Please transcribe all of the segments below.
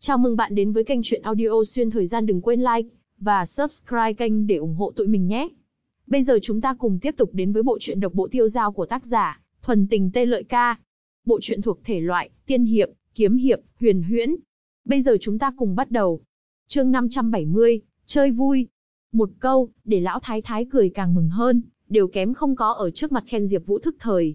Chào mừng bạn đến với kênh truyện audio xuyên thời gian đừng quên like và subscribe kênh để ủng hộ tụi mình nhé. Bây giờ chúng ta cùng tiếp tục đến với bộ truyện độc bộ tiêu giao của tác giả Thuần Tình Tê Lợi Ca. Bộ truyện thuộc thể loại tiên hiệp, kiếm hiệp, huyền huyễn. Bây giờ chúng ta cùng bắt đầu. Chương 570, chơi vui. Một câu, để lão thái thái cười càng mừng hơn, đều kém không có ở trước mặt khen Diệp Vũ thức thời.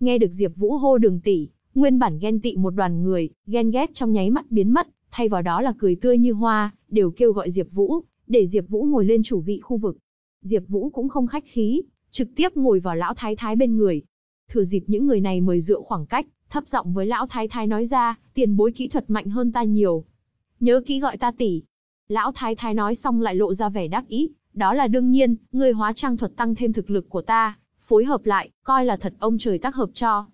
Nghe được Diệp Vũ hô đường tỷ, nguyên bản ghen tị một đoàn người, ghen ghét trong nháy mắt biến mất, thay vào đó là cười tươi như hoa, đều kêu gọi Diệp Vũ, để Diệp Vũ ngồi lên chủ vị khu vực. Diệp Vũ cũng không khách khí, trực tiếp ngồi vào lão thái thái bên người. Thừa dịp những người này mời rượu khoảng cách, thấp giọng với lão thái thái nói ra, tiền bối kỹ thuật mạnh hơn ta nhiều. Nhớ kỹ gọi ta tỷ. Lão thái thái nói xong lại lộ ra vẻ đắc ý, đó là đương nhiên, người hóa trang thuật tăng thêm thực lực của ta, phối hợp lại, coi là thật ông trời tác hợp cho.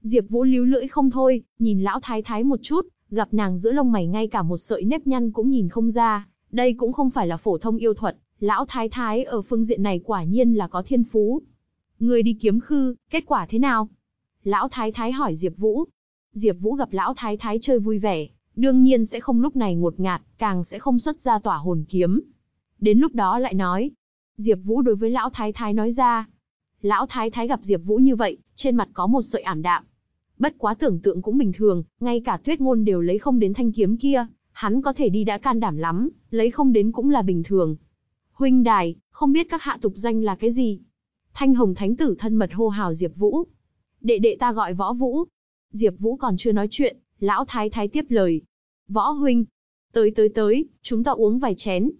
Diệp Vũ líu lưỡi không thôi, nhìn lão thái thái một chút, gặp nàng giữa lông mày ngay cả một sợi nếp nhăn cũng nhìn không ra, đây cũng không phải là phổ thông yêu thuật, lão thái thái ở phương diện này quả nhiên là có thiên phú. Người đi kiếm khư, kết quả thế nào? Lão thái thái hỏi Diệp Vũ. Diệp Vũ gặp lão thái thái chơi vui vẻ, đương nhiên sẽ không lúc này ngột ngạt, càng sẽ không xuất ra tỏa hồn kiếm. Đến lúc đó lại nói, Diệp Vũ đối với lão thái thái nói ra. Lão thái thái gặp Diệp Vũ như vậy, trên mặt có một sợi ảm đạm. Bất quá tưởng tượng cũng bình thường, ngay cả Tuyết Ngôn đều lấy không đến thanh kiếm kia, hắn có thể đi đã can đảm lắm, lấy không đến cũng là bình thường. Huynh đài, không biết các hạ tục danh là cái gì? Thanh Hồng Thánh tử thân mật hô hào Diệp Vũ. Đệ đệ ta gọi Võ Vũ. Diệp Vũ còn chưa nói chuyện, lão thái thái tiếp lời. Võ huynh, tới tới tới, chúng ta uống vài chén.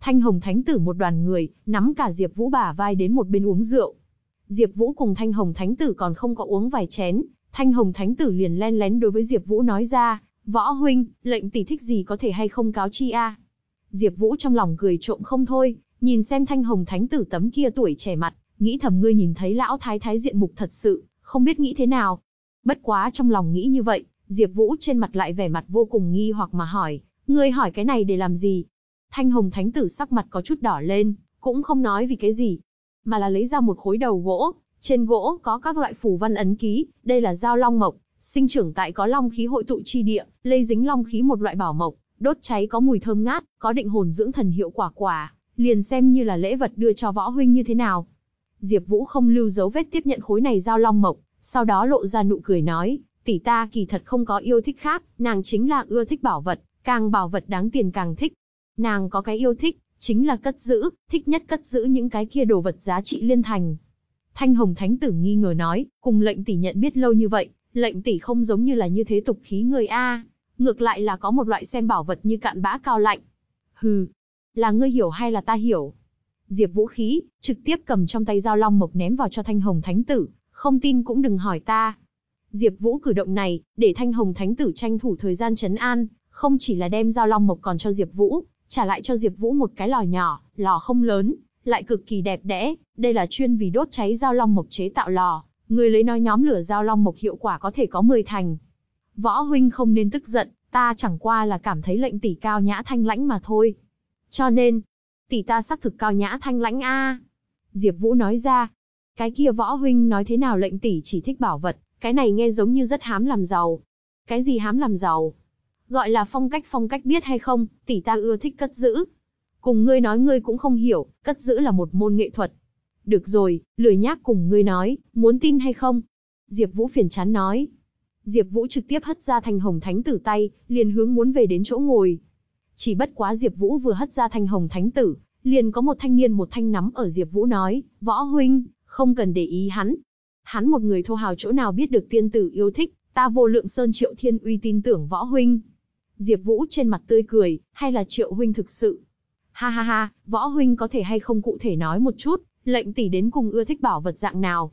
Thanh Hồng Thánh tử một đoàn người, nắm cả Diệp Vũ bả vai đến một bên uống rượu. Diệp Vũ cùng Thanh Hồng Thánh tử còn không có uống vài chén, Thanh Hồng Thánh tử liền len lén đối với Diệp Vũ nói ra, "Võ huynh, lệnh tỷ thích gì có thể hay không cáo chi a?" Diệp Vũ trong lòng cười trộm không thôi, nhìn xem Thanh Hồng Thánh tử tấm kia tuổi trẻ mặt, nghĩ thầm ngươi nhìn thấy lão thái thái diện mục thật sự, không biết nghĩ thế nào. Bất quá trong lòng nghĩ như vậy, Diệp Vũ trên mặt lại vẻ mặt vô cùng nghi hoặc mà hỏi, "Ngươi hỏi cái này để làm gì?" Thanh Hồng Thánh tử sắc mặt có chút đỏ lên, cũng không nói vì cái gì, mà là lấy ra một khối đầu gỗ, trên gỗ có các loại phù văn ấn ký, đây là giao long mộc, sinh trưởng tại có long khí hội tụ chi địa, lây dính long khí một loại bảo mộc, đốt cháy có mùi thơm ngát, có định hồn dưỡng thần hiệu quả quả, liền xem như là lễ vật đưa cho võ huynh như thế nào. Diệp Vũ không lưu dấu vết tiếp nhận khối này giao long mộc, sau đó lộ ra nụ cười nói, tỷ ta kỳ thật không có yêu thích khác, nàng chính là ưa thích bảo vật, càng bảo vật đáng tiền càng thích. Nàng có cái yêu thích, chính là cất giữ, thích nhất cất giữ những cái kia đồ vật giá trị liên thành. Thanh Hồng Thánh Tử nghi ngờ nói, cùng lệnh tỷ nhận biết lâu như vậy, lệnh tỷ không giống như là như thế tục khí người A. Ngược lại là có một loại xem bảo vật như cạn bã cao lạnh. Hừ, là ngươi hiểu hay là ta hiểu? Diệp Vũ khí, trực tiếp cầm trong tay dao long mộc ném vào cho Thanh Hồng Thánh Tử, không tin cũng đừng hỏi ta. Diệp Vũ cử động này, để Thanh Hồng Thánh Tử tranh thủ thời gian trấn an, không chỉ là đem dao long mộc còn cho Diệp Vũ, trả lại cho Diệp Vũ một cái lò nhỏ, lò không lớn, lại cực kỳ đẹp đẽ, đây là chuyên vì đốt cháy giao long mộc chế tạo lò, người lấy nói nhóm lửa giao long mộc hiệu quả có thể có 10 thành. Võ huynh không nên tức giận, ta chẳng qua là cảm thấy lệnh tỷ cao nhã thanh lãnh mà thôi. Cho nên, tỷ ta xác thực cao nhã thanh lãnh a. Diệp Vũ nói ra, cái kia võ huynh nói thế nào lệnh tỷ chỉ thích bảo vật, cái này nghe giống như rất hám làm giàu. Cái gì hám làm giàu? Gọi là phong cách phong cách biết hay không, tỷ ta ưa thích cất giữ, Cùng ngươi nói ngươi cũng không hiểu, cất giữ là một môn nghệ thuật. Được rồi, lười nhác cùng ngươi nói, muốn tin hay không? Diệp Vũ phiền chán nói. Diệp Vũ trực tiếp hất ra thanh hồng thánh tử tay, liền hướng muốn về đến chỗ ngồi. Chỉ bất quá Diệp Vũ vừa hất ra thanh hồng thánh tử, liền có một thanh niên một thanh nắm ở Diệp Vũ nói, "Võ huynh, không cần để ý hắn. Hắn một người thô hào chỗ nào biết được tiên tử yêu thích, ta vô lượng sơn Triệu Thiên uy tin tưởng võ huynh." Diệp Vũ trên mặt tươi cười, hay là Triệu huynh thực sự Ha ha ha, võ huynh có thể hay không cụ thể nói một chút, lệnh tỷ đến cùng ưa thích bảo vật dạng nào?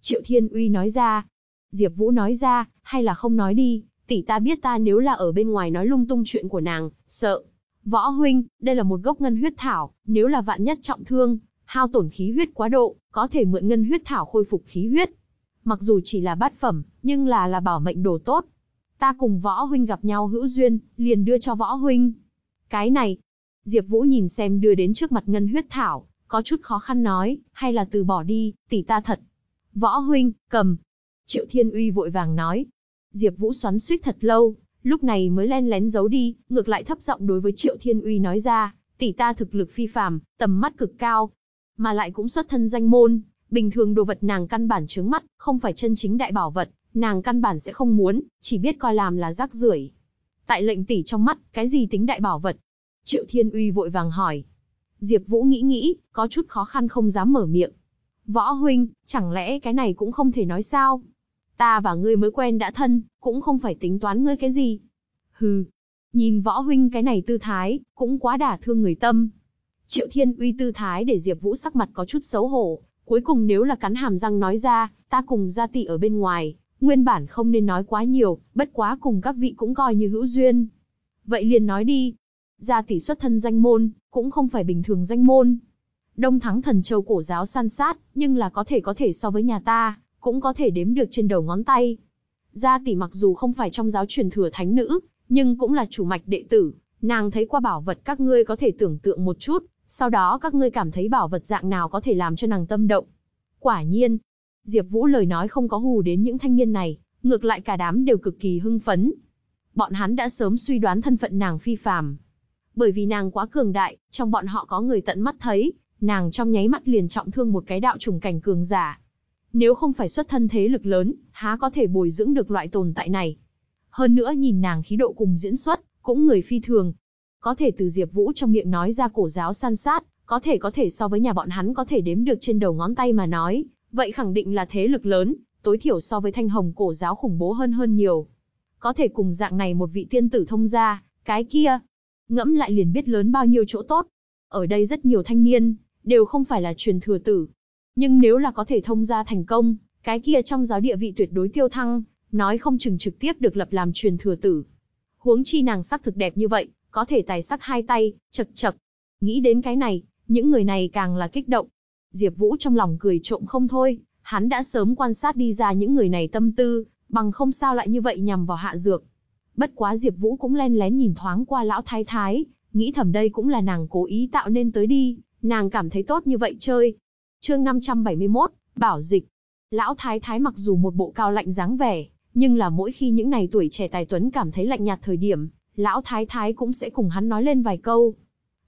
Triệu Thiên Uy nói ra. Diệp Vũ nói ra, hay là không nói đi, tỷ ta biết ta nếu là ở bên ngoài nói lung tung chuyện của nàng, sợ. Võ huynh, đây là một gốc ngân huyết thảo, nếu là vạn nhất trọng thương, hao tổn khí huyết quá độ, có thể mượn ngân huyết thảo khôi phục khí huyết. Mặc dù chỉ là bát phẩm, nhưng là là bảo mệnh đồ tốt. Ta cùng võ huynh gặp nhau hữu duyên, liền đưa cho võ huynh. Cái này, Diệp Vũ nhìn xem đưa đến trước mặt ngân huyết thảo, có chút khó khăn nói, hay là từ bỏ đi, tỷ ta thật. Võ huynh, cầm. Triệu Thiên Uy vội vàng nói. Diệp Vũ xoắn xuýt thật lâu, lúc này mới len lén giấu đi, ngược lại thấp giọng đối với Triệu Thiên Uy nói ra, tỷ ta thực lực phi phàm, tầm mắt cực cao, mà lại cũng xuất thân danh môn, bình thường đồ vật nàng căn bản chướng mắt, không phải chân chính đại bảo vật, nàng căn bản sẽ không muốn, chỉ biết coi làm là rác rưởi. Tại lệnh tỷ trong mắt, cái gì tính đại bảo vật? Triệu Thiên Uy vội vàng hỏi. Diệp Vũ nghĩ nghĩ, có chút khó khăn không dám mở miệng. Võ huynh, chẳng lẽ cái này cũng không thể nói sao? Ta và ngươi mới quen đã thân, cũng không phải tính toán ngươi cái gì. Hừ, nhìn võ huynh cái này tư thái, cũng quá đả thương người tâm. Triệu Thiên Uy tư thái để Diệp Vũ sắc mặt có chút xấu hổ, cuối cùng nếu là cắn hàm răng nói ra, ta cùng gia tỷ ở bên ngoài, nguyên bản không nên nói quá nhiều, bất quá cùng các vị cũng coi như hữu duyên. Vậy liền nói đi. Gia tỷ xuất thân danh môn, cũng không phải bình thường danh môn. Đông thắng thần châu cổ giáo san sát, nhưng là có thể có thể so với nhà ta, cũng có thể đếm được trên đầu ngón tay. Gia tỷ mặc dù không phải trong giáo truyền thừa thánh nữ, nhưng cũng là chủ mạch đệ tử, nàng thấy qua bảo vật các ngươi có thể tưởng tượng một chút, sau đó các ngươi cảm thấy bảo vật dạng nào có thể làm cho nàng tâm động. Quả nhiên, Diệp Vũ lời nói không có hù đến những thanh niên này, ngược lại cả đám đều cực kỳ hưng phấn. Bọn hắn đã sớm suy đoán thân phận nàng phi phàm. Bởi vì nàng quá cường đại, trong bọn họ có người tận mắt thấy, nàng trong nháy mắt liền trọng thương một cái đạo trùng cảnh cường giả. Nếu không phải xuất thân thế lực lớn, há có thể bồi dưỡng được loại tồn tại này. Hơn nữa nhìn nàng khí độ cùng diễn xuất, cũng người phi thường. Có thể từ Diệp Vũ trong miệng nói ra cổ giáo san sát, có thể có thể so với nhà bọn hắn có thể đếm được trên đầu ngón tay mà nói, vậy khẳng định là thế lực lớn, tối thiểu so với thanh hồng cổ giáo khủng bố hơn hơn nhiều. Có thể cùng dạng này một vị tiên tử thông gia, cái kia, ngẫm lại liền biết lớn bao nhiêu chỗ tốt. Ở đây rất nhiều thanh niên, đều không phải là truyền thừa tử. Nhưng nếu là có thể thông gia thành công, cái kia trong giáo địa vị tuyệt đối tiêu thăng, nói không chừng trực tiếp được lập làm truyền thừa tử. Huống chi nàng sắc thực đẹp như vậy, có thể tài sắc hai tay, chật chật. Nghĩ đến cái này, những người này càng là kích động. Diệp Vũ trong lòng cười trộm không thôi, hắn đã sớm quan sát đi ra những người này tâm tư, bằng không sao lại như vậy nhằm vào hạ dược. Bất quá Diệp Vũ cũng len lén nhìn thoáng qua lão thái thái, nghĩ thầm đây cũng là nàng cố ý tạo nên tới đi, nàng cảm thấy tốt như vậy chơi. Chương 571, Bảo dịch. Lão thái thái mặc dù một bộ cao lạnh dáng vẻ, nhưng là mỗi khi những này tuổi trẻ tài tuấn cảm thấy lạnh nhạt thời điểm, lão thái thái cũng sẽ cùng hắn nói lên vài câu.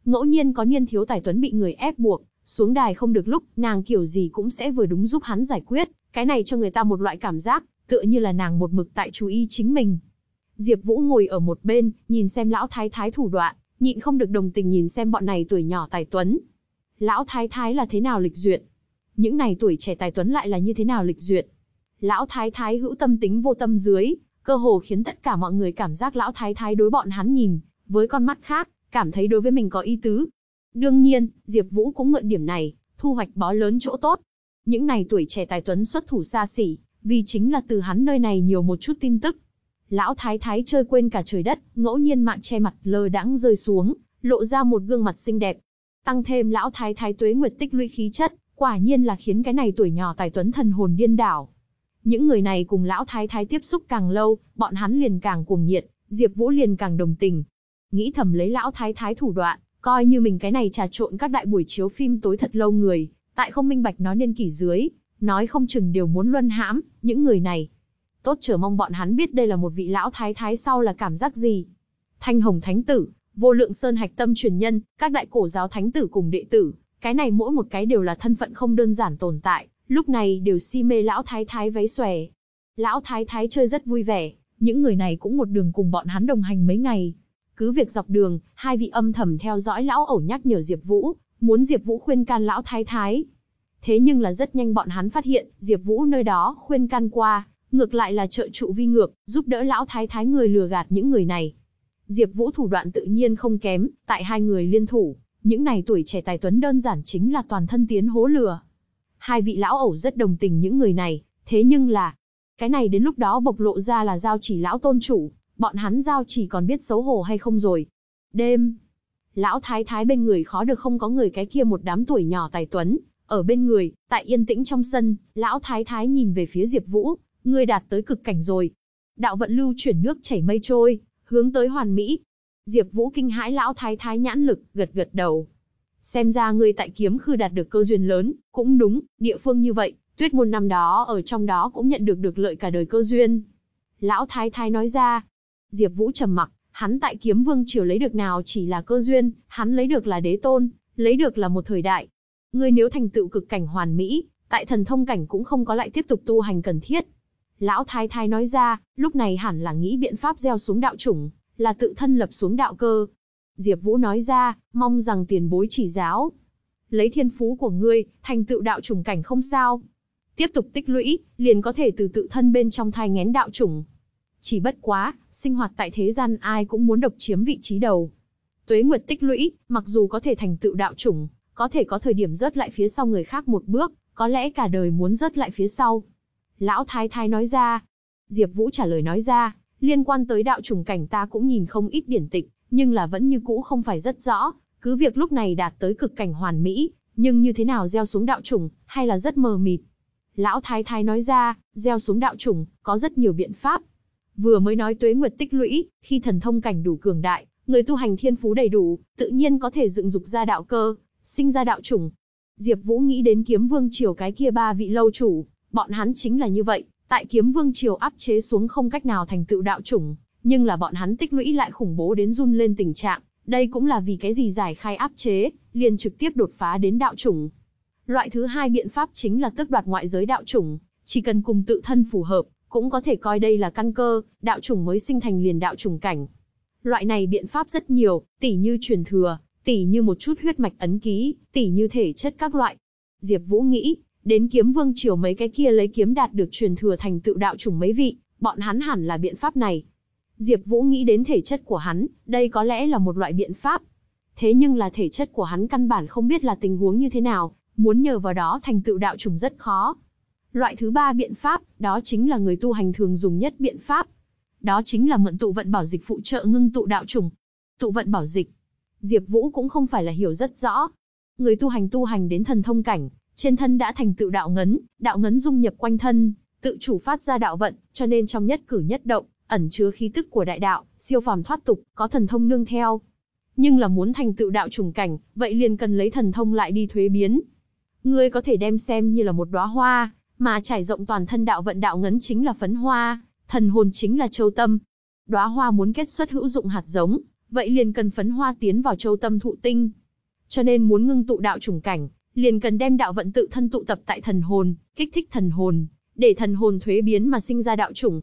Ngẫu nhiên có niên thiếu tài tuấn bị người ép buộc, xuống đài không được lúc, nàng kiểu gì cũng sẽ vừa đúng giúp hắn giải quyết, cái này cho người ta một loại cảm giác, tựa như là nàng một mực tại chú ý chính mình. Diệp Vũ ngồi ở một bên, nhìn xem lão thái thái thủ đoạn, nhịn không được đồng tình nhìn xem bọn này tuổi nhỏ tài tuấn. Lão thái thái là thế nào lịch duyệt? Những này tuổi trẻ tài tuấn lại là như thế nào lịch duyệt? Lão thái thái hữu tâm tính vô tâm dưới, cơ hồ khiến tất cả mọi người cảm giác lão thái thái đối bọn hắn nhìn, với con mắt khác, cảm thấy đối với mình có ý tứ. Đương nhiên, Diệp Vũ cũng mượn điểm này, thu hoạch bó lớn chỗ tốt. Những này tuổi trẻ tài tuấn xuất thủ xa xỉ, vì chính là từ hắn nơi này nhiều một chút tin tức. Lão thái thái chơi quên cả trời đất, ngẫu nhiên mạng che mặt lơ đãng rơi xuống, lộ ra một gương mặt xinh đẹp. Tăng thêm lão thái thái tuế nguyệt tích lũy khí chất, quả nhiên là khiến cái này tuổi nhỏ tài tuấn thần hồn điên đảo. Những người này cùng lão thái thái tiếp xúc càng lâu, bọn hắn liền càng cuồng nhiệt, Diệp Vũ liền càng đồng tình. Nghĩ thầm lấy lão thái thái thủ đoạn, coi như mình cái này trà trộn các đại buổi chiếu phim tối thật lâu người, tại không minh bạch nói nên kỷ dưới, nói không chừng đều muốn luân hãm, những người này. Tốt chờ mong bọn hắn biết đây là một vị lão thái thái sau là cảm giác gì. Thanh Hồng Thánh Tử, vô lượng sơn hạch tâm truyền nhân, các đại cổ giáo thánh tử cùng đệ tử, cái này mỗi một cái đều là thân phận không đơn giản tồn tại, lúc này đều si mê lão thái thái váy xòe. Lão thái thái chơi rất vui vẻ, những người này cũng một đường cùng bọn hắn đồng hành mấy ngày. Cứ việc dọc đường, hai vị âm thầm theo dõi lão ẩu nhắc nhở Diệp Vũ, muốn Diệp Vũ khuyên can lão thái thái. Thế nhưng là rất nhanh bọn hắn phát hiện, Diệp Vũ nơi đó khuyên can qua, ngược lại là trợ trụ vi ngược, giúp đỡ lão thái thái người lừa gạt những người này. Diệp Vũ thủ đoạn tự nhiên không kém, tại hai người liên thủ, những này tuổi trẻ tài tuấn đơn giản chính là toàn thân tiến hố lừa. Hai vị lão ẩu rất đồng tình những người này, thế nhưng là, cái này đến lúc đó bộc lộ ra là giao chỉ lão tôn chủ, bọn hắn giao chỉ còn biết xấu hổ hay không rồi. Đêm, lão thái thái bên người khó được không có người cái kia một đám tuổi nhỏ tài tuấn, ở bên người, tại yên tĩnh trong sân, lão thái thái nhìn về phía Diệp Vũ, ngươi đạt tới cực cảnh rồi. Đạo vận lưu chuyển nước chảy mây trôi, hướng tới hoàn mỹ. Diệp Vũ kinh hãi lão thái thái nhãn lực, gật gật đầu. Xem ra ngươi tại kiếm khư đạt được cơ duyên lớn, cũng đúng, địa phương như vậy, tuyết môn năm đó ở trong đó cũng nhận được được lợi cả đời cơ duyên. Lão thái thái nói ra. Diệp Vũ trầm mặc, hắn tại Kiếm Vương triều lấy được nào chỉ là cơ duyên, hắn lấy được là đế tôn, lấy được là một thời đại. Ngươi nếu thành tựu cực cảnh hoàn mỹ, tại thần thông cảnh cũng không có lại tiếp tục tu hành cần thiết. Lão Thái Thái nói ra, lúc này hẳn là nghĩ biện pháp gieo xuống đạo chủng, là tự thân lập xuống đạo cơ. Diệp Vũ nói ra, mong rằng tiền bối chỉ giáo. Lấy thiên phú của ngươi, thành tựu đạo chủng cảnh không sao. Tiếp tục tích lũy, liền có thể từ tự thân bên trong thai ngén đạo chủng. Chỉ bất quá, sinh hoạt tại thế gian ai cũng muốn độc chiếm vị trí đầu. Tuế nguyệt tích lũy, mặc dù có thể thành tựu đạo chủng, có thể có thời điểm rớt lại phía sau người khác một bước, có lẽ cả đời muốn rớt lại phía sau. Lão Thái Thái nói ra. Diệp Vũ trả lời nói ra, liên quan tới đạo trùng cảnh ta cũng nhìn không ít điển tịch, nhưng là vẫn như cũ không phải rất rõ, cứ việc lúc này đạt tới cực cảnh hoàn mỹ, nhưng như thế nào gieo xuống đạo trùng, hay là rất mờ mịt. Lão Thái Thái nói ra, gieo xuống đạo trùng, có rất nhiều biện pháp. Vừa mới nói tuế nguyệt tích lũy, khi thần thông cảnh đủ cường đại, người tu hành thiên phú đầy đủ, tự nhiên có thể dựng dục ra đạo cơ, sinh ra đạo trùng. Diệp Vũ nghĩ đến Kiếm Vương triều cái kia ba vị lâu chủ, bọn hắn chính là như vậy, tại Kiếm Vương triều áp chế xuống không cách nào thành tựu đạo chủng, nhưng là bọn hắn tích lũy lại khủng bố đến run lên tình trạng, đây cũng là vì cái gì giải khai áp chế, liền trực tiếp đột phá đến đạo chủng. Loại thứ hai biện pháp chính là tước đoạt ngoại giới đạo chủng, chỉ cần cùng tự thân phù hợp, cũng có thể coi đây là căn cơ, đạo chủng mới sinh thành liền đạo chủng cảnh. Loại này biện pháp rất nhiều, tỉ như truyền thừa, tỉ như một chút huyết mạch ấn ký, tỉ như thể chất các loại. Diệp Vũ nghĩ, đến kiếm vương triều mấy cái kia lấy kiếm đạt được truyền thừa thành tựu đạo chủng mấy vị, bọn hắn hẳn là biện pháp này. Diệp Vũ nghĩ đến thể chất của hắn, đây có lẽ là một loại biện pháp. Thế nhưng là thể chất của hắn căn bản không biết là tình huống như thế nào, muốn nhờ vào đó thành tựu đạo chủng rất khó. Loại thứ ba biện pháp, đó chính là người tu hành thường dùng nhất biện pháp. Đó chính là mượn tụ vận bảo dịch phụ trợ ngưng tụ đạo chủng. Tụ vận bảo dịch, Diệp Vũ cũng không phải là hiểu rất rõ. Người tu hành tu hành đến thần thông cảnh, trên thân đã thành tựu đạo ngấn, đạo ngấn dung nhập quanh thân, tự chủ phát ra đạo vận, cho nên trong nhất cử nhất động, ẩn chứa khí tức của đại đạo, siêu phàm thoát tục, có thần thông nương theo. Nhưng là muốn thành tựu đạo trùng cảnh, vậy liền cần lấy thần thông lại đi thuế biến. Ngươi có thể đem xem như là một đóa hoa, mà trải rộng toàn thân đạo vận đạo ngấn chính là phấn hoa, thần hồn chính là châu tâm. Đóa hoa muốn kết xuất hữu dụng hạt giống, vậy liền cần phấn hoa tiến vào châu tâm thụ tinh. Cho nên muốn ngưng tụ đạo trùng cảnh, liền cần đem đạo vận tự thân tụ tập tại thần hồn, kích thích thần hồn, để thần hồn thuế biến mà sinh ra đạo trùng.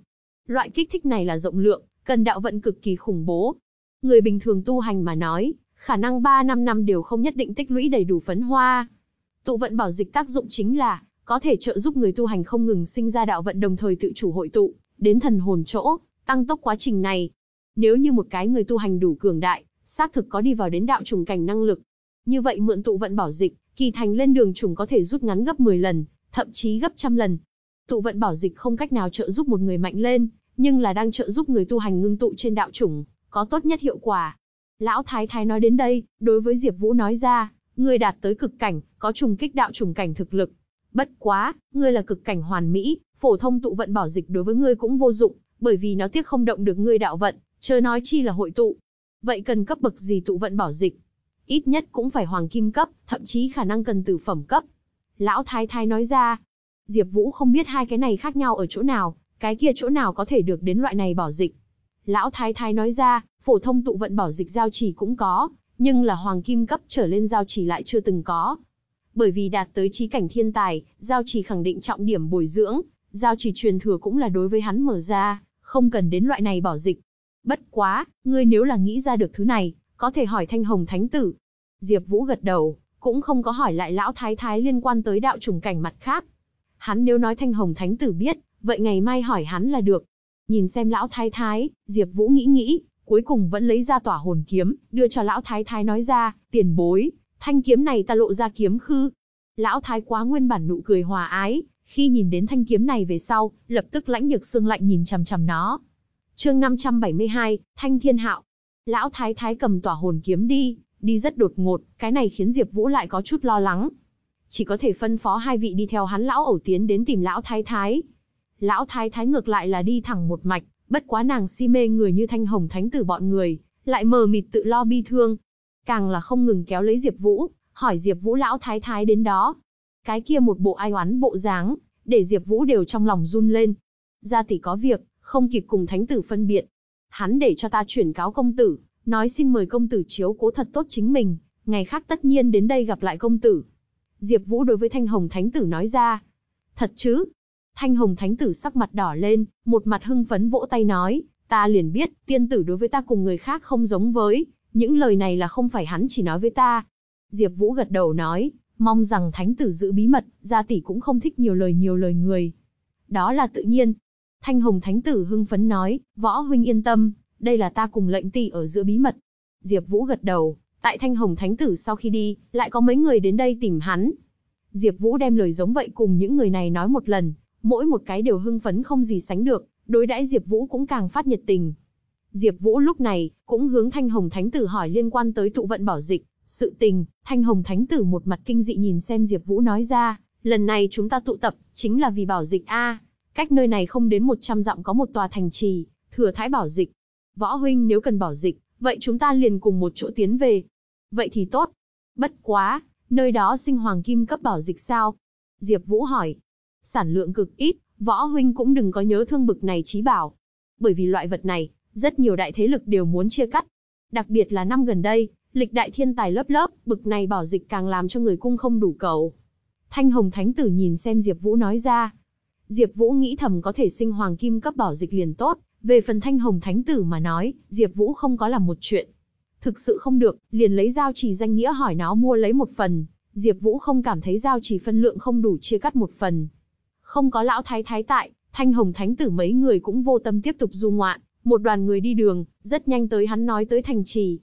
Loại kích thích này là rộng lượng, cần đạo vận cực kỳ khủng bố. Người bình thường tu hành mà nói, khả năng 3 năm năm đều không nhất định tích lũy đầy đủ phấn hoa. Tụ vận bảo dịch tác dụng chính là, có thể trợ giúp người tu hành không ngừng sinh ra đạo vận đồng thời tự chủ hội tụ, đến thần hồn chỗ, tăng tốc quá trình này. Nếu như một cái người tu hành đủ cường đại, xác thực có đi vào đến đạo trùng cảnh năng lực. Như vậy mượn tụ vận bảo dịch, kỳ thành lên đường trùng có thể rút ngắn gấp 10 lần, thậm chí gấp trăm lần. Tụ vận bảo dịch không cách nào trợ giúp một người mạnh lên, nhưng là đang trợ giúp người tu hành ngưng tụ trên đạo chủng, có tốt nhất hiệu quả. Lão Thái Thái nói đến đây, đối với Diệp Vũ nói ra, ngươi đạt tới cực cảnh, có trùng kích đạo trùng cảnh thực lực. Bất quá, ngươi là cực cảnh hoàn mỹ, phổ thông tụ vận bảo dịch đối với ngươi cũng vô dụng, bởi vì nó tiếc không động được ngươi đạo vận, chớ nói chi là hội tụ. Vậy cần cấp bậc gì tụ vận bảo dịch? Ít nhất cũng phải hoàng kim cấp, thậm chí khả năng cần tử phẩm cấp. Lão Thái Thái nói ra. Diệp Vũ không biết hai cái này khác nhau ở chỗ nào, cái kia chỗ nào có thể được đến loại này bảo dịch. Lão Thái Thái nói ra, phổ thông tụ vận bảo dịch giao chỉ cũng có, nhưng là hoàng kim cấp trở lên giao chỉ lại chưa từng có. Bởi vì đạt tới trí cảnh thiên tài, giao chỉ khẳng định trọng điểm bồi dưỡng, giao chỉ truyền thừa cũng là đối với hắn mở ra, không cần đến loại này bảo dịch. Bất quá, ngươi nếu là nghĩ ra được thứ này, có thể hỏi Thanh Hồng Thánh Tử. Diệp Vũ gật đầu, cũng không có hỏi lại lão thái thái liên quan tới đạo trùng cảnh mặt khác. Hắn nếu nói Thanh Hồng Thánh Tử biết, vậy ngày mai hỏi hắn là được. Nhìn xem lão thái thái, Diệp Vũ nghĩ nghĩ, cuối cùng vẫn lấy ra tỏa hồn kiếm, đưa cho lão thái thái nói ra, tiền bối, thanh kiếm này ta lộ ra kiếm khư. Lão thái quá nguyên bản nụ cười hòa ái, khi nhìn đến thanh kiếm này về sau, lập tức lãnh nhược xương lạnh nhìn chằm chằm nó. Chương 572, Thanh Thiên Hạo. Lão thái thái cầm tỏa hồn kiếm đi, đi rất đột ngột, cái này khiến Diệp Vũ lại có chút lo lắng. Chỉ có thể phân phó hai vị đi theo hắn lão ẩu tiến đến tìm lão thái thái. Lão thái thái ngược lại là đi thẳng một mạch, bất quá nàng si mê người như thanh hồng thánh tử bọn người, lại mờ mịt tự lo bi thương. Càng là không ngừng kéo lấy Diệp Vũ, hỏi Diệp Vũ lão thái thái đến đó. Cái kia một bộ ai oán bộ dáng, để Diệp Vũ đều trong lòng run lên. Gia tỷ có việc, không kịp cùng thánh tử phân biệt. Hắn để cho ta chuyển cáo công tử, nói xin mời công tử chiếu cố thật tốt chính mình, ngày khác tất nhiên đến đây gặp lại công tử. Diệp Vũ đối với Thanh Hồng Thánh Tử nói ra. Thật chứ? Thanh Hồng Thánh Tử sắc mặt đỏ lên, một mặt hưng phấn vỗ tay nói, ta liền biết, tiên tử đối với ta cùng người khác không giống với, những lời này là không phải hắn chỉ nói với ta. Diệp Vũ gật đầu nói, mong rằng Thánh Tử giữ bí mật, gia tỷ cũng không thích nhiều lời nhiều lời người. Đó là tự nhiên. Thanh Hồng Thánh Tử hưng phấn nói, võ huynh yên tâm, đây là ta cùng lệnh tỷ ở giữa bí mật. Diệp Vũ gật đầu, tại Thanh Hồng Thánh Tử sau khi đi, lại có mấy người đến đây tìm hắn. Diệp Vũ đem lời giống vậy cùng những người này nói một lần, mỗi một cái đều hưng phấn không gì sánh được, đối đãi Diệp Vũ cũng càng phát nhiệt tình. Diệp Vũ lúc này cũng hướng Thanh Hồng Thánh Tử hỏi liên quan tới tụ vận bảo dịch, sự tình, Thanh Hồng Thánh Tử một mặt kinh dị nhìn xem Diệp Vũ nói ra, lần này chúng ta tụ tập chính là vì bảo dịch a, cách nơi này không đến 100 dặm có một tòa thành trì, Thừa Thái bảo dịch. Võ huynh nếu cần bảo dịch, vậy chúng ta liền cùng một chỗ tiến về. Vậy thì tốt. Bất quá, nơi đó sinh hoàng kim cấp bảo dịch sao? Diệp Vũ hỏi. Sản lượng cực ít, võ huynh cũng đừng có nhớ thương bực này chí bảo. Bởi vì loại vật này, rất nhiều đại thế lực đều muốn chia cắt. Đặc biệt là năm gần đây, lịch đại thiên tài lớp lớp, bực này bảo dịch càng làm cho người cung không đủ cầu. Thanh Hồng Thánh Tử nhìn xem Diệp Vũ nói ra. Diệp Vũ nghĩ thầm có thể sinh hoàng kim cấp bảo dịch liền tốt, về phần Thanh Hồng Thánh Tử mà nói, Diệp Vũ không có làm một chuyện. Thực sự không được, liền lấy giao chỉ danh nghĩa hỏi nó mua lấy một phần. Diệp Vũ không cảm thấy giao chỉ phân lượng không đủ chia cắt một phần. Không có lão thái thái tại, Thanh Hồng Thánh Tử mấy người cũng vô tâm tiếp tục du ngoạn, một đoàn người đi đường, rất nhanh tới hắn nói tới thành trì.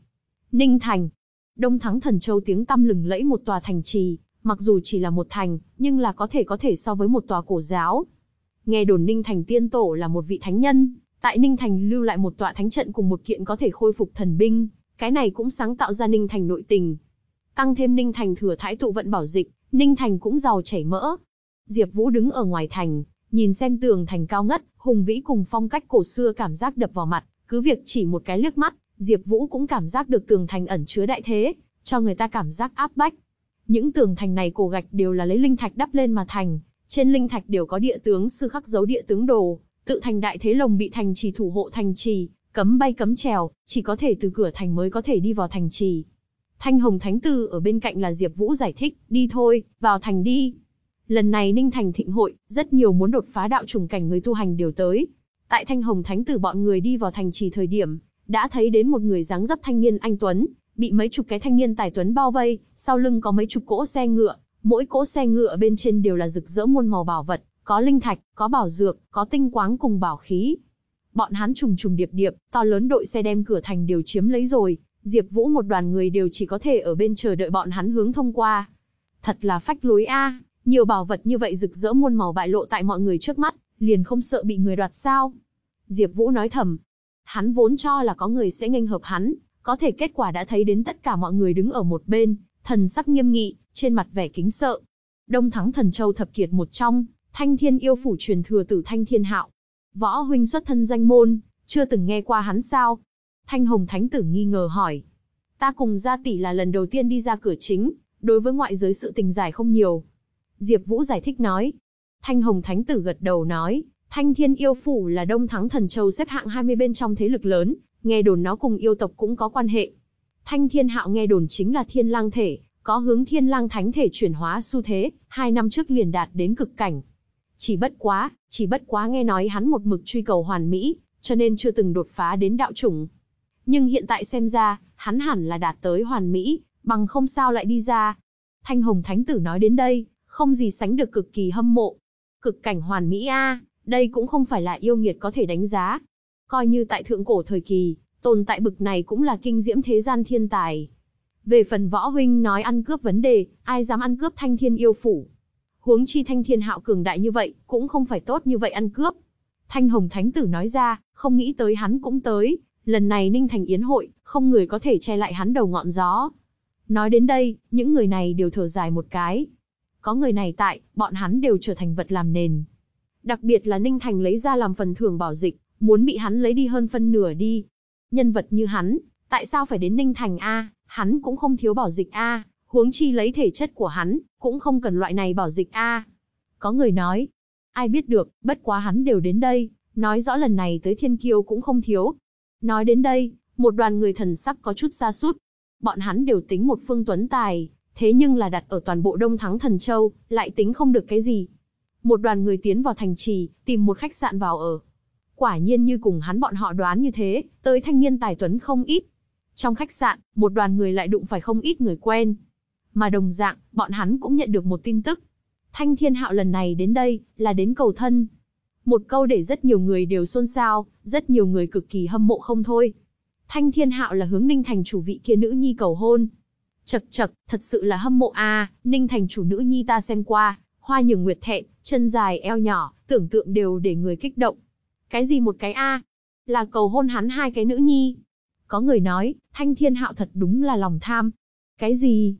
Ninh Thành. Đông Thắng Thần Châu tiếng tăm lừng lẫy một tòa thành trì, mặc dù chỉ là một thành, nhưng là có thể có thể so với một tòa cổ giáo. Nghe đồn Ninh Thành Tiên Tổ là một vị thánh nhân, tại Ninh Thành lưu lại một tọa thánh trận cùng một kiện có thể khôi phục thần binh, cái này cũng sáng tạo ra Ninh Thành nội tình. Tăng thêm Ninh Thành thừa thái tụ vận bảo dịch, Ninh Thành cũng giàu chảy mỡ. Diệp Vũ đứng ở ngoài thành, nhìn xem tường thành cao ngất, hùng vĩ cùng phong cách cổ xưa cảm giác đập vào mặt, cứ việc chỉ một cái liếc mắt, Diệp Vũ cũng cảm giác được tường thành ẩn chứa đại thế, cho người ta cảm giác áp bách. Những tường thành này cổ gạch đều là lấy linh thạch đắp lên mà thành, trên linh thạch đều có địa tướng sư khắc dấu địa tướng đồ, tự thành đại thế lồng bị thành trì thủ hộ thành trì, cấm bay cấm trèo, chỉ có thể từ cửa thành mới có thể đi vào thành trì. Thanh Hồng Thánh Tử ở bên cạnh là Diệp Vũ giải thích, đi thôi, vào thành đi. Lần này Ninh Thành thịnh hội, rất nhiều muốn đột phá đạo trùng cảnh người tu hành đều tới. Tại Thanh Hồng Thánh Tử bọn người đi vào thành trì thời điểm, đã thấy đến một người dáng dấp thanh niên anh tuấn, bị mấy chục cái thanh niên tài tuấn bao vây, sau lưng có mấy chục cỗ xe ngựa, mỗi cỗ xe ngựa bên trên đều là rực rỡ muôn màu bảo vật, có linh thạch, có bảo dược, có tinh quáng cùng bảo khí. Bọn hắn trùng trùng điệp điệp, to lớn đội xe đem cửa thành đều chiếm lấy rồi, Diệp Vũ một đoàn người đều chỉ có thể ở bên chờ đợi bọn hắn hướng thông qua. Thật là phách lối a, nhiều bảo vật như vậy rực rỡ muôn màu bại lộ tại mọi người trước mắt, liền không sợ bị người đoạt sao? Diệp Vũ nói thầm. Hắn vốn cho là có người sẽ nghênh hợp hắn, có thể kết quả đã thấy đến tất cả mọi người đứng ở một bên, thần sắc nghiêm nghị, trên mặt vẻ kính sợ. Đông Thắng Thần Châu thập kiệt một trong, Thanh Thiên yêu phủ truyền thừa tử Thanh Thiên Hạo. Võ huynh xuất thân danh môn, chưa từng nghe qua hắn sao? Thanh Hồng Thánh tử nghi ngờ hỏi. Ta cùng gia tỷ là lần đầu tiên đi ra cửa chính, đối với ngoại giới sự tình giải không nhiều. Diệp Vũ giải thích nói. Thanh Hồng Thánh tử gật đầu nói, Thanh Thiên yêu phủ là Đông Thắng Thần Châu xếp hạng 20 bên trong thế lực lớn, nghe đồn nó cùng yêu tộc cũng có quan hệ. Thanh Thiên Hạo nghe đồn chính là Thiên Lang thể, có hướng Thiên Lang Thánh thể chuyển hóa xu thế, hai năm trước liền đạt đến cực cảnh. Chỉ bất quá, chỉ bất quá nghe nói hắn một mực truy cầu hoàn mỹ, cho nên chưa từng đột phá đến đạo chủng. Nhưng hiện tại xem ra, hắn hẳn là đạt tới hoàn mỹ, bằng không sao lại đi ra. Thanh Hồng Thánh Tử nói đến đây, không gì sánh được cực kỳ hâm mộ. Cực cảnh hoàn mỹ a, đây cũng không phải là yêu nghiệt có thể đánh giá. Coi như tại thượng cổ thời kỳ, tồn tại bực này cũng là kinh diễm thế gian thiên tài. Về phần võ huynh nói ăn cướp vấn đề, ai dám ăn cướp thanh thiên yêu phủ. Huống chi thanh thiên hạo cường đại như vậy, cũng không phải tốt như vậy ăn cướp. Thanh hồng thánh tử nói ra, không nghĩ tới hắn cũng tới, lần này ninh thành yến hội, không người có thể che lại hắn đầu ngọn gió. Nói đến đây, những người này đều thở dài một cái. Có người này tại, bọn hắn đều trở thành vật làm nền. Đặc biệt là Ninh Thành lấy ra làm phần thưởng bảo dịch, muốn bị hắn lấy đi hơn phân nửa đi. Nhân vật như hắn, tại sao phải đến Ninh Thành A, hắn cũng không thiếu bảo dịch A, huống chi lấy thể chất của hắn, cũng không cần loại này bảo dịch A. Có người nói, ai biết được, bất quá hắn đều đến đây, nói rõ lần này tới thiên kiêu cũng không thiếu. Nói đến đây, một đoàn người thần sắc có chút xa sút Bọn hắn đều tính một phương tuấn tài, thế nhưng là đặt ở toàn bộ Đông Thắng Thần Châu, lại tính không được cái gì. Một đoàn người tiến vào thành trì, tìm một khách sạn vào ở. Quả nhiên như cùng hắn bọn họ đoán như thế, tới thanh niên tài tuấn không ít. Trong khách sạn, một đoàn người lại đụng phải không ít người quen. Mà đồng dạng, bọn hắn cũng nhận được một tin tức. Thanh Thiên Hạo lần này đến đây, là đến cầu thân. Một câu để rất nhiều người đều xôn xao, rất nhiều người cực kỳ hâm mộ không thôi. Thanh Thiên Hạo là hướng Ninh Thành chủ vị kia nữ nhi cầu hôn. Chật chật, thật sự là hâm mộ a, Ninh Thành chủ nữ nhi ta xem qua, hoa nhường nguyệt thẹn, chân dài eo nhỏ, tưởng tượng đều để người kích động. Cái gì một cái a? Là cầu hôn hắn hai cái nữ nhi. Có người nói, Thanh Thiên Hạo thật đúng là lòng tham. Cái gì?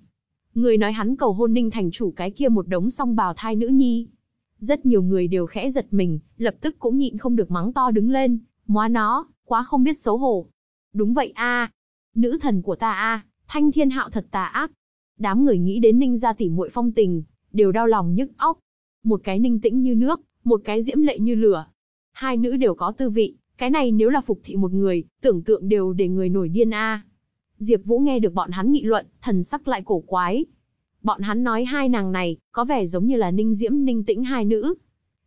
Người nói hắn cầu hôn Ninh Thành chủ cái kia một đống song bào thai nữ nhi. Rất nhiều người đều khẽ giật mình, lập tức cũng nhịn không được mắng to đứng lên. Móa nó, quá không biết xấu hổ. Đúng vậy a, Nữ thần của ta a, Thanh Thiên Hạo thật tà ác. Đám người nghĩ đến Ninh gia tỷ muội phong tình, đều đau lòng nhức óc. Một cái ninh tĩnh như nước, một cái diễm lệ như lửa. Hai nữ đều có tư vị, cái này nếu là phục thị một người, tưởng tượng đều để người nổi điên a. Diệp Vũ nghe được bọn hắn nghị luận, thần sắc lại cổ quái. Bọn hắn nói hai nàng này, có vẻ giống như là Ninh Diễm Ninh Tĩnh hai nữ.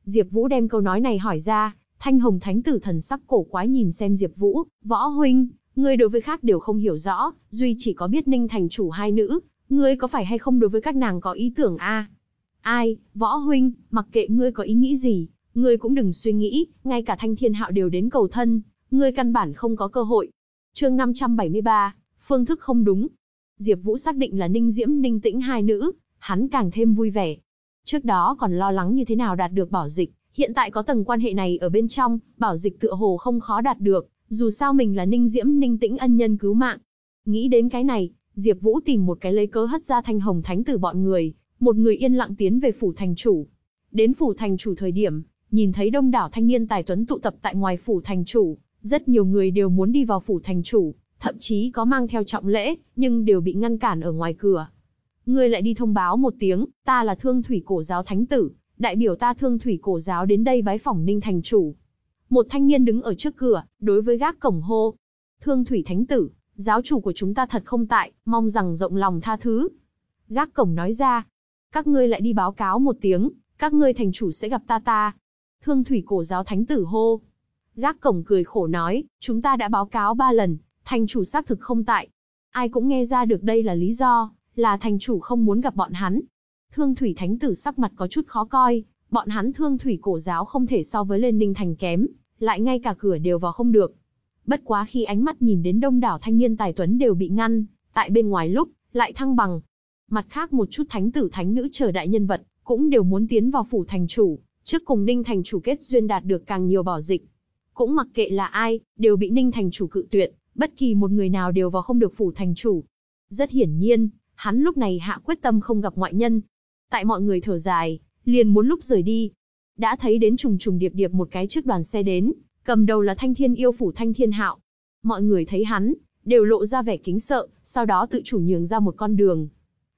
Diệp Vũ đem câu nói này hỏi ra, Thanh Hồng Thánh tử thần sắc cổ quái nhìn xem Diệp Vũ, "Võ huynh, ngươi đối với khác đều không hiểu rõ, duy chỉ có biết Ninh thành chủ hai nữ, ngươi có phải hay không đối với các nàng có ý tưởng a?" "Ai, Võ huynh, mặc kệ ngươi có ý nghĩ gì, ngươi cũng đừng suy nghĩ, ngay cả Thanh Thiên Hạo đều đến cầu thân, ngươi căn bản không có cơ hội." Chương 573, phương thức không đúng. Diệp Vũ xác định là Ninh Diễm Ninh Tĩnh hai nữ, hắn càng thêm vui vẻ. Trước đó còn lo lắng như thế nào đạt được bảo dịch, hiện tại có tầng quan hệ này ở bên trong, bảo dịch tựa hồ không khó đạt được, dù sao mình là Ninh Diễm Ninh Tĩnh ân nhân cứu mạng. Nghĩ đến cái này, Diệp Vũ tìm một cái lấy cớ hất ra Thanh Hồng Thánh tử bọn người, một người yên lặng tiến về phủ thành chủ. Đến phủ thành chủ thời điểm, nhìn thấy đông đảo thanh niên tài tuấn tụ tập tại ngoài phủ thành chủ, rất nhiều người đều muốn đi vào phủ thành chủ, thậm chí có mang theo trọng lễ, nhưng đều bị ngăn cản ở ngoài cửa. Ngươi lại đi thông báo một tiếng, ta là Thương Thủy Cổ giáo thánh tử, đại biểu ta Thương Thủy Cổ giáo đến đây bái phỏng Ninh thành chủ. Một thanh niên đứng ở trước cửa, đối với gác cổng hô. Thương Thủy Thánh Tử, giáo chủ của chúng ta thật không tại, mong rằng rộng lòng tha thứ. Gác cổng nói ra, các ngươi lại đi báo cáo một tiếng, các ngươi thành chủ sẽ gặp ta ta. Thương Thủy Cổ giáo Thánh Tử hô. Gác cổng cười khổ nói, chúng ta đã báo cáo ba lần, thành chủ xác thực không tại. Ai cũng nghe ra được đây là lý do, là thành chủ không muốn gặp bọn hắn. Thương Thủy Thánh Tử sắc mặt có chút khó coi, bọn hắn Thương Thủy Cổ giáo không thể so với Lên Ninh Thành kém, lại ngay cả cửa đều vào không được. Bất quá khi ánh mắt nhìn đến đông đảo thanh niên tài tuấn đều bị ngăn, tại bên ngoài lúc, lại thăng bằng. Mặt khác một chút thánh tử thánh nữ chờ đại nhân vật, cũng đều muốn tiến vào phủ thành chủ, trước cùng Ninh thành chủ kết duyên đạt được càng nhiều bảo dịch. Cũng mặc kệ là ai, đều bị Ninh thành chủ cự tuyệt, bất kỳ một người nào đều vào không được phủ thành chủ. Rất hiển nhiên, hắn lúc này hạ quyết tâm không gặp ngoại nhân. Tại mọi người thở dài, liền muốn lúc rời đi, đã thấy đến trùng trùng điệp điệp một cái chiếc đoàn xe đến, cầm đầu là Thanh Thiên yêu phủ Thanh Thiên Hạo. Mọi người thấy hắn, đều lộ ra vẻ kính sợ, sau đó tự chủ nhường ra một con đường.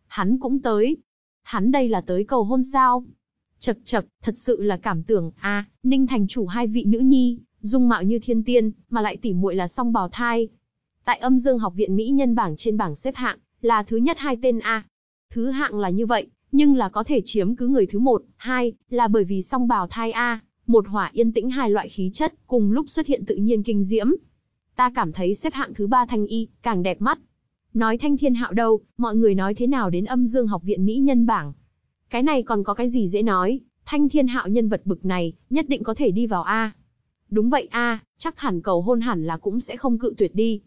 Hắn cũng tới. Hắn đây là tới cầu hôn sao? Chật chật, thật sự là cảm tưởng, a, Ninh thành chủ hai vị nữ nhi, dung mạo như thiên tiên, mà lại tỉ muội là song bào thai. Tại âm dương học viện Mỹ nhân bảng trên bảng xếp hạng, là thứ nhất hai tên A. Thứ hạng là như vậy, nhưng là có thể chiếm cứ người thứ một, hai, là bởi vì song bào thai A, một hỏa yên tĩnh hai loại khí chất, cùng lúc xuất hiện tự nhiên kinh diễm. Ta cảm thấy xếp hạng thứ ba thanh y, càng đẹp mắt. Nói thanh thiên hạo đâu, mọi người nói thế nào đến âm dương học viện Mỹ nhân bảng. Cái này còn có cái gì dễ nói, thanh thiên hạo nhân vật bực này, nhất định có thể đi vào A. Đúng vậy A, chắc hẳn cầu hôn hẳn là cũng sẽ không cự tuyệt đi.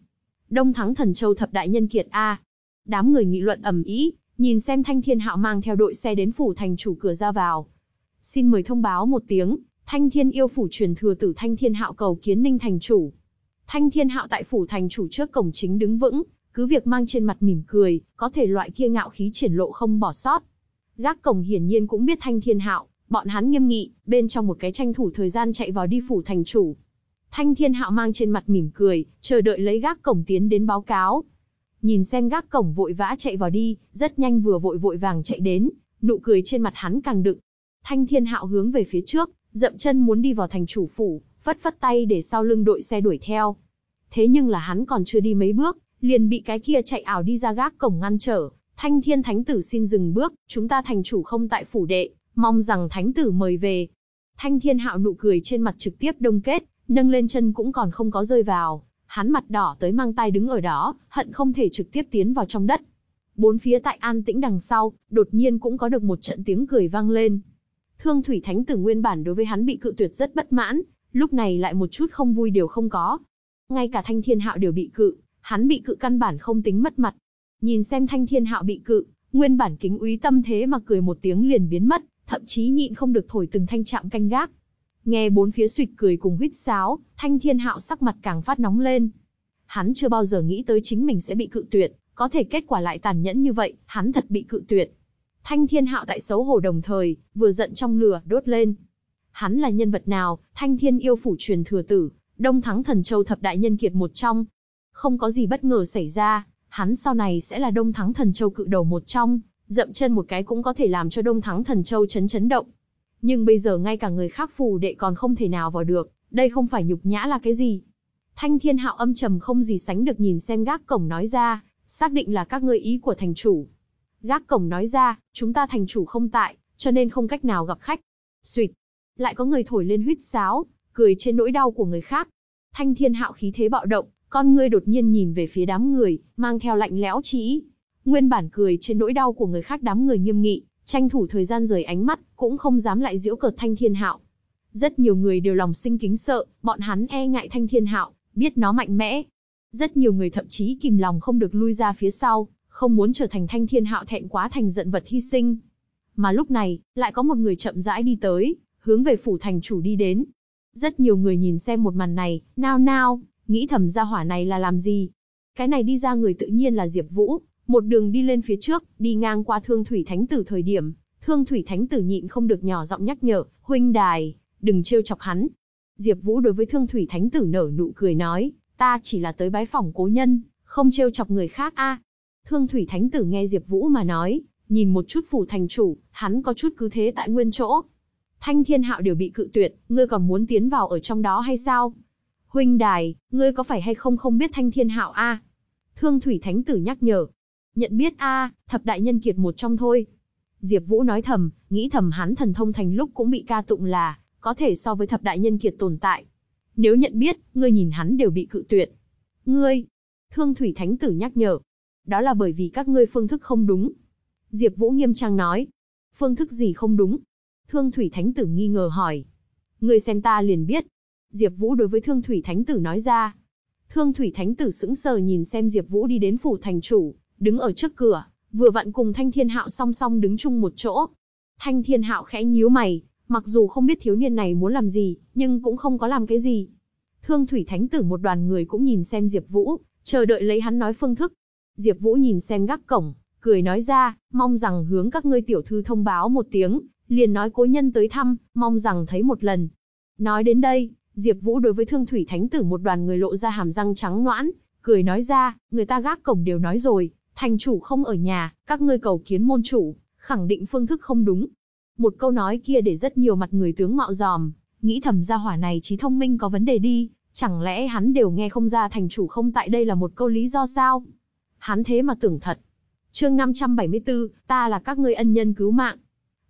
Đông thắng thần châu thập đại nhân kiệt A. Đám người nghị luận ầm ĩ, Nhìn xem Thanh Thiên Hạo mang theo đội xe đến phủ thành chủ cửa ra vào. Xin mời thông báo một tiếng, Thanh Thiên yêu phủ truyền thừa tử Thanh Thiên Hạo cầu kiến Ninh thành chủ. Thanh Thiên Hạo tại phủ thành chủ trước cổng chính đứng vững, cứ việc mang trên mặt mỉm cười, có thể loại kia ngạo khí triển lộ không bỏ sót. Gác cổng hiển nhiên cũng biết Thanh Thiên Hạo, bọn hắn nghiêm nghị, bên trong một cái tranh thủ thời gian chạy vào đi phủ thành chủ. Thanh Thiên Hạo mang trên mặt mỉm cười, chờ đợi lấy gác cổng tiến đến báo cáo. Nhìn xem gác cổng vội vã chạy vào đi, rất nhanh vừa vội vội vàng chạy đến, nụ cười trên mặt hắn càng đựng. Thanh Thiên Hạo hướng về phía trước, dậm chân muốn đi vào thành chủ phủ, phất phất tay để sau lưng đội xe đuổi theo. Thế nhưng là hắn còn chưa đi mấy bước, liền bị cái kia chạy ảo đi ra gác cổng ngăn trở. Thanh thiên thánh tử xin dừng bước, chúng ta thành chủ không tại phủ đệ, mong rằng thánh tử mời về. Thanh thiên hạo nụ cười trên mặt trực tiếp đông kết, nâng lên chân cũng còn không có rơi vào. Hắn mặt đỏ tới mang tay đứng ở đó, hận không thể trực tiếp tiến vào trong đất. Bốn phía tại an tĩnh đằng sau, đột nhiên cũng có được một trận tiếng cười vang lên. Thương thủy thánh tử nguyên bản đối với hắn bị cự tuyệt rất bất mãn, lúc này lại một chút không vui đều không có. Ngay cả thanh thiên hạo đều bị cự, hắn bị cự căn bản không tính mất mặt. Nhìn xem thanh thiên hạo bị cự, nguyên bản kính úy tâm thế mà cười một tiếng liền biến mất, thậm chí nhịn không được thổi từng thanh chạm canh gác. Nghe bốn phía suỵt cười cùng huýt sáo, thanh thiên hạo sắc mặt càng phát nóng lên. Hắn chưa bao giờ nghĩ tới chính mình sẽ bị cự tuyệt, có thể kết quả lại tàn nhẫn như vậy, hắn thật bị cự tuyệt. Thanh thiên hạo tại xấu hổ đồng thời, vừa giận trong lửa, đốt lên. Hắn là nhân vật nào, thanh thiên yêu phủ truyền thừa tử, đông thắng thần châu thập đại nhân kiệt một trong. Không có gì bất ngờ xảy ra, hắn sau này sẽ là đông thắng thần châu cự đầu một trong, dậm chân một cái cũng có thể làm cho đông thắng thần châu chấn chấn động. Nhưng bây giờ ngay cả người khác phù đệ còn không thể nào vào được, đây không phải nhục nhã là cái gì. Thanh thiên hạo âm trầm không gì sánh được nhìn xem gác cổng nói ra, xác định là các ngươi ý của thành chủ. Gác cổng nói ra, chúng ta thành chủ không tại, cho nên không cách nào gặp khách. Xuyệt, lại có người thổi lên huýt sáo, cười trên nỗi đau của người khác. Thanh thiên hạo khí thế bạo động, con ngươi đột nhiên nhìn về phía đám người, mang theo lạnh lẽo chí Nguyên bản cười trên nỗi đau của người khác đám người nghiêm nghị, tranh thủ thời gian rời ánh mắt, cũng không dám lại giễu cợt thanh thiên hạo. Rất nhiều người đều lòng sinh kính sợ, bọn hắn e ngại thanh thiên hạo, biết nó mạnh mẽ. Rất nhiều người thậm chí kìm lòng không được lui ra phía sau, không muốn trở thành thanh thiên hạo thẹn quá thành giận vật hy sinh. Mà lúc này, lại có một người chậm rãi đi tới, hướng về phủ thành chủ đi đến. Rất nhiều người nhìn xem một màn này, nao nao, nghĩ thầm ra hỏa này là làm gì. Cái này đi ra người tự nhiên là Diệp Vũ, một đường đi lên phía trước, đi ngang qua Thương Thủy Thánh Tử thời điểm, Thương Thủy Thánh Tử nhịn không được nhỏ giọng nhắc nhở, huynh đài, đừng trêu chọc hắn. Diệp Vũ đối với Thương Thủy Thánh Tử nở nụ cười nói, ta chỉ là tới bái phỏng cố nhân, không trêu chọc người khác a. Thương Thủy Thánh Tử nghe Diệp Vũ mà nói, nhìn một chút phủ thành chủ, hắn có chút cứ thế tại nguyên chỗ. Thanh Thiên Hạo đều bị cự tuyệt, ngươi còn muốn tiến vào ở trong đó hay sao? Huynh đài, ngươi có phải hay không không biết Thanh Thiên Hạo a? Thương Thủy Thánh Tử nhắc nhở. Nhận biết a, thập đại nhân kiệt một trong thôi. Diệp Vũ nói thầm, nghĩ thầm hắn thần thông thành lúc cũng bị ca tụng là có thể so với thập đại nhân kiệt tồn tại. Nếu nhận biết, ngươi nhìn hắn đều bị cự tuyệt. Ngươi, Thương Thủy Thánh Tử nhắc nhở, đó là bởi vì các ngươi phương thức không đúng. Diệp Vũ nghiêm trang nói, phương thức gì không đúng? Thương Thủy Thánh Tử nghi ngờ hỏi. Ngươi xem ta liền biết. Diệp Vũ đối với Thương Thủy Thánh Tử nói ra. Thương Thủy Thánh Tử sững sờ nhìn xem Diệp Vũ đi đến phủ thành chủ, đứng ở trước cửa, vừa vặn cùng Thanh Thiên Hạo song song đứng chung một chỗ. Thanh Thiên Hạo khẽ nhíu mày, mặc dù không biết thiếu niên này muốn làm gì, nhưng cũng không có làm cái gì. Thương Thủy Thánh Tử một đoàn người cũng nhìn xem Diệp Vũ, chờ đợi lấy hắn nói phương thức. Diệp Vũ nhìn xem gác cổng, cười nói ra, mong rằng hướng các ngươi tiểu thư thông báo một tiếng, liền nói cố nhân tới thăm, mong rằng thấy một lần. Nói đến đây, Diệp Vũ đối với Thương Thủy Thánh Tử một đoàn người lộ ra hàm răng trắng noãn, cười nói ra, người ta gác cổng đều nói rồi, thành chủ không ở nhà, các ngươi cầu kiến môn chủ, khẳng định phương thức không đúng. Một câu nói kia để rất nhiều mặt người tướng mạo giòm, nghĩ thầm gia hỏa này trí thông minh có vấn đề đi, chẳng lẽ hắn đều nghe không ra thành chủ không tại đây là một câu lý do sao? Hắn thế mà tưởng thật. Chương 574, ta là các ngươi ân nhân cứu mạng.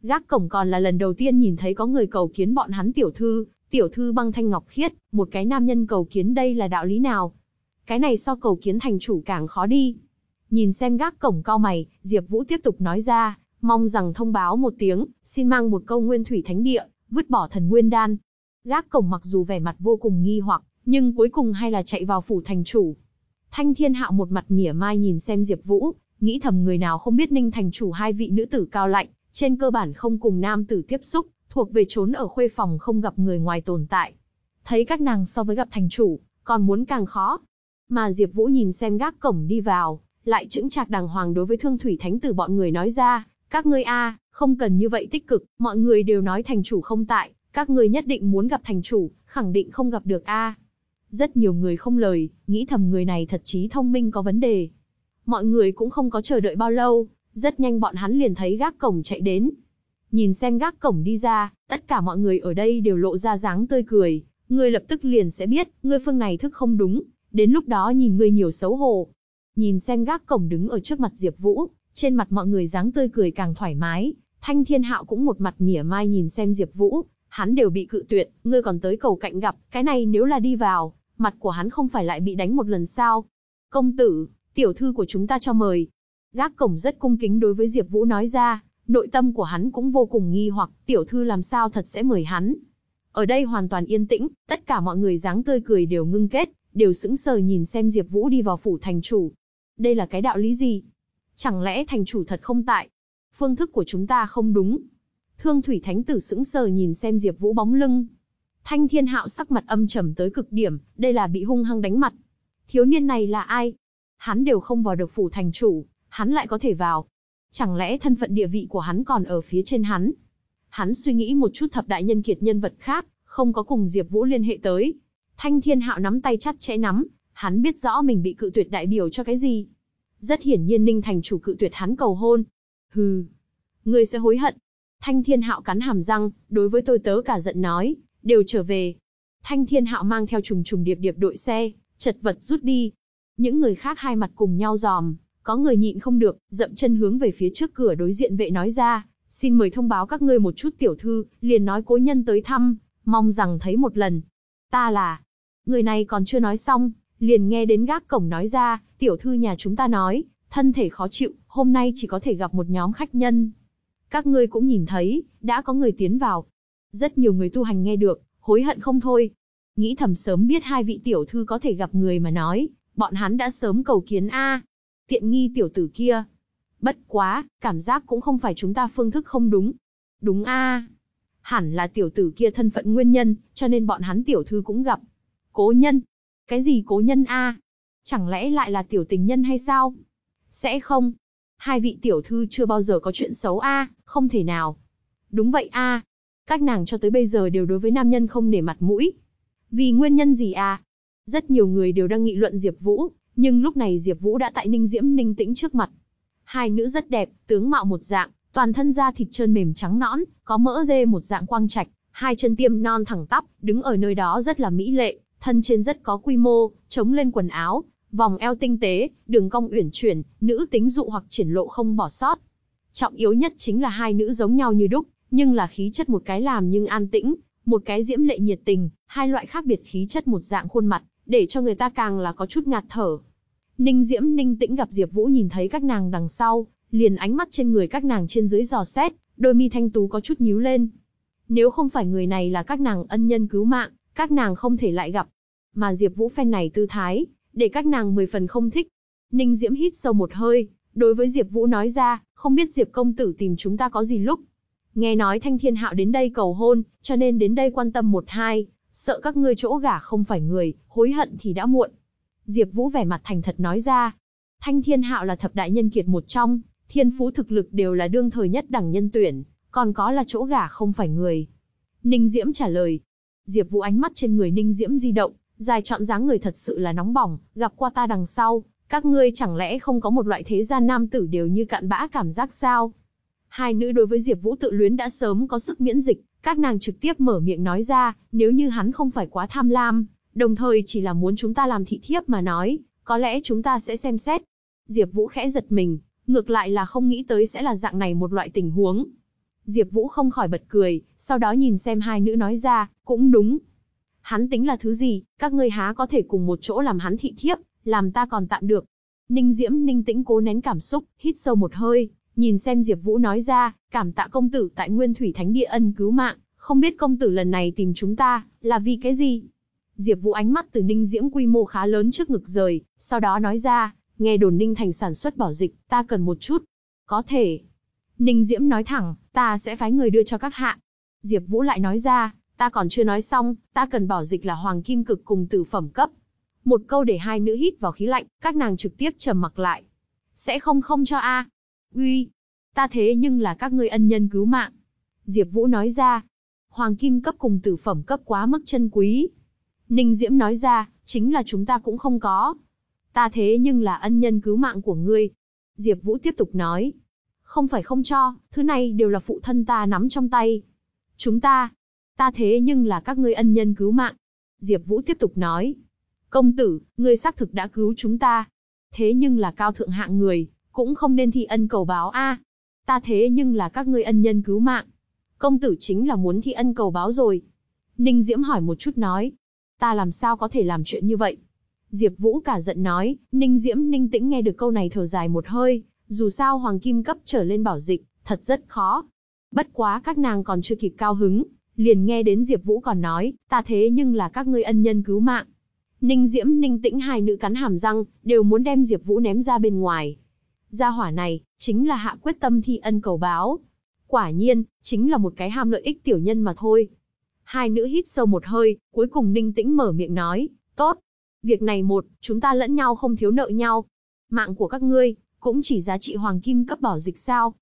Gác cổng còn là lần đầu tiên nhìn thấy có người cầu kiến bọn hắn tiểu thư, tiểu thư băng thanh ngọc khiết, một cái nam nhân cầu kiến đây là đạo lý nào? Cái này so cầu kiến thành chủ càng khó đi. Nhìn xem gác cổng cao mày, Diệp Vũ tiếp tục nói ra, mong rằng thông báo một tiếng, xin mang một câu nguyên thủy thánh địa, vứt bỏ thần nguyên đan. Gác cổng mặc dù vẻ mặt vô cùng nghi hoặc, nhưng cuối cùng hay là chạy vào phủ thành chủ. Thanh Thiên Hạo một mặt mỉa mai nhìn xem Diệp Vũ, nghĩ thầm người nào không biết Ninh thành chủ hai vị nữ tử cao lạnh, trên cơ bản không cùng nam tử tiếp xúc, thuộc về trốn ở khuê phòng không gặp người ngoài tồn tại. Thấy các nàng so với gặp thành chủ, còn muốn càng khó. Mà Diệp Vũ nhìn xem gác cổng đi vào, lại chững chạc đàng hoàng đối với Thương Thủy Thánh tử bọn người nói ra, các ngươi a, không cần như vậy tích cực, mọi người đều nói thành chủ không tại, các ngươi nhất định muốn gặp thành chủ, khẳng định không gặp được a. Rất nhiều người không lời, nghĩ thầm người này thật trí thông minh có vấn đề. Mọi người cũng không có chờ đợi bao lâu, rất nhanh bọn hắn liền thấy gác cổng chạy đến. Nhìn xem gác cổng đi ra, tất cả mọi người ở đây đều lộ ra dáng tươi cười, ngươi lập tức liền sẽ biết, ngươi phương này thức không đúng, đến lúc đó nhìn ngươi nhiều xấu hổ. Nhìn xem gác cổng đứng ở trước mặt Diệp Vũ, trên mặt mọi người dáng tươi cười càng thoải mái, Thanh Thiên Hạo cũng một mặt mỉa mai nhìn xem Diệp Vũ, hắn đều bị cự tuyệt, ngươi còn tới cầu cạnh gặp, cái này nếu là đi vào, mặt của hắn không phải lại bị đánh một lần sao? Công tử, tiểu thư của chúng ta cho mời. Gác cổng rất cung kính đối với Diệp Vũ nói ra, nội tâm của hắn cũng vô cùng nghi hoặc, tiểu thư làm sao thật sẽ mời hắn. Ở đây hoàn toàn yên tĩnh, tất cả mọi người dáng tươi cười đều ngưng kết, đều sững sờ nhìn xem Diệp Vũ đi vào phủ thành chủ. Đây là cái đạo lý gì? Chẳng lẽ thành chủ thật không tại? Phương thức của chúng ta không đúng. Thương Thủy Thánh Tử sững sờ nhìn xem Diệp Vũ bóng lưng. Thanh Thiên Hạo sắc mặt âm trầm tới cực điểm, đây là bị hung hăng đánh mặt. Thiếu niên này là ai? Hắn đều không vào được phủ thành chủ, hắn lại có thể vào. Chẳng lẽ thân phận địa vị của hắn còn ở phía trên hắn? Hắn suy nghĩ một chút thập đại nhân kiệt nhân vật khác, không có cùng Diệp Vũ liên hệ tới. Thanh Thiên Hạo nắm tay chặt chẽ nắm, hắn biết rõ mình bị cự tuyệt đại biểu cho cái gì. Rất hiển nhiên Ninh thành chủ cự tuyệt hắn cầu hôn. Hừ, ngươi sẽ hối hận. Thanh Thiên Hạo cắn hàm răng, đối với tôi tớ cả giận nói, đều trở về. Thanh Thiên Hạo mang theo trùng trùng điệp điệp đội xe, chật vật rút đi. Những người khác hai mặt cùng nhau giòm, có người nhịn không được, dậm chân hướng về phía trước cửa đối diện vệ nói ra, xin mời thông báo các ngươi một chút tiểu thư, liền nói cố nhân tới thăm, mong rằng thấy một lần. Ta là, người này còn chưa nói xong, liền nghe đến gác cổng nói ra, tiểu thư nhà chúng ta nói, thân thể khó chịu, hôm nay chỉ có thể gặp một nhóm khách nhân. Các ngươi cũng nhìn thấy, đã có người tiến vào. Rất nhiều người tu hành nghe được, hối hận không thôi. Nghĩ thầm sớm biết hai vị tiểu thư có thể gặp người mà nói, bọn hắn đã sớm cầu kiến A. Tiện nghi tiểu tử kia. Bất quá, cảm giác cũng không phải chúng ta phương thức không đúng. Đúng A. Hẳn là tiểu tử kia thân phận nguyên nhân, cho nên bọn hắn tiểu thư cũng gặp. Cố nhân. Cái gì cố nhân A? Chẳng lẽ lại là tiểu tình nhân hay sao? Sẽ không. Hai vị tiểu thư chưa bao giờ có chuyện xấu a, không thể nào. Đúng vậy a. Các nàng cho tới bây giờ đều đối với nam nhân không nể mặt mũi. Vì nguyên nhân gì a? Rất nhiều người đều đang nghị luận Diệp Vũ, nhưng lúc này Diệp Vũ đã tại Ninh Diễm Ninh Tĩnh trước mặt. Hai nữ rất đẹp, tướng mạo một dạng, toàn thân da thịt trơn mềm trắng nõn, có mỡ dê một dạng quang trạch, hai chân tiêm non thẳng tắp, đứng ở nơi đó rất là mỹ lệ, thân trên rất có quy mô, chống lên quần áo, Vòng eo tinh tế, đường cong uyển chuyển, nữ tính dụ hoặc triển lộ không bỏ sót. Trọng yếu nhất chính là hai nữ giống nhau như đúc, nhưng là khí chất một cái làm nhưng an tĩnh, một cái diễm lệ nhiệt tình, hai loại khác biệt khí chất một dạng khuôn mặt, để cho người ta càng là có chút ngạt thở. Ninh Diễm Ninh Tĩnh gặp Diệp Vũ nhìn thấy các nàng đằng sau, liền ánh mắt trên người các nàng trên dưới dò xét, đôi mi thanh tú có chút nhíu lên. Nếu không phải người này là các nàng ân nhân cứu mạng, các nàng không thể lại gặp. Mà Diệp Vũ phen này tư thái, để các nàng mười phần không thích. Ninh Diễm hít sâu một hơi, đối với Diệp Vũ nói ra, không biết Diệp công tử tìm chúng ta có gì lúc. Nghe nói Thanh Thiên Hạo đến đây cầu hôn, cho nên đến đây quan tâm một hai, sợ các ngươi chỗ gả không phải người, hối hận thì đã muộn. Diệp Vũ vẻ mặt thành thật nói ra, Thanh Thiên Hạo là thập đại nhân kiệt một trong, thiên phú thực lực đều là đương thời nhất đẳng nhân tuyển, còn có là chỗ gả không phải người. Ninh Diễm trả lời. Diệp Vũ ánh mắt trên người Ninh Diễm di động, Dài chọn dáng người thật sự là nóng bỏng, gặp qua ta đằng sau, các ngươi chẳng lẽ không có một loại thế gian nam tử đều như cạn bã cảm giác sao? Hai nữ đối với Diệp Vũ tự luyến đã sớm có sức miễn dịch, các nàng trực tiếp mở miệng nói ra, nếu như hắn không phải quá tham lam, đồng thời chỉ là muốn chúng ta làm thị thiếp mà nói, có lẽ chúng ta sẽ xem xét. Diệp Vũ khẽ giật mình, ngược lại là không nghĩ tới sẽ là dạng này một loại tình huống. Diệp Vũ không khỏi bật cười, sau đó nhìn xem hai nữ nói ra, cũng đúng, Hắn tính là thứ gì, các ngươi há có thể cùng một chỗ làm hắn thị thiếp, làm ta còn tạm được. Ninh Diễm ninh tĩnh cố nén cảm xúc, hít sâu một hơi, nhìn xem Diệp Vũ nói ra, cảm tạ công tử tại Nguyên Thủy Thánh Địa ân cứu mạng, không biết công tử lần này tìm chúng ta, là vì cái gì? Diệp Vũ ánh mắt từ Ninh Diễm quy mô khá lớn trước ngực rời, sau đó nói ra, nghe đồn Ninh Thành sản xuất bảo dịch, ta cần một chút. Có thể. Ninh Diễm nói thẳng, ta sẽ phái người đưa cho các hạ. Diệp Vũ lại nói ra, Ta còn chưa nói xong, ta cần bảo dịch là hoàng kim cực cùng tử phẩm cấp. Một câu để hai nữ hít vào khí lạnh, các nàng trực tiếp trầm mặc lại. Sẽ không không cho a. Uy, ta thế nhưng là các ngươi ân nhân cứu mạng. Diệp Vũ nói ra. Hoàng kim cấp cùng tử phẩm cấp quá mức chân quý. Ninh Diễm nói ra, chính là chúng ta cũng không có. Ta thế nhưng là ân nhân cứu mạng của ngươi. Diệp Vũ tiếp tục nói. Không phải không cho, thứ này đều là phụ thân ta nắm trong tay. Chúng ta, Ta thế nhưng là các ngươi ân nhân cứu mạng. Diệp Vũ tiếp tục nói. Công tử, ngươi xác thực đã cứu chúng ta. Thế nhưng là cao thượng hạng người, cũng không nên thi ân cầu báo a. Ta thế nhưng là các ngươi ân nhân cứu mạng. Công tử chính là muốn thi ân cầu báo rồi. Ninh Diễm hỏi một chút nói. Ta làm sao có thể làm chuyện như vậy? Diệp Vũ cả giận nói, Ninh Diễm Ninh Tĩnh nghe được câu này thở dài một hơi, dù sao hoàng kim cấp trở lên bảo dịch, thật rất khó. Bất quá các nàng còn chưa kịp cao hứng, liền nghe đến Diệp Vũ còn nói, ta thế nhưng là các ngươi ân nhân cứu mạng. Ninh Diễm Ninh Tĩnh hai nữ cắn hàm răng, đều muốn đem Diệp Vũ ném ra bên ngoài. Gia hỏa này, chính là hạ quyết tâm thi ân cầu báo. Quả nhiên, chính là một cái ham lợi ích tiểu nhân mà thôi. Hai nữ hít sâu một hơi, cuối cùng Ninh Tĩnh mở miệng nói, tốt. Việc này một, chúng ta lẫn nhau không thiếu nợ nhau. Mạng của các ngươi, cũng chỉ giá trị hoàng kim cấp bảo dịch sao.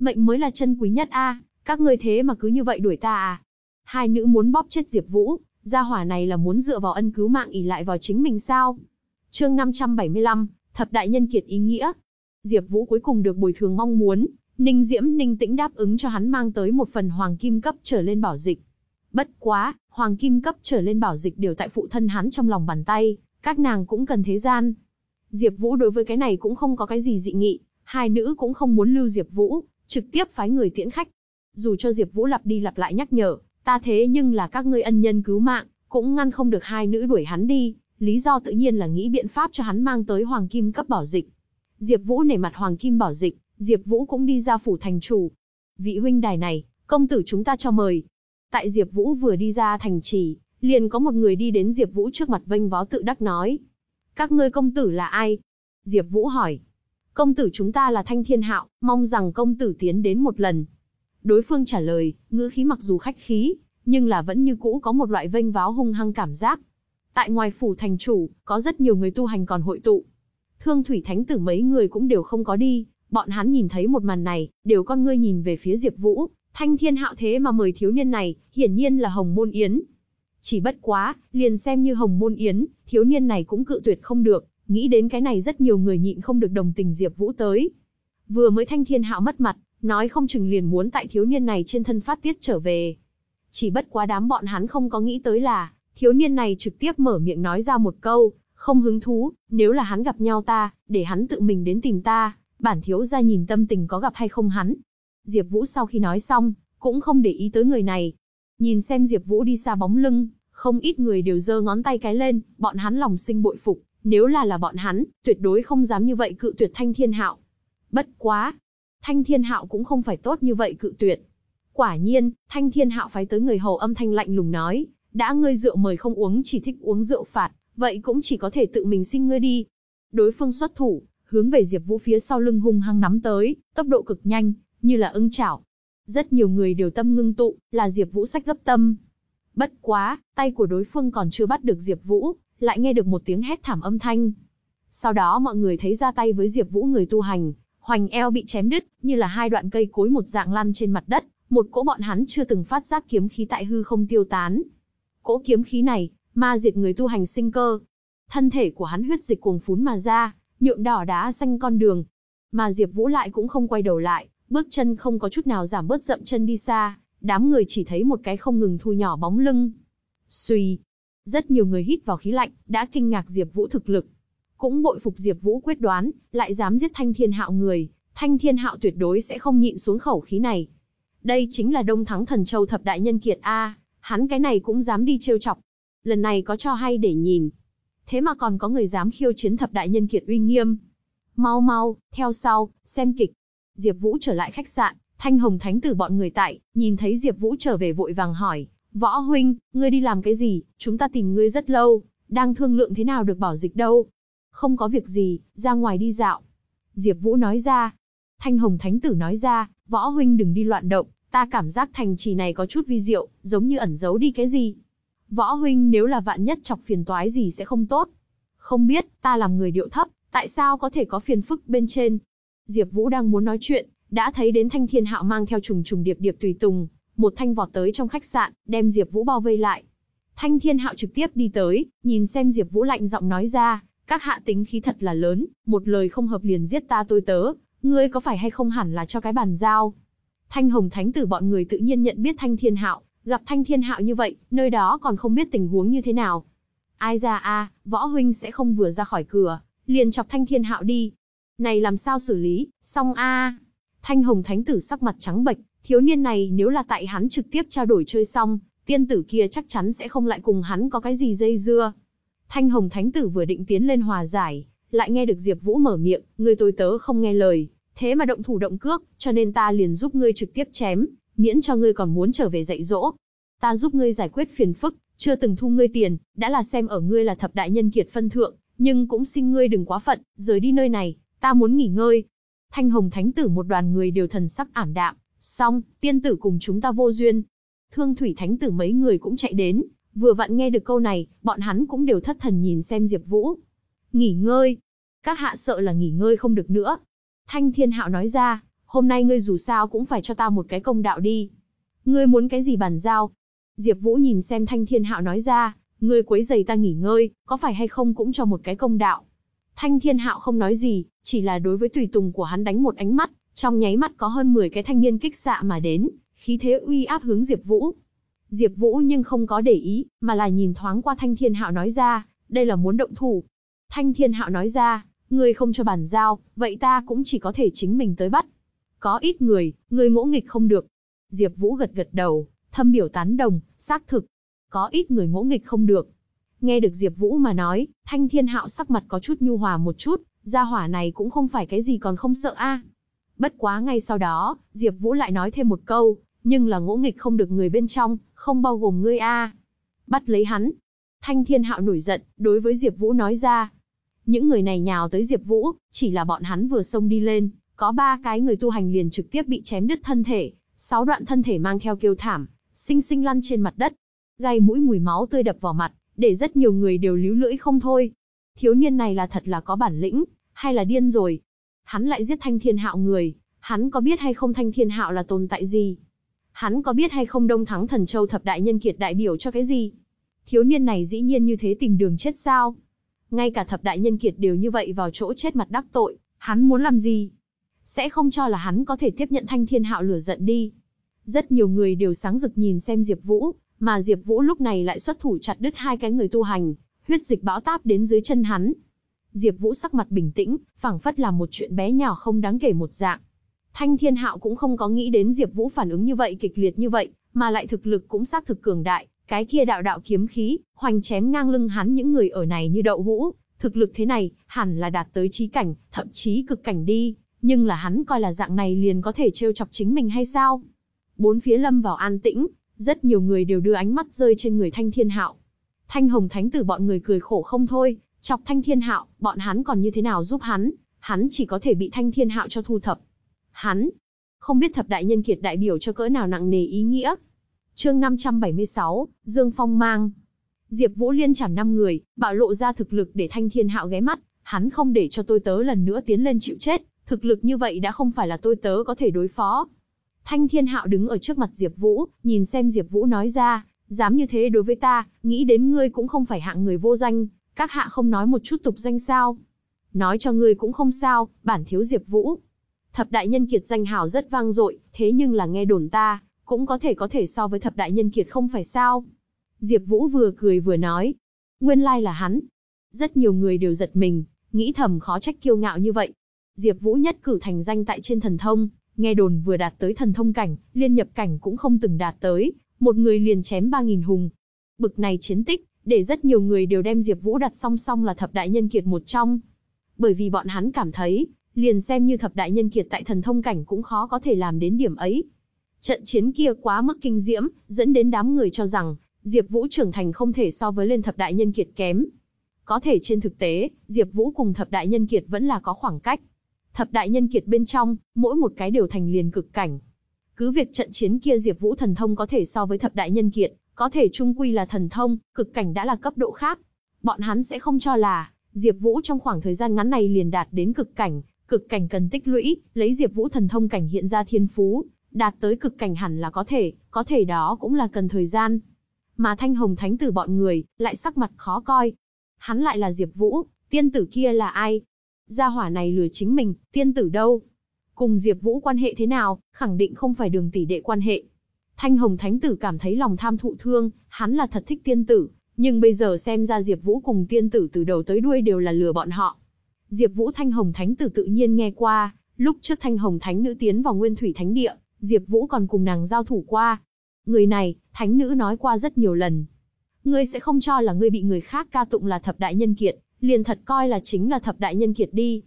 Mệnh mới là chân quý nhất a, các ngươi thế mà cứ như vậy đuổi ta à. Hai nữ muốn bóp chết Diệp Vũ, gia hỏa này là muốn dựa vào ân cứu mạng ỷ lại vào chính mình sao. Chương 575, thập đại nhân kiệt ý nghĩa. Diệp Vũ cuối cùng được bồi thường mong muốn, Ninh Diễm Ninh Tĩnh đáp ứng cho hắn mang tới một phần hoàng kim cấp trở lên bảo dịch. Bất quá, hoàng kim cấp trở lên bảo dịch đều tại phụ thân hắn trong lòng bàn tay, các nàng cũng cần thế gian. Diệp Vũ đối với cái này cũng không có cái gì dị nghị, hai nữ cũng không muốn lưu Diệp Vũ, trực tiếp phái người tiễn khách. Dù cho Diệp Vũ lặp đi lặp lại nhắc nhở, ta thế nhưng là các ngươi ân nhân cứu mạng, cũng ngăn không được hai nữ đuổi hắn đi, lý do tự nhiên là nghĩ biện pháp cho hắn mang tới hoàng kim cấp bảo dịch. Diệp Vũ nể mặt hoàng kim bảo dịch, Diệp Vũ cũng đi ra phủ thành chủ. Vị huynh đài này, công tử chúng ta cho mời. Tại Diệp Vũ vừa đi ra thành trì, liền có một người đi đến Diệp Vũ trước mặt vênh váo tự đắc nói: "Các ngươi công tử là ai?" Diệp Vũ hỏi. "Công tử chúng ta là Thanh Thiên Hạo, mong rằng công tử tiến đến một lần." Đối phương trả lời, ngữ khí mặc dù khách khí, nhưng là vẫn như cũ có một loại vênh váo hung hăng cảm giác. Tại ngoài phủ thành chủ, có rất nhiều người tu hành còn hội tụ. Thương thủy thánh tử mấy người cũng đều không có đi, bọn hắn nhìn thấy một màn này, đều con ngươi nhìn về phía Diệp Vũ, Thanh Thiên Hạo thế mà mời thiếu niên này, hiển nhiên là Hồng Môn Yến. Chỉ bất quá, liền xem như Hồng Môn Yến, thiếu niên này cũng cự tuyệt không được, nghĩ đến cái này rất nhiều người nhịn không được đồng tình Diệp Vũ tới. Vừa mới Thanh Thiên Hạo mất mặt, nói không chừng liền muốn tại thiếu niên này trên thân phát tiết trở về. Chỉ bất quá đám bọn hắn không có nghĩ tới là, thiếu niên này trực tiếp mở miệng nói ra một câu, không hứng thú, nếu là hắn gặp nhau ta, để hắn tự mình đến tìm ta, bản thiếu gia nhìn tâm tình có gặp hay không hắn. Diệp Vũ sau khi nói xong, cũng không để ý tới người này. Nhìn xem Diệp Vũ đi xa bóng lưng, không ít người đều giơ ngón tay cái lên, bọn hắn lòng sinh bội phục, nếu là là bọn hắn, tuyệt đối không dám như vậy cự tuyệt Thanh Thiên Hạo. Bất quá, Thanh Thiên Hạo cũng không phải tốt như vậy cự tuyệt. Quả nhiên, Thanh Thiên Hạo phái tới người hầu âm thanh lạnh lùng nói, đã ngươi rượu mời không uống chỉ thích uống rượu phạt, vậy cũng chỉ có thể tự mình xin ngươi đi. Đối phương xuất thủ, hướng về Diệp Vũ phía sau lưng hung hăng nắm tới, tốc độ cực nhanh, như là ưng chảo. Rất nhiều người đều tâm ngưng tụ, là Diệp Vũ sách gấp tâm. Bất quá, tay của đối phương còn chưa bắt được Diệp Vũ, lại nghe được một tiếng hét thảm âm thanh. Sau đó mọi người thấy ra tay với Diệp Vũ người tu hành, hoành eo bị chém đứt, như là hai đoạn cây cối một dạng lăn trên mặt đất, một cỗ bọn hắn chưa từng phát giác kiếm khí tại hư không tiêu tán. Cỗ kiếm khí này, ma diệt người tu hành sinh cơ. Thân thể của hắn huyết dịch cuồng phún mà ra, nhuộm đỏ đá xanh con đường. Mà Diệp Vũ lại cũng không quay đầu lại, bước chân không có chút nào giảm bớt dậm chân đi xa, đám người chỉ thấy một cái không ngừng thu nhỏ bóng lưng. Xuy. Rất nhiều người hít vào khí lạnh, đã kinh ngạc Diệp Vũ thực lực. Cũng bội phục Diệp Vũ quyết đoán, lại dám giết Thanh Thiên Hạo người, Thanh Thiên Hạo tuyệt đối sẽ không nhịn xuống khẩu khí này. Đây chính là Đông Thắng Thần Châu thập đại nhân kiệt a, hắn cái này cũng dám đi trêu chọc. Lần này có cho hay để nhìn. Thế mà còn có người dám khiêu chiến thập đại nhân kiệt uy nghiêm. Mau mau, theo sau, xem kịch. Diệp Vũ trở lại khách sạn, Thanh Hồng Thánh tử bọn người tại, nhìn thấy Diệp Vũ trở về vội vàng hỏi, "Võ huynh, ngươi đi làm cái gì? Chúng ta tìm ngươi rất lâu, đang thương lượng thế nào được bảo dịch đâu?" "Không có việc gì, ra ngoài đi dạo." Diệp Vũ nói ra. Thanh Hồng Thánh tử nói ra, "Võ huynh đừng đi loạn động, ta cảm giác thành trì này có chút vi diệu, giống như ẩn giấu đi cái gì." Võ huynh nếu là vạn nhất chọc phiền toái gì sẽ không tốt. Không biết, ta làm người điệu thấp, tại sao có thể có phiền phức bên trên? Diệp Vũ đang muốn nói chuyện, đã thấy đến Thanh Thiên Hạo mang theo trùng trùng điệp điệp tùy tùng, một thanh vọt tới trong khách sạn, đem Diệp Vũ bao vây lại. Thanh Thiên Hạo trực tiếp đi tới, nhìn xem Diệp Vũ lạnh giọng nói ra, các hạ tính khí thật là lớn, một lời không hợp liền giết ta tôi tớ, ngươi có phải hay không hẳn là cho cái bàn giao. Thanh Hồng Thánh tử bọn người tự nhiên nhận biết Thanh Thiên Hạo, gặp Thanh Thiên Hạo như vậy, nơi đó còn không biết tình huống như thế nào. Ai ra a, võ huynh sẽ không vừa ra khỏi cửa, liền chọc thanh thiên hạo đi. Này làm sao xử lý, xong a. Thanh hồng thánh tử sắc mặt trắng bệch, thiếu niên này nếu là tại hắn trực tiếp trao đổi chơi xong, tiên tử kia chắc chắn sẽ không lại cùng hắn có cái gì dây dưa. Thanh hồng thánh tử vừa định tiến lên hòa giải, lại nghe được Diệp Vũ mở miệng, ngươi tôi tớ không nghe lời, thế mà động thủ động cước, cho nên ta liền giúp ngươi trực tiếp chém, miễn cho ngươi còn muốn trở về dạy dỗ. Ta giúp ngươi giải quyết phiền phức, chưa từng thu ngươi tiền, đã là xem ở ngươi là thập đại nhân kiệt phân thượng, nhưng cũng xin ngươi đừng quá phận, rời đi nơi này, ta muốn nghỉ ngơi. Thanh Hồng Thánh tử một đoàn người đều thần sắc ảm đạm, xong, tiên tử cùng chúng ta vô duyên. Thương Thủy Thánh tử mấy người cũng chạy đến, vừa vặn nghe được câu này, bọn hắn cũng đều thất thần nhìn xem Diệp Vũ. Nghỉ ngơi. Các hạ sợ là nghỉ ngơi không được nữa. Thanh Thiên Hạo nói ra, hôm nay ngươi dù sao cũng phải cho ta một cái công đạo đi. Ngươi muốn cái gì bàn giao? Diệp Vũ nhìn xem Thanh Thiên Hạo nói ra, ngươi quấy rầy ta nghỉ ngơi, có phải hay không cũng cho một cái công đạo. Thanh Thiên Hạo không nói gì, chỉ là đối với tùy tùng của hắn đánh một ánh mắt, trong nháy mắt có hơn 10 cái thanh niên kích xạ mà đến, khí thế uy áp hướng Diệp Vũ. Diệp Vũ nhưng không có để ý, mà là nhìn thoáng qua Thanh Thiên Hạo nói ra, đây là muốn động thủ. Thanh Thiên Hạo nói ra, ngươi không cho bản giao, vậy ta cũng chỉ có thể chính mình tới bắt. Có ít người, ngươi ngỗ nghịch không được. Diệp Vũ gật gật đầu, thâm biểu tán đồng, xác thực. Có ít người ngỗ nghịch không được. Nghe được Diệp Vũ mà nói, Thanh Thiên Hạo sắc mặt có chút nhu hòa một chút, gia hỏa này cũng không phải cái gì còn không sợ a. Bất quá ngay sau đó, Diệp Vũ lại nói thêm một câu, nhưng là ngỗ nghịch không được người bên trong, không bao gồm ngươi a. Bắt lấy hắn. Thanh Thiên Hạo nổi giận, đối với Diệp Vũ nói ra. Những người này nhào tới Diệp Vũ, chỉ là bọn hắn vừa xông đi lên, có ba cái người tu hành liền trực tiếp bị chém đứt thân thể, sáu đoạn thân thể mang theo kêu thảm, sinh sinh lăn trên mặt đất. Gai mũi mùi máu tươi đập vào mặt, để rất nhiều người đều líu lưỡi không thôi. Thiếu niên này là thật là có bản lĩnh, hay là điên rồi? Hắn lại giết Thanh Thiên Hạo người, hắn có biết hay không Thanh Thiên Hạo là tồn tại gì? Hắn có biết hay không Đông Thắng Thần Châu thập đại nhân kiệt đại biểu cho cái gì? Thiếu niên này dĩ nhiên như thế tìm đường chết sao? Ngay cả thập đại nhân kiệt đều như vậy vào chỗ chết mặt đắc tội, hắn muốn làm gì? Sẽ không cho là hắn có thể tiếp nhận Thanh Thiên Hạo lửa giận đi. Rất nhiều người đều sáng rực nhìn xem Diệp Vũ, mà Diệp Vũ lúc này lại xuất thủ chặt đứt hai cái người tu hành, huyết dịch bão táp đến dưới chân hắn. Diệp Vũ sắc mặt bình tĩnh, phảng phất là một chuyện bé nhỏ không đáng kể một dạng. Thanh Thiên Hạo cũng không có nghĩ đến Diệp Vũ phản ứng như vậy kịch liệt như vậy, mà lại thực lực cũng xác thực cường đại, cái kia đạo đạo kiếm khí, hoành chém ngang lưng hắn những người ở này như đậu hũ, thực lực thế này, hẳn là đạt tới chí cảnh, thậm chí cực cảnh đi, nhưng là hắn coi là dạng này liền có thể trêu chọc chính mình hay sao? Bốn phía lâm vào an tĩnh, rất nhiều người đều đưa ánh mắt rơi trên người Thanh Thiên Hạo. Thanh Hồng Thánh tử bọn người cười khổ không thôi, chọc Thanh Thiên Hạo, bọn hắn còn như thế nào giúp hắn, hắn chỉ có thể bị Thanh Thiên Hạo cho thu thập. Hắn, không biết thập đại nhân kiệt đại biểu cho cỡ nào nặng nề ý nghĩa. Chương 576, Dương Phong mang. Diệp Vũ liên chảm năm người, bạo lộ ra thực lực để Thanh Thiên Hạo ghé mắt, hắn không để cho tôi tớ lần nữa tiến lên chịu chết, thực lực như vậy đã không phải là tôi tớ có thể đối phó. Thanh Thiên Hạo đứng ở trước mặt Diệp Vũ, nhìn xem Diệp Vũ nói ra, dám như thế đối với ta, nghĩ đến ngươi cũng không phải hạng người vô danh, các hạ không nói một chút tục danh sao? Nói cho ngươi cũng không sao, bản thiếu Diệp Vũ. Thập đại nhân kiệt danh hào rất vang dội, thế nhưng là nghe đồn ta, cũng có thể có thể so với thập đại nhân kiệt không phải sao? Diệp Vũ vừa cười vừa nói, nguyên lai là hắn. Rất nhiều người đều giật mình, nghĩ thầm khó trách kiêu ngạo như vậy. Diệp Vũ nhất cử thành danh tại trên thần thông, nghe đồn vừa đạt tới thần thông cảnh, liên nhập cảnh cũng không từng đạt tới, một người liền chém 3000 hùng. Bực này chiến tích, để rất nhiều người đều đem Diệp Vũ đặt song song là thập đại nhân kiệt một trong. Bởi vì bọn hắn cảm thấy, liền xem như thập đại nhân kiệt tại thần thông cảnh cũng khó có thể làm đến điểm ấy. Trận chiến kia quá mức kinh diễm, dẫn đến đám người cho rằng, Diệp Vũ trưởng thành không thể so với lên thập đại nhân kiệt kém. Có thể trên thực tế, Diệp Vũ cùng thập đại nhân kiệt vẫn là có khoảng cách. Thập đại nhân kiệt bên trong, mỗi một cái đều thành liền cực cảnh. Cứ việc trận chiến kia Diệp Vũ thần thông có thể so với thập đại nhân kiệt, có thể chung quy là thần thông, cực cảnh đã là cấp độ khác. Bọn hắn sẽ không cho là Diệp Vũ trong khoảng thời gian ngắn này liền đạt đến cực cảnh, cực cảnh cần tích lũy, lấy Diệp Vũ thần thông cảnh hiện ra thiên phú, đạt tới cực cảnh hẳn là có thể, có thể đó cũng là cần thời gian. Mà Thanh Hồng Thánh tử bọn người lại sắc mặt khó coi. Hắn lại là Diệp Vũ, tiên tử kia là ai? Gia hỏa này lừa chính mình, tiên tử đâu? Cùng Diệp Vũ quan hệ thế nào, khẳng định không phải đường tỷ đệ quan hệ. Thanh Hồng Thánh tử cảm thấy lòng tham thụ thương, hắn là thật thích tiên tử, Nhưng bây giờ xem ra Diệp Vũ cùng tiên tử từ đầu tới đuôi đều là lừa bọn họ. Diệp Vũ Thanh Hồng Thánh tử tự nhiên nghe qua, lúc trước Thanh Hồng Thánh nữ tiến vào Nguyên Thủy Thánh địa, Diệp Vũ còn cùng nàng giao thủ qua. Người này, thánh nữ nói qua rất nhiều lần. Ngươi sẽ không cho là ngươi bị người khác ca tụng là thập đại nhân kiệt, liền thật coi là chính là thập đại nhân kiệt đi.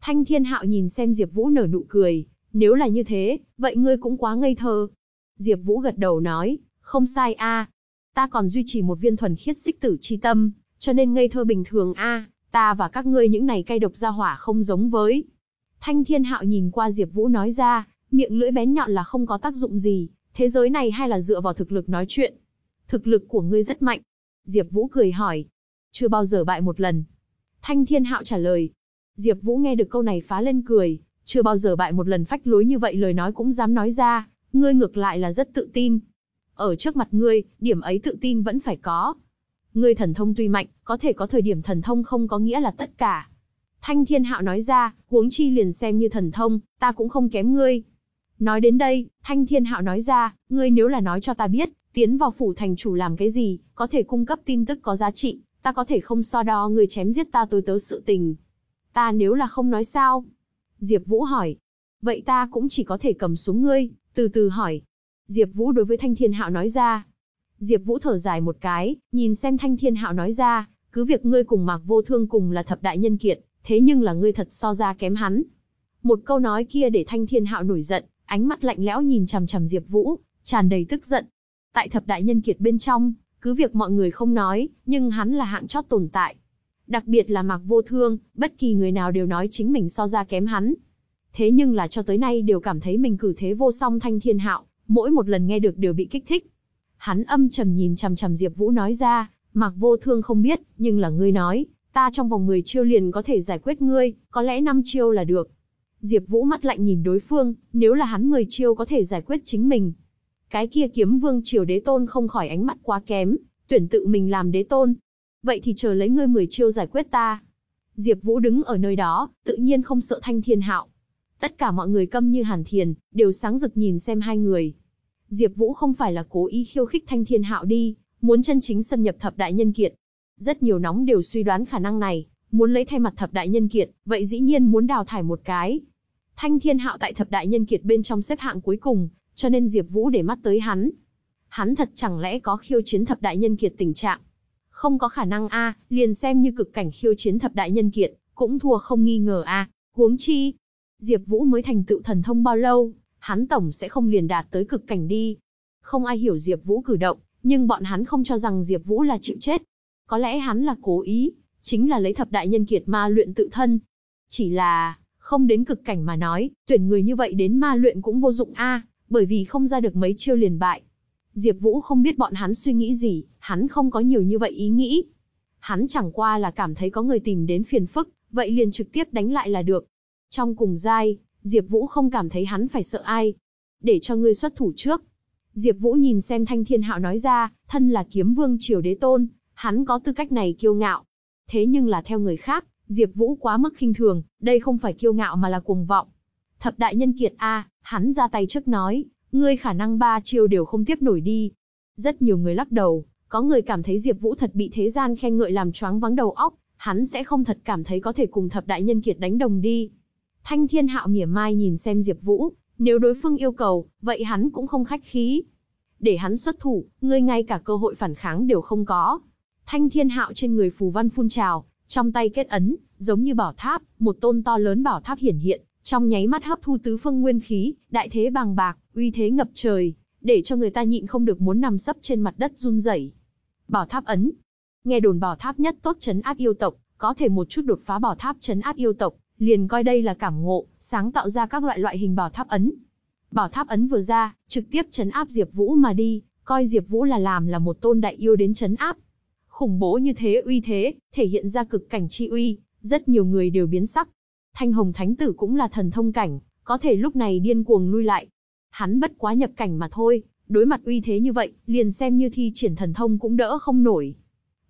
Thanh Thiên Hạo nhìn xem Diệp Vũ nở nụ cười, nếu là như thế, vậy ngươi cũng quá ngây thơ. Diệp Vũ gật đầu nói, không sai a, ta còn duy trì một viên thuần khiết xích tử chi tâm, cho nên ngây thơ bình thường a, ta và các ngươi những này cay độc gia hỏa không giống với. Thanh Thiên Hạo nhìn qua Diệp Vũ nói ra, miệng lưỡi bén nhọn là không có tác dụng gì, thế giới này hay là dựa vào thực lực nói chuyện. Thực lực của ngươi rất mạnh. Diệp Vũ cười hỏi. Chưa bao giờ bại một lần. Thanh Thiên Hạo trả lời. Diệp Vũ nghe được câu này phá lên cười, chưa bao giờ bại một lần phách lối như vậy lời nói cũng dám nói ra, ngươi ngược lại là rất tự tin. Ở trước mặt ngươi, điểm ấy tự tin vẫn phải có. Ngươi thần thông tuy mạnh, có thể có thời điểm thần thông không có nghĩa là tất cả. Thanh Thiên Hạo nói ra, huống chi liền xem như thần thông, ta cũng không kém ngươi. Nói đến đây, Thanh Thiên Hạo nói ra, ngươi nếu là nói cho ta biết, tiến vào phủ thành chủ làm cái gì, có thể cung cấp tin tức có giá trị, ta có thể không so đo ngươi chém giết ta tối tớ sự tình. Ta nếu là không nói sao? Diệp Vũ hỏi. Vậy ta cũng chỉ có thể cầm xuống ngươi, từ từ hỏi. Diệp Vũ đối với Thanh Thiên Hạo nói ra. Diệp Vũ thở dài một cái, nhìn xem Thanh Thiên Hạo nói ra, cứ việc ngươi cùng Mạc Vô Thương cùng là thập đại nhân kiệt, thế nhưng là ngươi thật so ra kém hắn. Một câu nói kia để Thanh Thiên Hạo nổi giận, ánh mắt lạnh lẽo nhìn chằm chằm Diệp Vũ, tràn đầy tức giận. Tại thập đại nhân kiệt bên trong, cứ việc mọi người không nói, nhưng hắn là hạng chót tồn tại. Đặc biệt là Mạc Vô Thương, bất kỳ người nào đều nói chính mình so ra kém hắn. Thế nhưng là cho tới nay đều cảm thấy mình cử thế vô song thanh thiên hạo, mỗi một lần nghe được đều bị kích thích. Hắn âm trầm nhìn chằm chằm Diệp Vũ nói ra, Mạc Vô Thương không biết, nhưng là ngươi nói, ta trong vòng 10 chiêu liền có thể giải quyết ngươi, có lẽ 5 chiêu là được. Diệp Vũ mắt lạnh nhìn đối phương, nếu là hắn 10 chiêu có thể giải quyết chính mình. Cái kia kiếm vương triều đế tôn không khỏi ánh mắt quá kém, tuyển tự mình làm đế tôn. Vậy thì chờ lấy ngươi 10 chiêu giải quyết ta. Diệp Vũ đứng ở nơi đó, tự nhiên không sợ Thanh Thiên Hạo. Tất cả mọi người câm như Hàn Thiền, đều sáng rực nhìn xem hai người. Diệp Vũ không phải là cố ý khiêu khích Thanh Thiên Hạo đi, muốn chân chính xâm nhập thập đại nhân kiệt. Rất nhiều nóng đều suy đoán khả năng này, muốn lấy thay mặt thập đại nhân kiệt, vậy dĩ nhiên muốn đào thải một cái. Thanh Thiên Hạo tại thập đại nhân kiệt bên trong xếp hạng cuối cùng, cho nên Diệp Vũ để mắt tới hắn. Hắn thật chẳng lẽ có khiêu chiến thập đại nhân kiệt tình trạng? Không có khả năng a, liền xem như cực cảnh khiêu chiến thập đại nhân kiệt, cũng thua không nghi ngờ a, huống chi, Diệp Vũ mới thành tựu thần thông bao lâu, hắn tổng sẽ không liền đạt tới cực cảnh đi. Không ai hiểu Diệp Vũ cử động, nhưng bọn hắn không cho rằng Diệp Vũ là chịu chết. Có lẽ hắn là cố ý, chính là lấy thập đại nhân kiệt ma luyện tự thân. Chỉ là, không đến cực cảnh mà nói, tuyển người như vậy đến ma luyện cũng vô dụng a, bởi vì không ra được mấy chiêu liền bại. Diệp Vũ không biết bọn hắn suy nghĩ gì, hắn không có nhiều như vậy ý nghĩ. Hắn chẳng qua là cảm thấy có người tìm đến phiền phức, vậy liền trực tiếp đánh lại là được. Trong cùng giai, Diệp Vũ không cảm thấy hắn phải sợ ai. Để cho ngươi xuất thủ trước. Diệp Vũ nhìn xem Thanh Thiên Hạo nói ra, thân là kiếm vương triều đế tôn, hắn có tư cách này kiêu ngạo. Thế nhưng là theo người khác, Diệp Vũ quá mức khinh thường, đây không phải kiêu ngạo mà là cuồng vọng. Thập đại nhân kiệt a, hắn ra tay trước nói, ngươi khả năng ba chiêu đều không tiếp nổi đi. Rất nhiều người lắc đầu, có người cảm thấy Diệp Vũ thật bị thế gian khen ngợi làm choáng váng đầu óc, hắn sẽ không thật cảm thấy có thể cùng thập đại nhân kiệt đánh đồng đi. Thanh Thiên Hạo mỉa mai nhìn xem Diệp Vũ, nếu đối phương yêu cầu, vậy hắn cũng không khách khí. Để hắn xuất thủ, ngươi ngay cả cơ hội phản kháng đều không có. Thanh Thiên Hạo trên người phù văn phun trào, trong tay kết ấn, giống như bảo tháp, một tôn to lớn bảo tháp hiển hiện, trong nháy mắt hấp thu tứ phương nguyên khí, đại thế bàng bạc, uy thế ngập trời, để cho người ta nhịn không được muốn nằm sấp trên mặt đất run rẩy. Bảo tháp ấn. Nghe đồn bảo tháp nhất tốt chấn áp yêu tộc, có thể một chút đột phá bảo tháp chấn áp yêu tộc, liền coi đây là cảm ngộ, sáng tạo ra các loại loại hình bảo tháp ấn. Bảo tháp ấn vừa ra, trực tiếp chấn áp Diệp Vũ mà đi, coi Diệp Vũ là làm là một tôn đại yêu đến chấn áp. Khủng bố như thế uy thế, thể hiện ra cực cảnh chi uy, rất nhiều người đều biến sắc. Thanh Hồng Thánh Tử cũng là thần thông cảnh, có thể lúc này điên cuồng lui lại. Hắn bất quá nhập cảnh mà thôi, đối mặt uy thế như vậy, liền xem như thi triển thần thông cũng đỡ không nổi.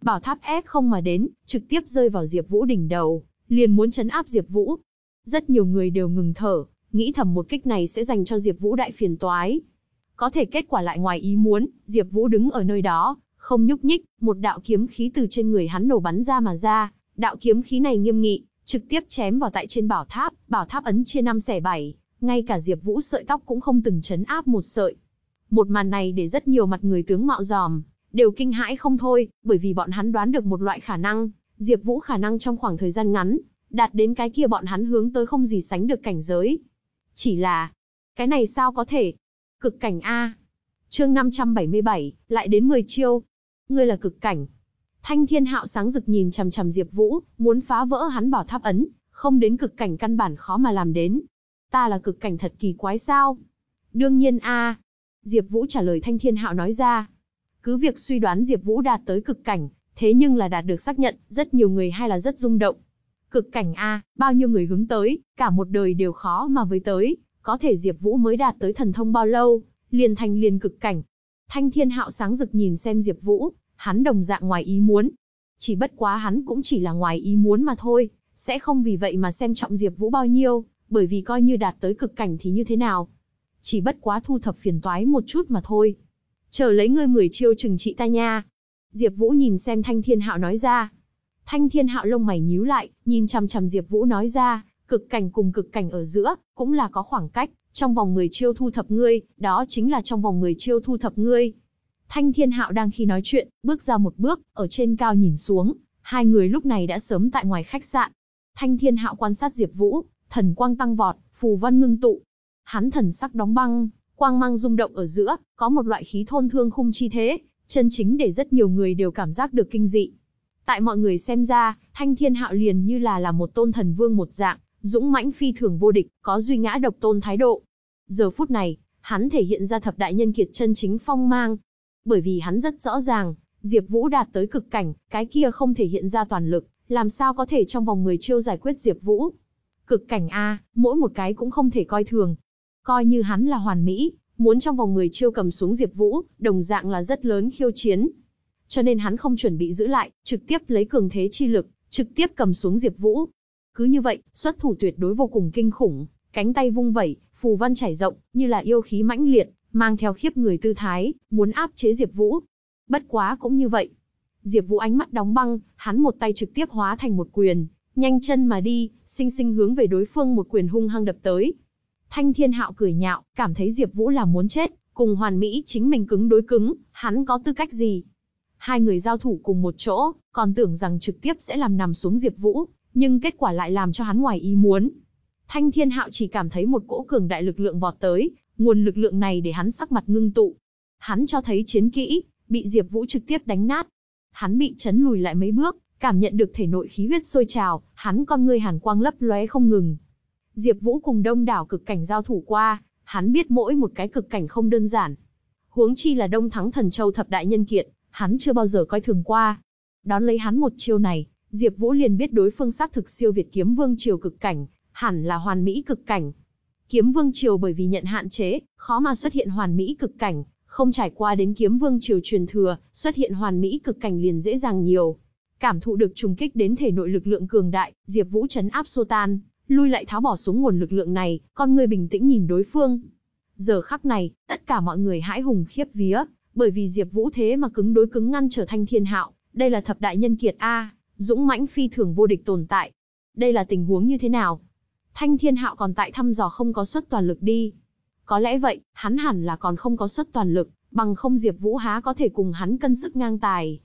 Bảo tháp ép không mà đến, trực tiếp rơi vào Diệp Vũ đỉnh đầu, liền muốn chấn áp Diệp Vũ. Rất nhiều người đều ngừng thở, nghĩ thầm một kích này sẽ dành cho Diệp Vũ đại phiền toái. Có thể kết quả lại ngoài ý muốn, Diệp Vũ đứng ở nơi đó, Không nhúc nhích, một đạo kiếm khí từ trên người hắn nổ bắn ra mà ra, đạo kiếm khí này nghiêm nghị, trực tiếp chém vào tại trên bảo tháp, bảo tháp ấn chia năm xẻ bảy, ngay cả Diệp Vũ sợi tóc cũng không từng chấn áp một sợi. Một màn này để rất nhiều mặt người tướng mạo giòm, đều kinh hãi không thôi, bởi vì bọn hắn đoán được một loại khả năng, Diệp Vũ khả năng trong khoảng thời gian ngắn, đạt đến cái kia bọn hắn hướng tới không gì sánh được cảnh giới. Chỉ là, cái này sao có thể? Cực cảnh a. Chương 577, lại đến 10 chiêu. Ngươi là cực cảnh. Thanh Thiên Hạo sáng rực nhìn chằm chằm Diệp Vũ, muốn phá vỡ hắn bảo tháp ấn, không đến cực cảnh căn bản khó mà làm đến. Ta là cực cảnh thật kỳ quái sao? Đương nhiên a. Diệp Vũ trả lời Thanh Thiên Hạo nói ra. Cứ việc suy đoán Diệp Vũ đạt tới cực cảnh, thế nhưng là đạt được xác nhận, rất nhiều người hay là rất rung động. Cực cảnh a, bao nhiêu người hướng tới, cả một đời đều khó mà với tới, có thể Diệp Vũ mới đạt tới thần thông bao lâu, liền thành liền cực cảnh. Thanh Thiên Hạo sáng rực nhìn xem Diệp Vũ, hắn đồng dạng ngoài ý muốn. Chỉ bất quá hắn cũng chỉ là ngoài ý muốn mà thôi, sẽ không vì vậy mà xem trọng Diệp Vũ bao nhiêu, bởi vì coi như đạt tới cực cảnh thì như thế nào. Chỉ bất quá thu thập phiền toái một chút mà thôi. Chờ lấy ngươi 10 chiêu trừng trị ta nha. Diệp Vũ nhìn xem Thanh Thiên Hạo nói ra. Thanh Thiên Hạo lông mày nhíu lại, nhìn chằm chằm Diệp Vũ nói ra, cực cảnh cùng cực cảnh ở giữa, cũng là có khoảng cách, trong vòng 10 chiêu thu thập ngươi, đó chính là trong vòng 10 chiêu thu thập ngươi. Thanh Thiên Hạo đang khi nói chuyện, bước ra một bước, ở trên cao nhìn xuống, hai người lúc này đã sớm tại ngoài khách sạn. Thanh Thiên Hạo quan sát Diệp Vũ, thần quang tăng vọt, phù văn ngưng tụ. Hắn thần sắc đóng băng, quang mang rung động ở giữa, có một loại khí thôn thương khung chi thế, chân chính để rất nhiều người đều cảm giác được kinh dị. Tại mọi người xem ra, Thanh Thiên Hạo liền như là là một tôn thần vương một dạng, dũng mãnh phi thường vô địch, có duy ngã độc tôn thái độ. Giờ phút này, hắn thể hiện ra thập đại nhân kiệt chân chính phong mang. Bởi vì hắn rất rõ ràng, Diệp Vũ đạt tới cực cảnh, cái kia không thể hiện ra toàn lực, làm sao có thể trong vòng 10 chiêu giải quyết Diệp Vũ. Cực cảnh a, mỗi một cái cũng không thể coi thường. Coi như hắn là hoàn mỹ, muốn trong vòng 10 chiêu cầm xuống Diệp Vũ, đồng dạng là rất lớn khiêu chiến. Cho nên hắn không chuẩn bị giữ lại, trực tiếp lấy cường thế chi lực, trực tiếp cầm xuống Diệp Vũ. Cứ như vậy, xuất thủ tuyệt đối vô cùng kinh khủng, cánh tay vung vẩy, phù văn chảy rộng, như là yêu khí mãnh liệt, mang theo khiếp người tư thái, muốn áp chế Diệp Vũ. Bất quá cũng như vậy. Diệp Vũ ánh mắt đóng băng, hắn một tay trực tiếp hóa thành một quyền, nhanh chân mà đi, sinh sinh hướng về đối phương một quyền hung hăng đập tới. Thanh Thiên Hạo cười nhạo, cảm thấy Diệp Vũ là muốn chết, cùng Hoàn Mỹ chính mình cứng đối cứng, hắn có tư cách gì? Hai người giao thủ cùng một chỗ, còn tưởng rằng trực tiếp sẽ làm nằm xuống Diệp Vũ, nhưng kết quả lại làm cho hắn ngoài ý muốn. Thanh Thiên Hạo chỉ cảm thấy một cỗ cường đại lực lượng vọt tới, nguồn lực lượng này để hắn sắc mặt ngưng tụ. Hắn cho thấy chiến kỹ, bị Diệp Vũ trực tiếp đánh nát. Hắn bị chấn lùi lại mấy bước, cảm nhận được thể nội khí huyết sôi trào, hắn con ngươi hàn quang lấp lóe không ngừng. Diệp Vũ cùng đông đảo cực cảnh giao thủ qua, hắn biết mỗi một cái cực cảnh không đơn giản. Huống chi là Đông Thắng Thần Châu thập đại nhân kiệt, hắn chưa bao giờ coi thường qua. Đón lấy hắn một chiêu này, Diệp Vũ liền biết đối phương xác thực siêu việt kiếm vương triều cực cảnh, hẳn là hoàn mỹ cực cảnh. Kiếm vương triều bởi vì nhận hạn chế, khó mà xuất hiện hoàn mỹ cực cảnh, không trải qua đến kiếm vương triều truyền thừa, xuất hiện hoàn mỹ cực cảnh liền dễ dàng nhiều. Cảm thụ được trùng kích đến thể nội lực lượng cường đại, Diệp Vũ trấn áp Sotan, tan, lui lại tháo bỏ xuống nguồn lực lượng này, con người bình tĩnh nhìn đối phương. Giờ khắc này, tất cả mọi người hãi hùng khiếp vía, bởi vì Diệp Vũ thế mà cứng đối cứng ngăn trở Thanh Thiên Hạo, đây là thập đại nhân kiệt a, dũng mãnh phi thường vô địch tồn tại. Đây là tình huống như thế nào? Thanh Thiên Hạo còn tại thăm dò không có xuất toàn lực đi. Có lẽ vậy, hắn hẳn là còn không có xuất toàn lực, bằng không Diệp Vũ há có thể cùng hắn cân sức ngang tài.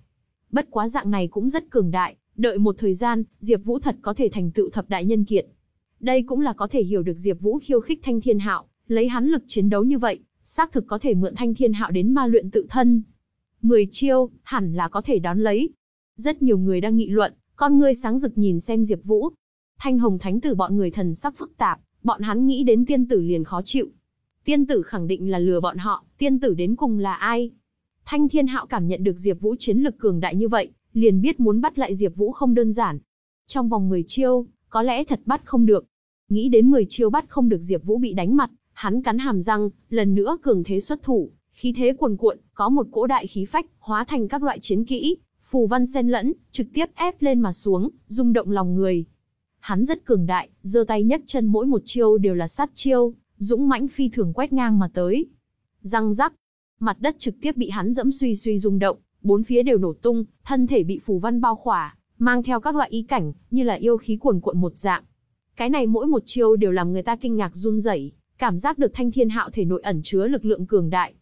Bất quá dạng này cũng rất cường đại, đợi một thời gian, Diệp Vũ thật có thể thành tựu thập đại nhân kiệt. Đây cũng là có thể hiểu được Diệp Vũ khiêu khích Thanh Thiên Hạo, lấy hắn lực chiến đấu như vậy, xác thực có thể mượn Thanh Thiên Hạo đến ma luyện tự thân. 10 chiêu, hẳn là có thể đón lấy. Rất nhiều người đang nghị luận, con ngươi sáng rực nhìn xem Diệp Vũ. Thanh Hồng Thánh tử bọn người thần sắc phức tạp, bọn hắn nghĩ đến tiên tử liền khó chịu. Tiên tử khẳng định là lừa bọn họ, tiên tử đến cùng là ai? Thanh Thiên Hạo cảm nhận được Diệp Vũ chiến lực cường đại như vậy, liền biết muốn bắt lại Diệp Vũ không đơn giản. Trong vòng 10 chiêu, có lẽ thật bắt không được. Nghĩ đến 10 chiêu bắt không được Diệp Vũ bị đánh mặt, hắn cắn hàm răng, lần nữa cường thế xuất thủ, khí thế cuồn cuộn, có một cỗ đại khí phách, hóa thành các loại chiến kỹ, phù văn xen lẫn, trực tiếp ép lên mà xuống, rung động lòng người. Hắn rất cường đại, giơ tay nhấc chân mỗi một chiêu đều là sát chiêu, dũng mãnh phi thường quét ngang mà tới. Răng rắc, mặt đất trực tiếp bị hắn dẫm suy suy rung động, bốn phía đều nổ tung, thân thể bị phù văn bao khỏa, mang theo các loại ý cảnh, như là yêu khí cuồn cuộn một dạng. Cái này mỗi một chiêu đều làm người ta kinh ngạc run rẩy, cảm giác được thanh thiên hạo thể nội ẩn chứa lực lượng cường đại.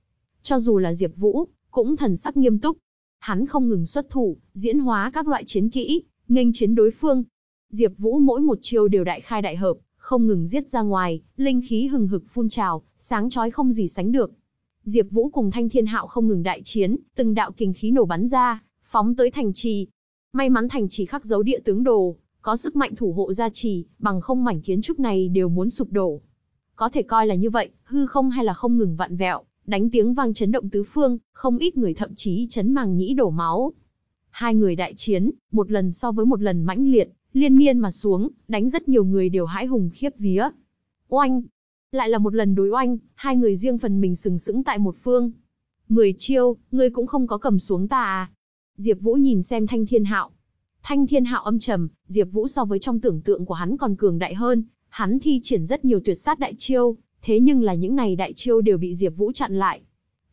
Cho dù là Diệp Vũ, cũng thần sắc nghiêm túc. Hắn không ngừng xuất thủ, diễn hóa các loại chiến kỹ, nghênh chiến đối phương. Diệp Vũ mỗi một chiêu đều đại khai đại hợp, không ngừng giết ra ngoài, linh khí hừng hực phun trào, sáng chói không gì sánh được. Diệp Vũ cùng Thanh Thiên Hạo không ngừng đại chiến, từng đạo kình khí nổ bắn ra, phóng tới thành trì. May mắn thành trì khắc dấu địa tướng đồ, có sức mạnh thủ hộ gia trì, bằng không mảnh kiến trúc này đều muốn sụp đổ. Có thể coi là như vậy, hư không hay là không ngừng vặn vẹo, đánh tiếng vang chấn động tứ phương, không ít người thậm chí chấn màng nhĩ đổ máu. Hai người đại chiến, một lần so với một lần mãnh liệt, liên miên mà xuống, đánh rất nhiều người đều hãi hùng khiếp vía. Oanh! Lại là một lần đối oanh, hai người riêng phần mình sừng sững tại một phương. Mười chiêu, ngươi cũng không có cầm xuống ta à? Diệp Vũ nhìn xem Thanh Thiên Hạo. Thanh Thiên Hạo âm trầm, Diệp Vũ so với trong tưởng tượng của hắn còn cường đại hơn, hắn thi triển rất nhiều tuyệt sát đại chiêu, thế nhưng là những này đại chiêu đều bị Diệp Vũ chặn lại.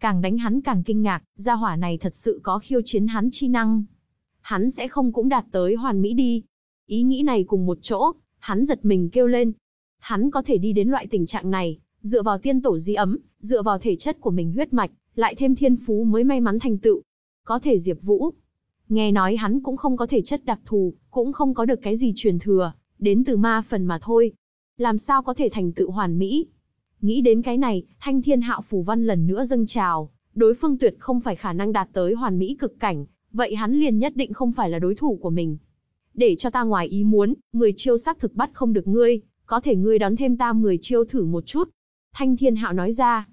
Càng đánh hắn càng kinh ngạc, gia hỏa này thật sự có khiêu chiến hắn chi năng. Hắn sẽ không cũng đạt tới hoàn mỹ đi. Ý nghĩ này cùng một chỗ, hắn giật mình kêu lên. Hắn có thể đi đến loại tình trạng này, dựa vào tiên tổ di ấm, dựa vào thể chất của mình huyết mạch, lại thêm thiên phú mới may mắn thành tựu. Có thể Diệp Vũ. Nghe nói hắn cũng không có thể chất đặc thù, cũng không có được cái gì truyền thừa, đến từ ma phần mà thôi. Làm sao có thể thành tựu hoàn mỹ? Nghĩ đến cái này, thanh thiên hạo phù văn lần nữa dâng trào, đối phương tuyệt không phải khả năng đạt tới hoàn mỹ cực cảnh, vậy hắn liền nhất định không phải là đối thủ của mình. Để cho ta ngoài ý muốn, 10 chiêu xác thực bắt không được ngươi, có thể ngươi đón thêm ta 10 chiêu thử một chút. Thanh thiên hạo nói ra.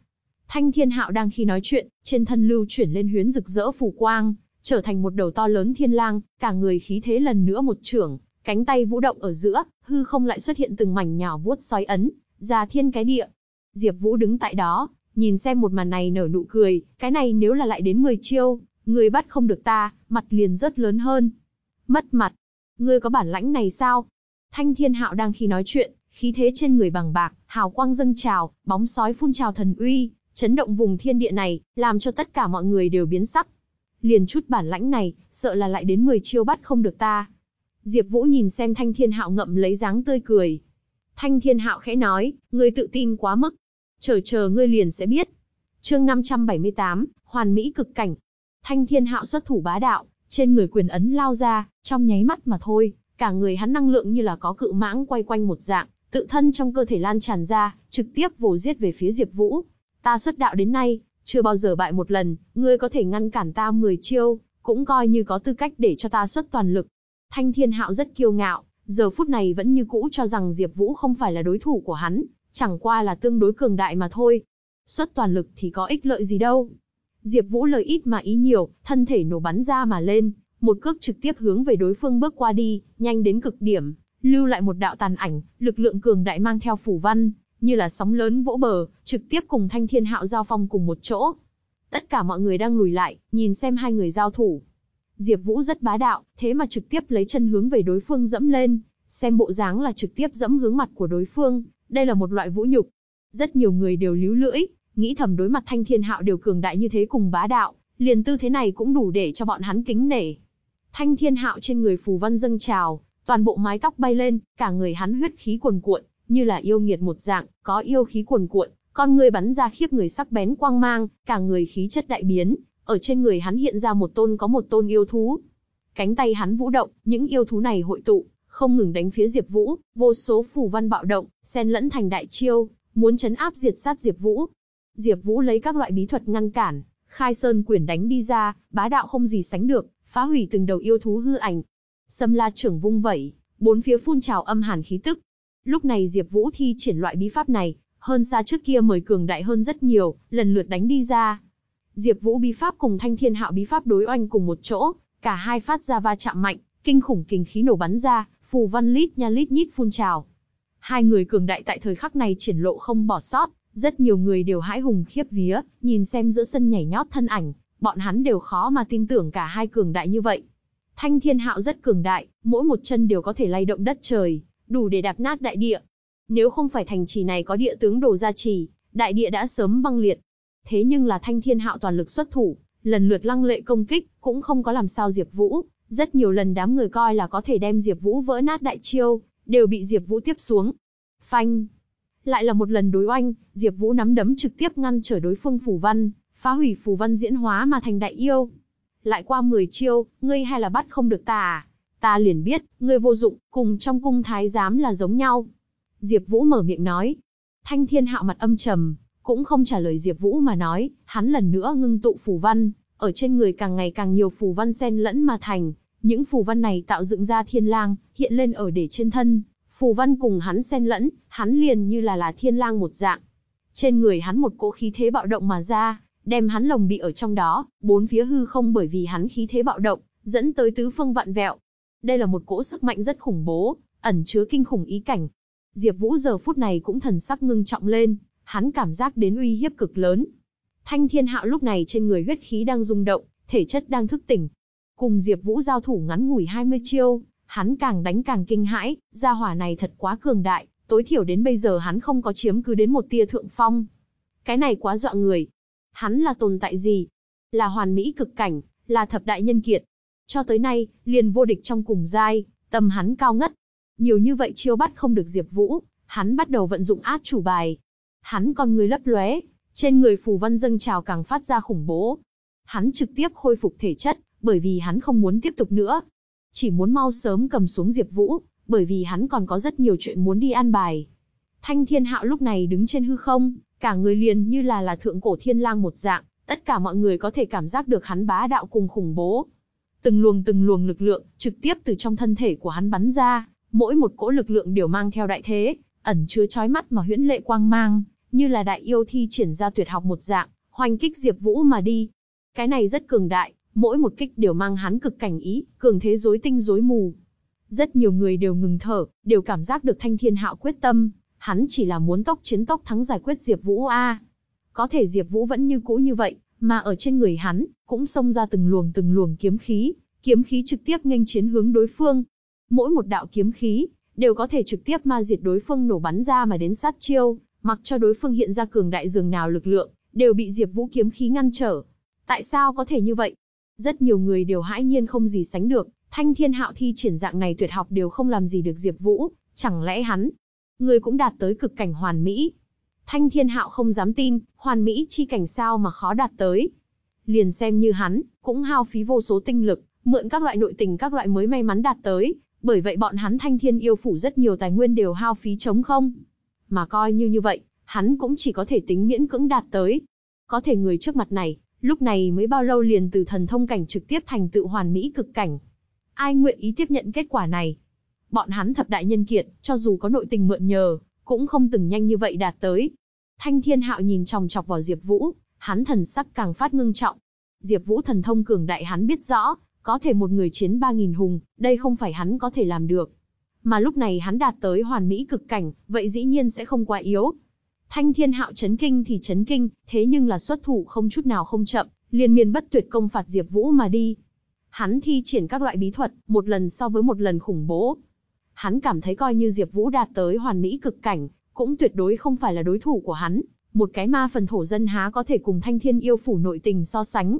Thanh thiên hạo đang khi nói chuyện, trên thân lưu chuyển lên huyến rực rỡ phù quang, trở thành một đầu to lớn thiên lang, cả người khí thế lần nữa một trưởng, cánh tay vũ động ở giữa, hư không lại xuất hiện từng mảnh nhỏ vuốt sói ấn, ra thiên cái địa, Diệp Vũ đứng tại đó, nhìn xem một màn này nở nụ cười, cái này nếu là lại đến 10 chiêu, người bắt không được ta, mặt liền rất lớn hơn. Mất mặt. Ngươi có bản lãnh này sao? Thanh Thiên Hạo đang khi nói chuyện, khí thế trên người bằng bạc, hào quang dâng trào, bóng sói phun trào thần uy, chấn động vùng thiên địa này, làm cho tất cả mọi người đều biến sắc. Liền chút bản lãnh này, sợ là lại đến 10 chiêu bắt không được ta. Diệp Vũ nhìn xem Thanh Thiên Hạo ngậm lấy dáng tươi cười. Thanh Thiên Hạo khẽ nói, ngươi tự tin quá mức chờ chờ ngươi liền sẽ biết. Chương 578, hoàn mỹ cực cảnh. Thanh Thiên Hạo xuất thủ bá đạo, trên người quyền ấn lao ra, trong nháy mắt mà thôi, cả người hắn năng lượng như là có cự mãng quay quanh một dạng, tự thân trong cơ thể lan tràn ra, trực tiếp vồ giết về phía Diệp Vũ. Ta xuất đạo đến nay, chưa bao giờ bại một lần, ngươi có thể ngăn cản ta 10 chiêu, cũng coi như có tư cách để cho ta xuất toàn lực. Thanh Thiên Hạo rất kiêu ngạo, giờ phút này vẫn như cũ cho rằng Diệp Vũ không phải là đối thủ của hắn, chẳng qua là tương đối cường đại mà thôi. Xuất toàn lực thì có ích lợi gì đâu. Diệp Vũ lời ít mà ý nhiều, thân thể nổ bắn ra mà lên, một cước trực tiếp hướng về đối phương bước qua đi, nhanh đến cực điểm, lưu lại một đạo tàn ảnh, lực lượng cường đại mang theo phủ văn, như là sóng lớn vỗ bờ, trực tiếp cùng Thanh Thiên Hạo giao phong cùng một chỗ. Tất cả mọi người đang lùi lại, nhìn xem hai người giao thủ. Diệp Vũ rất bá đạo, thế mà trực tiếp lấy chân hướng về đối phương dẫm lên, xem bộ dáng là trực tiếp dẫm hướng mặt của đối phương, đây là một loại vũ nhục. Rất nhiều người đều líu lưỡi, nghĩ thầm đối mặt thanh thiên hạo đều cường đại như thế cùng bá đạo, liền tư thế này cũng đủ để cho bọn hắn kính nể. Thanh thiên hạo trên người phù văn dâng trào, toàn bộ mái tóc bay lên, cả người hắn huyết khí cuồn cuộn, như là yêu nghiệt một dạng, có yêu khí cuồn cuộn, con người bắn ra khiếp người sắc bén quang mang, cả người khí chất đại biến, ở trên người hắn hiện ra một tôn có một tôn yêu thú. Cánh tay hắn vũ động, những yêu thú này hội tụ, không ngừng đánh phía Diệp Vũ, vô số phù văn bạo động, xen lẫn thành đại chiêu, muốn chấn áp diệt sát Diệp Vũ. Diệp Vũ lấy các loại bí thuật ngăn cản, Khai Sơn quyển đánh đi ra, bá đạo không gì sánh được, phá hủy từng đầu yêu thú hư ảnh. Sâm La trưởng vung vẩy, bốn phía phun trào âm hàn khí tức. Lúc này Diệp Vũ thi triển loại bí pháp này, hơn xa trước kia mời cường đại hơn rất nhiều, lần lượt đánh đi ra. Diệp Vũ bí pháp cùng Thanh Thiên Hạo bí pháp đối oanh cùng một chỗ, cả hai phát ra va chạm mạnh, kinh khủng kình khí nổ bắn ra, phù văn lít nha lít nhít phun trào. Hai người cường đại tại thời khắc này triển lộ không bỏ sót, rất nhiều người đều hãi hùng khiếp vía, nhìn xem giữa sân nhảy nhót thân ảnh, bọn hắn đều khó mà tin tưởng cả hai cường đại như vậy. Thanh Thiên Hạo rất cường đại, mỗi một chân đều có thể lay động đất trời, đủ để đạp nát đại địa. Nếu không phải thành trì này có địa tướng đồ gia trì, đại địa đã sớm băng liệt. Thế nhưng là Thanh Thiên Hạo toàn lực xuất thủ, lần lượt lăng lệ công kích, cũng không có làm sao Diệp Vũ, rất nhiều lần đám người coi là có thể đem Diệp Vũ vỡ nát đại chiêu, đều bị Diệp Vũ tiếp xuống. Phanh! Lại là một lần đối oanh, Diệp Vũ nắm đấm trực tiếp ngăn trở đối phương phù văn, phá hủy phù văn diễn hóa mà thành đại yêu. Lại qua 10 chiêu, ngươi hay là bắt không được ta à? Ta liền biết, ngươi vô dụng, cùng trong cung thái giám là giống nhau. Diệp Vũ mở miệng nói. Thanh Thiên Hạo mặt âm trầm, cũng không trả lời Diệp Vũ mà nói, hắn lần nữa ngưng tụ phù văn, ở trên người càng ngày càng nhiều phù văn xen lẫn mà thành, những phù văn này tạo dựng ra thiên lang, hiện lên ở để trên thân, phù văn cùng hắn xen lẫn, hắn liền như là là thiên lang một dạng. Trên người hắn một cỗ khí thế bạo động mà ra, đem hắn lồng bị ở trong đó, bốn phía hư không bởi vì hắn khí thế bạo động, dẫn tới tứ phương vạn vẹo. Đây là một cỗ sức mạnh rất khủng bố, ẩn chứa kinh khủng ý cảnh. Diệp Vũ giờ phút này cũng thần sắc ngưng trọng lên, hắn cảm giác đến uy hiếp cực lớn. Thanh Thiên Hạo lúc này trên người huyết khí đang rung động, thể chất đang thức tỉnh. Cùng Diệp Vũ giao thủ ngắn ngủi 20 chiêu, hắn càng đánh càng kinh hãi, gia hỏa này thật quá cường đại, tối thiểu đến bây giờ hắn không có chiếm cứ đến một tia thượng phong. Cái này quá dọa người. Hắn là tồn tại gì? Là hoàn mỹ cực cảnh, là thập đại nhân kiệt. Cho tới nay, liền vô địch trong cùng giai, tầm hắn cao ngất. Nhiều như vậy chiêu bắt không được Diệp Vũ, hắn bắt đầu vận dụng át chủ bài. Hắn con người lấp lóe, trên người phù văn dâng trào càng phát ra khủng bố. Hắn trực tiếp khôi phục thể chất, bởi vì hắn không muốn tiếp tục nữa. Chỉ muốn mau sớm cầm xuống Diệp Vũ, bởi vì hắn còn có rất nhiều chuyện muốn đi an bài. Thanh Thiên Hạo lúc này đứng trên hư không, cả người liền như là là thượng cổ thiên lang một dạng, tất cả mọi người có thể cảm giác được hắn bá đạo cùng khủng bố. Từng luồng từng luồng lực lượng trực tiếp từ trong thân thể của hắn bắn ra, mỗi một cỗ lực lượng đều mang theo đại thế, ẩn chứa chói mắt mà huyễn lệ quang mang, như là đại yêu thi triển ra tuyệt học một dạng, hoành kích Diệp Vũ mà đi. Cái này rất cường đại, mỗi một kích đều mang hắn cực cảnh ý, cường thế rối tinh rối mù. Rất nhiều người đều ngừng thở, đều cảm giác được Thanh Thiên Hạo quyết tâm, hắn chỉ là muốn tốc chiến tốc thắng giải quyết Diệp Vũ a. Có thể Diệp Vũ vẫn như cũ như vậy, mà ở trên người hắn cũng xông ra từng luồng từng luồng kiếm khí, kiếm khí trực tiếp nghênh chiến hướng đối phương. Mỗi một đạo kiếm khí đều có thể trực tiếp ma diệt đối phương nổ bắn ra mà đến sát chiêu, mặc cho đối phương hiện ra cường đại dường nào lực lượng, đều bị Diệp Vũ kiếm khí ngăn trở. Tại sao có thể như vậy? Rất nhiều người đều hãi nhiên không gì sánh được, Thanh Thiên Hạo thi triển dạng này tuyệt học đều không làm gì được Diệp Vũ, chẳng lẽ hắn, người cũng đạt tới cực cảnh hoàn mỹ? Thanh Thiên Hạo không dám tin, hoàn mỹ chi cảnh sao mà khó đạt tới? Liền xem như hắn, cũng hao phí vô số tinh lực, mượn các loại nội tình các loại mới may mắn đạt tới, bởi vậy bọn hắn Thanh Thiên yêu phủ rất nhiều tài nguyên đều hao phí trống không. Mà coi như như vậy, hắn cũng chỉ có thể tính miễn cưỡng đạt tới. Có thể người trước mặt này, lúc này mới bao lâu liền từ thần thông cảnh trực tiếp thành tựu hoàn mỹ cực cảnh. Ai nguyện ý tiếp nhận kết quả này? Bọn hắn thập đại nhân kiệt, cho dù có nội tình mượn nhờ, cũng không từng nhanh như vậy đạt tới. Thanh Thiên Hạo nhìn chòng chọc vào Diệp Vũ, hắn thần sắc càng phát ngưng trọng. Diệp Vũ thần thông cường đại hắn biết rõ, có thể một người chiến 3000 hùng, đây không phải hắn có thể làm được. Mà lúc này hắn đạt tới hoàn mỹ cực cảnh, vậy dĩ nhiên sẽ không quá yếu. Thanh Thiên Hạo chấn kinh thì chấn kinh, thế nhưng là xuất thủ không chút nào không chậm, liên miên bất tuyệt công phạt Diệp Vũ mà đi. Hắn thi triển các loại bí thuật, một lần so với một lần khủng bố. Hắn cảm thấy coi như Diệp Vũ đạt tới hoàn mỹ cực cảnh, cũng tuyệt đối không phải là đối thủ của hắn, một cái ma phần thổ dân há có thể cùng Thanh Thiên yêu phủ nội tình so sánh.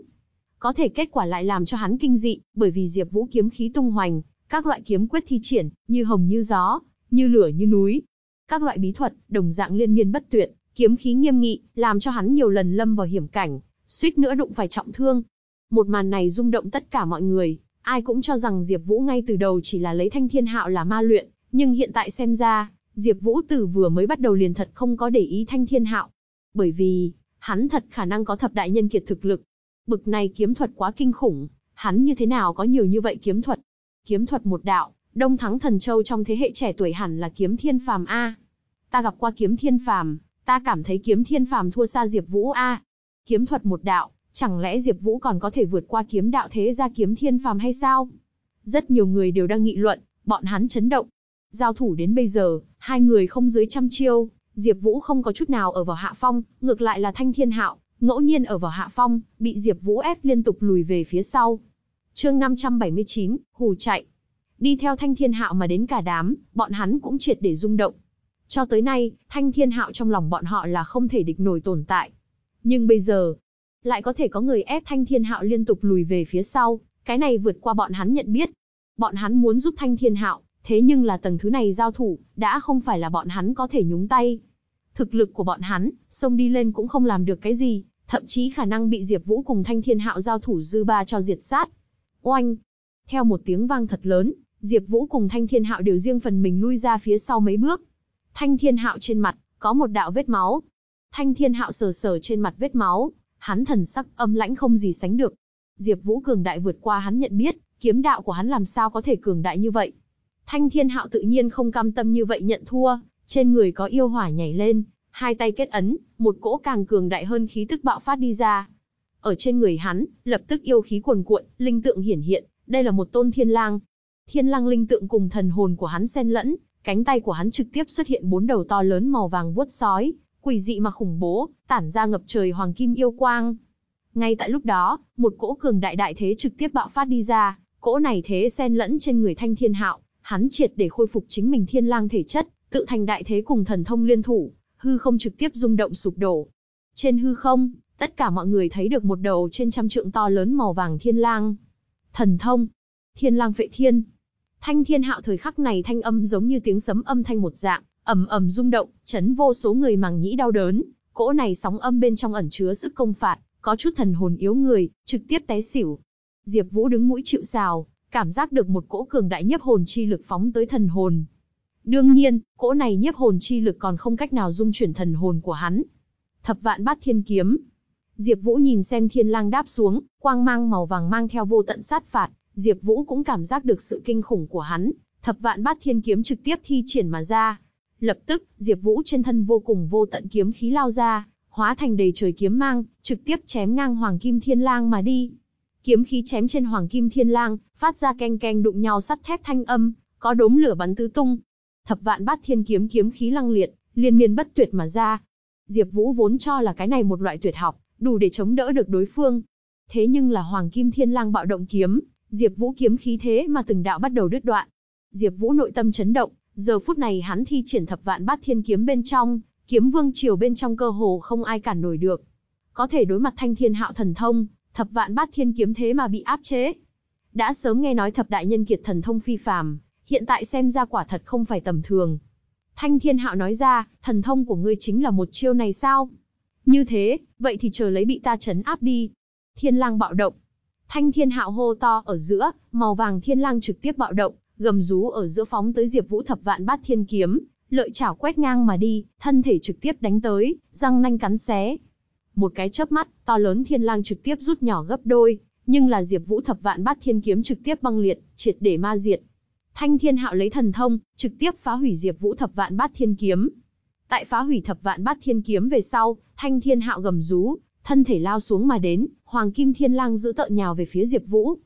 Có thể kết quả lại làm cho hắn kinh dị, bởi vì Diệp Vũ kiếm khí tung hoành, các loại kiếm quyết thi triển, như hồng như gió, như lửa như núi. Các loại bí thuật, đồng dạng liên miên bất tuyệt, kiếm khí nghiêm nghị, làm cho hắn nhiều lần lâm vào hiểm cảnh, suýt nữa đụng phải trọng thương. Một màn này rung động tất cả mọi người, ai cũng cho rằng Diệp Vũ ngay từ đầu chỉ là lấy Thanh Thiên Hạo là ma luyện, nhưng hiện tại xem ra, Diệp Vũ Tử vừa mới bắt đầu liền thật không có để ý Thanh Thiên Hạo. Bởi vì, hắn thật khả năng có thập đại nhân kiệt thực lực. Bực này kiếm thuật quá kinh khủng, hắn như thế nào có nhiều như vậy kiếm thuật? Kiếm thuật một đạo, Đông Thắng Thần Châu trong thế hệ trẻ tuổi hẳn là kiếm thiên phàm a. Ta gặp qua kiếm thiên phàm, ta cảm thấy kiếm thiên phàm thua xa Diệp Vũ a. Kiếm thuật một đạo, chẳng lẽ Diệp Vũ còn có thể vượt qua kiếm đạo thế gia kiếm thiên phàm hay sao? Rất nhiều người đều đang nghị luận, bọn hắn chấn động. Giao thủ đến bây giờ, hai người không dưới trăm chiêu, Diệp Vũ không có chút nào ở vào hạ phong, ngược lại là Thanh Thiên Hạo, ngẫu nhiên ở vào hạ phong, bị Diệp Vũ ép liên tục lùi về phía sau. Chương 579, hù chạy. Đi theo Thanh Thiên Hạo mà đến cả đám, bọn hắn cũng triệt để rung động. Cho tới nay, Thanh Thiên Hạo trong lòng bọn họ là không thể địch nổi tồn tại. Nhưng bây giờ, lại có thể có người ép Thanh Thiên Hạo liên tục lùi về phía sau, cái này vượt qua bọn hắn nhận biết. Bọn hắn muốn giúp Thanh Thiên Hạo, thế nhưng là tầng thứ này giao thủ, đã không phải là bọn hắn có thể nhúng tay. Thực lực của bọn hắn, xông đi lên cũng không làm được cái gì, thậm chí khả năng bị Diệp Vũ cùng Thanh Thiên Hạo giao thủ dư ba cho diệt sát. Oanh! Theo một tiếng vang thật lớn, Diệp Vũ cùng Thanh Thiên Hạo đều riêng phần mình lui ra phía sau mấy bước. Thanh Thiên Hạo trên mặt có một đạo vết máu. Thanh Thiên Hạo sờ sờ trên mặt vết máu, hắn thần sắc âm lãnh không gì sánh được. Diệp Vũ cường đại vượt qua hắn nhận biết, kiếm đạo của hắn làm sao có thể cường đại như vậy. Thanh Thiên Hạo tự nhiên không cam tâm như vậy nhận thua, trên người có yêu hỏa nhảy lên, hai tay kết ấn, một cỗ càng cường đại hơn khí tức bạo phát đi ra. Ở trên người hắn, lập tức yêu khí cuồn cuộn, linh tượng hiển hiện, đây là một tôn thiên lang. Thiên lang linh tượng cùng thần hồn của hắn xen lẫn, cánh tay của hắn trực tiếp xuất hiện bốn đầu to lớn màu vàng vuốt sói, quỷ dị mà khủng bố, tản ra ngập trời hoàng kim yêu quang. Ngay tại lúc đó, một cỗ cường đại đại thế trực tiếp bạo phát đi ra, cỗ này thế xen lẫn trên người Thanh Thiên Hạo, hắn triệt để khôi phục chính mình thiên lang thể chất, tự thành đại thế cùng thần thông liên thủ, hư không trực tiếp rung động sụp đổ. Trên hư không, tất cả mọi người thấy được một đầu trên trăm trượng to lớn màu vàng thiên lang. Thần thông, thiên lang vệ thiên. Thanh thiên hạo thời khắc này thanh âm giống như tiếng sấm âm thanh một dạng, ầm ầm rung động, chấn vô số người màng nhĩ đau đớn. Cỗ này sóng âm bên trong ẩn chứa sức công phạt, có chút thần hồn yếu người, trực tiếp té xỉu. Diệp Vũ đứng mũi chịu sào, cảm giác được một cỗ cường đại nhiếp hồn chi lực phóng tới thần hồn. Đương nhiên, cỗ này nhiếp hồn chi lực còn không cách nào dung chuyển thần hồn của hắn. Thập vạn bát thiên kiếm. Diệp Vũ nhìn xem thiên lang đáp xuống, quang mang màu vàng mang theo vô tận sát phạt, Diệp Vũ cũng cảm giác được sự kinh khủng của hắn, thập vạn bát thiên kiếm trực tiếp thi triển mà ra. Lập tức, Diệp Vũ trên thân vô cùng vô tận kiếm khí lao ra, hóa thành đầy trời kiếm mang, trực tiếp chém ngang Hoàng Kim Thiên Lang mà đi. Kiếm khí chém trên Hoàng Kim Thiên Lang, phát ra keng keng đụng nhau sắt thép thanh âm, có đốm lửa bắn tứ tung. Thập vạn bát thiên kiếm kiếm khí lăng liệt, liên miên bất tuyệt mà ra. Diệp Vũ vốn cho là cái này một loại tuyệt học, đủ để chống đỡ được đối phương. Thế nhưng là Hoàng Kim Thiên Lang bạo động kiếm, Diệp Vũ kiếm khí thế mà từng đạo bắt đầu đứt đoạn. Diệp Vũ nội tâm chấn động, giờ phút này hắn thi triển thập vạn bát thiên kiếm bên trong, kiếm vương triều bên trong cơ hồ không ai cản nổi được. Có thể đối mặt thanh thiên hạo thần thông, thập vạn bát thiên kiếm thế mà bị áp chế. Đã sớm nghe nói thập đại nhân kiệt thần thông phi phàm, hiện tại xem ra quả thật không phải tầm thường. Thanh thiên hạo nói ra, thần thông của ngươi chính là một chiêu này sao? Như thế, vậy thì chờ lấy bị ta chấn áp đi. Thiên lang bạo động. Thanh thiên hạo hô to ở giữa, màu vàng thiên lang trực tiếp bạo động, gầm rú ở giữa phóng tới Diệp Vũ thập vạn bát thiên kiếm, lợi chảo quét ngang mà đi, thân thể trực tiếp đánh tới, răng nanh cắn xé. Một cái chớp mắt, to lớn thiên lang trực tiếp rút nhỏ gấp đôi, nhưng là Diệp Vũ thập vạn bát thiên kiếm trực tiếp băng liệt, triệt để ma diệt. Thanh Thiên Hạo lấy thần thông, trực tiếp phá hủy Diệp Vũ thập vạn bát thiên kiếm. Tại phá hủy thập vạn bát thiên kiếm về sau, Thanh Thiên Hạo gầm rú, thân thể lao xuống mà đến, Hoàng Kim Thiên Lang giữ tợn nhào về phía Diệp Vũ.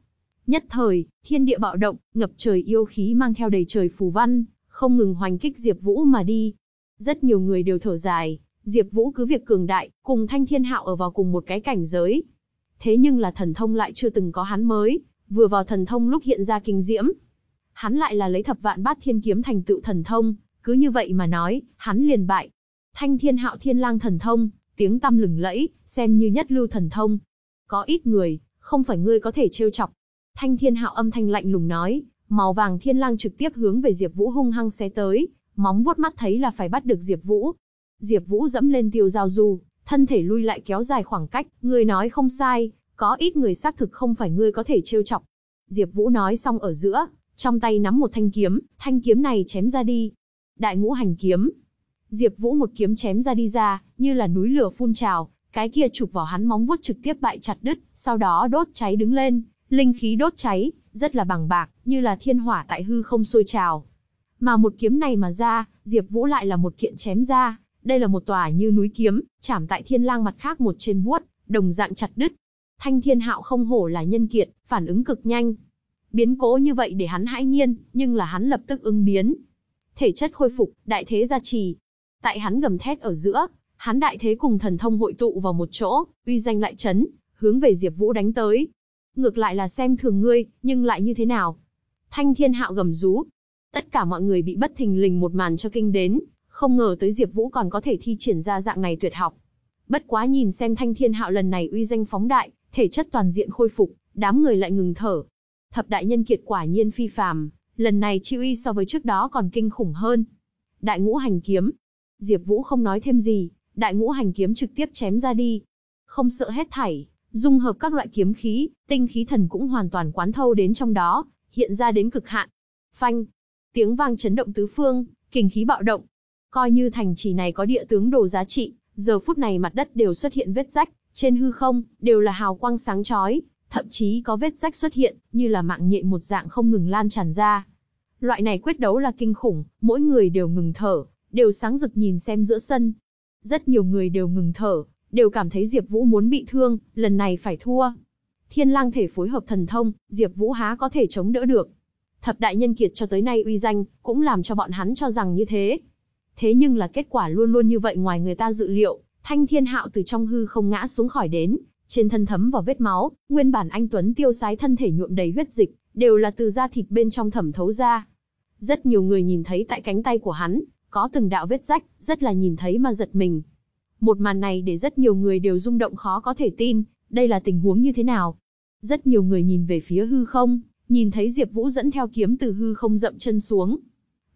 Nhất thời, thiên địa bạo động, ngập trời yêu khí mang theo đầy trời phù văn, không ngừng hoành kích Diệp Vũ mà đi. Rất nhiều người đều thở dài, Diệp Vũ cứ việc cường đại, cùng Thanh Thiên Hạo ở vào cùng một cái cảnh giới. Thế nhưng là thần thông lại chưa từng có hắn mới, vừa vào thần thông lúc hiện ra kinh diễm. Hắn lại là lấy thập vạn bát thiên kiếm thành tựu thần thông, cứ như vậy mà nói, hắn liền bại. Thanh Thiên Hạo Thiên Lang thần thông, tiếng tăm lừng lẫy, xem như nhất lưu thần thông. Có ít người, không phải ngươi có thể trêu chọc. Thanh Thiên Hạo âm thanh lạnh lùng nói, màu vàng thiên lang trực tiếp hướng về Diệp Vũ hung hăng xé tới, móng vuốt mắt thấy là phải bắt được Diệp Vũ. Diệp Vũ dẫm lên tiêu giao du, thân thể lui lại kéo dài khoảng cách, ngươi nói không sai, có ít người xác thực không phải ngươi có thể trêu chọc. Diệp Vũ nói xong ở giữa, trong tay nắm một thanh kiếm, thanh kiếm này chém ra đi. Đại ngũ hành kiếm. Diệp Vũ một kiếm chém ra đi ra, như là núi lửa phun trào, cái kia chụp vào hắn móng vuốt trực tiếp bại chặt đứt, sau đó đốt cháy đứng lên, linh khí đốt cháy, rất là bằng bạc, như là thiên hỏa tại hư không sôi trào. Mà một kiếm này mà ra, Diệp Vũ lại là một kiện chém ra, đây là một tòa như núi kiếm, chạm tại thiên lang mặt khác một trên vuốt, đồng dạng chặt đứt. Thanh Thiên Hạo không hổ là nhân kiệt, phản ứng cực nhanh. Biến cố như vậy để hắn hãi nhiên, nhưng là hắn lập tức ứng biến. Thể chất khôi phục, đại thế gia trì. Tại hắn gầm thét ở giữa, hắn đại thế cùng thần thông hội tụ vào một chỗ, uy danh lại chấn, hướng về Diệp Vũ đánh tới ngược lại là xem thường ngươi, nhưng lại như thế nào? Thanh thiên hạo gầm rú. Tất cả mọi người bị bất thình lình một màn cho kinh đến, không ngờ tới Diệp Vũ còn có thể thi triển ra dạng này tuyệt học. Bất quá nhìn xem Thanh Thiên Hạo lần này uy danh phóng đại, thể chất toàn diện khôi phục, đám người lại ngừng thở. Thập đại nhân kiệt quả nhiên phi phàm, lần này chi uy so với trước đó còn kinh khủng hơn. Đại ngũ hành kiếm. Diệp Vũ không nói thêm gì, đại ngũ hành kiếm trực tiếp chém ra đi. Không sợ hết thảy, dung hợp các loại kiếm khí, tinh khí thần cũng hoàn toàn quán thâu đến trong đó, hiện ra đến cực hạn. Phanh, tiếng vang chấn động tứ phương, kình khí bạo động. Coi như thành trì này có địa tướng đồ giá trị, giờ phút này mặt đất đều xuất hiện vết rách, trên hư không đều là hào quang sáng chói, thậm chí có vết rách xuất hiện, như là mạng nhện một dạng không ngừng lan tràn ra. Loại này quyết đấu là kinh khủng, mỗi người đều ngừng thở, đều sáng rực nhìn xem giữa sân. Rất nhiều người đều ngừng thở, đều cảm thấy Diệp Vũ muốn bị thương, lần này phải thua. Thiên Lang thể phối hợp thần thông, Diệp Vũ há có thể chống đỡ được. Thập đại nhân kiệt cho tới nay uy danh, cũng làm cho bọn hắn cho rằng như thế. Thế nhưng là kết quả luôn luôn như vậy ngoài người ta dự liệu, Thanh Thiên Hạo từ trong hư không ngã xuống khỏi đến, trên thân thấm vào vết máu, nguyên bản anh tuấn tiêu sái thân thể nhuộm đầy huyết dịch, đều là từ da thịt bên trong thẩm thấu ra. Rất nhiều người nhìn thấy tại cánh tay của hắn, có từng đạo vết rách, rất là nhìn thấy mà giật mình. Một màn này để rất nhiều người đều rung động khó có thể tin, đây là tình huống như thế nào? Rất nhiều người nhìn về phía hư không, nhìn thấy Diệp Vũ dẫn theo kiếm từ hư không dậm chân xuống.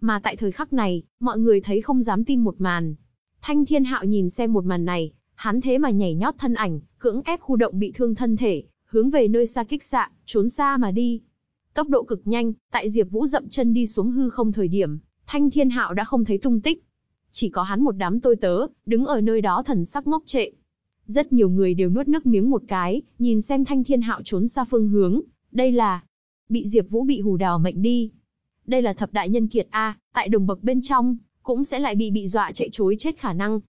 Mà tại thời khắc này, mọi người thấy không dám tin một màn. Thanh Thiên Hạo nhìn xem một màn này, hắn thế mà nhảy nhót thân ảnh, cưỡng ép khu động bị thương thân thể, hướng về nơi xa kích xạ, trốn xa mà đi. Tốc độ cực nhanh, tại Diệp Vũ dậm chân đi xuống hư không thời điểm, Thanh Thiên Hạo đã không thấy tung tích. Chỉ có hắn một đám tôi tớ, đứng ở nơi đó thần sắc ngốc trệ. Rất nhiều người đều nuốt nước miếng một cái, nhìn xem Thanh Thiên Hạo trốn xa phương hướng, đây là bị Diệp Vũ bị hù đào mệnh đi. Đây là thập đại nhân kiệt a, tại đồng bậc bên trong, cũng sẽ lại bị bị dọa chạy trối chết khả năng.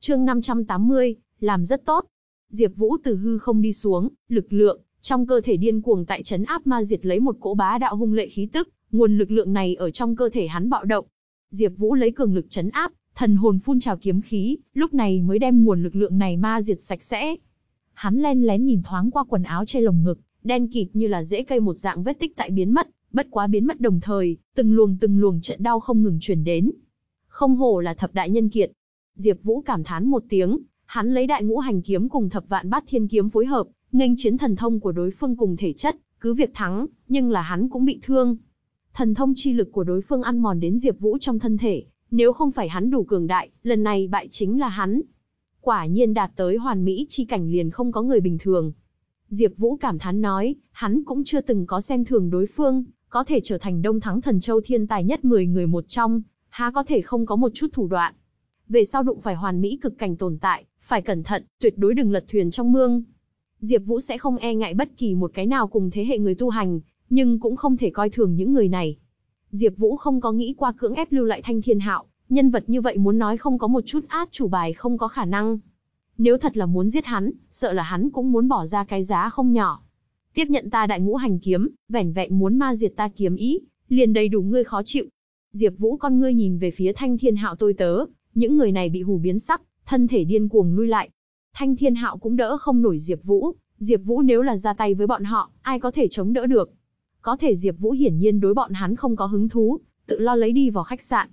Chương 580, làm rất tốt. Diệp Vũ từ hư không đi xuống, lực lượng trong cơ thể điên cuồng tại chấn áp ma diệt lấy một cỗ bá đạo hung lệ khí tức, nguồn lực lượng này ở trong cơ thể hắn bạo động. Diệp Vũ lấy cường lực chấn áp, thần hồn phun trào kiếm khí, lúc này mới đem nguồn lực lượng này ma diệt sạch sẽ. Hắn len lén nhìn thoáng qua quần áo che lồng ngực, đen kịt như là rễ cây một dạng vết tích tại biến mất, bất quá biến mất đồng thời, từng luồng từng luồng trận đau không ngừng truyền đến. Không hổ là thập đại nhân kiệt. Diệp Vũ cảm thán một tiếng, hắn lấy đại ngũ hành kiếm cùng thập vạn bát thiên kiếm phối hợp, nghênh chiến thần thông của đối phương cùng thể chất, cứ việc thắng, nhưng là hắn cũng bị thương. Thần thông chi lực của đối phương ăn mòn đến Diệp Vũ trong thân thể, nếu không phải hắn đủ cường đại, lần này bại chính là hắn. Quả nhiên đạt tới hoàn mỹ chi cảnh liền không có người bình thường. Diệp Vũ cảm thán nói, hắn cũng chưa từng có xem thường đối phương, có thể trở thành Đông Thắng Thần Châu thiên tài nhất 10 người một trong, há có thể không có một chút thủ đoạn. Về sau đụng phải hoàn mỹ cực cảnh tồn tại, phải cẩn thận, tuyệt đối đừng lật thuyền trong mương. Diệp Vũ sẽ không e ngại bất kỳ một cái nào cùng thế hệ người tu hành, nhưng cũng không thể coi thường những người này. Diệp Vũ không có nghĩ qua cưỡng ép lưu lại Thanh Thiên Hạo, nhân vật như vậy muốn nói không có một chút át chủ bài không có khả năng. Nếu thật là muốn giết hắn, sợ là hắn cũng muốn bỏ ra cái giá không nhỏ. Tiếp nhận ta đại ngũ hành kiếm, vẻn vẹn muốn ma diệt ta kiếm ý, liền đầy đủ ngươi khó chịu. Diệp Vũ con ngươi nhìn về phía Thanh Thiên Hạo tôi tớ, những người này bị hù biến sắc, thân thể điên cuồng lui lại. Thanh Thiên Hạo cũng đỡ không nổi Diệp Vũ, Diệp Vũ nếu là ra tay với bọn họ, ai có thể chống đỡ được. Có thể Diệp Vũ hiển nhiên đối bọn hắn không có hứng thú, tự lo lấy đi vào khách sạn.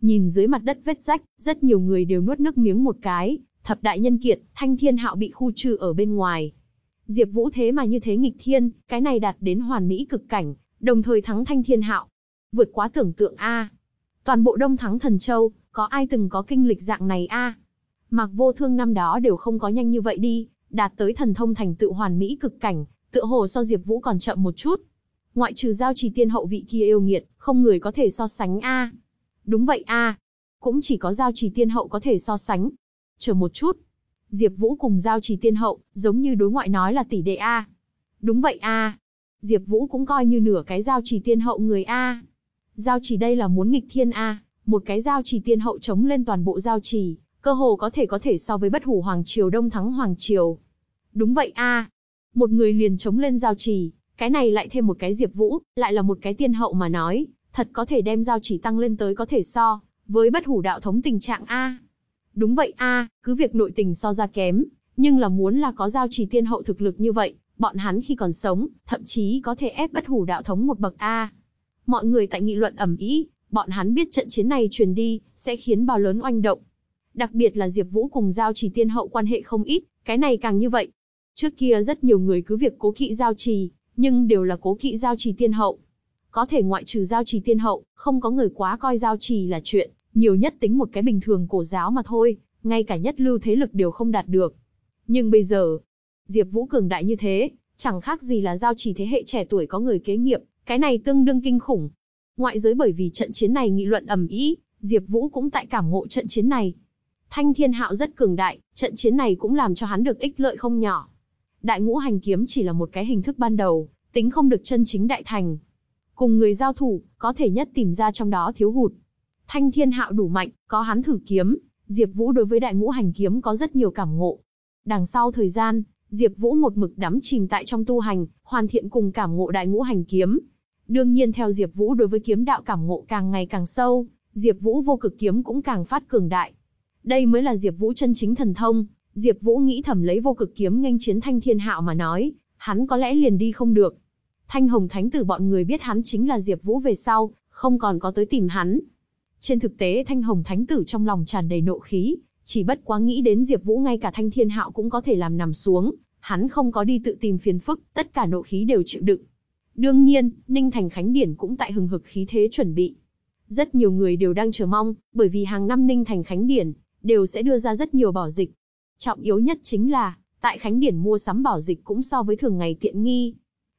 Nhìn dưới mặt đất vết rách, rất nhiều người đều nuốt nước miếng một cái, thập đại nhân kiệt, Thanh Thiên Hạo bị khu trừ ở bên ngoài. Diệp Vũ thế mà như thế nghịch thiên, cái này đạt đến hoàn mỹ cực cảnh, đồng thời thắng Thanh Thiên Hạo. Vượt quá tưởng tượng a. Toàn bộ Đông Thắng Thần Châu, có ai từng có kinh lịch dạng này a? Mạc Vô Thương năm đó đều không có nhanh như vậy đi, đạt tới thần thông thành tựu hoàn mỹ cực cảnh, tựa hồ so Diệp Vũ còn chậm một chút. Ngoại trừ giao trì tiên hậu vị kia yêu nghiệt, không người có thể so sánh a. Đúng vậy a. Cũng chỉ có giao trì tiên hậu có thể so sánh. Chờ một chút. Diệp Vũ cùng giao trì tiên hậu, giống như đối ngoại nói là tỷ đệ a. Đúng vậy a. Diệp Vũ cũng coi như nửa cái giao trì tiên hậu người a. Giao trì đây là muốn nghịch thiên a, một cái giao trì tiên hậu chống lên toàn bộ giao trì, cơ hồ có thể có thể so với bất hủ hoàng triều đông thắng hoàng triều. Đúng vậy a, một người liền chống lên giao trì, cái này lại thêm một cái Diệp Vũ, lại là một cái tiên hậu mà nói, thật có thể đem giao chỉ tăng lên tới có thể so với bất hủ đạo thống tình trạng a. Đúng vậy a, cứ việc nội tình so ra kém, nhưng là muốn là có giao trì tiên hậu thực lực như vậy, bọn hắn khi còn sống, thậm chí có thể ép bất hủ đạo thống một bậc a. Mọi người tại nghị luận ầm ĩ, bọn hắn biết trận chiến này truyền đi sẽ khiến bao lớn oanh động. Đặc biệt là Diệp Vũ cùng Giao Trì Tiên Hậu quan hệ không ít, cái này càng như vậy. Trước kia rất nhiều người cứ việc cố kỵ Giao Trì, nhưng đều là cố kỵ Giao Trì Tiên Hậu. Có thể ngoại trừ Giao Trì Tiên Hậu, không có người quá coi Giao Trì là chuyện, nhiều nhất tính một cái bình thường cổ giáo mà thôi, ngay cả nhất lưu thế lực đều không đạt được. Nhưng bây giờ, Diệp Vũ cường đại như thế, chẳng khác gì là Giao chỉ thế hệ trẻ tuổi có người kế nghiệp, cái này tương đương kinh khủng. Ngoại giới bởi vì trận chiến này nghị luận ầm ĩ, Diệp Vũ cũng tại cảm ngộ trận chiến này. Thanh Thiên Hạo rất cường đại, trận chiến này cũng làm cho hắn được ích lợi không nhỏ. Đại Ngũ Hành kiếm chỉ là một cái hình thức ban đầu, tính không được chân chính đại thành. Cùng người giao thủ, có thể nhất tìm ra trong đó thiếu hụt. Thanh Thiên Hạo đủ mạnh, có hắn thử kiếm, Diệp Vũ đối với Đại Ngũ Hành kiếm có rất nhiều cảm ngộ. Đằng sau thời gian, Diệp Vũ một mực đắm chìm tại trong tu hành, hoàn thiện cùng cảm ngộ Đại Ngũ Hành kiếm. Đương nhiên theo Diệp Vũ đối với kiếm đạo cảm ngộ càng ngày càng sâu, Diệp Vũ vô cực kiếm cũng càng phát cường đại. Đây mới là Diệp Vũ chân chính thần thông, Diệp Vũ nghĩ thầm lấy vô cực kiếm nghênh chiến Thanh Thiên Hạo mà nói, hắn có lẽ liền đi không được. Thanh Hồng Thánh tử bọn người biết hắn chính là Diệp Vũ về sau, không còn có tới tìm hắn. Trên thực tế Thanh Hồng Thánh tử trong lòng tràn đầy nộ khí, chỉ bất quá nghĩ đến Diệp Vũ ngay cả Thanh Thiên Hạo cũng có thể làm nằm xuống, hắn không có đi tự tìm phiền phức, tất cả nộ khí đều chịu đựng. Đương nhiên, Ninh Thành Khánh Điển cũng tại hừng hực khí thế chuẩn bị. Rất nhiều người đều đang chờ mong, bởi vì hàng năm Ninh Thành Khánh Điển đều sẽ đưa ra rất nhiều bảo dịch. Trọng yếu nhất chính là, tại Khánh Điển mua sắm bảo dịch cũng so với thường ngày tiện nghi.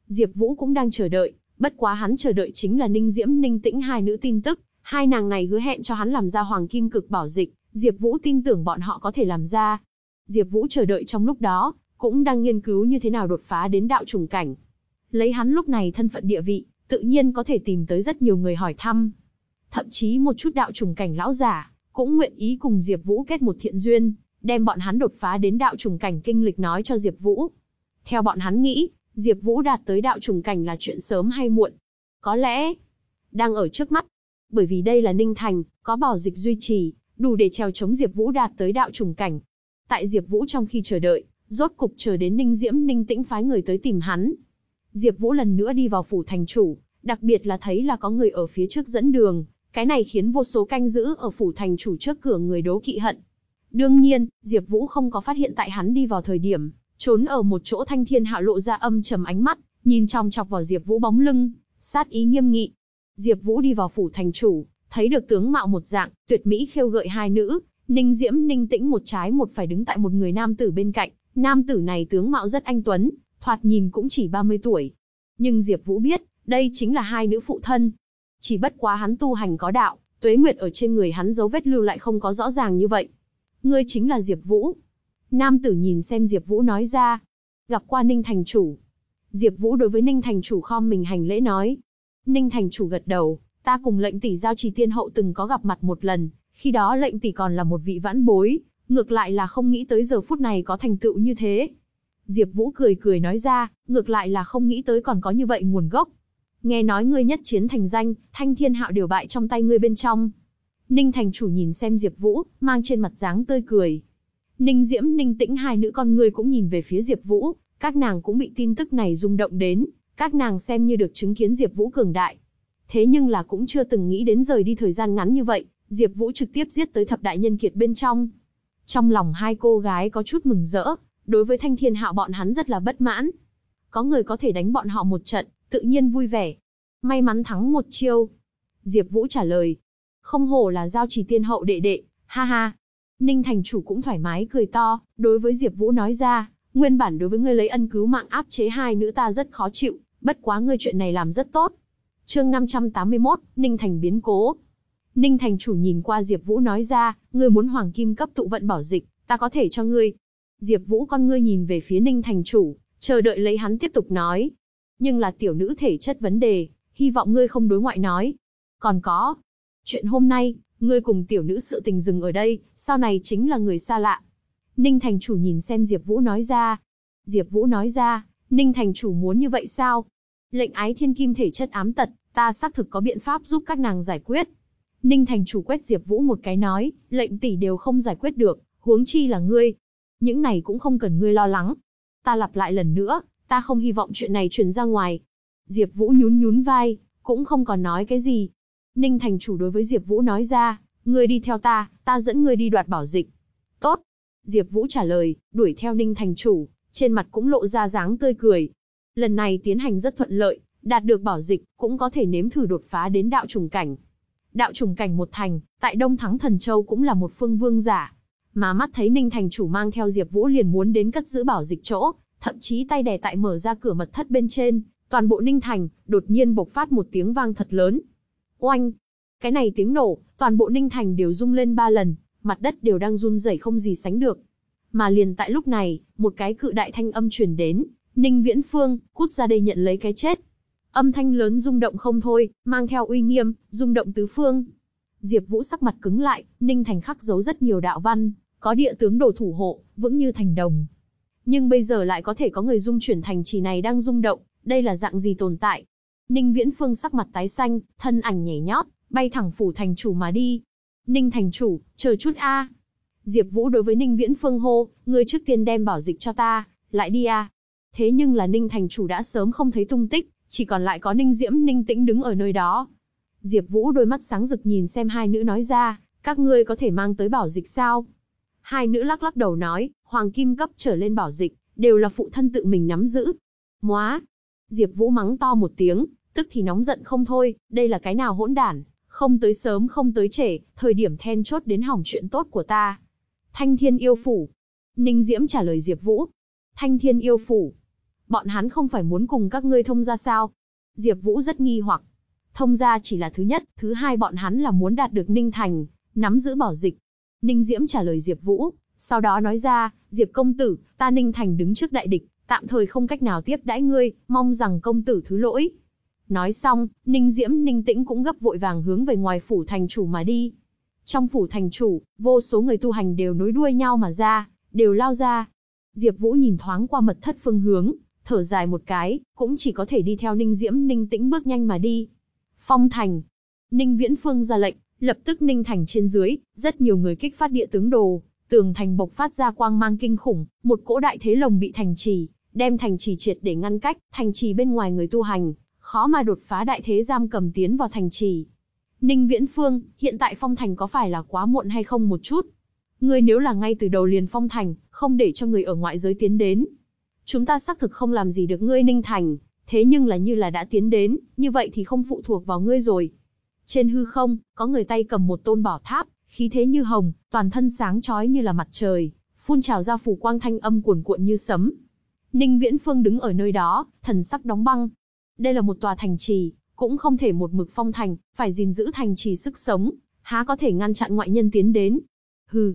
Diệp Vũ cũng đang chờ đợi, bất quá hắn chờ đợi chính là Ninh Diễm Ninh Tĩnh hai nữ tin tức, hai nàng này hứa hẹn cho hắn làm ra hoàng kim cực bảo dịch, Diệp Vũ tin tưởng bọn họ có thể làm ra. Diệp Vũ chờ đợi trong lúc đó, cũng đang nghiên cứu như thế nào đột phá đến đạo trùng cảnh. Lấy hắn lúc này thân phận địa vị, tự nhiên có thể tìm tới rất nhiều người hỏi thăm. Thậm chí một chút đạo trùng cảnh lão giả, cũng nguyện ý cùng Diệp Vũ kết một thiện duyên, đem bọn hắn đột phá đến đạo trùng cảnh kinh lịch nói cho Diệp Vũ. Theo bọn hắn nghĩ, Diệp Vũ đạt tới đạo trùng cảnh là chuyện sớm hay muộn. Có lẽ, đang ở trước mắt. Bởi vì đây là Ninh Thành, có bảo dịch duy trì, đủ để trèo chống Diệp Vũ đạt tới đạo trùng cảnh. Tại Diệp Vũ trong khi chờ đợi, rốt cục chờ đến Ninh Diễm Ninh Tĩnh phái người tới tìm hắn. Diệp Vũ lần nữa đi vào phủ thành chủ, đặc biệt là thấy là có người ở phía trước dẫn đường, cái này khiến vô số canh giữ ở phủ thành chủ trước cửa người đố kỵ hận. Đương nhiên, Diệp Vũ không có phát hiện tại hắn đi vào thời điểm, trốn ở một chỗ Thanh Thiên hạ lộ ra âm trầm ánh mắt, nhìn chòng chọc vào Diệp Vũ bóng lưng, sát ý nghiêm nghị. Diệp Vũ đi vào phủ thành chủ, thấy được tướng mạo một dạng, tuyệt mỹ khiêu gợi hai nữ, Ninh Diễm Ninh Tĩnh một trái một phải đứng tại một người nam tử bên cạnh, nam tử này tướng mạo rất anh tuấn, thoạt nhìn cũng chỉ 30 tuổi. Nhưng Diệp Vũ biết, đây chính là hai nữ phụ thân. Chỉ bất quá hắn tu hành có đạo, tuế nguyệt ở trên người hắn dấu vết lưu lại không có rõ ràng như vậy. Ngươi chính là Diệp Vũ. Nam tử nhìn xem Diệp Vũ nói ra. Gặp qua Ninh Thành Chủ. Diệp Vũ đối với Ninh Thành Chủ khom mình hành lễ nói. Ninh Thành Chủ gật đầu, ta cùng lệnh tỷ giao trì tiên hậu từng có gặp mặt một lần, khi đó lệnh tỷ còn là một vị vãn bối, ngược lại là không nghĩ tới giờ phút này có thành tựu như thế. Diệp Vũ cười cười nói ra, ngược lại là không nghĩ tới còn có như vậy nguồn gốc. Nghe nói ngươi nhất chiến thành danh, thanh thiên hạo đều bại trong tay ngươi bên trong. Ninh thành chủ nhìn xem Diệp Vũ, mang trên mặt dáng tươi cười. Ninh Diễm, Ninh Tĩnh hai nữ con người cũng nhìn về phía Diệp Vũ, các nàng cũng bị tin tức này rung động đến, các nàng xem như được chứng kiến Diệp Vũ cường đại. Thế nhưng là cũng chưa từng nghĩ đến rời đi thời gian ngắn như vậy, Diệp Vũ trực tiếp giết tới thập đại nhân kiệt bên trong. Trong lòng hai cô gái có chút mừng rỡ, đối với Thanh Thiên Hạo bọn hắn rất là bất mãn. Có người có thể đánh bọn họ một trận, tự nhiên vui vẻ. May mắn thắng một chiêu. Diệp Vũ trả lời. Không hổ là giao trì tiên hậu đệ đệ, ha ha. Ninh thành chủ cũng thoải mái cười to, đối với Diệp Vũ nói ra, nguyên bản đối với ngươi lấy ân cứu mạng áp chế hai nữ ta rất khó chịu, bất quá ngươi chuyện này làm rất tốt. Chương 581, Ninh Thành biến cố. Ninh Thành chủ nhìn qua Diệp Vũ nói ra, ngươi muốn hoàng kim cấp tụ vận bảo dịch, ta có thể cho ngươi. Diệp Vũ con ngươi nhìn về phía Ninh Thành chủ, chờ đợi lấy hắn tiếp tục nói. Nhưng là tiểu nữ thể chất vấn đề, hy vọng ngươi không đối ngoại nói. Còn có, chuyện hôm nay, ngươi cùng tiểu nữ sự tình dừng ở đây, sau này chính là người xa lạ. Ninh Thành chủ nhìn xem Diệp Vũ nói ra. Diệp Vũ nói ra, Ninh Thành chủ muốn như vậy sao? Lệnh ái thiên kim thể chất ám tật, ta xác thực có biện pháp giúp các nàng giải quyết. Ninh Thành chủ quét Diệp Vũ một cái nói, lệnh tỷ đều không giải quyết được, huống chi là ngươi. Những này cũng không cần ngươi lo lắng. Ta lặp lại lần nữa, ta không hy vọng chuyện này truyền ra ngoài. Diệp Vũ nhún nhún vai, cũng không còn nói cái gì. Ninh Thành chủ đối với Diệp Vũ nói ra, Ngươi đi theo ta, ta dẫn ngươi đi đoạt bảo dịch. Diệp Vũ trả lời, đuổi theo Ninh thành chủ, trên mặt cũng lộ ra dáng tươi cười. Lần này tiến hành rất thuận lợi, đạt được bảo dịch, cũng có thể nếm thử đột phá đến đạo trùng cảnh. Đạo trùng cảnh một thành, tại Đông Thắng Thần Châu cũng là một phương vương giả. Mà mắt thấy Ninh thành chủ mang theo Diệp Vũ liền muốn đến cất giữ bảo dịch chỗ, thậm chí tay đè tại mở ra cửa mật thất bên trên, toàn bộ Ninh thành đột nhiên bộc phát một tiếng vang thật lớn. Oanh! Cái này tiếng nổ, toàn bộ Ninh thành đều rung lên ba lần, mặt đất đều đang run rẩy không gì sánh được. Mà liền tại lúc này, một cái cự đại thanh âm truyền đến, Ninh Viễn Phương, cút ra đây nhận lấy cái chết. Âm thanh lớn rung động không thôi, mang theo uy nghiêm, rung động tứ phương. Diệp Vũ sắc mặt cứng lại, Ninh Thành khắc giấu rất nhiều đạo văn, có địa tướng đồ thủ hộ, vững như thành đồng. Nhưng bây giờ lại có thể có người dung chuyển thành trì này đang rung động, đây là dạng gì tồn tại? Ninh Viễn Phương sắc mặt tái xanh, thân ảnh nhảy nhót, bay thẳng phủ thành chủ mà đi. Ninh thành chủ, chờ chút a. Diệp Vũ đối với Ninh Viễn Phương hô, ngươi trước tiên đem bảo dịch cho ta, lại đi a. Thế nhưng là Ninh thành chủ đã sớm không thấy tung tích, chỉ còn lại có Ninh Diễm Ninh Tĩnh đứng ở nơi đó. Diệp Vũ đôi mắt sáng rực nhìn xem hai nữ nói ra, các ngươi có thể mang tới bảo dịch sao? Hai nữ lắc lắc đầu nói, hoàng kim cấp trở lên bảo dịch, đều là phụ thân tự mình nắm giữ. Móa! Diệp Vũ mắng to một tiếng, tức thì nóng giận không thôi, đây là cái nào hỗn đản, không tới sớm không tới trễ, thời điểm then chốt đến hỏng chuyện tốt của ta. Thanh Thiên yêu phủ. Ninh Diễm trả lời Diệp Vũ. Thanh Thiên yêu phủ. Bọn hắn không phải muốn cùng các ngươi thông gia sao? Diệp Vũ rất nghi hoặc. Thông gia chỉ là thứ nhất, thứ hai bọn hắn là muốn đạt được Ninh Thành, nắm giữ bảo dịch. Ninh Diễm trả lời Diệp Vũ, sau đó nói ra, Diệp công tử, ta Ninh Thành đứng trước đại địch, tạm thời không cách nào tiếp đãi ngươi, mong rằng công tử thứ lỗi. Nói xong, Ninh Diễm Ninh Tĩnh cũng gấp vội vàng hướng về ngoài phủ thành chủ mà đi. Trong phủ thành chủ, vô số người tu hành đều nối đuôi nhau mà ra, đều lao ra. Diệp Vũ nhìn thoáng qua mật thất phương hướng, thở dài một cái, cũng chỉ có thể đi theo Ninh Diễm Ninh Tĩnh bước nhanh mà đi. Phong thành. Ninh Viễn Phương ra lệnh, lập tức Ninh thành trên dưới, rất nhiều người kích phát địa tướng đồ, tường thành bộc phát ra quang mang kinh khủng, một cỗ đại thế lồng bị thành trì, đem thành trì triệt để ngăn cách, thành trì bên ngoài người tu hành, khó mà đột phá đại thế giam cầm tiến vào thành trì. Ninh Viễn Phương, hiện tại phong thành có phải là quá muộn hay không một chút? Ngươi nếu là ngay từ đầu liền phong thành, không để cho người ở ngoại giới tiến đến. Chúng ta xác thực không làm gì được ngươi Ninh Thành, thế nhưng là như là đã tiến đến, như vậy thì không phụ thuộc vào ngươi rồi. Trên hư không, có người tay cầm một tôn bảo tháp, khí thế như hồng, toàn thân sáng chói như là mặt trời, phun trào ra phủ quang thanh âm cuồn cuộn như sấm. Ninh Viễn Phương đứng ở nơi đó, thần sắc đóng băng. Đây là một tòa thành trì, cũng không thể một mực phong thành, phải gìn giữ thành trì sức sống, há có thể ngăn chặn ngoại nhân tiến đến. Hừ,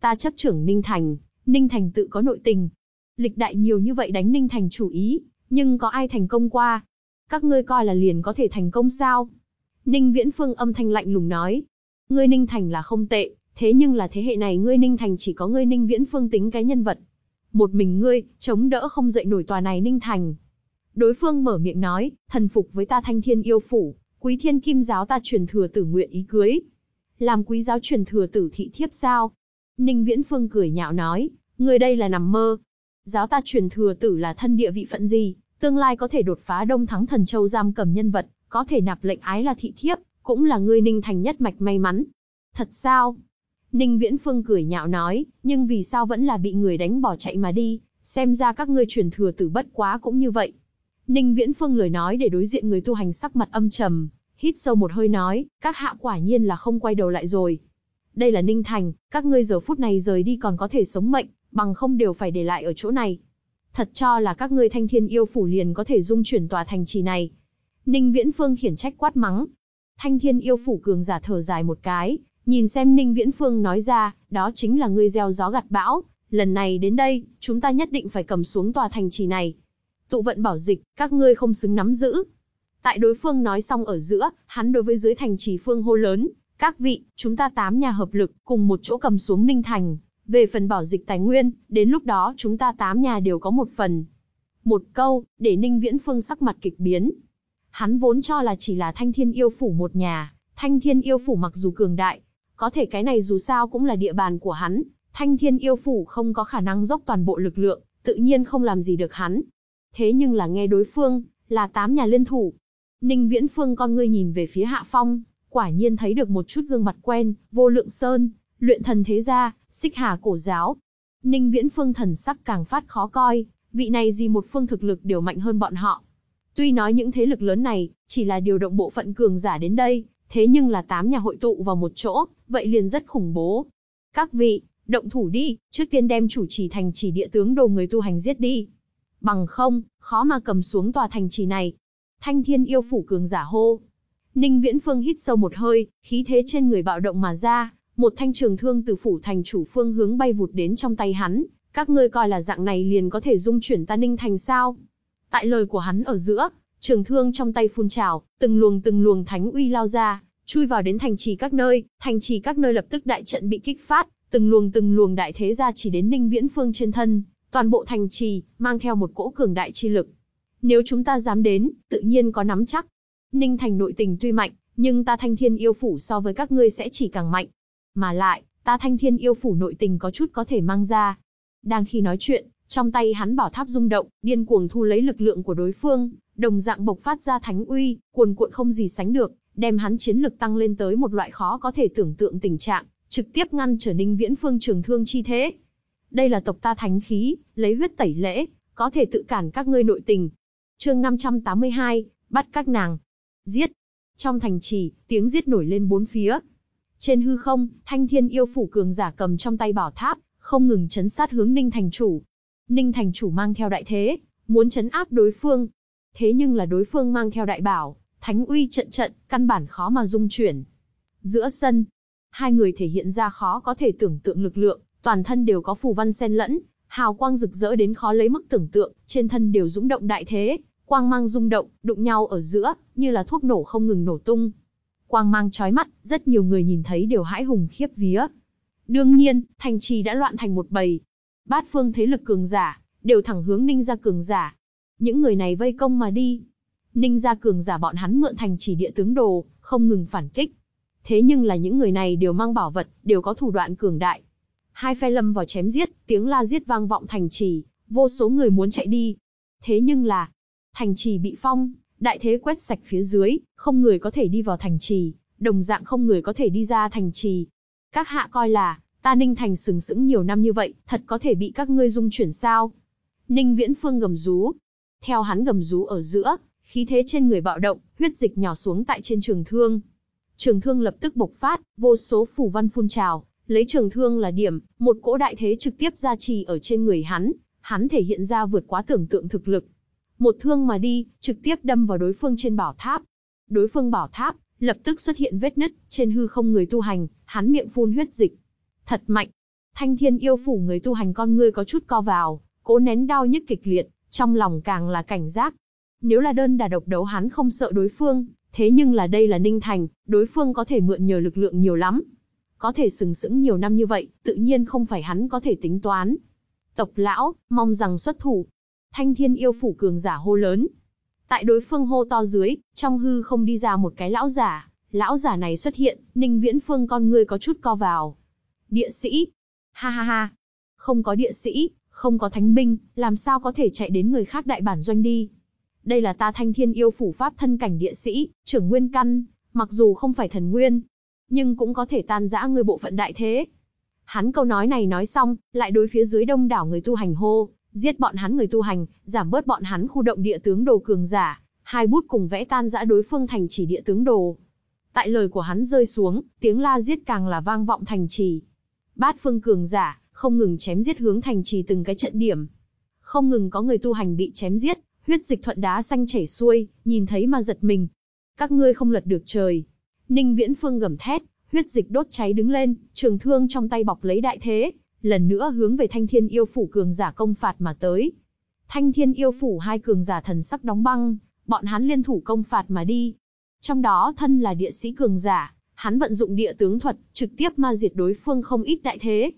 ta chấp trưởng Ninh Thành, Ninh Thành tự có nội tình. Lịch đại nhiều như vậy đánh Ninh Thành chủ ý, nhưng có ai thành công qua? Các ngươi coi là liền có thể thành công sao? Ninh Viễn Phương âm thanh lạnh lùng nói. Ngươi Ninh Thành là không tệ, thế nhưng là thế hệ này ngươi Ninh Thành chỉ có ngươi Ninh Viễn Phương tính cái nhân vật. Một mình ngươi, chống đỡ không dậy nổi tòa này Ninh Thành. Đối phương mở miệng nói, thần phục với ta thanh thiên yêu phủ, quý thiên kim giáo ta truyền thừa tử nguyện ý cưới. Làm quý giáo truyền thừa tử thị thiếp sao? Ninh Viễn Phương cười nhạo nói, người đây là nằm mơ. Giáo ta truyền thừa tử là thân địa vị phận gì, tương lai có thể đột phá đông thắng thần châu giam cầm nhân vật, có thể nạp lệnh ái là thị thiếp, cũng là ngươi Ninh Thành nhất mạch may mắn. Thật sao? Ninh Viễn Phương cười nhạo nói, nhưng vì sao vẫn là bị người đánh bỏ chạy mà đi, xem ra các ngươi truyền thừa tử bất quá cũng như vậy. Ninh Viễn Phương lời nói để đối diện người tu hành sắc mặt âm trầm, hít sâu một hơi nói, các hạ quả nhiên là không quay đầu lại rồi. Đây là Ninh Thành, các ngươi giờ phút này rời đi còn có thể sống mệnh, bằng không đều phải để lại ở chỗ này. Thật cho là các ngươi thanh thiên yêu phủ liền có thể dung chuyển tòa thành trì này. Ninh Viễn Phương khiển trách quát mắng. Thanh thiên yêu phủ cường giả thở dài một cái, nhìn xem Ninh Viễn Phương nói ra, đó chính là ngươi gieo gió gặt bão. Lần này đến đây, chúng ta nhất định phải cầm xuống tòa thành trì này tụ vận bảo dịch, các ngươi không xứng nắm giữ. Tại đối phương nói xong ở giữa, hắn đối với dưới thành trì phương hô lớn, các vị, chúng ta tám nhà hợp lực, cùng một chỗ cầm xuống Ninh Thành. Về phần bảo dịch tài nguyên, đến lúc đó chúng ta tám nhà đều có một phần. Một câu, để Ninh Viễn Phương sắc mặt kịch biến. Hắn vốn cho là chỉ là thanh thiên yêu phủ một nhà, thanh thiên yêu phủ mặc dù cường đại, có thể cái này dù sao cũng là địa bàn của hắn, thanh thiên yêu phủ không có khả năng dốc toàn bộ lực lượng, tự nhiên không làm gì được hắn, Thế nhưng là nghe đối phương, là tám nhà liên thủ. Ninh Viễn Phương con ngươi nhìn về phía Hạ Phong, quả nhiên thấy được một chút gương mặt quen, vô lượng sơn, luyện thần thế gia, xích hà cổ giáo. Ninh Viễn Phương thần sắc càng phát khó coi, vị này gì một phương thực lực đều mạnh hơn bọn họ. Tuy nói những thế lực lớn này, chỉ là điều động bộ phận cường giả đến đây, thế nhưng là tám nhà hội tụ vào một chỗ, vậy liền rất khủng bố. Các vị, động thủ đi, trước tiên đem chủ trì thành chỉ địa tướng đồ người tu hành giết đi. Bằng không, khó mà cầm xuống tòa thành trì này. Thanh thiên yêu phủ cường giả hô. Ninh Viễn Phương hít sâu một hơi, khí thế trên người bạo động mà ra, một thanh trường thương từ phủ thành chủ phương hướng bay vụt đến trong tay hắn, các ngươi coi là dạng này liền có thể dung chuyển ta Ninh Thành sao? Tại lời của hắn ở giữa, trường thương trong tay phun trào, từng luồng từng luồng thánh uy lao ra, chui vào đến thành trì các nơi, thành trì các nơi lập tức đại trận bị kích phát, từng luồng từng luồng đại thế ra chỉ đến Ninh Viễn Phương trên thân, toàn bộ thành trì mang theo một cỗ cường đại chi lực. Nếu chúng ta dám đến, tự nhiên có nắm chắc. Ninh Thành nội tình tuy mạnh, nhưng ta Thanh Thiên yêu phủ so với các ngươi sẽ chỉ càng mạnh. Mà lại, ta Thanh Thiên yêu phủ nội tình có chút có thể mang ra. Đang khi nói chuyện, trong tay hắn bảo tháp rung động, điên cuồng thu lấy lực lượng của đối phương, đồng dạng bộc phát ra thánh uy, cuồn cuộn không gì sánh được, đem hắn chiến lực tăng lên tới một loại khó có thể tưởng tượng tình trạng, trực tiếp ngăn trở Ninh Viễn Phương trường thương chi thế. Đây là tộc ta thánh khí, lấy huyết tẩy lễ, có thể tự cản các ngươi nội tình. Chương 582, bắt các nàng. Giết. Trong thành trì, tiếng giết nổi lên bốn phía. Trên hư không, Thanh Thiên yêu phủ cường giả cầm trong tay bảo tháp, không ngừng chấn sát hướng Ninh thành chủ. Ninh thành chủ mang theo đại thế, muốn chấn áp đối phương. Thế nhưng là đối phương mang theo đại bảo, thánh uy trận trận, căn bản khó mà dung chuyển. Giữa sân, hai người thể hiện ra khó có thể tưởng tượng lực lượng, toàn thân đều có phù văn xen lẫn, hào quang rực rỡ đến khó lấy mức tưởng tượng, trên thân đều dũng động đại thế, quang mang rung động, đụng nhau ở giữa, như là thuốc nổ không ngừng nổ tung. Quang mang chói mắt, rất nhiều người nhìn thấy đều hãi hùng khiếp vía. Đương nhiên, thành trì đã loạn thành một bầy. Bát phương thế lực cường giả, đều thẳng hướng ninh gia cường giả. Những người này vây công mà đi. Ninh gia cường giả bọn hắn mượn thành trì địa tướng đồ, không ngừng phản kích. Thế nhưng là những người này đều mang bảo vật, đều có thủ đoạn cường đại. Hai phe lâm vào chém giết, tiếng la giết vang vọng thành trì, vô số người muốn chạy đi. Thế nhưng là, thành trì bị phong, đại thế quét sạch phía dưới, không người có thể đi vào thành trì, đồng dạng không người có thể đi ra thành trì. Các hạ coi là, ta Ninh Thành sừng sững nhiều năm như vậy, thật có thể bị các ngươi dung chuyển sao? Ninh Viễn Phương gầm rú. Theo hắn gầm rú ở giữa, khí thế trên người bạo động, huyết dịch nhỏ xuống tại trên trường thương. Trường thương lập tức bộc phát, vô số phủ văn phun trào, lấy trường thương là điểm, một cỗ đại thế trực tiếp gia trì ở trên người hắn, hắn thể hiện ra vượt quá tưởng tượng thực lực. Một thương mà đi, trực tiếp đâm vào đối phương trên bảo tháp. Đối phương bảo tháp, lập tức xuất hiện vết nứt, trên hư không người tu hành, hắn miệng phun huyết dịch. Thật mạnh. Thanh thiên yêu phủ người tu hành con ngươi có chút co vào, cố nén đau nhức kịch liệt, trong lòng càng là cảnh giác. Nếu là đơn đà độc đấu hắn không sợ đối phương, thế nhưng là đây là Ninh Thành, đối phương có thể mượn nhờ lực lượng nhiều lắm. Có thể sừng sững nhiều năm như vậy, tự nhiên không phải hắn có thể tính toán. Tộc lão, mong rằng xuất thủ. Thanh thiên yêu phủ cường giả hô lớn. Tại đối phương hô to dưới, trong hư không đi ra một cái lão giả. Lão giả này xuất hiện, Ninh Viễn Phương con ngươi có chút co vào. Địa sĩ. Ha ha ha. Không có địa sĩ, không có thánh binh, làm sao có thể chạy đến người khác đại bản doanh đi. Đây là ta thanh thiên yêu phủ pháp thân cảnh địa sĩ, trưởng nguyên căn, mặc dù không phải thần nguyên, nhưng cũng có thể tan rã người bộ phận đại thế. Hắn câu nói này nói xong, lại đối phía dưới đông đảo người tu hành hô, giết bọn hắn người tu hành, giảm bớt bọn hắn khu động địa tướng đồ cường giả, hai bút cùng vẽ tan rã đối phương thành chỉ địa tướng đồ. Tại lời của hắn rơi xuống, tiếng la giết càng là vang vọng thành trì. Bát phương cường giả, không ngừng chém giết hướng thành trì từng cái trận điểm. Không ngừng có người tu hành bị chém giết, huyết dịch thuận đá xanh chảy xuôi, nhìn thấy mà giật mình. Các ngươi không lật được trời. Ninh Viễn Phương gầm thét, huyết dịch đốt cháy đứng lên, trường thương trong tay bọc lấy đại thế, lần nữa hướng về Thanh Thiên Yêu phủ cường giả công phạt mà tới. Thanh Thiên Yêu phủ hai cường giả thần sắc đóng băng, bọn hắn liên thủ công phạt mà đi. Trong đó thân là địa sĩ cường giả, hắn vận dụng địa tướng thuật, trực tiếp ma diệt đối phương không ít đại thế.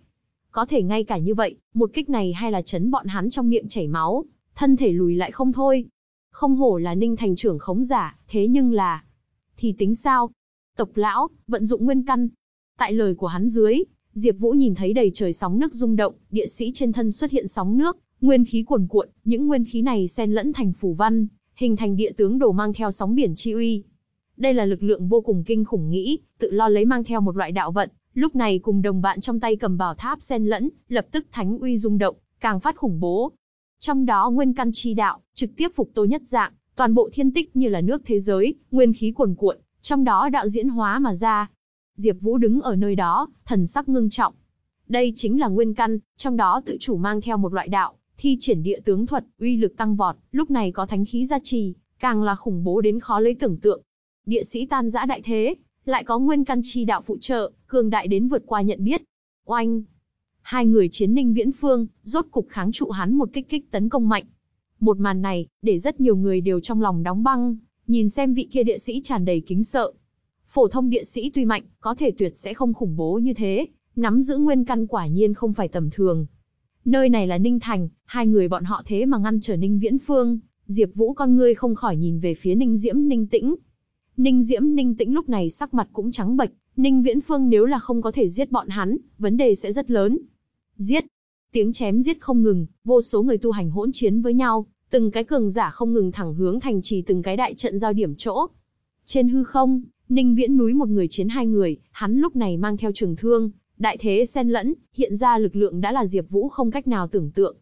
Có thể ngay cả như vậy, một kích này hay là chấn bọn hắn trong miệng chảy máu, thân thể lùi lại không thôi. Không hổ là ninh thành trưởng khống giả, thế nhưng là... Thì tính sao? Tộc lão, vận dụng nguyên căn. Tại lời của hắn dưới, Diệp Vũ nhìn thấy đầy trời sóng nước rung động, địa sĩ trên thân xuất hiện sóng nước, nguyên khí cuồn cuộn, những nguyên khí này xen lẫn thành phủ văn, hình thành địa tướng đồ mang theo sóng biển chi uy. Đây là lực lượng vô cùng kinh khủng nghĩ, tự lo lấy mang theo một loại đạo vận, lúc này cùng đồng bạn trong tay cầm bảo tháp xen lẫn, lập tức thánh uy rung động, càng phát khủng bố. Trong đó nguyên căn chi đạo, trực tiếp phục tô nhất dạng, toàn bộ thiên tích như là nước thế giới, nguyên khí cuồn cuộn, trong đó đạo diễn hóa mà ra. Diệp Vũ đứng ở nơi đó, thần sắc ngưng trọng. Đây chính là nguyên căn, trong đó tự chủ mang theo một loại đạo, thi triển địa tướng thuật, uy lực tăng vọt, lúc này có thánh khí gia trì, càng là khủng bố đến khó lấy tưởng tượng. Địa sĩ tan rã đại thế, lại có nguyên căn chi đạo phụ trợ, cường đại đến vượt qua nhận biết. Oanh! Hai người chiến ninh viễn phương, rốt cục kháng trụ hắn một kích kích tấn công mạnh. Một màn này, để rất nhiều người đều trong lòng đóng băng, nhìn xem vị kia địa sĩ tràn đầy kính sợ. Phổ thông địa sĩ tuy mạnh, có thể tuyệt sẽ không khủng bố như thế, nắm giữ nguyên căn quả nhiên không phải tầm thường. Nơi này là Ninh Thành, hai người bọn họ thế mà ngăn trở Ninh Viễn Phương, Diệp Vũ con ngươi không khỏi nhìn về phía Ninh Diễm Ninh Tĩnh. Ninh Diễm Ninh Tĩnh lúc này sắc mặt cũng trắng bệch, Ninh Viễn Phương nếu là không có thể giết bọn hắn, vấn đề sẽ rất lớn. Giết! Tiếng chém giết không ngừng, vô số người tu hành hỗn chiến với nhau, từng cái cường giả không ngừng thẳng hướng thành trì từng cái đại trận giao điểm chỗ. Trên hư không, Ninh Viễn núi một người chiến hai người, hắn lúc này mang theo trường thương, đại thế xen lẫn, hiện ra lực lượng đã là Diệp Vũ không cách nào tưởng tượng.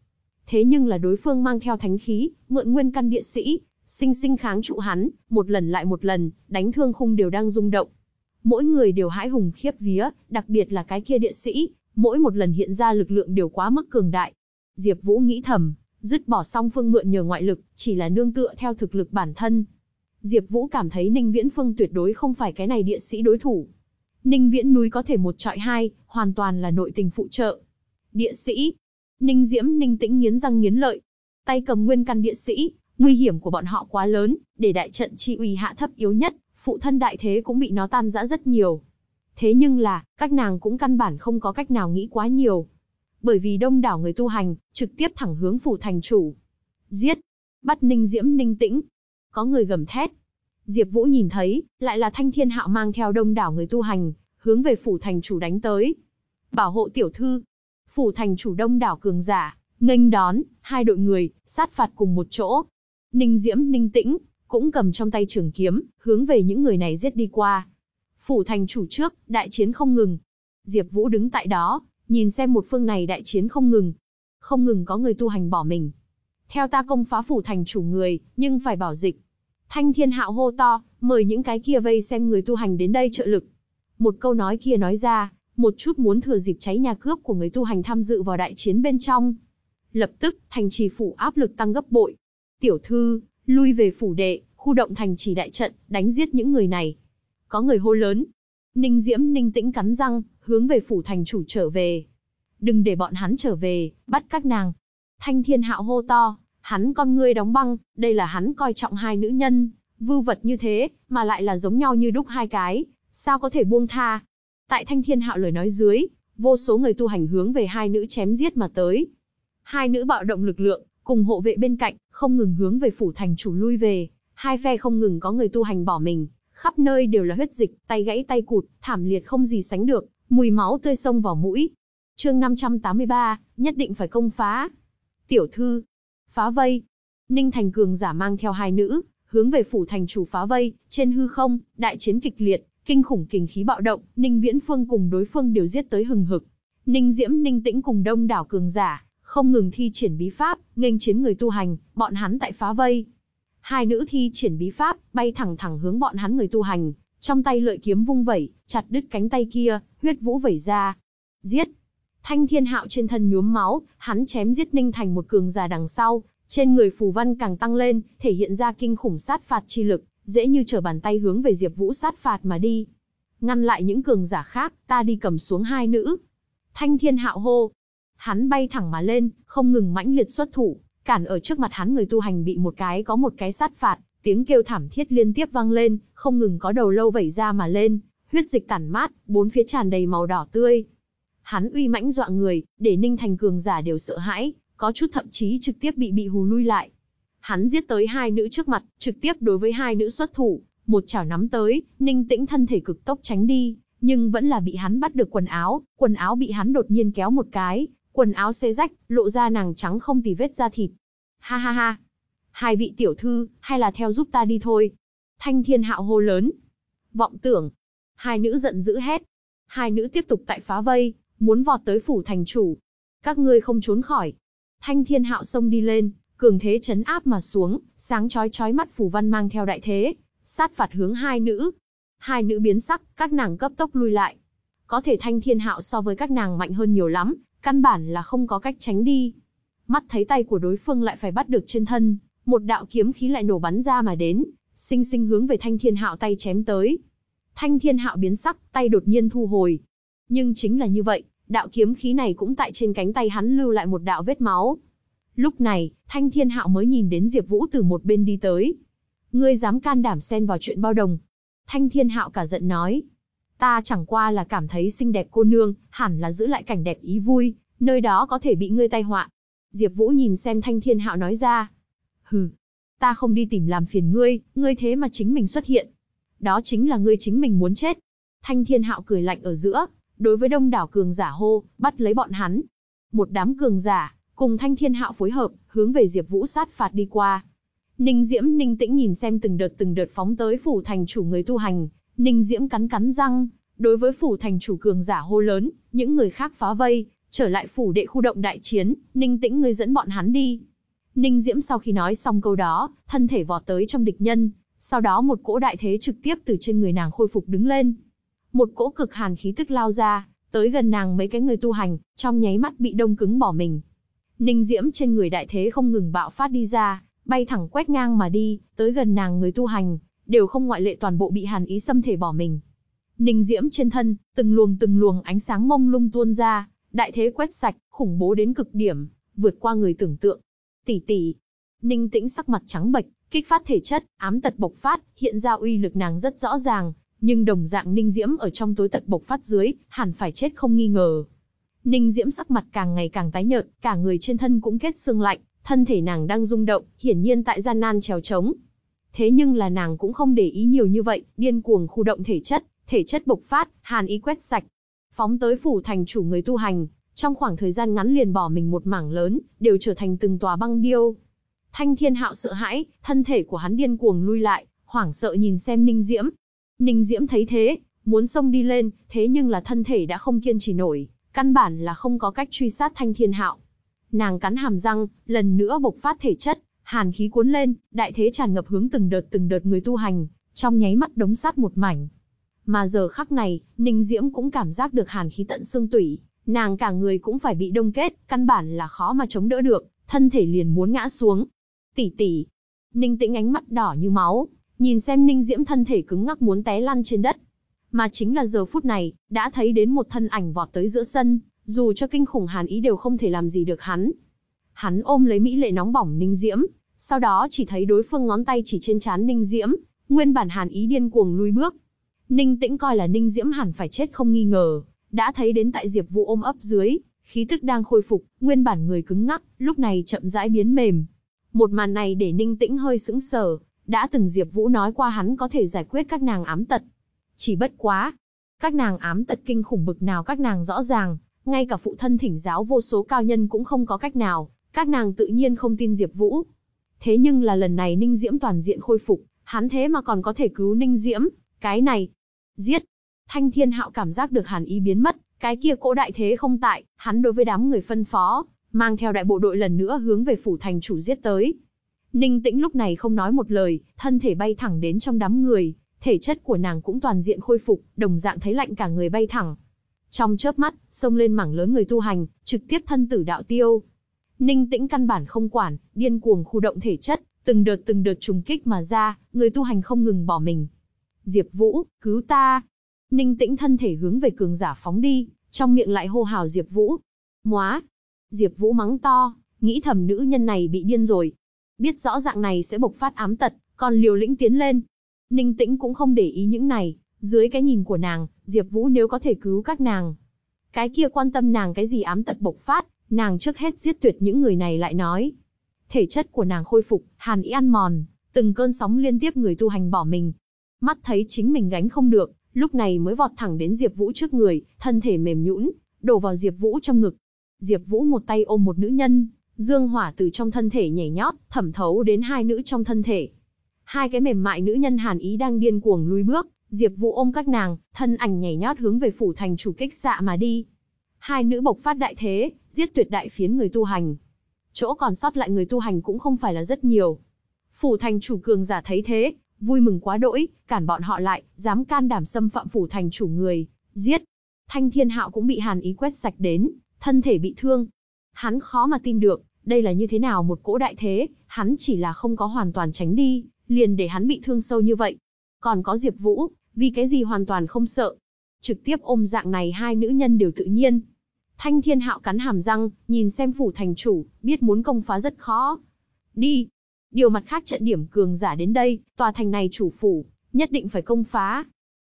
Thế nhưng là đối phương mang theo thánh khí, mượn nguyên căn địa sĩ, sinh sinh kháng trụ hắn, một lần lại một lần, đánh thương khung đều đang rung động. Mỗi người đều hãi hùng khiếp vía, đặc biệt là cái kia địa sĩ, mỗi một lần hiện ra lực lượng đều quá mức cường đại. Diệp Vũ nghĩ thầm, dứt bỏ song phương mượn nhờ ngoại lực, chỉ là nương tựa theo thực lực bản thân. Diệp Vũ cảm thấy Ninh Viễn Phương tuyệt đối không phải cái này địa sĩ đối thủ. Ninh Viễn núi có thể một trọi hai, hoàn toàn là nội tình phụ trợ. Địa sĩ. Ninh Diễm Ninh Tĩnh nghiến răng nghiến lợi. Tay cầm nguyên căn địa sĩ, nguy hiểm của bọn họ quá lớn, để đại trận chi uy hạ thấp yếu nhất, phụ thân đại thế cũng bị nó tan rã rất nhiều. Thế nhưng là, các nàng cũng căn bản không có cách nào nghĩ quá nhiều. Bởi vì đông đảo người tu hành, trực tiếp thẳng hướng phủ thành chủ. Giết! Bắt Ninh Diễm Ninh Tĩnh. Có người gầm thét. Diệp Vũ nhìn thấy, lại là Thanh Thiên Hạo mang theo đông đảo người tu hành, hướng về phủ thành chủ đánh tới. Bảo hộ tiểu thư. Phủ thành chủ đông đảo cường giả, nghênh đón, hai đội người, sát phạt cùng một chỗ. Ninh Diễm Ninh Tĩnh, cũng cầm trong tay trường kiếm, hướng về những người này giết đi qua. Phủ thành chủ trước, đại chiến không ngừng. Diệp Vũ đứng tại đó, nhìn xem một phương này đại chiến không ngừng. Không ngừng có người tu hành bỏ mình. Theo ta công phá phủ thành chủ người, nhưng phải bảo dịch. Thanh thiên hạo hô to, mời những cái kia vây xem người tu hành đến đây trợ lực. Một câu nói kia nói ra, một chút muốn thừa dịp cháy nhà cướp của người tu hành tham dự vào đại chiến bên trong. Lập tức, thành trì phủ áp lực tăng gấp bội. Tiểu thư, lui về phủ đệ, khu động thành trì đại trận, đánh giết những người này. Có người hô lớn. Ninh Diễm ninh tĩnh cắn răng, hướng về phủ thành chủ trở về. Đừng để bọn hắn trở về, bắt các nàng. Thanh thiên hạo hô to, hắn con ngươi đóng băng, đây là hắn coi trọng hai nữ nhân, vưu vật như thế, mà lại là giống nhau như đúc hai cái, sao có thể buông tha. Tại thanh thiên hạo lời nói dưới, vô số người tu hành hướng về hai nữ chém giết mà tới. Hai nữ bạo động lực lượng, cùng hộ vệ bên cạnh, không ngừng hướng về phủ thành chủ lui về, hai phe không ngừng có người tu hành bỏ mình, khắp nơi đều là huyết dịch, tay gãy tay cụt, thảm liệt không gì sánh được, mùi máu tươi sông vào mũi. Chương 583, nhất định phải công phá. Tiểu thư, phá vây. Ninh Thành cường giả mang theo hai nữ, hướng về phủ thành chủ phá vây, trên hư không, đại chiến kịch liệt, kinh khủng kình khí bạo động, Ninh Viễn Phương cùng đối phương đều giết tới hừng hực. Ninh Diễm Ninh Tĩnh cùng đông đảo cường giả, không ngừng thi triển bí pháp, nghênh chiến người tu hành, bọn hắn tại phá vây. Hai nữ thi triển bí pháp, bay thẳng thẳng hướng bọn hắn người tu hành, trong tay lợi kiếm vung vẩy, chặt đứt cánh tay kia, huyết vũ vẩy ra. Giết! Thanh Thiên Hạo trên thân nhuốm máu, hắn chém giết Ninh Thành một cường giả đằng sau, trên người phù văn càng tăng lên, thể hiện ra kinh khủng sát phạt chi lực, dễ như trở bàn tay hướng về Diệp Vũ sát phạt mà đi. Ngăn lại những cường giả khác, ta đi cầm xuống hai nữ. Thanh Thiên Hạo hô. Hắn bay thẳng mà lên, không ngừng mãnh liệt xuất thủ, cản ở trước mặt hắn người tu hành bị một cái có một cái sát phạt, tiếng kêu thảm thiết liên tiếp vang lên, không ngừng có đầu lâu vẩy ra mà lên, huyết dịch tản mát, bốn phía tràn đầy màu đỏ tươi. Hắn uy mãnh dọa người, để Ninh Thành cường giả đều sợ hãi, có chút thậm chí trực tiếp bị bị hù lui lại. Hắn giết tới hai nữ trước mặt, trực tiếp đối với hai nữ xuất thủ, một chảo nắm tới, Ninh Tĩnh thân thể cực tốc tránh đi, nhưng vẫn là bị hắn bắt được quần áo, quần áo bị hắn đột nhiên kéo một cái, quần áo xé rách, lộ ra nàng trắng không tì vết da thịt. Ha ha ha. Hai vị tiểu thư, hay là theo giúp ta đi thôi. Thanh thiên hạo hô lớn. Vọng tưởng. Hai nữ giận dữ hét. Hai nữ tiếp tục tại phá vây, muốn vọt tới phủ thành chủ. Các ngươi không trốn khỏi. Thanh thiên hạo xông đi lên, cường thế chấn áp mà xuống, sáng chói chói mắt phủ văn mang theo đại thế, sát phạt hướng hai nữ. Hai nữ biến sắc, các nàng cấp tốc lui lại. Có thể thanh thiên hạo so với các nàng mạnh hơn nhiều lắm, căn bản là không có cách tránh đi. Mắt thấy tay của đối phương lại phải bắt được trên thân, một đạo kiếm khí lại nổ bắn ra mà đến, sinh sinh hướng về thanh thiên hạo tay chém tới. Thanh thiên hạo biến sắc, tay đột nhiên thu hồi. Nhưng chính là như vậy, đạo kiếm khí này cũng tại trên cánh tay hắn lưu lại một đạo vết máu. Lúc này, thanh thiên hạo mới nhìn đến Diệp Vũ từ một bên đi tới. Ngươi dám can đảm xen vào chuyện bao đồng. Thanh thiên hạo cả giận nói. Ta chẳng qua là cảm thấy xinh đẹp cô nương, hẳn là giữ lại cảnh đẹp ý vui, nơi đó có thể bị ngươi tai họa. Diệp Vũ nhìn xem Thanh Thiên Hạo nói ra. Hừ, ta không đi tìm làm phiền ngươi, ngươi thế mà chính mình xuất hiện. Đó chính là ngươi chính mình muốn chết. Thanh Thiên Hạo cười lạnh ở giữa, đối với đông đảo cường giả hô, bắt lấy bọn hắn. Một đám cường giả, cùng Thanh Thiên Hạo phối hợp, hướng về Diệp Vũ sát phạt đi qua. Ninh Diễm Ninh Tĩnh nhìn xem từng đợt từng đợt phóng tới phủ thành chủ người tu hành, Ninh Diễm cắn cắn răng, đối với phủ thành chủ cường giả hô lớn, những người khác phá vây, trở lại phủ đệ khu động đại chiến, Ninh Tĩnh ngươi dẫn bọn hắn đi. Ninh Diễm sau khi nói xong câu đó, thân thể vọt tới trong địch nhân, sau đó một cỗ đại thế trực tiếp từ trên người nàng khôi phục đứng lên. Một cỗ cực hàn khí tức lao ra, tới gần nàng mấy cái người tu hành, trong nháy mắt bị đông cứng bỏ mình. Ninh Diễm trên người đại thế không ngừng bạo phát đi ra, bay thẳng quét ngang mà đi, tới gần nàng người tu hành, đều không ngoại lệ toàn bộ bị hàn ý xâm thể bỏ mình. Ninh Diễm trên thân, từng luồng từng luồng ánh sáng mông lung tuôn ra, đại thế quét sạch, khủng bố đến cực điểm, vượt qua người tưởng tượng. Tỷ tỷ. Ninh Tĩnh sắc mặt trắng bệch, kích phát thể chất, ám tật bộc phát, hiện ra uy lực nàng rất rõ ràng, nhưng đồng dạng Ninh Diễm ở trong tối tật bộc phát dưới, hẳn phải chết không nghi ngờ. Ninh Diễm sắc mặt càng ngày càng tái nhợt, cả người trên thân cũng kết xương lạnh, thân thể nàng đang rung động, hiển nhiên tại gian nan trèo trống. Thế nhưng là nàng cũng không để ý nhiều như vậy, điên cuồng khu động thể chất, thể chất bộc phát, hàn ý quét sạch. Phóng tới phủ thành chủ người tu hành, trong khoảng thời gian ngắn liền bỏ mình một mảng lớn, đều trở thành từng tòa băng điêu. Thanh thiên hạo sợ hãi, thân thể của hắn điên cuồng lui lại, hoảng sợ nhìn xem Ninh Diễm. Ninh Diễm thấy thế, muốn xông đi lên, thế nhưng là thân thể đã không kiên trì nổi, căn bản là không có cách truy sát thanh thiên hạo. Nàng cắn hàm răng, lần nữa bộc phát thể chất, hàn khí cuốn lên, đại thế tràn ngập hướng từng đợt từng đợt người tu hành, trong nháy mắt đống sát một mảnh. Mà giờ khắc này, Ninh Diễm cũng cảm giác được hàn khí tận xương tủy, nàng cả người cũng phải bị đông kết, căn bản là khó mà chống đỡ được, thân thể liền muốn ngã xuống. Tỷ tỷ. Ninh Tĩnh ánh mắt đỏ như máu, nhìn xem Ninh Diễm thân thể cứng ngắc muốn té lăn trên đất. Mà chính là giờ phút này, đã thấy đến một thân ảnh vọt tới giữa sân, dù cho kinh khủng hàn ý đều không thể làm gì được hắn. Hắn ôm lấy mỹ lệ nóng bỏng Ninh Diễm, sau đó chỉ thấy đối phương ngón tay chỉ trên trán Ninh Diễm, nguyên bản hàn ý điên cuồng lui bước. Ninh Tĩnh coi là Ninh Diễm hẳn phải chết không nghi ngờ, đã thấy đến tại Diệp Vũ ôm ấp dưới, khí tức đang khôi phục, nguyên bản người cứng ngắc, lúc này chậm rãi biến mềm. Một màn này để Ninh Tĩnh hơi sững sờ, đã từng Diệp Vũ nói qua hắn có thể giải quyết các nàng ám tật. Chỉ bất quá, các nàng ám tật kinh khủng bực nào các nàng rõ ràng, ngay cả phụ thân thỉnh giáo vô số cao nhân cũng không có cách nào, các nàng tự nhiên không tin Diệp Vũ. Thế nhưng là lần này Ninh Diễm toàn diện khôi phục, hắn thế mà còn có thể cứu Ninh Diễm, cái này, giết. Thanh Thiên Hạo cảm giác được hàn ý biến mất, cái kia cỗ đại thế không tại, hắn đối với đám người phân phó, mang theo đại bộ đội lần nữa hướng về phủ thành chủ giết tới. Ninh Tĩnh lúc này không nói một lời, thân thể bay thẳng đến trong đám người, thể chất của nàng cũng toàn diện khôi phục, đồng dạng thấy lạnh cả người bay thẳng. Trong chớp mắt, xông lên mảng lớn người tu hành, trực tiếp thân tử đạo tiêu. Ninh Tĩnh căn bản không quản, điên cuồng khu động thể chất, từng đợt từng đợt trùng kích mà ra, người tu hành không ngừng bỏ mình. Diệp Vũ, cứu ta! Ninh Tĩnh thân thể hướng về cường giả phóng đi, trong miệng lại hô hào Diệp Vũ. Móa! Diệp Vũ mắng to, nghĩ thầm nữ nhân này bị điên rồi. Biết rõ dạng này sẽ bộc phát ám tật, còn liều lĩnh tiến lên. Ninh Tĩnh cũng không để ý những này, dưới cái nhìn của nàng, Diệp Vũ nếu có thể cứu các nàng, cái kia quan tâm nàng cái gì ám tật bộc phát, nàng trước hết giết tuyệt những người này lại nói. Thể chất của nàng khôi phục, hàn ý ăn mòn, từng cơn sóng liên tiếp người tu hành bỏ mình. Mắt thấy chính mình gánh không được, lúc này mới vọt thẳng đến Diệp Vũ trước người, thân thể mềm nhũn, đổ vào Diệp Vũ trong ngực. Diệp Vũ một tay ôm một nữ nhân, dương hỏa từ trong thân thể nhảy nhót, thẩm thấu đến hai nữ trong thân thể. Hai cái mềm mại nữ nhân hàn ý đang điên cuồng lùi bước, Diệp Vũ ôm các nàng, thân ảnh nhảy nhót hướng về phủ thành chủ kích xạ mà đi. Hai nữ bộc phát đại thế, giết tuyệt đại phiến người tu hành. Chỗ còn sót lại người tu hành cũng không phải là rất nhiều. Phủ thành chủ cường giả thấy thế, vui mừng quá đỗi, cản bọn họ lại, dám can đảm xâm phạm phủ thành chủ người, giết. Thanh Thiên Hạo cũng bị hàn ý quét sạch đến, thân thể bị thương. Hắn khó mà tin được, đây là như thế nào một cỗ đại thế, hắn chỉ là không có hoàn toàn tránh đi, liền để hắn bị thương sâu như vậy. Còn có Diệp Vũ, vì cái gì hoàn toàn không sợ. Trực tiếp ôm dạng này hai nữ nhân đều tự nhiên. Thanh Thiên Hạo cắn hàm răng, nhìn xem phủ thành chủ, biết muốn công phá rất khó. Đi. Điều mặt khác trận điểm cường giả đến đây, tòa thành này chủ phủ, nhất định phải công phá.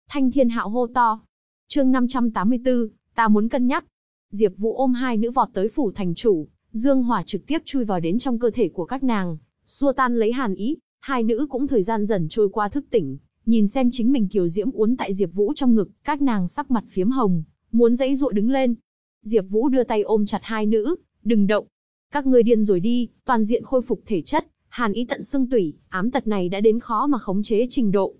Thanh Thiên Hạo hô to. Chương 584, ta muốn cân nhắc. Diệp Vũ ôm hai nữ vọt tới phủ thành chủ, dương hỏa trực tiếp chui vào đến trong cơ thể của các nàng, xua tan lấy hàn ý, hai nữ cũng thời gian dần trôi qua thức tỉnh, nhìn xem chính mình kiều diễm uốn tại Diệp Vũ trong ngực, các nàng sắc mặt phiếm hồng, muốn dãy dụa đứng lên. Diệp Vũ đưa tay ôm chặt hai nữ, "Đừng động. Các ngươi điên rồi đi." Toàn diện khôi phục thể chất, hàn ý tận xương tủy, ám tật này đã đến khó mà khống chế trình độ.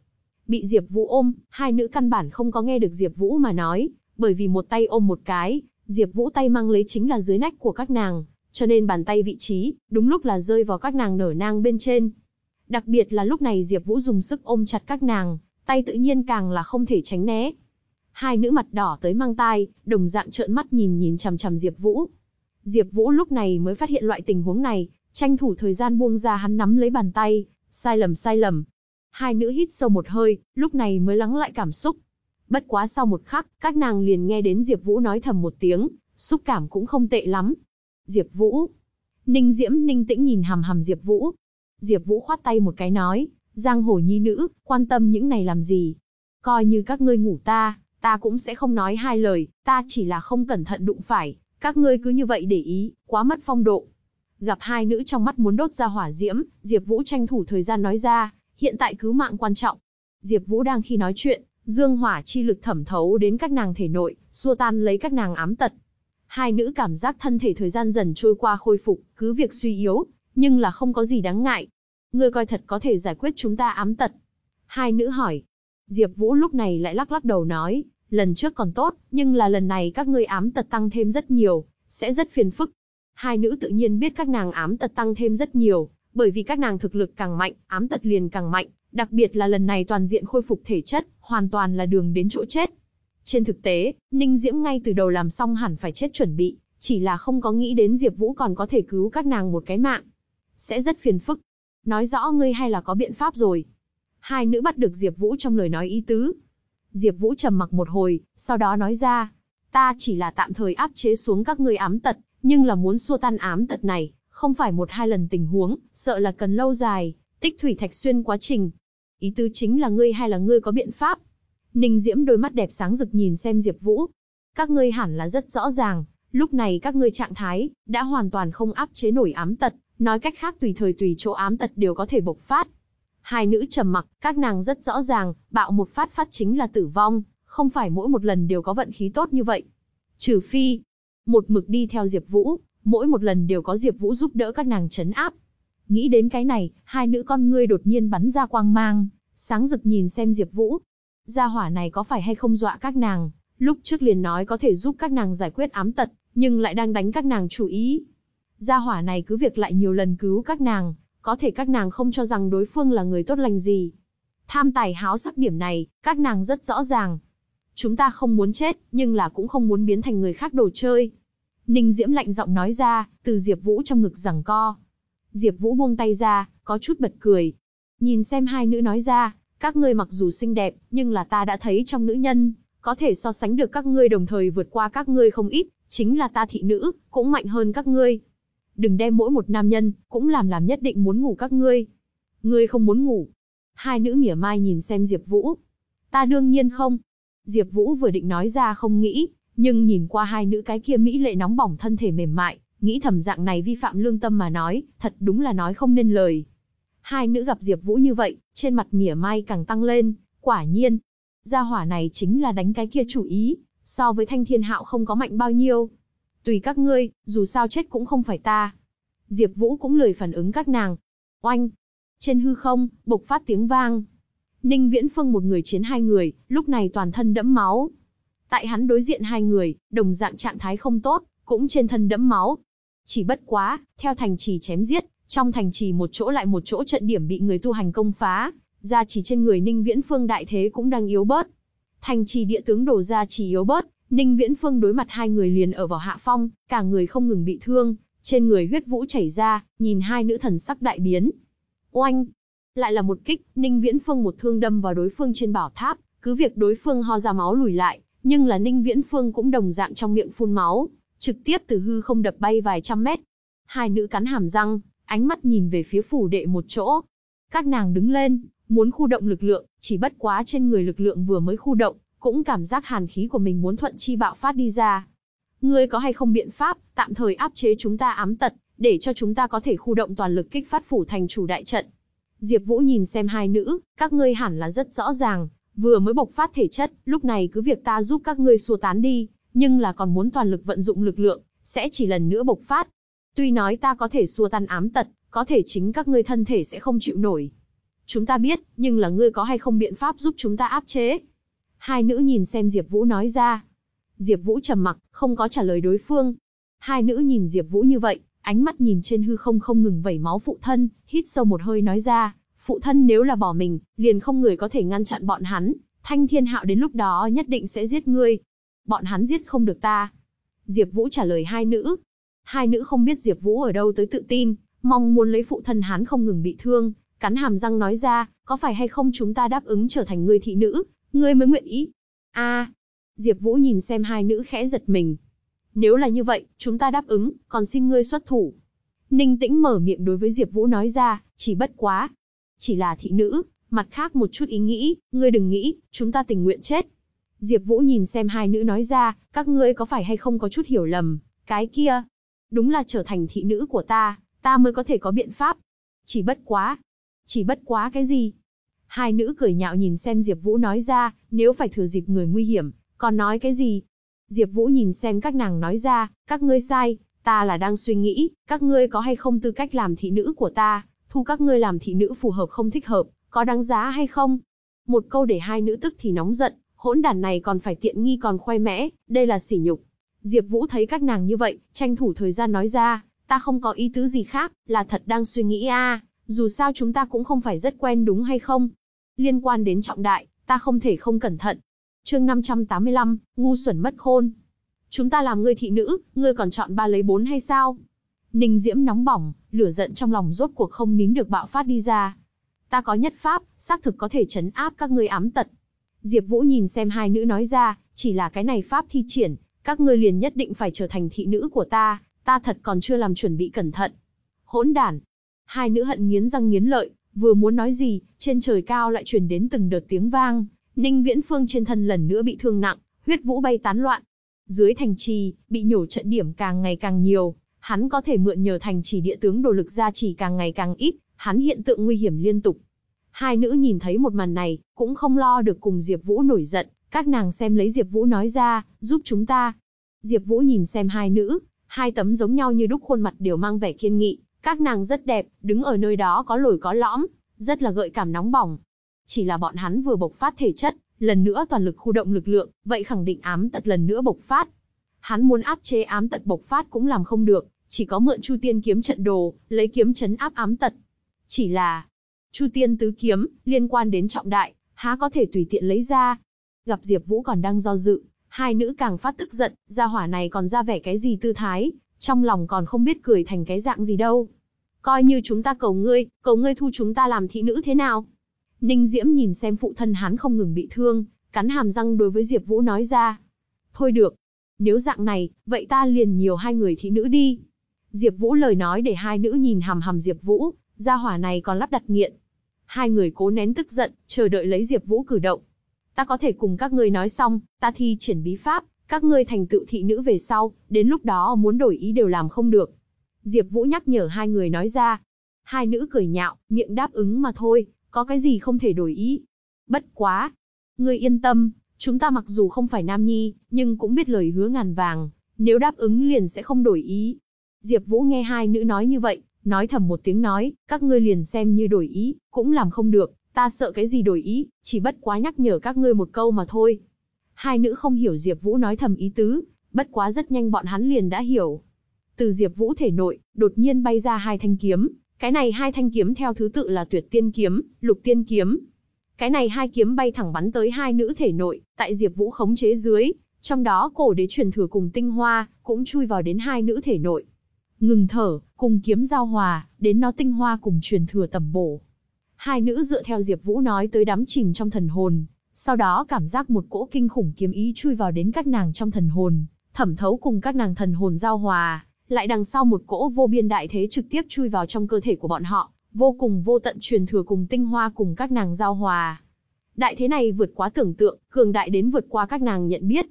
Bị Diệp Vũ ôm, hai nữ căn bản không có nghe được Diệp Vũ mà nói, bởi vì một tay ôm một cái, Diệp Vũ tay mang lấy chính là dưới nách của các nàng, cho nên bàn tay vị trí, đúng lúc là rơi vào các nàng nở nang bên trên. Đặc biệt là lúc này Diệp Vũ dùng sức ôm chặt các nàng, tay tự nhiên càng là không thể tránh né. Hai nữ mặt đỏ tới mang tai, đồng dạng trợn mắt nhìn nhìn chằm chằm Diệp Vũ. Diệp Vũ lúc này mới phát hiện loại tình huống này, tranh thủ thời gian buông ra hắn nắm lấy bàn tay, sai lầm sai lầm. Hai nữ hít sâu một hơi, lúc này mới lắng lại cảm xúc. Bất quá sau một khắc, các nàng liền nghe đến Diệp Vũ nói thầm một tiếng, xúc cảm cũng không tệ lắm. Diệp Vũ. Ninh Diễm ninh tĩnh nhìn hằm hằm Diệp Vũ, Diệp Vũ khoát tay một cái nói, giang hồ nhi nữ, quan tâm những này làm gì? Coi như các ngươi ngủ ta, ta cũng sẽ không nói hai lời, ta chỉ là không cẩn thận đụng phải, các ngươi cứ như vậy để ý, quá mất phong độ. Gặp hai nữ trong mắt muốn đốt ra hỏa diễm, Diệp Vũ tranh thủ thời gian nói ra, hiện tại cứu mạng quan trọng. Diệp Vũ đang khi nói chuyện, dương hỏa chi lực thẩm thấu đến các nàng thể nội, xua tan lấy các nàng ám tật. Hai nữ cảm giác thân thể thời gian dần trôi qua khôi phục, cứ việc suy yếu, nhưng là không có gì đáng ngại. Ngươi coi thật có thể giải quyết chúng ta ám tật. Hai nữ hỏi. Diệp Vũ lúc này lại lắc lắc đầu nói, lần trước còn tốt, nhưng là lần này các ngươi ám tật tăng thêm rất nhiều, sẽ rất phiền phức. Hai nữ tự nhiên biết các nàng ám tật tăng thêm rất nhiều, bởi vì các nàng thực lực càng mạnh, ám tật liền càng mạnh, đặc biệt là lần này toàn diện khôi phục thể chất, hoàn toàn là đường đến chỗ chết. Trên thực tế, Ninh Diễm ngay từ đầu làm xong hẳn phải chết chuẩn bị, chỉ là không có nghĩ đến Diệp Vũ còn có thể cứu các nàng một cái mạng sẽ rất phiền phức. Nói rõ ngươi hay là có biện pháp rồi. Hai nữ bắt được Diệp Vũ trong lời nói ý tứ. Diệp Vũ trầm mặc một hồi, sau đó nói ra, ta chỉ là tạm thời áp chế xuống các ngươi ám tật, nhưng là muốn xua tan ám tật này, không phải một hai lần tình huống, sợ là cần lâu dài, tích thủy thạch xuyên quá trình. Ý tứ chính là ngươi hay là ngươi có biện pháp? Ninh Diễm đôi mắt đẹp sáng rực nhìn xem Diệp Vũ. Các ngươi hẳn là rất rõ ràng, lúc này các ngươi trạng thái đã hoàn toàn không áp chế nổi ám tật, Nói cách khác tùy thời tùy chỗ ám tật đều có thể bộc phát. Hai nữ trầm mặc, các nàng rất rõ ràng, bạo một phát phát chính là tử vong, không phải mỗi một lần đều có vận khí tốt như vậy. Trừ phi, một mực đi theo Diệp Vũ, mỗi một lần đều có Diệp Vũ giúp đỡ các nàng chấn áp. Nghĩ đến cái này, hai nữ con ngươi đột nhiên bắn ra quang mang, sáng rực nhìn xem Diệp Vũ. Gia hỏa này có phải hay không dọa các nàng, lúc trước liền nói có thể giúp các nàng giải quyết ám tật, nhưng lại đang đánh các nàng chủ ý. Gia hỏa này cứ việc lại nhiều lần cứu các nàng, có thể các nàng không cho rằng đối phương là người tốt lành gì. Tham tài háo sắc điểm này, các nàng rất rõ ràng. Chúng ta không muốn chết, nhưng là cũng không muốn biến thành người khác đồ chơi. Ninh Diễm lạnh giọng nói ra, từ Diệp Vũ trong ngực giằng co. Diệp Vũ buông tay ra, có chút bật cười. Nhìn xem hai nữ nói ra, các ngươi mặc dù xinh đẹp, nhưng là ta đã thấy trong nữ nhân, có thể so sánh được các ngươi đồng thời vượt qua các ngươi không ít, chính là ta thị nữ, cũng mạnh hơn các ngươi đừng đem mỗi một nam nhân, cũng làm làm nhất định muốn ngủ các ngươi. Ngươi không muốn ngủ. Hai nữ mỉa mai nhìn xem Diệp Vũ. Ta đương nhiên không. Diệp Vũ vừa định nói ra không nghĩ, nhưng nhìn qua hai nữ cái kia mỹ lệ nóng bỏng thân thể mềm mại, nghĩ thầm dạng này vi phạm lương tâm mà nói, thật đúng là nói không nên lời. Hai nữ gặp Diệp Vũ như vậy, trên mặt mỉa mai càng tăng lên, quả nhiên, gia hỏa này chính là đánh cái kia chủ ý, so với Thanh Thiên Hạo không có mạnh bao nhiêu. Tùy các ngươi, dù sao chết cũng không phải ta. Diệp Vũ cũng lười phản ứng các nàng. Oanh! Trên hư không, bộc phát tiếng vang. Ninh Viễn Phương một người chiến hai người, lúc này toàn thân đẫm máu. Tại hắn đối diện hai người, đồng dạng trạng thái không tốt, cũng trên thân đẫm máu. Chỉ bất quá, theo thành trì chém giết, trong thành trì một chỗ lại một chỗ trận điểm bị người tu hành công phá, gia chỉ trên người Ninh Viễn Phương đại thế cũng đang yếu bớt. Thành trì địa tướng đổ ra chỉ yếu bớt, Ninh Viễn Phương đối mặt hai người liền ở vào hạ phong, cả người không ngừng bị thương, trên người huyết vũ chảy ra, nhìn hai nữ thần sắc đại biến. Oanh! Lại là một kích, Ninh Viễn Phương một thương đâm vào đối phương trên bảo tháp, cứ việc đối phương ho ra máu lùi lại, nhưng là Ninh Viễn Phương cũng đồng dạng trong miệng phun máu, trực tiếp từ hư không đập bay vài trăm mét. Hai nữ cắn hàm răng, ánh mắt nhìn về phía phủ đệ một chỗ. Các nàng đứng lên, muốn khu động lực lượng, chỉ bất quá trên người lực lượng vừa mới khu động, cũng cảm giác hàn khí của mình muốn thuận chi bạo phát đi ra. Ngươi có hay không biện pháp, tạm thời áp chế chúng ta ám tật, để cho chúng ta có thể khu động toàn lực kích phát phủ thành chủ đại trận. Diệp Vũ nhìn xem hai nữ, các ngươi hẳn là rất rõ ràng, vừa mới bộc phát thể chất, lúc này cứ việc ta giúp các ngươi xua tán đi, nhưng là còn muốn toàn lực vận dụng lực lượng, sẽ chỉ lần nữa bộc phát. Tuy nói ta có thể xua tan ám tật, có thể chính các ngươi thân thể sẽ không chịu nổi. Chúng ta biết, nhưng là ngươi có hay không biện pháp giúp chúng ta áp chế? Hai nữ nhìn xem Diệp Vũ nói ra. Diệp Vũ trầm mặc, không có trả lời đối phương. Hai nữ nhìn Diệp Vũ như vậy, ánh mắt nhìn trên hư không không ngừng vẩy máu phụ thân, hít sâu một hơi nói ra, phụ thân nếu là bỏ mình, liền không người có thể ngăn chặn bọn hắn, Thanh Thiên Hạo đến lúc đó nhất định sẽ giết ngươi. Bọn hắn giết không được ta. Diệp Vũ trả lời hai nữ. Hai nữ không biết Diệp Vũ ở đâu tới tự tin, mong muốn lấy phụ thân hắn không ngừng bị thương, cắn hàm răng nói ra, có phải hay không chúng ta đáp ứng trở thành người thị nữ, ngươi mới nguyện ý. A. Diệp Vũ nhìn xem hai nữ khẽ giật mình. Nếu là như vậy, chúng ta đáp ứng, còn xin ngươi xuất thủ. Ninh Tĩnh mở miệng đối với Diệp Vũ nói ra, chỉ bất quá, chỉ là thị nữ, mặt khác một chút ý nghĩ, ngươi đừng nghĩ, chúng ta tình nguyện chết. Diệp Vũ nhìn xem hai nữ nói ra, các ngươi có phải hay không có chút hiểu lầm, cái kia, đúng là trở thành thị nữ của ta, ta mới có thể có biện pháp. Chỉ bất quá, chỉ bất quá cái gì? Hai nữ cười nhạo nhìn xem Diệp Vũ nói ra, nếu phải thừa dịp người nguy hiểm, còn nói cái gì? Diệp Vũ nhìn xem các nàng nói ra, các ngươi sai, ta là đang suy nghĩ, các ngươi có hay không tư cách làm thị nữ của ta, thu các ngươi làm thị nữ phù hợp không thích hợp, có đáng giá hay không? Một câu để hai nữ tức thì nóng giận, hỗn đản này còn phải tiện nghi còn khoe mẽ, đây là sỉ nhục. Diệp Vũ thấy các nàng như vậy, tranh thủ thời gian nói ra, ta không có ý tứ gì khác, là thật đang suy nghĩ a, dù sao chúng ta cũng không phải rất quen đúng hay không? Liên quan đến trọng đại, ta không thể không cẩn thận. Chương 585, ngu xuẩn mất khôn. Chúng ta làm ngươi thị nữ, ngươi còn chọn ba lấy bốn hay sao? Ninh Diễm nóng bỏng, lửa giận trong lòng rốt cuộc không nín được bạo phát đi ra. Ta có nhất pháp, xác thực có thể chấn áp các ngươi ám tật. Diệp Vũ nhìn xem hai nữ nói ra, chỉ là cái này pháp thi triển, các ngươi liền nhất định phải trở thành thị nữ của ta, ta thật còn chưa làm chuẩn bị cẩn thận. Hỗn đản. Hai nữ hận nghiến răng nghiến lợi, vừa muốn nói gì, trên trời cao lại truyền đến từng đợt tiếng vang, Ninh Viễn Phương trên thân lần nữa bị thương nặng, huyết vũ bay tán loạn. Dưới thành trì, bị nhổ trận điểm càng ngày càng nhiều, hắn có thể mượn nhờ thành trì địa tướng đồ lực gia trì càng ngày càng ít, hắn hiện tượng nguy hiểm liên tục. Hai nữ nhìn thấy một màn này, cũng không lo được cùng Diệp Vũ nổi giận, các nàng xem lấy Diệp Vũ nói ra, giúp chúng ta. Diệp Vũ nhìn xem hai nữ, hai tấm giống nhau như đúc khuôn mặt đều mang vẻ kiên nghị, các nàng rất đẹp, đứng ở nơi đó có lồi có lõm, rất là gợi cảm nóng bỏng. Chỉ là bọn hắn vừa bộc phát thể chất, lần nữa toàn lực khu động lực lượng, vậy khẳng định ám tật lần nữa bộc phát. Hắn muốn áp chế ám tật bộc phát cũng làm không được, chỉ có mượn Chu Tiên kiếm trận đồ, lấy kiếm chấn áp ám tật. Chỉ là, Chu Tiên tứ kiếm, liên quan đến trọng đại, há có thể tùy tiện lấy ra. Gặp Diệp Vũ còn đang do dự, hai nữ càng phát tức giận, gia hỏa này còn ra vẻ cái gì tư thái, trong lòng còn không biết cười thành cái dạng gì đâu. Coi như chúng ta cầu ngươi, cầu ngươi thu chúng ta làm thị nữ thế nào? Ninh Diễm nhìn xem phụ thân hắn không ngừng bị thương, cắn hàm răng đối với Diệp Vũ nói ra. Thôi được, nếu dạng này, vậy ta liền nhiều hai người thị nữ đi. Diệp Vũ lời nói để hai nữ nhìn hằm hằm Diệp Vũ, gia hỏa này còn lắp đặt nghiện. Hai người cố nén tức giận, chờ đợi lấy Diệp Vũ cử động. Ta có thể cùng các ngươi nói xong, ta thi triển bí pháp, các ngươi thành tựu thị nữ về sau, đến lúc đó muốn đổi ý đều làm không được. Diệp Vũ nhắc nhở hai người nói ra. Hai nữ cười nhạo, miệng đáp ứng mà thôi, có cái gì không thể đổi ý. Bất quá, ngươi yên tâm, chúng ta mặc dù không phải nam nhi, nhưng cũng biết lời hứa ngàn vàng, nếu đáp ứng liền sẽ không đổi ý. Diệp Vũ nghe hai nữ nói như vậy, nói thầm một tiếng nói, các ngươi liền xem như đổi ý, cũng làm không được, ta sợ cái gì đổi ý, chỉ bất quá nhắc nhở các ngươi một câu mà thôi. Hai nữ không hiểu Diệp Vũ nói thầm ý tứ, bất quá rất nhanh bọn hắn liền đã hiểu. Từ Diệp Vũ thể nội, đột nhiên bay ra hai thanh kiếm, cái này hai thanh kiếm theo thứ tự là Tuyệt Tiên kiếm, Lục Tiên kiếm. Cái này hai kiếm bay thẳng bắn tới hai nữ thể nội, tại Diệp Vũ khống chế dưới, trong đó cổ đế truyền thừa cùng tinh hoa cũng chui vào đến hai nữ thể nội. Ngừng thở, cùng kiếm giao hòa, đến nó tinh hoa cùng truyền thừa tầm bổ. Hai nữ dựa theo Diệp Vũ nói tới đắm chìm trong thần hồn, sau đó cảm giác một cỗ kinh khủng kiếm ý chui vào đến các nàng trong thần hồn, thẩm thấu cùng các nàng thần hồn giao hòa, lại đằng sau một cỗ vô biên đại thế trực tiếp chui vào trong cơ thể của bọn họ, vô cùng vô tận truyền thừa cùng tinh hoa cùng các nàng giao hòa. Đại thế này vượt quá tưởng tượng, cường đại đến vượt qua các nàng nhận biết.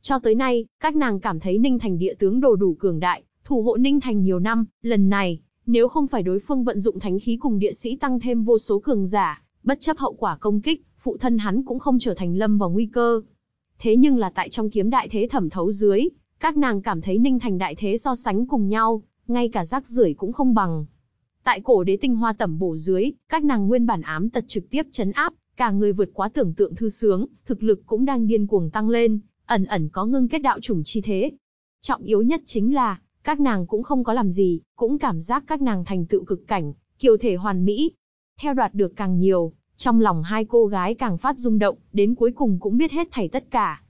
Cho tới nay, các nàng cảm thấy Ninh Thành địa tướng đồ đủ cường đại, thủ hộ Ninh Thành nhiều năm, lần này, nếu không phải đối phương vận dụng thánh khí cùng địa sĩ tăng thêm vô số cường giả, bất chấp hậu quả công kích, phụ thân hắn cũng không trở thành lâm vào nguy cơ. Thế nhưng là tại trong kiếm đại thế thẩm thấu dưới, các nàng cảm thấy Ninh Thành đại thế so sánh cùng nhau, ngay cả rác rưởi cũng không bằng. Tại cổ đế tinh hoa tẩm bổ dưới, các nàng nguyên bản ám tật trực tiếp chấn áp, cả người vượt quá tưởng tượng thư sướng, thực lực cũng đang điên cuồng tăng lên, ẩn ẩn có ngưng kết đạo chủng chi thế. Trọng yếu nhất chính là, các nàng cũng không có làm gì, cũng cảm giác các nàng thành tựu cực cảnh, kiều thể hoàn mỹ. Theo đoạt được càng nhiều, trong lòng hai cô gái càng phát rung động, đến cuối cùng cũng biết hết thảy tất cả.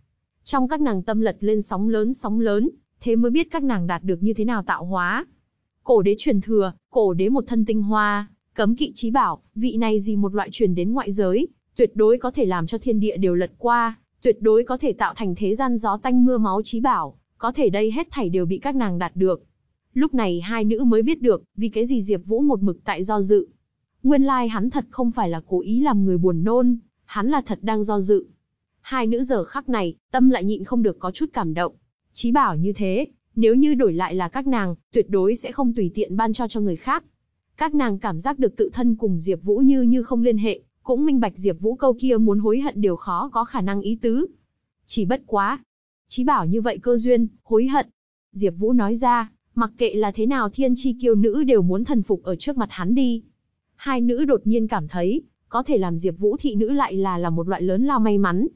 Trong các nàng tâm lật lên sóng lớn sóng lớn, thế mới biết các nàng đạt được như thế nào tạo hóa. Cổ đế truyền thừa, cổ đế một thân tinh hoa, cấm kỵ trí bảo, vị này gì một loại truyền đến ngoại giới, tuyệt đối có thể làm cho thiên địa đều lật qua, tuyệt đối có thể tạo thành thế gian gió tanh mưa máu trí bảo, có thể đây hết thảy đều bị các nàng đạt được. Lúc này hai nữ mới biết được, vì cái gì Diệp Vũ một mực tại do dự. Nguyên lai like hắn thật không phải là cố ý làm người buồn nôn, hắn là thật đang do dự. Hai nữ giờ khắc này, tâm lại nhịn không được có chút cảm động. Chí bảo như thế, nếu như đổi lại là các nàng, tuyệt đối sẽ không tùy tiện ban cho cho người khác. Các nàng cảm giác được tự thân cùng Diệp Vũ như như không liên hệ, cũng minh bạch Diệp Vũ câu kia muốn hối hận điều khó có khả năng ý tứ. Chỉ bất quá, chí bảo như vậy cơ duyên, hối hận. Diệp Vũ nói ra, mặc kệ là thế nào thiên chi kiêu nữ đều muốn thần phục ở trước mặt hắn đi. Hai nữ đột nhiên cảm thấy, có thể làm Diệp Vũ thị nữ lại là là một loại lớn lao may mắn.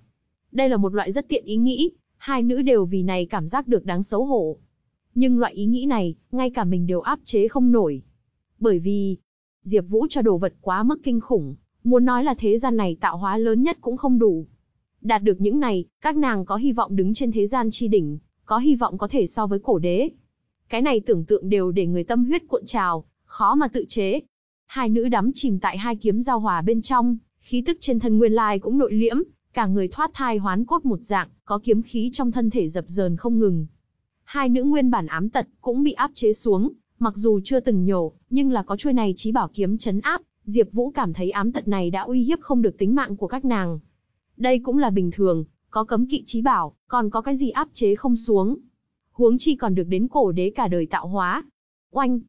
Đây là một loại rất tiện ý nghĩ, hai nữ đều vì này cảm giác được đáng xấu hổ. Nhưng loại ý nghĩ này, ngay cả mình đều áp chế không nổi. Bởi vì, Diệp Vũ cho đồ vật quá mức kinh khủng, muốn nói là thế gian này tạo hóa lớn nhất cũng không đủ. Đạt được những này, các nàng có hy vọng đứng trên thế gian chi đỉnh, có hy vọng có thể so với cổ đế. Cái này tưởng tượng đều để người tâm huyết cuộn trào, khó mà tự chế. Hai nữ đắm chìm tại hai kiếm giao hòa bên trong, khí tức trên thân nguyên lai cũng nội liễm, cả người thoát thai hoán cốt một dạng, có kiếm khí trong thân thể dập dờn không ngừng. Hai nữ nguyên bản ám tật cũng bị áp chế xuống, mặc dù chưa từng nhổ, nhưng là có chuôi này chí bảo kiếm chấn áp, Diệp Vũ cảm thấy ám tật này đã uy hiếp không được tính mạng của các nàng. Đây cũng là bình thường, có cấm kỵ chí bảo, còn có cái gì áp chế không xuống. Huống chi còn được đến cổ đế cả đời tạo hóa. Oanh!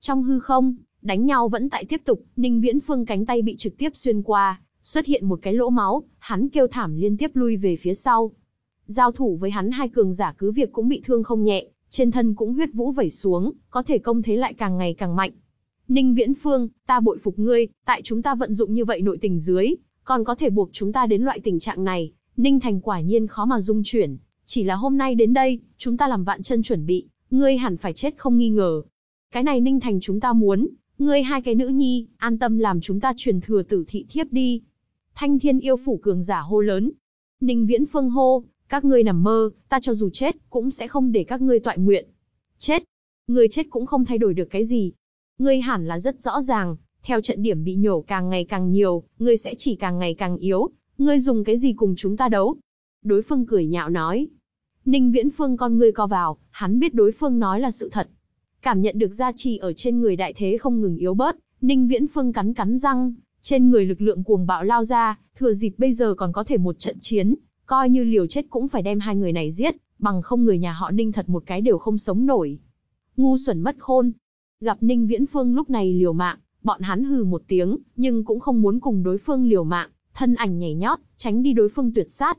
Trong hư không, đánh nhau vẫn tại tiếp tục, Ninh Viễn Phương cánh tay bị trực tiếp xuyên qua, xuất hiện một cái lỗ máu, hắn kêu thảm liên tiếp lui về phía sau. Giao thủ với hắn hai cường giả cứ việc cũng bị thương không nhẹ, trên thân cũng huyết vũ vẩy xuống, có thể công thế lại càng ngày càng mạnh. Ninh Viễn Phương, ta bội phục ngươi, tại chúng ta vận dụng như vậy nội tình dưới, còn có thể buộc chúng ta đến loại tình trạng này, Ninh Thành quả nhiên khó mà dung chuyển, chỉ là hôm nay đến đây, chúng ta làm vạn chân chuẩn bị, ngươi hẳn phải chết không nghi ngờ. Cái này Ninh Thành chúng ta muốn, ngươi hai cái nữ nhi, an tâm làm chúng ta truyền thừa tử thị thiếp đi. Thanh thiên yêu phủ cường giả hô lớn. Ninh Viễn Phương hô, các ngươi nằm mơ, ta cho dù chết, cũng sẽ không để các ngươi toại nguyện. Chết. Ngươi chết cũng không thay đổi được cái gì. Ngươi hẳn là rất rõ ràng, theo trận điểm bị nhổ càng ngày càng nhiều, ngươi sẽ chỉ càng ngày càng yếu. Ngươi dùng cái gì cùng chúng ta đấu? Đối phương cười nhạo nói. Ninh Viễn Phương con ngươi co vào, hắn biết đối phương nói là sự thật. Cảm nhận được gia trì ở trên người đại thế không ngừng yếu bớt, Ninh Viễn Phương cắn cắn răng, trên người lực lượng cuồng bạo lao ra, thừa dịp bây giờ còn có thể một trận chiến, coi như liều chết cũng phải đem hai người này giết, bằng không người nhà họ Ninh thật một cái đều không sống nổi. Ngu xuẩn mất khôn. Gặp Ninh Viễn Phương lúc này liều mạng, bọn hắn hừ một tiếng, nhưng cũng không muốn cùng đối phương liều mạng, thân ảnh nhảy nhót, tránh đi đối phương tuyệt sát.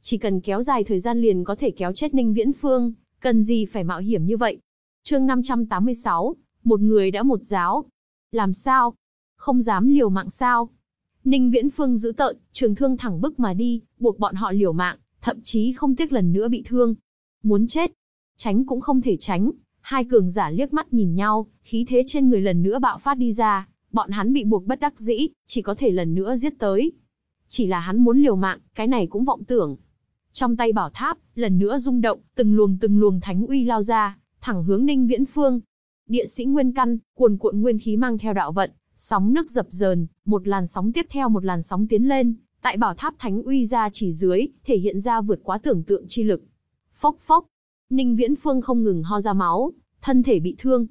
Chỉ cần kéo dài thời gian liền có thể kéo chết Ninh Viễn Phương, cần gì phải mạo hiểm như vậy. Chương 586, Một người đã một giáo. Làm sao? Không dám liều mạng sao? Ninh Viễn Phương giữ tợn, trường thương thẳng bức mà đi, buộc bọn họ liều mạng, thậm chí không tiếc lần nữa bị thương. Muốn chết, tránh cũng không thể tránh. Hai cường giả liếc mắt nhìn nhau, khí thế trên người lần nữa bạo phát đi ra, bọn hắn bị buộc bất đắc dĩ, chỉ có thể lần nữa giết tới. Chỉ là hắn muốn liều mạng, cái này cũng vọng tưởng. Trong tay bảo tháp, lần nữa rung động, từng luồng từng luồng thánh uy lao ra, thẳng hướng Ninh Viễn Phương. Địa sĩ nguyên căn, cuồn cuộn nguyên khí mang theo đạo vận, sóng nước dập dờn, một làn sóng tiếp theo một làn sóng tiến lên, tại bảo tháp thánh uy ra chỉ dưới, thể hiện ra vượt quá tưởng tượng chi lực. Phốc phốc, Ninh Viễn Phương không ngừng ho ra máu, thân thể bị thương.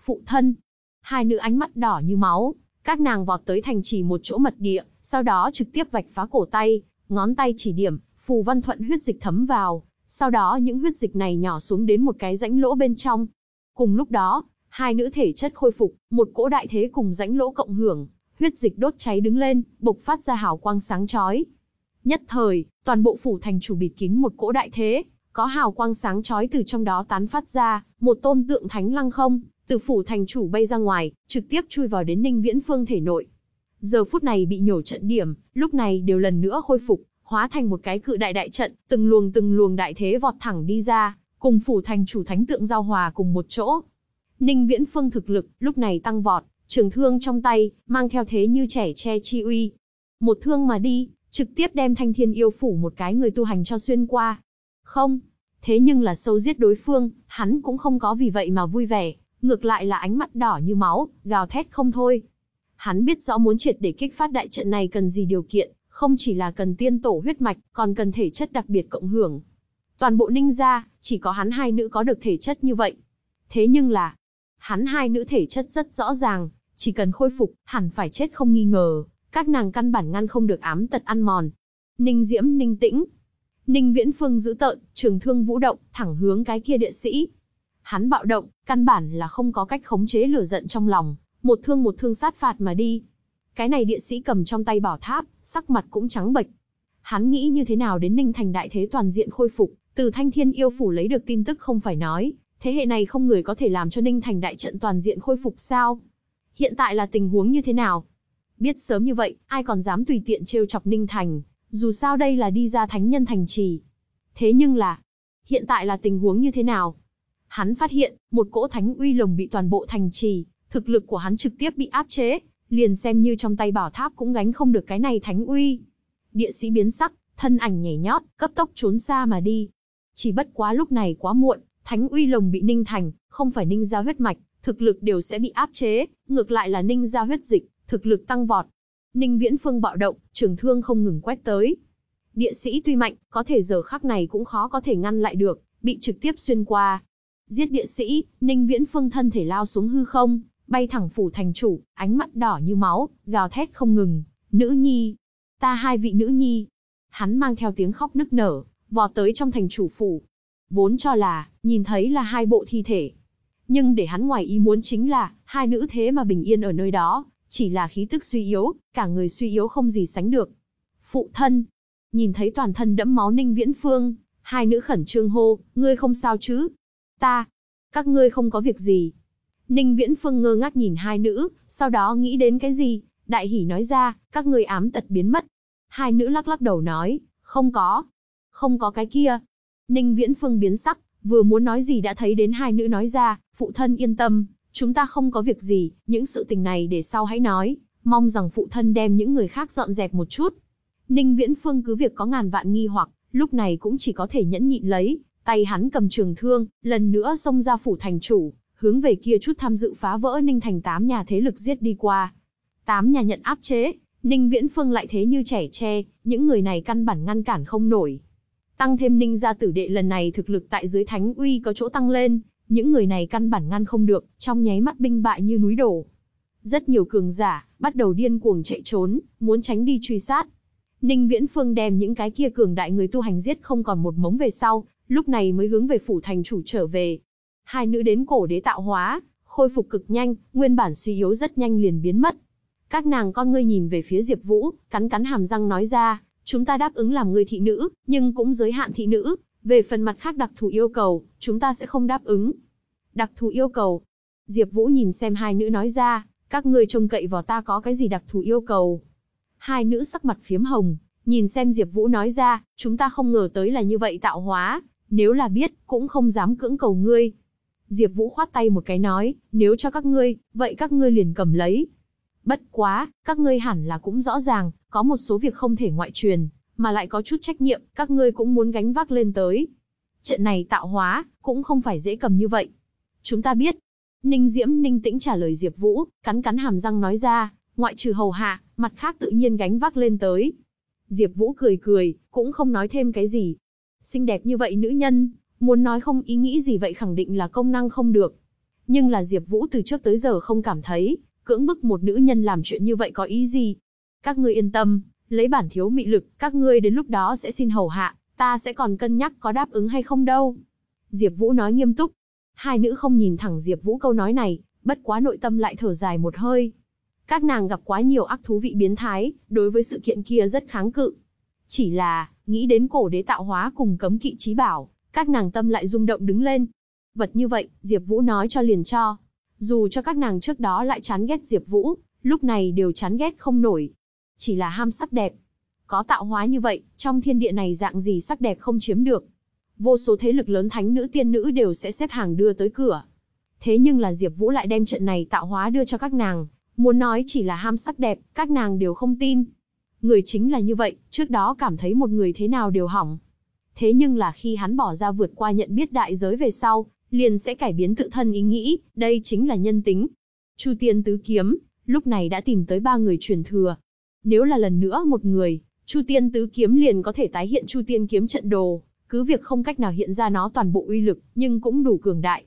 Phụ thân, hai nữ ánh mắt đỏ như máu, các nàng vọt tới thành trì một chỗ mật địa, sau đó trực tiếp vạch phá cổ tay, ngón tay chỉ điểm, phù văn thuận huyết dịch thấm vào, sau đó những huyết dịch này nhỏ xuống đến một cái rãnh lỗ bên trong. Cùng lúc đó, hai nữ thể chất khôi phục, một cỗ đại thế cùng rãnh lỗ cộng hưởng, huyết dịch đốt cháy đứng lên, bộc phát ra hào quang sáng chói. Nhất thời, toàn bộ phủ thành chủ bịt kín một cỗ đại thế, có hào quang sáng chói từ trong đó tán phát ra, một tôn tượng thánh lăng không, từ phủ thành chủ bay ra ngoài, trực tiếp chui vào đến Ninh Viễn Phương thể nội. Giờ phút này bị nhổ trận điểm, lúc này đều lần nữa khôi phục, hóa thành một cái cự đại đại trận, từng luồng từng luồng đại thế vọt thẳng đi ra, cùng phủ thành chủ thánh tượng giao hòa cùng một chỗ. Ninh Viễn Phương thực lực, lúc này tăng vọt, trường thương trong tay, mang theo thế như trẻ che chi uy. Một thương mà đi, trực tiếp đem thanh thiên yêu phủ một cái người tu hành cho xuyên qua. Không, thế nhưng là sâu giết đối phương, hắn cũng không có vì vậy mà vui vẻ, ngược lại là ánh mắt đỏ như máu, gào thét không thôi. Hắn biết rõ muốn triệt để kích phát đại trận này cần gì điều kiện, không chỉ là cần tiên tổ huyết mạch, còn cần thể chất đặc biệt cộng hưởng. Toàn bộ ninh gia, chỉ có hắn hai nữ có được thể chất như vậy. Thế nhưng là, hắn hai nữ thể chất rất rõ ràng, chỉ cần khôi phục, hẳn phải chết không nghi ngờ, các nàng căn bản ngăn không được ám tật ăn mòn. Ninh Diễm ninh tĩnh. Ninh Viễn Phương giữ tợn, trường thương vũ động, thẳng hướng cái kia địa sĩ. Hắn bạo động, căn bản là không có cách khống chế lửa giận trong lòng, một thương một thương sát phạt mà đi. Cái này địa sĩ cầm trong tay bảo tháp, sắc mặt cũng trắng bệch. Hắn nghĩ như thế nào đến Ninh Thành đại thế toàn diện khôi phục, từ Thanh Thiên yêu phủ lấy được tin tức không phải nói, thế hệ này không người có thể làm cho Ninh Thành đại trận toàn diện khôi phục sao? Hiện tại là tình huống như thế nào? Biết sớm như vậy, ai còn dám tùy tiện trêu chọc Ninh Thành, dù sao đây là đi ra thánh nhân thành trì. Thế nhưng là, hiện tại là tình huống như thế nào? Hắn phát hiện, một cỗ thánh uy lồng bị toàn bộ thành trì, thực lực của hắn trực tiếp bị áp chế, liền xem như trong tay bảo tháp cũng gánh không được cái này thánh uy. Địa sĩ biến sắc, thân ảnh nhảy nhót, cấp tốc trốn xa mà đi. Chỉ bất quá lúc này quá muộn, thánh uy lồng bị ninh thành, không phải ninh ra huyết mạch, thực lực đều sẽ bị áp chế, ngược lại là ninh ra huyết dịch, thực lực tăng vọt. Ninh viễn phương bạo động, trường thương không ngừng quét tới. Địa sĩ tuy mạnh, có thể giờ khắc này cũng khó có thể ngăn lại được, bị trực tiếp xuyên qua. Giết địa sĩ, Ninh Viễn Phương thân thể lao xuống hư không, bay thẳng phủ thành chủ, ánh mắt đỏ như máu, gào thét không ngừng. Nữ nhi, ta hai vị nữ nhi. Hắn mang theo tiếng khóc nức nở, vọt tới trong thành chủ phủ. Vốn cho là, nhìn thấy là hai bộ thi thể. Nhưng để hắn ngoài ý muốn chính là, hai nữ thế mà bình yên ở nơi đó, chỉ là khí tức suy yếu, cả người suy yếu không gì sánh được. Phụ thân, nhìn thấy toàn thân đẫm máu ninh viễn phương, hai nữ khẩn trương hô, ngươi không sao chứ? Ta, các ngươi không có việc gì, Ninh Viễn Phương ngơ ngác nhìn hai nữ, sau đó nghĩ đến cái gì, đại hỉ nói ra, các ngươi ám tật biến mất. Hai nữ lắc lắc đầu nói, không có, không có cái kia. Ninh Viễn Phương biến sắc, vừa muốn nói gì đã thấy đến hai nữ nói ra, phụ thân yên tâm, chúng ta không có việc gì, những sự tình này để sau hãy nói, mong rằng phụ thân đem những người khác dọn dẹp một chút. Ninh Viễn Phương cứ việc có ngàn vạn nghi hoặc, lúc này cũng chỉ có thể nhẫn nhịn lấy, tay hắn cầm trường thương, lần nữa xông ra phủ thành chủ, hướng về kia chút tham dự phá vỡ Ninh Thành tám nhà thế lực giết đi qua. Tám nhà nhận áp chế, Ninh Viễn Phương lại thế như trẻ tre, những người này căn bản ngăn cản không nổi. Tăng thêm Ninh gia tử đệ lần này thực lực tại dưới thánh uy có chỗ tăng lên, những người này căn bản ngăn không được, trong nháy mắt binh bại như núi đổ. Rất nhiều cường giả, bắt đầu điên cuồng chạy trốn, muốn tránh đi truy sát. Ninh Viễn Phương đem những cái kia cường đại người tu hành giết không còn một mống về sau, lúc này mới hướng về phủ thành chủ trở về, Hai nữ đến cổ đế tạo hóa, khôi phục cực nhanh, nguyên bản suy yếu rất nhanh liền biến mất. Các nàng con ngươi nhìn về phía Diệp Vũ, cắn cắn hàm răng nói ra, chúng ta đáp ứng làm người thị nữ, nhưng cũng giới hạn thị nữ, về phần mặt khác đặc thù yêu cầu, chúng ta sẽ không đáp ứng. Đặc thù yêu cầu? Diệp Vũ nhìn xem hai nữ nói ra, các ngươi trông cậy vào ta có cái gì đặc thù yêu cầu. Hai nữ sắc mặt phiếm hồng, nhìn xem Diệp Vũ nói ra, chúng ta không ngờ tới là như vậy tạo hóa, nếu là biết, cũng không dám cưỡng cầu ngươi. Diệp Vũ khoát tay một cái nói, nếu cho các ngươi, vậy các ngươi liền cầm lấy. Bất quá, các ngươi hẳn là cũng rõ ràng, có một số việc không thể ngoại truyền, mà lại có chút trách nhiệm, các ngươi cũng muốn gánh vác lên tới. Trận này tạo hóa, cũng không phải dễ cầm như vậy. Chúng ta biết. Ninh Diễm ninh tĩnh trả lời Diệp Vũ, cắn cắn hàm răng nói ra, ngoại trừ hầu hạ, mặt khác tự nhiên gánh vác lên tới. Diệp Vũ cười cười, cũng không nói thêm cái gì. Xinh đẹp như vậy nữ nhân, muốn nói không ý nghĩ gì vậy khẳng định là công năng không được. Nhưng là Diệp Vũ từ trước tới giờ không cảm thấy, cưỡng bức một nữ nhân làm chuyện như vậy có ý gì. Các ngươi yên tâm, lấy bản thiếu mị lực, các ngươi đến lúc đó sẽ xin hầu hạ, ta sẽ còn cân nhắc có đáp ứng hay không đâu. Diệp Vũ nói nghiêm túc. Hai nữ không nhìn thẳng Diệp Vũ câu nói này, bất quá nội tâm lại thở dài một hơi. Các nàng gặp quá nhiều ác thú vị biến thái, đối với sự kiện kia rất kháng cự. Chỉ là, nghĩ đến cổ đế tạo hóa cùng cấm kỵ chí bảo, các nàng tâm lại rung động đứng lên. Vật như vậy, Diệp Vũ nói cho liền cho. Dù cho các nàng trước đó lại chán ghét Diệp Vũ, lúc này đều chán ghét không nổi. Chỉ là ham sắc đẹp. Có tạo hóa như vậy, trong thiên địa này dạng gì sắc đẹp không chiếm được. Vô số thế lực lớn thánh nữ tiên nữ đều sẽ xếp hàng đưa tới cửa. Thế nhưng là Diệp Vũ lại đem trận này tạo hóa đưa cho các nàng, muốn nói chỉ là ham sắc đẹp, các nàng đều không tin. Người chính là như vậy, trước đó cảm thấy một người thế nào đều hỏng. Thế nhưng là khi hắn bỏ ra vượt qua nhận biết đại giới về sau, liền sẽ cải biến tự thân ý nghĩ, đây chính là nhân tính. Chu Tiên Tứ Kiếm, lúc này đã tìm tới ba người truyền thừa. Nếu là lần nữa một người, Chu Tiên Tứ Kiếm liền có thể tái hiện Chu Tiên Kiếm trận đồ, cứ việc không cách nào hiện ra nó toàn bộ uy lực, nhưng cũng đủ cường đại.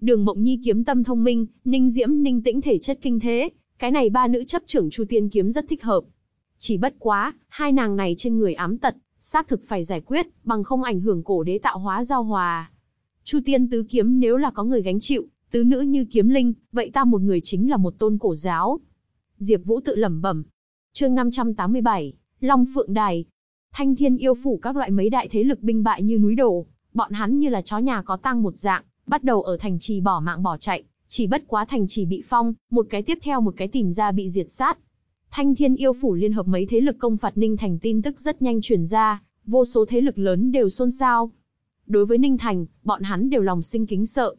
Đường Mộng Nhi kiếm tâm thông minh, Ninh Diễm Ninh Tĩnh thể chất kinh thế, cái này ba nữ chấp trưởng Chu Tiên Kiếm rất thích hợp. Chỉ bất quá, hai nàng này trên người ám tật, xác thực phải giải quyết, bằng không ảnh hưởng cổ đế tạo hóa giao hòa. Chu Tiên Tứ Kiếm nếu là có người gánh chịu, tứ nữ như kiếm linh, vậy ta một người chính là một tôn cổ giáo. Diệp Vũ tự lẩm bẩm. Chương 587, Long Phượng Đài. Thanh Thiên yêu phủ các loại mấy đại thế lực binh bại như núi đổ, bọn hắn như là chó nhà có tang một dạng, bắt đầu ở thành trì bỏ mạng bỏ chạy, chỉ bất quá thành trì bị phong, một cái tiếp theo một cái tìm ra bị diệt sát. Thanh Thiên yêu phủ liên hợp mấy thế lực công phạt Ninh Thành tin tức rất nhanh truyền ra, vô số thế lực lớn đều xôn xao. Đối với Ninh Thành, bọn hắn đều lòng sinh kính sợ.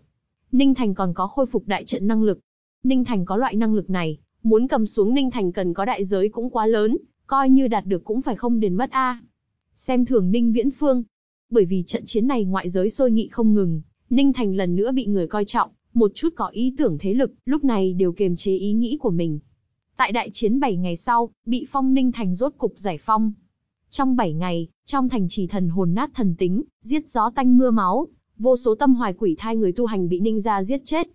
Ninh Thành còn có khôi phục đại trận năng lực. Ninh Thành có loại năng lực này, muốn cầm xuống Ninh Thành cần có đại giới cũng quá lớn, coi như đạt được cũng phải không đền mất a. Xem thường Ninh Viễn Phương. Bởi vì trận chiến này ngoại giới sôi nghị không ngừng, Ninh Thành lần nữa bị người coi trọng, một chút có ý tưởng thế lực, lúc này đều kiềm chế ý nghĩ của mình. Tại đại chiến 7 ngày sau, bị phong Ninh Thành rốt cục giải phong. Trong 7 ngày, trong thành trì thần hồn nát thần tính, giết gió tanh mưa máu, vô số tâm hoài quỷ thai người tu hành bị Ninh gia giết chết.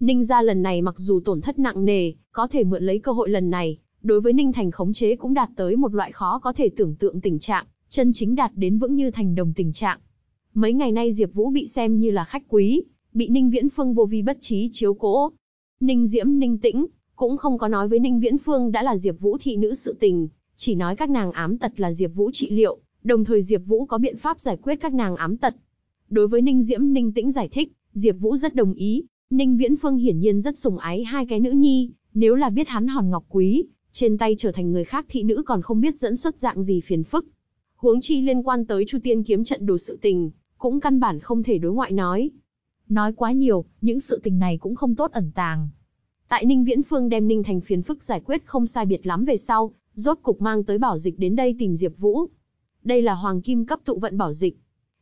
Ninh gia lần này mặc dù tổn thất nặng nề, có thể mượn lấy cơ hội lần này, đối với Ninh Thành khống chế cũng đạt tới một loại khó có thể tưởng tượng tình trạng, chân chính đạt đến vững như thành đồng tình trạng. Mấy ngày nay Diệp Vũ bị xem như là khách quý, bị Ninh Viễn Phương vô vi bất trí chiếu cố. Ninh Diễm Ninh Tĩnh cũng không có nói với Ninh Viễn Phương đã là Diệp Vũ thị nữ sự tình, chỉ nói các nàng ám tật là Diệp Vũ trị liệu, đồng thời Diệp Vũ có biện pháp giải quyết các nàng ám tật. Đối với Ninh Diễm Ninh Tĩnh giải thích, Diệp Vũ rất đồng ý, Ninh Viễn Phương hiển nhiên rất sủng ái hai cái nữ nhi, nếu là biết hắn hòn ngọc quý, trên tay trở thành người khác thị nữ còn không biết dẫn xuất dạng gì phiền phức. Huống chi liên quan tới Chu Tiên kiếm trận đồ sự tình, cũng căn bản không thể đối ngoại nói. Nói quá nhiều, những sự tình này cũng không tốt ẩn tàng. Tại Ninh Viễn Phương đem Ninh Thành phiền phức giải quyết không sai biệt lắm về sau, rốt cục mang tới bảo dịch đến đây tìm Diệp Vũ. Đây là hoàng kim cấp tụ vận bảo dịch.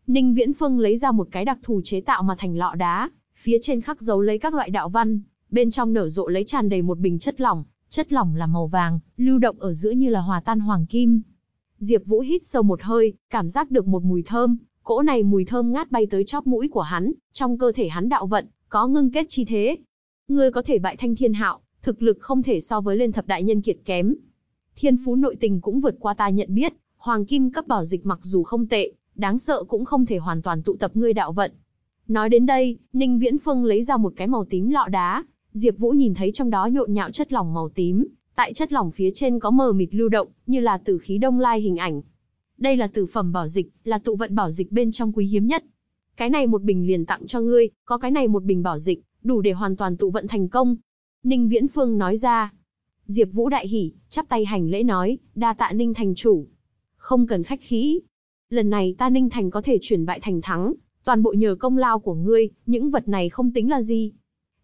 Ninh Viễn Phương lấy ra một cái đặc thù chế tạo mà thành lọ đá, phía trên khắc dấu lấy các loại đạo văn, bên trong nở rộ lấy tràn đầy một bình chất lỏng, chất lỏng là màu vàng, lưu động ở giữa như là hòa tan hoàng kim. Diệp Vũ hít sâu một hơi, cảm giác được một mùi thơm, cỗ này mùi thơm ngát bay tới chóp mũi của hắn, trong cơ thể hắn đạo vận có ngưng kết chi thế. Ngươi có thể bại thanh thiên hạo, thực lực không thể so với lên thập đại nhân kiệt kém. Thiên phú nội tình cũng vượt qua ta nhận biết, hoàng kim cấp bảo dịch mặc dù không tệ, đáng sợ cũng không thể hoàn toàn tụ tập ngươi đạo vận. Nói đến đây, Ninh Viễn Phương lấy ra một cái màu tím lọ đá, Diệp Vũ nhìn thấy trong đó nhộn nhạo chất lỏng màu tím, tại chất lỏng phía trên có mờ mịt lưu động, như là tử khí đông lai hình ảnh. Đây là tử phẩm bảo dịch, là tụ vận bảo dịch bên trong quý hiếm nhất. Cái này một bình liền tặng cho ngươi, có cái này một bình bảo dịch, đủ để hoàn toàn tụ vận thành công. Ninh Viễn Phương nói ra. Diệp Vũ đại hỉ, chắp tay hành lễ nói, đa tạ Ninh thành chủ. Không cần khách khí. Lần này ta Ninh thành có thể chuyển bại thành thắng, toàn bộ nhờ công lao của ngươi, những vật này không tính là gì.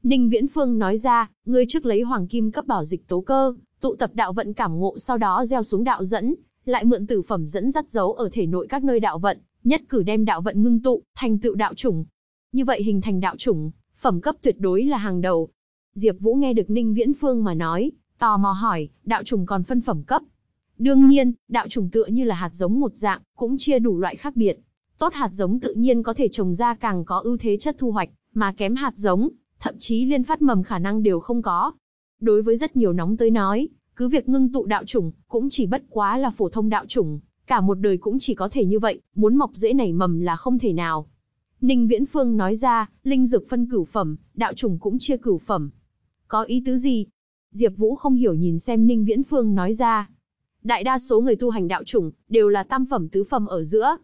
Ninh Viễn Phương nói ra, ngươi trước lấy hoàng kim cấp bảo dịch tố cơ, tụ tập đạo vận cảm ngộ sau đó gieo xuống đạo dẫn, lại mượn tử phẩm dẫn dắt dấu ở thể nội các nơi đạo vận, nhất cử đem đạo vận ngưng tụ, thành tựu đạo chủng. Như vậy hình thành đạo chủng, phẩm cấp tuyệt đối là hàng đầu. Diệp Vũ nghe được Ninh Viễn Phương mà nói, tò mò hỏi, đạo trùng còn phân phẩm cấp. Đương nhiên, đạo trùng tựa như là hạt giống một dạng, cũng chia đủ loại khác biệt. Tốt hạt giống tự nhiên có thể trồng ra càng có ưu thế chất thu hoạch, mà kém hạt giống, thậm chí liên phát mầm khả năng đều không có. Đối với rất nhiều nóng tới nói, cứ việc ngưng tụ đạo chủng, cũng chỉ bất quá là phổ thông đạo chủng, cả một đời cũng chỉ có thể như vậy, muốn mọc dễ nảy mầm là không thể nào. Ninh Viễn Phương nói ra, linh dược phân cửu phẩm, đạo chủng cũng chia cửu phẩm. Có ý tứ gì? Diệp Vũ không hiểu nhìn xem Ninh Viễn Phương nói ra. Đại đa số người tu hành đạo chủng đều là tam phẩm tứ phẩm ở giữa.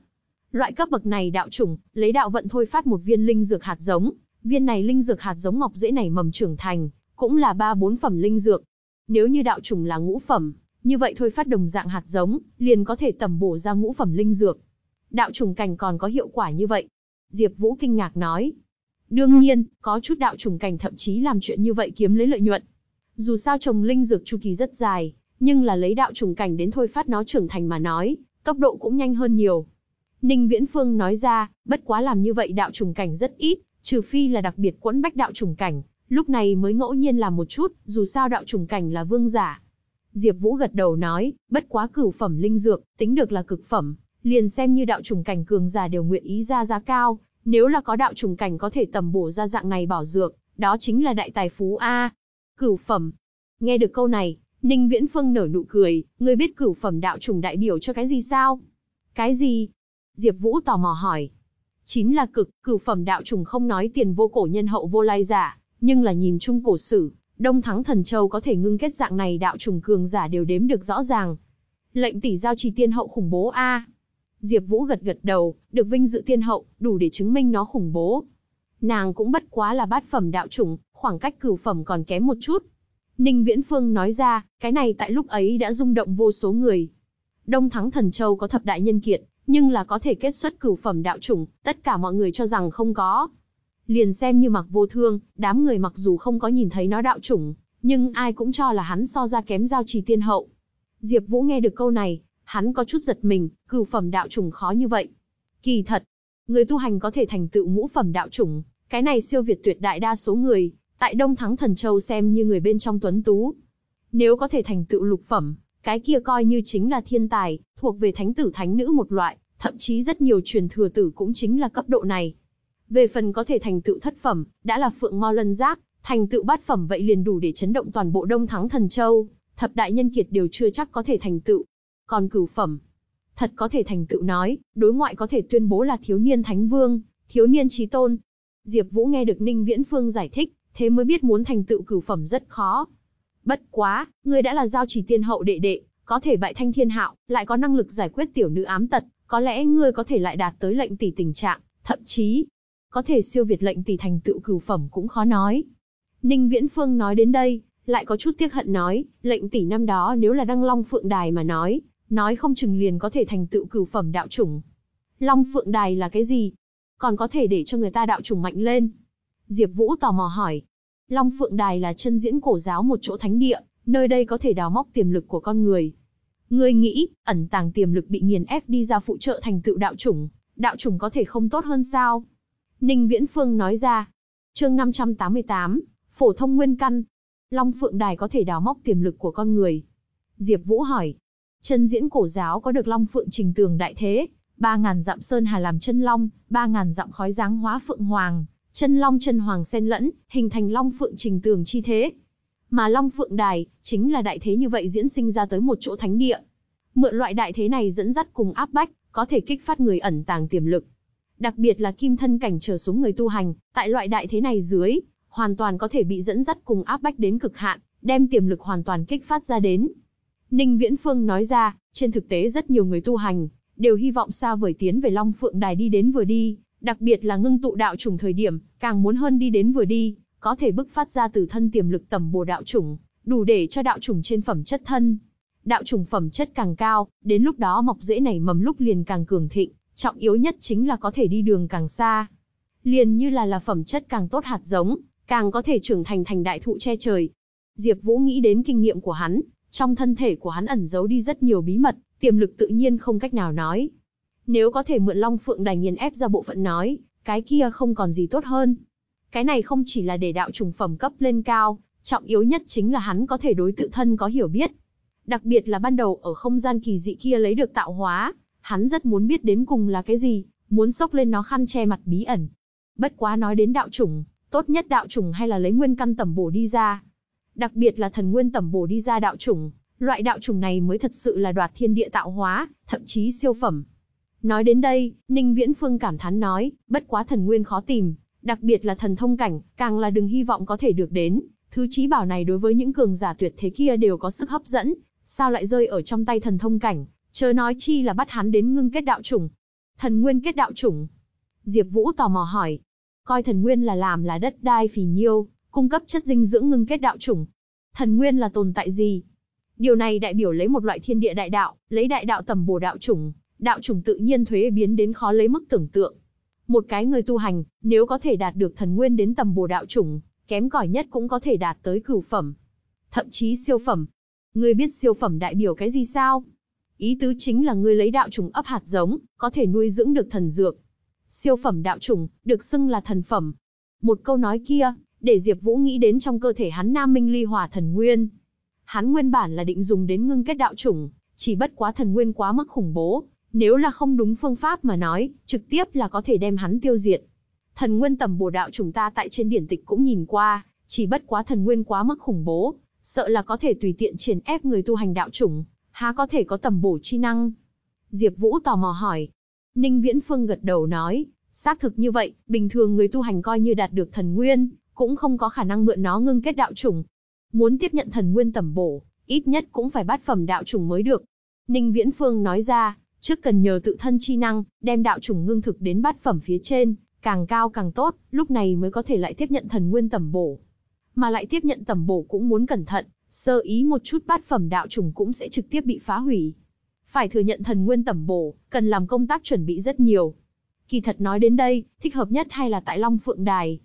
Loại cấp bậc này đạo chủng, lấy đạo vận thôi phát một viên linh dược hạt giống, viên này linh dược hạt giống ngọc dễ nảy mầm trưởng thành, cũng là ba bốn phẩm linh dược. Nếu như đạo chủng là ngũ phẩm, như vậy thôi phát đồng dạng hạt giống, liền có thể tầm bổ ra ngũ phẩm linh dược. Đạo chủng cảnh còn có hiệu quả như vậy. Diệp Vũ kinh ngạc nói. Đương nhiên, có chút đạo chủng cảnh thậm chí làm chuyện như vậy kiếm lấy lợi nhuận. Dù sao trồng linh dược chu kỳ rất dài, nhưng là lấy đạo trùng cảnh đến thôi phát nó trưởng thành mà nói, tốc độ cũng nhanh hơn nhiều. Ninh Viễn Phương nói ra, bất quá làm như vậy đạo trùng cảnh rất ít, trừ phi là đặc biệt quẫn bách đạo trùng cảnh, lúc này mới ngẫu nhiên làm một chút, dù sao đạo trùng cảnh là vương giả. Diệp Vũ gật đầu nói, bất quá cửu phẩm linh dược, tính được là cực phẩm, liền xem như đạo trùng cảnh cường giả đều nguyện ý ra giá cao, nếu là có đạo trùng cảnh có thể tầm bổ ra dạng này bảo dược, đó chính là đại tài phú a. Cửu phẩm. Nghe được câu này, Ninh Viễn Phương nở nụ cười, ngươi biết cửu phẩm đạo trùng đại biểu cho cái gì sao? Cái gì? Diệp Vũ tò mò hỏi. Chính là cực, cửu phẩm đạo trùng không nói tiền vô cổ nhân hậu vô lai giả, nhưng là nhìn chung cổ sử, Đông Thắng Thần Châu có thể ngưng kết dạng này đạo trùng cường giả đều đếm được rõ ràng. Lệnh tỷ giao trì tiên hậu khủng bố a. Diệp Vũ gật gật đầu, được vinh dự tiên hậu, đủ để chứng minh nó khủng bố. Nàng cũng bất quá là bát phẩm đạo chủng, khoảng cách cửu phẩm còn kém một chút. Ninh Viễn Phương nói ra, cái này tại lúc ấy đã rung động vô số người. Đông Thắng Thần Châu có thập đại nhân kiệt, nhưng là có thể kết xuất cửu phẩm đạo chủng, tất cả mọi người cho rằng không có. Liền xem như mặc vô thương, đám người mặc dù không có nhìn thấy nó đạo chủng, nhưng ai cũng cho là hắn so ra kém giao trì tiên hậu. Diệp Vũ nghe được câu này, hắn có chút giật mình, cửu phẩm đạo chủng khó như vậy. Kỳ thật, người tu hành có thể thành tựu ngũ phẩm đạo chủng, cái này siêu việt tuyệt đại đa số người, tại Đông Thắng Thần Châu xem như người bên trong tuấn tú. Nếu có thể thành tựu lục phẩm, cái kia coi như chính là thiên tài, thuộc về thánh tử thánh nữ một loại, thậm chí rất nhiều truyền thừa tử cũng chính là cấp độ này. Về phần có thể thành tựu thất phẩm, đã là phượng ngo lân giác, thành tựu bát phẩm vậy liền đủ để chấn động toàn bộ Đông Thắng Thần Châu, thập đại nhân kiệt đều chưa chắc có thể thành tựu. Còn cửu phẩm, thật có thể thành tựu nói, đối ngoại có thể tuyên bố là thiếu niên thánh vương, thiếu niên chí tôn. Diệp Vũ nghe được Ninh Viễn Phương giải thích, thế mới biết muốn thành tựu cửu phẩm rất khó. Bất quá, ngươi đã là giao chỉ tiên hậu đệ đệ, có thể bại thanh thiên hạo, lại có năng lực giải quyết tiểu nữ ám tật, có lẽ ngươi có thể lại đạt tới lệnh tỷ tình trạng, thậm chí có thể siêu việt lệnh tỷ thành tựu cửu phẩm cũng khó nói. Ninh Viễn Phương nói đến đây, lại có chút tiếc hận nói, lệnh tỷ năm đó nếu là đăng Long Phượng Đài mà nói, nói không chừng liền có thể thành tựu cửu phẩm đạo chủng. Long Phượng Đài là cái gì? Còn có thể để cho người ta đạo chủng mạnh lên. Diệp Vũ tò mò hỏi. Long Phượng Đài là chân diễn cổ giáo một chỗ thánh địa, nơi đây có thể đào móc tiềm lực của con người. Ngươi nghĩ, ẩn tàng tiềm lực bị nghiền ép đi ra phụ trợ thành tựu đạo chủng, đạo chủng có thể không tốt hơn sao? Ninh Viễn Phương nói ra. Chương 588, phổ thông nguyên căn. Long Phượng Đài có thể đào móc tiềm lực của con người. Diệp Vũ hỏi. Chân diễn cổ giáo có được Long Phượng trình tường đại thế, Ba ngàn dặm sơn hà làm chân long, ba ngàn dặm khói dáng hóa phượng hoàng, chân long chân hoàng xen lẫn, hình thành Long Phượng trình tường chi thế. Mà Long Phượng Đài chính là đại thế như vậy diễn sinh ra tới một chỗ thánh địa. Mượn loại đại thế này dẫn dắt cùng áp bách, có thể kích phát người ẩn tàng tiềm lực, Đặc biệt là kim thân cảnh trở xuống người tu hành, tại loại đại thế này dưới, hoàn toàn có thể bị dẫn dắt cùng áp bách đến cực hạn, đem tiềm lực hoàn toàn kích phát ra đến. Ninh Viễn Phương nói ra, trên thực tế rất nhiều người tu hành, đều hy vọng xa vời tiến về Long Phượng Đài đi đến vừa đi, đặc biệt là ngưng tụ đạo trùng thời điểm, càng muốn hơn đi đến vừa đi, có thể bức phát ra từ thân tiềm lực tầm bồ đạo chủng, đủ để cho đạo chủng trên phẩm chất thân. Đạo chủng phẩm chất càng cao, đến lúc đó mọc rễ nảy mầm lúc liền càng cường thịnh, trọng yếu nhất chính là có thể đi đường càng xa. Liền như là là phẩm chất càng tốt hạt giống, càng có thể trưởng thành thành đại thụ che trời. Diệp Vũ nghĩ đến kinh nghiệm của hắn, trong thân thể của hắn ẩn giấu đi rất nhiều bí mật, tiềm lực tự nhiên không cách nào nói. Nếu có thể mượn Long Phượng Đài nghiền ép ra bộ phận nói, cái kia không còn gì tốt hơn. Cái này không chỉ là để đạo trùng phẩm cấp lên cao, trọng yếu nhất chính là hắn có thể đối tự thân có hiểu biết. Đặc biệt là ban đầu ở không gian kỳ dị kia lấy được tạo hóa, hắn rất muốn biết đến cùng là cái gì, muốn sốc lên nó khăn che mặt bí ẩn. Bất quá nói đến đạo trùng, tốt nhất đạo trùng hay là lấy nguyên căn tẩm bổ đi ra. Đặc biệt là thần nguyên tẩm bổ đi ra đạo trùng, loại đạo trùng này mới thật sự là đoạt thiên địa tạo hóa, thậm chí siêu phẩm. Nói đến đây, Ninh Viễn Phương cảm thán nói, bất quá thần nguyên khó tìm, đặc biệt là thần thông cảnh, càng là đừng hy vọng có thể được đến. Thứ trí bảo này đối với những cường giả tuyệt thế kia đều có sức hấp dẫn, sao lại rơi ở trong tay thần thông cảnh, chớ nói chi là bắt hắn đến ngưng kết đạo chủng. Thần nguyên kết đạo chủng. Diệp Vũ tò mò hỏi, coi thần nguyên là làm là đất đai phì nhiêu, cung cấp chất dinh dưỡng ngưng kết đạo chủng. Thần nguyên là tồn tại gì? Điều này đại biểu lấy một loại thiên địa đại đạo, lấy đại đạo tầm bổ đạo chủng, đạo chủng tự nhiên thuế biến đến khó lấy mức tưởng tượng. Một cái người tu hành, nếu có thể đạt được thần nguyên đến tầm bổ đạo chủng, kém cỏi nhất cũng có thể đạt tới cửu phẩm, thậm chí siêu phẩm. Ngươi biết siêu phẩm đại biểu cái gì sao? Ý tứ chính là ngươi lấy đạo trùng ấp hạt giống, có thể nuôi dưỡng được thần dược. Siêu phẩm đạo trùng, được xưng là thần phẩm. Một câu nói kia, để Diệp Vũ nghĩ đến trong cơ thể hắn Nam Minh Ly Hỏa Thần Nguyên. Hắn nguyên bản là định dùng đến ngưng kết đạo chủng, chỉ bất quá thần nguyên quá mức khủng bố, nếu là không đúng phương pháp mà nói, trực tiếp là có thể đem hắn tiêu diệt. Thần nguyên tầm bổ đạo chúng ta tại trên điển tịch cũng nhìn qua, chỉ bất quá thần nguyên quá mức khủng bố, sợ là có thể tùy tiện triển ép người tu hành đạo chủng, há có thể có tầm bổ chi năng. Diệp Vũ tò mò hỏi. Ninh Viễn Phương gật đầu nói, xác thực như vậy, bình thường người tu hành coi như đạt được thần nguyên, cũng không có khả năng mượn nó ngưng kết đạo chủng. Muốn tiếp nhận thần nguyên tầm bổ, ít nhất cũng phải bát phẩm đạo chủng mới được. Ninh Viễn Phương nói ra, trước cần nhờ tự thân chi năng, đem đạo chủng ngưng thực đến bát phẩm phía trên, càng cao càng tốt, lúc này mới có thể lại tiếp nhận thần nguyên tầm bổ. Mà lại tiếp nhận tầm bổ cũng muốn cẩn thận, sơ ý một chút bát phẩm đạo trùng cũng sẽ trực tiếp bị phá hủy. Phải thừa nhận thần nguyên tầm bổ, cần làm công tác chuẩn bị rất nhiều. Kỳ thật nói đến đây, thích hợp nhất hay là tại Long Phượng Đài?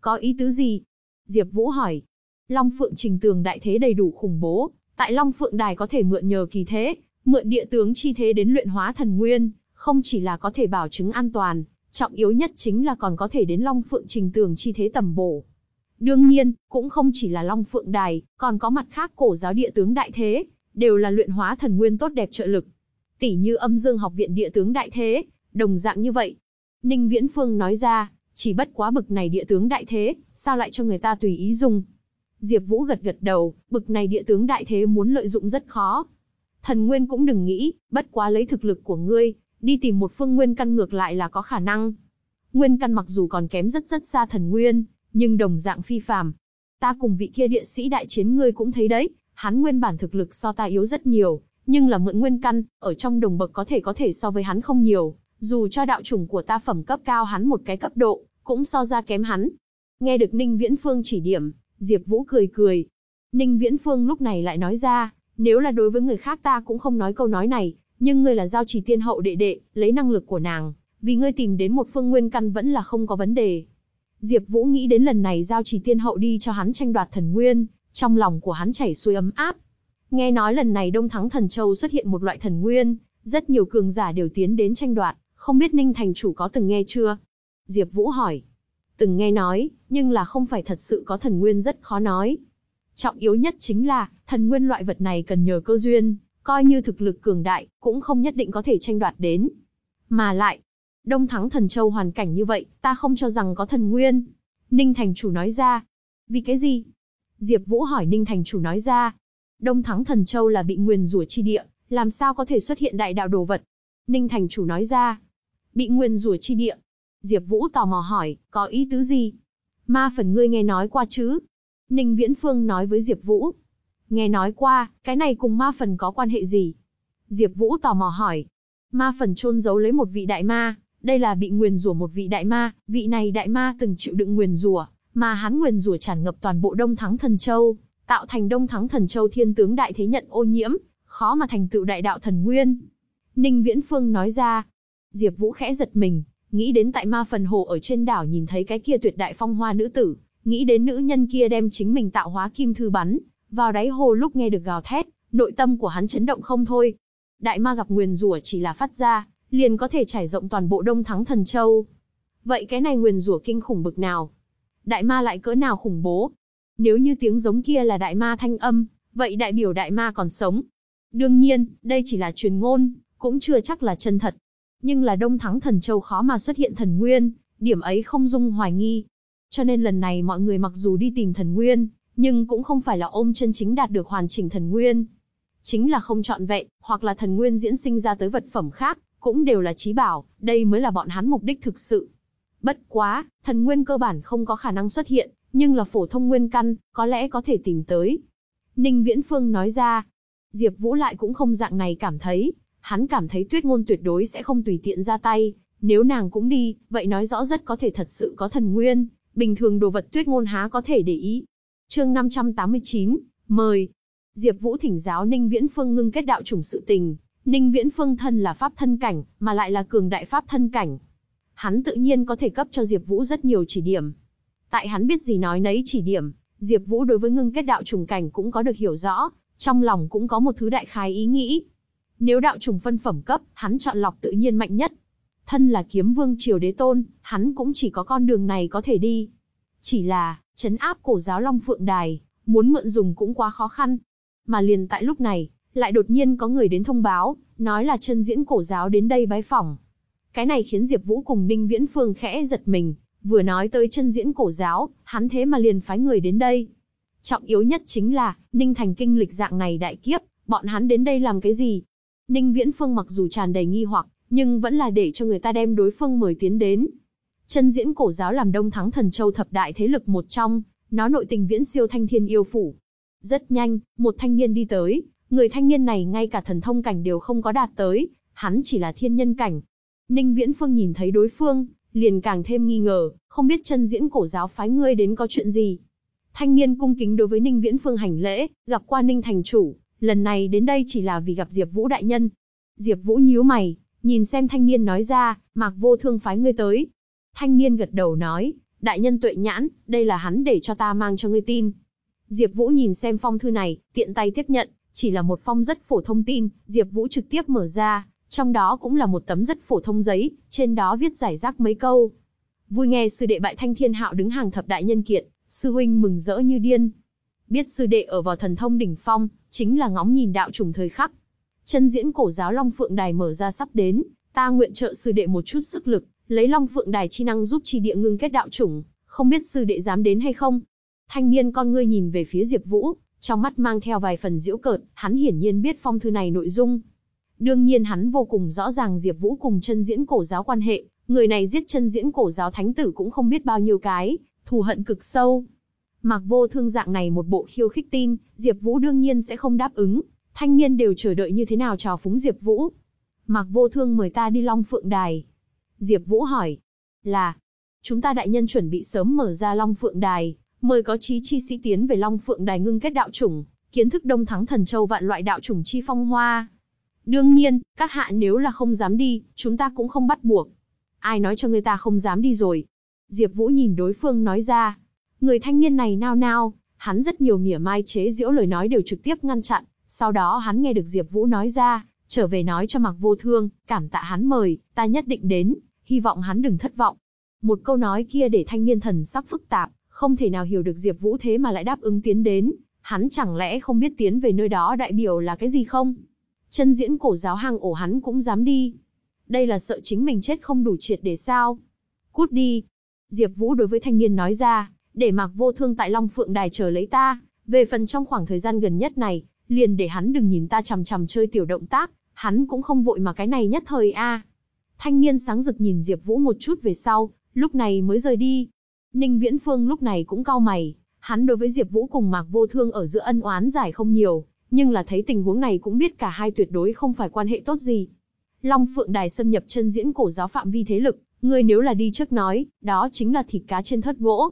Có ý tứ gì? Diệp Vũ hỏi. Long Phượng trình tường đại thế đầy đủ khủng bố, tại Long Phượng Đài có thể mượn nhờ kỳ thế, mượn địa tướng chi thế đến luyện hóa thần nguyên, không chỉ là có thể bảo chứng an toàn, trọng yếu nhất chính là còn có thể đến Long Phượng Trình Tường chi thế tầm bổ. Đương nhiên, cũng không chỉ là Long Phượng Đài, còn có mặt khác cổ giáo địa tướng đại thế, đều là luyện hóa thần nguyên tốt đẹp trợ lực. Tỷ như âm dương học viện địa tướng đại thế, đồng dạng như vậy. Ninh Viễn Phương nói ra, chỉ bất quá bực này địa tướng đại thế, sao lại cho người ta tùy ý dùng. Diệp Vũ gật gật đầu, bực này địa tướng đại thế muốn lợi dụng rất khó. Thần Nguyên cũng đừng nghĩ, bất quá lấy thực lực của ngươi, đi tìm một phương nguyên căn ngược lại là có khả năng. Nguyên căn mặc dù còn kém rất rất xa thần nguyên, nhưng đồng dạng phi phàm. Ta cùng vị kia địa sĩ đại chiến ngươi cũng thấy đấy, hắn nguyên bản thực lực so ta yếu rất nhiều, nhưng là mượn nguyên căn, ở trong đồng bậc có thể có thể so với hắn không nhiều, dù cho đạo chủng của ta phẩm cấp cao hắn một cái cấp độ, cũng so ra kém hắn. Nghe được Ninh Viễn Phương chỉ điểm, Diệp Vũ cười cười. Ninh Viễn Phương lúc này lại nói ra, nếu là đối với người khác ta cũng không nói câu nói này, nhưng ngươi là giao Chỉ tiên hậu đệ đệ, lấy năng lực của nàng, vì ngươi tìm đến một phương nguyên căn vẫn là không có vấn đề. Diệp Vũ nghĩ đến lần này giao Chỉ tiên hậu đi cho hắn tranh đoạt thần nguyên, trong lòng của hắn chảy xuôi ấm áp. Nghe nói lần này Đông Thắng Thần Châu xuất hiện một loại thần nguyên, rất nhiều cường giả đều tiến đến tranh đoạt, không biết Ninh thành chủ có từng nghe chưa? Diệp Vũ hỏi. Từng nghe nói, nhưng là không phải thật sự có thần nguyên rất khó nói. Trọng yếu nhất chính là, thần nguyên loại vật này cần nhờ cơ duyên, coi như thực lực cường đại, cũng không nhất định có thể tranh đoạt đến. Mà lại, Đông Thắng Thần Châu hoàn cảnh như vậy, ta không cho rằng có thần nguyên. Ninh Thành Chủ nói ra. Vì cái gì? Diệp Vũ hỏi Ninh Thành Chủ nói ra. Đông Thắng Thần Châu là bị nguyên rủa chi địa, làm sao có thể xuất hiện đại đạo đồ vật? Ninh Thành Chủ nói ra. Bị nguyên rủa chi địa. Diệp Vũ tò mò hỏi, có ý tứ gì? Ma phần ngươi nghe nói qua chứ? Ninh Viễn Phương nói với Diệp Vũ. Nghe nói qua, cái này cùng ma phần có quan hệ gì? Diệp Vũ tò mò hỏi. Ma phần chôn giấu lấy một vị đại ma, đây là bị nguyền rủa một vị đại ma, vị này đại ma từng chịu đựng nguyền rủa, mà hắn nguyền rủa tràn ngập toàn bộ Đông Thắng Thần Châu, tạo thành Đông Thắng Thần Châu thiên tướng đại thế nhận ô nhiễm, khó mà thành tựu đại đạo thần nguyên. Ninh Viễn Phương nói ra. Diệp Vũ khẽ giật mình, nghĩ đến tại ma phần hồ ở trên đảo nhìn thấy cái kia tuyệt đại phong hoa nữ tử, nghĩ đến nữ nhân kia đem chính mình tạo hóa kim thư bắn, vào đáy hồ lúc nghe được gào thét, nội tâm của hắn chấn động không thôi. Đại ma gặp nguyền rủa chỉ là phát ra, liền có thể trải rộng toàn bộ Đông Thắng Thần Châu. Vậy cái này nguyền rủa kinh khủng bực nào? Đại ma lại cỡ nào khủng bố? Nếu như tiếng giống kia là đại ma thanh âm, vậy đại biểu đại ma còn sống. Đương nhiên, đây chỉ là truyền ngôn, cũng chưa chắc là chân thật. Nhưng là Đông Thắng Thần Châu khó mà xuất hiện thần nguyên, điểm ấy không dung hoài nghi. Cho nên lần này mọi người mặc dù đi tìm thần nguyên, nhưng cũng không phải là ôm chân chính đạt được hoàn chỉnh thần nguyên. Chính là không chọn vẹn, hoặc là thần nguyên diễn sinh ra tới vật phẩm khác, cũng đều là trí bảo, đây mới là bọn hắn mục đích thực sự. Bất quá, thần nguyên cơ bản không có khả năng xuất hiện, nhưng là phổ thông nguyên căn, có lẽ có thể tìm tới. Ninh Viễn Phương nói ra, Diệp Vũ lại cũng không dạng này cảm thấy, hắn cảm thấy tuyết ngôn tuyệt đối sẽ không tùy tiện ra tay, nếu nàng cũng đi, vậy nói rõ rất có thể thật sự có thần nguyên, bình thường đồ vật tuyết ngôn há có thể để ý. Chương 589, mời. Diệp Vũ thỉnh giáo Ninh Viễn Phương ngưng kết đạo chủng sự tình, Ninh Viễn Phương thân là pháp thân cảnh, mà lại là cường đại pháp thân cảnh. Hắn tự nhiên có thể cấp cho Diệp Vũ rất nhiều chỉ điểm. Tại hắn biết gì nói nấy chỉ điểm, Diệp Vũ đối với ngưng kết đạo trùng cảnh cũng có được hiểu rõ, trong lòng cũng có một thứ đại khái ý nghĩ. Nếu đạo trùng phân phẩm cấp, hắn chọn lọc tự nhiên mạnh nhất. Thân là kiếm vương triều đế tôn, hắn cũng chỉ có con đường này có thể đi. Chỉ là, chấn áp cổ giáo Long Phượng Đài, muốn mượn dùng cũng quá khó khăn. Mà liền tại lúc này, lại đột nhiên có người đến thông báo, nói là chân diễn cổ giáo đến đây bái phỏng. Cái này khiến Diệp Vũ cùng Ninh Viễn Phương khẽ giật mình, vừa nói tới chân diễn cổ giáo, hắn thế mà liền phái người đến đây. Trọng yếu nhất chính là, Ninh Thành kinh lịch dạng này đại kiếp, bọn hắn đến đây làm cái gì? Ninh Viễn Phương mặc dù tràn đầy nghi hoặc, nhưng vẫn là để cho người ta đem đối phương mời tiến đến. Chân diễn cổ giáo làm đông thắng thần châu thập đại thế lực một trong, nó nội tình viễn siêu thanh thiên yêu phủ. Rất nhanh, một thanh niên đi tới, người thanh niên này ngay cả thần thông cảnh đều không có đạt tới, hắn chỉ là thiên nhân cảnh. Ninh Viễn Phương nhìn thấy đối phương, liền càng thêm nghi ngờ, không biết chân diễn cổ giáo phái ngươi đến có chuyện gì. Thanh niên cung kính đối với Ninh Viễn Phương hành lễ, gặp qua Ninh thành chủ, lần này đến đây chỉ là vì gặp Diệp Vũ đại nhân. Diệp Vũ nhíu mày, nhìn xem thanh niên nói ra, Mạc Vô Thương phái ngươi tới. Thanh niên gật đầu nói, đại nhân tuệ nhãn, đây là hắn để cho ta mang cho ngươi tin. Diệp Vũ nhìn xem phong thư này, tiện tay tiếp nhận, chỉ là một phong rất phổ thông tin, Diệp Vũ trực tiếp mở ra, trong đó cũng là một tấm rất phổ thông giấy, trên đó viết giải rác mấy câu. Vui nghe sư đệ bại thanh thiên hạo đứng hàng thập đại nhân kiện, sư huynh mừng rỡ như điên. Biết sư đệ ở vào thần thông đỉnh phong, chính là ngóng nhìn đạo trùng thời khắc. Chân diễn cổ giáo Long Phượng Đài mở ra sắp đến, ta nguyện trợ sư đệ một chút sức lực, lấy Long Phượng Đài chi năng giúp chi địa ngưng kết đạo trùng, không biết sư đệ dám đến hay không. Thanh niên con ngươi nhìn về phía Diệp Vũ, trong mắt mang theo vài phần giễu cợt, hắn hiển nhiên biết phong thư này nội dung, Đương nhiên hắn vô cùng rõ ràng Diệp Vũ cùng chân diễn cổ giáo quan hệ, người này giết chân diễn cổ giáo thánh tử cũng không biết bao nhiêu cái, thù hận cực sâu. Mặc vô thương dạng này một bộ khiêu khích tin, Diệp Vũ đương nhiên sẽ không đáp ứng, thanh niên đều chờ đợi như thế nào chào phúng Diệp Vũ. Mặc vô thương mời ta đi Long Phượng Đài. Diệp Vũ hỏi, là, chúng ta đại nhân chuẩn bị sớm mở ra Long Phượng Đài, mời có chí chi sĩ tiến về Long Phượng Đài ngưng kết đạo chủng, kiến thức đông thắng thần châu vạn loại đạo chủng chi phong hoa. Đương nhiên, các hạ nếu là không dám đi, chúng ta cũng không bắt buộc. Ai nói cho người ta không dám đi rồi? Diệp Vũ nhìn đối phương nói ra. Người thanh niên này nao nao, hắn rất nhiều mỉa mai chế giễu lời nói đều trực tiếp ngăn chặn. Sau đó hắn nghe được Diệp Vũ nói ra, trở về nói cho Mạc Vô Thương, cảm tạ hắn mời, ta nhất định đến, hy vọng hắn đừng thất vọng. Một câu nói kia để thanh niên thần sắc phức tạp, không thể nào hiểu được Diệp Vũ thế mà lại đáp ứng tiến đến, hắn chẳng lẽ không biết tiến về nơi đó đại biểu là cái gì không? Chân diễn cổ giáo hang ổ hắn cũng dám đi. Đây là sợ chính mình chết không đủ triệt để sao. Cút đi. Diệp Vũ đối với thanh niên nói ra, để mặc vô thương tại Long Phượng Đài chờ lấy ta. Về phần trong khoảng thời gian gần nhất này, liền để hắn đừng nhìn ta chằm chằm chơi tiểu động tác, hắn cũng không vội mà cái này nhất thời a. Thanh niên sáng rực nhìn Diệp Vũ một chút về sau, lúc này mới rời đi. Ninh Viễn Phương lúc này cũng cau mày, hắn đối với Diệp Vũ cùng Mạc Vô Thương ở giữa ân oán giải không nhiều, nhưng là thấy tình huống này cũng biết cả hai tuyệt đối không phải quan hệ tốt gì. Long Phượng Đài xâm nhập chân diễn cổ giáo phạm vi thế lực, ngươi nếu là đi trước nói, đó chính là thịt cá trên thất gỗ.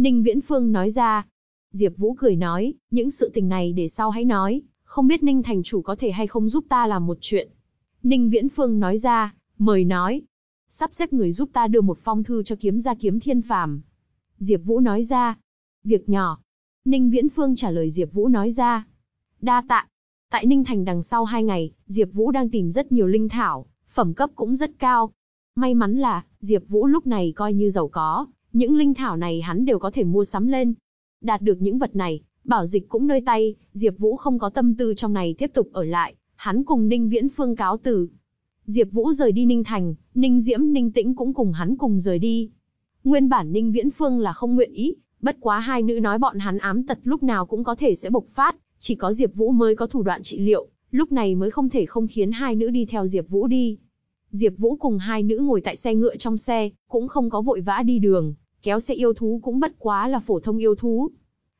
Ninh Viễn Phương nói ra. Diệp Vũ cười nói, những sự tình này để sau hãy nói, không biết Ninh thành chủ có thể hay không giúp ta làm một chuyện. Ninh Viễn Phương nói ra, mời nói. Sắp xếp người giúp ta đưa một phong thư cho kiếm gia kiếm thiên phàm. Diệp Vũ nói ra. Việc nhỏ. Ninh Viễn Phương trả lời Diệp Vũ nói ra. Đa tạ. Tại Ninh Thành đằng sau hai ngày, Diệp Vũ đang tìm rất nhiều linh thảo, phẩm cấp cũng rất cao. May mắn là, Diệp Vũ lúc này coi như giàu có, những linh thảo này hắn đều có thể mua sắm lên. Đạt được những vật này, bảo dịch cũng nơi tay, Diệp Vũ không có tâm tư trong này tiếp tục ở lại, hắn cùng Ninh Viễn Phương cáo từ. Diệp Vũ rời đi Ninh Thành, Ninh Diễm, Ninh Tĩnh cũng cùng hắn cùng rời đi. Nguyên bản Ninh Viễn Phương là không nguyện ý, bất quá hai nữ nói bọn hắn ám tật lúc nào cũng có thể sẽ bộc phát, chỉ có Diệp Vũ mới có thủ đoạn trị liệu, lúc này mới không thể không khiến hai nữ đi theo Diệp Vũ đi. Diệp Vũ cùng hai nữ ngồi tại xe ngựa trong xe, cũng không có vội vã đi đường, kéo xe yêu thú cũng bất quá là phổ thông yêu thú.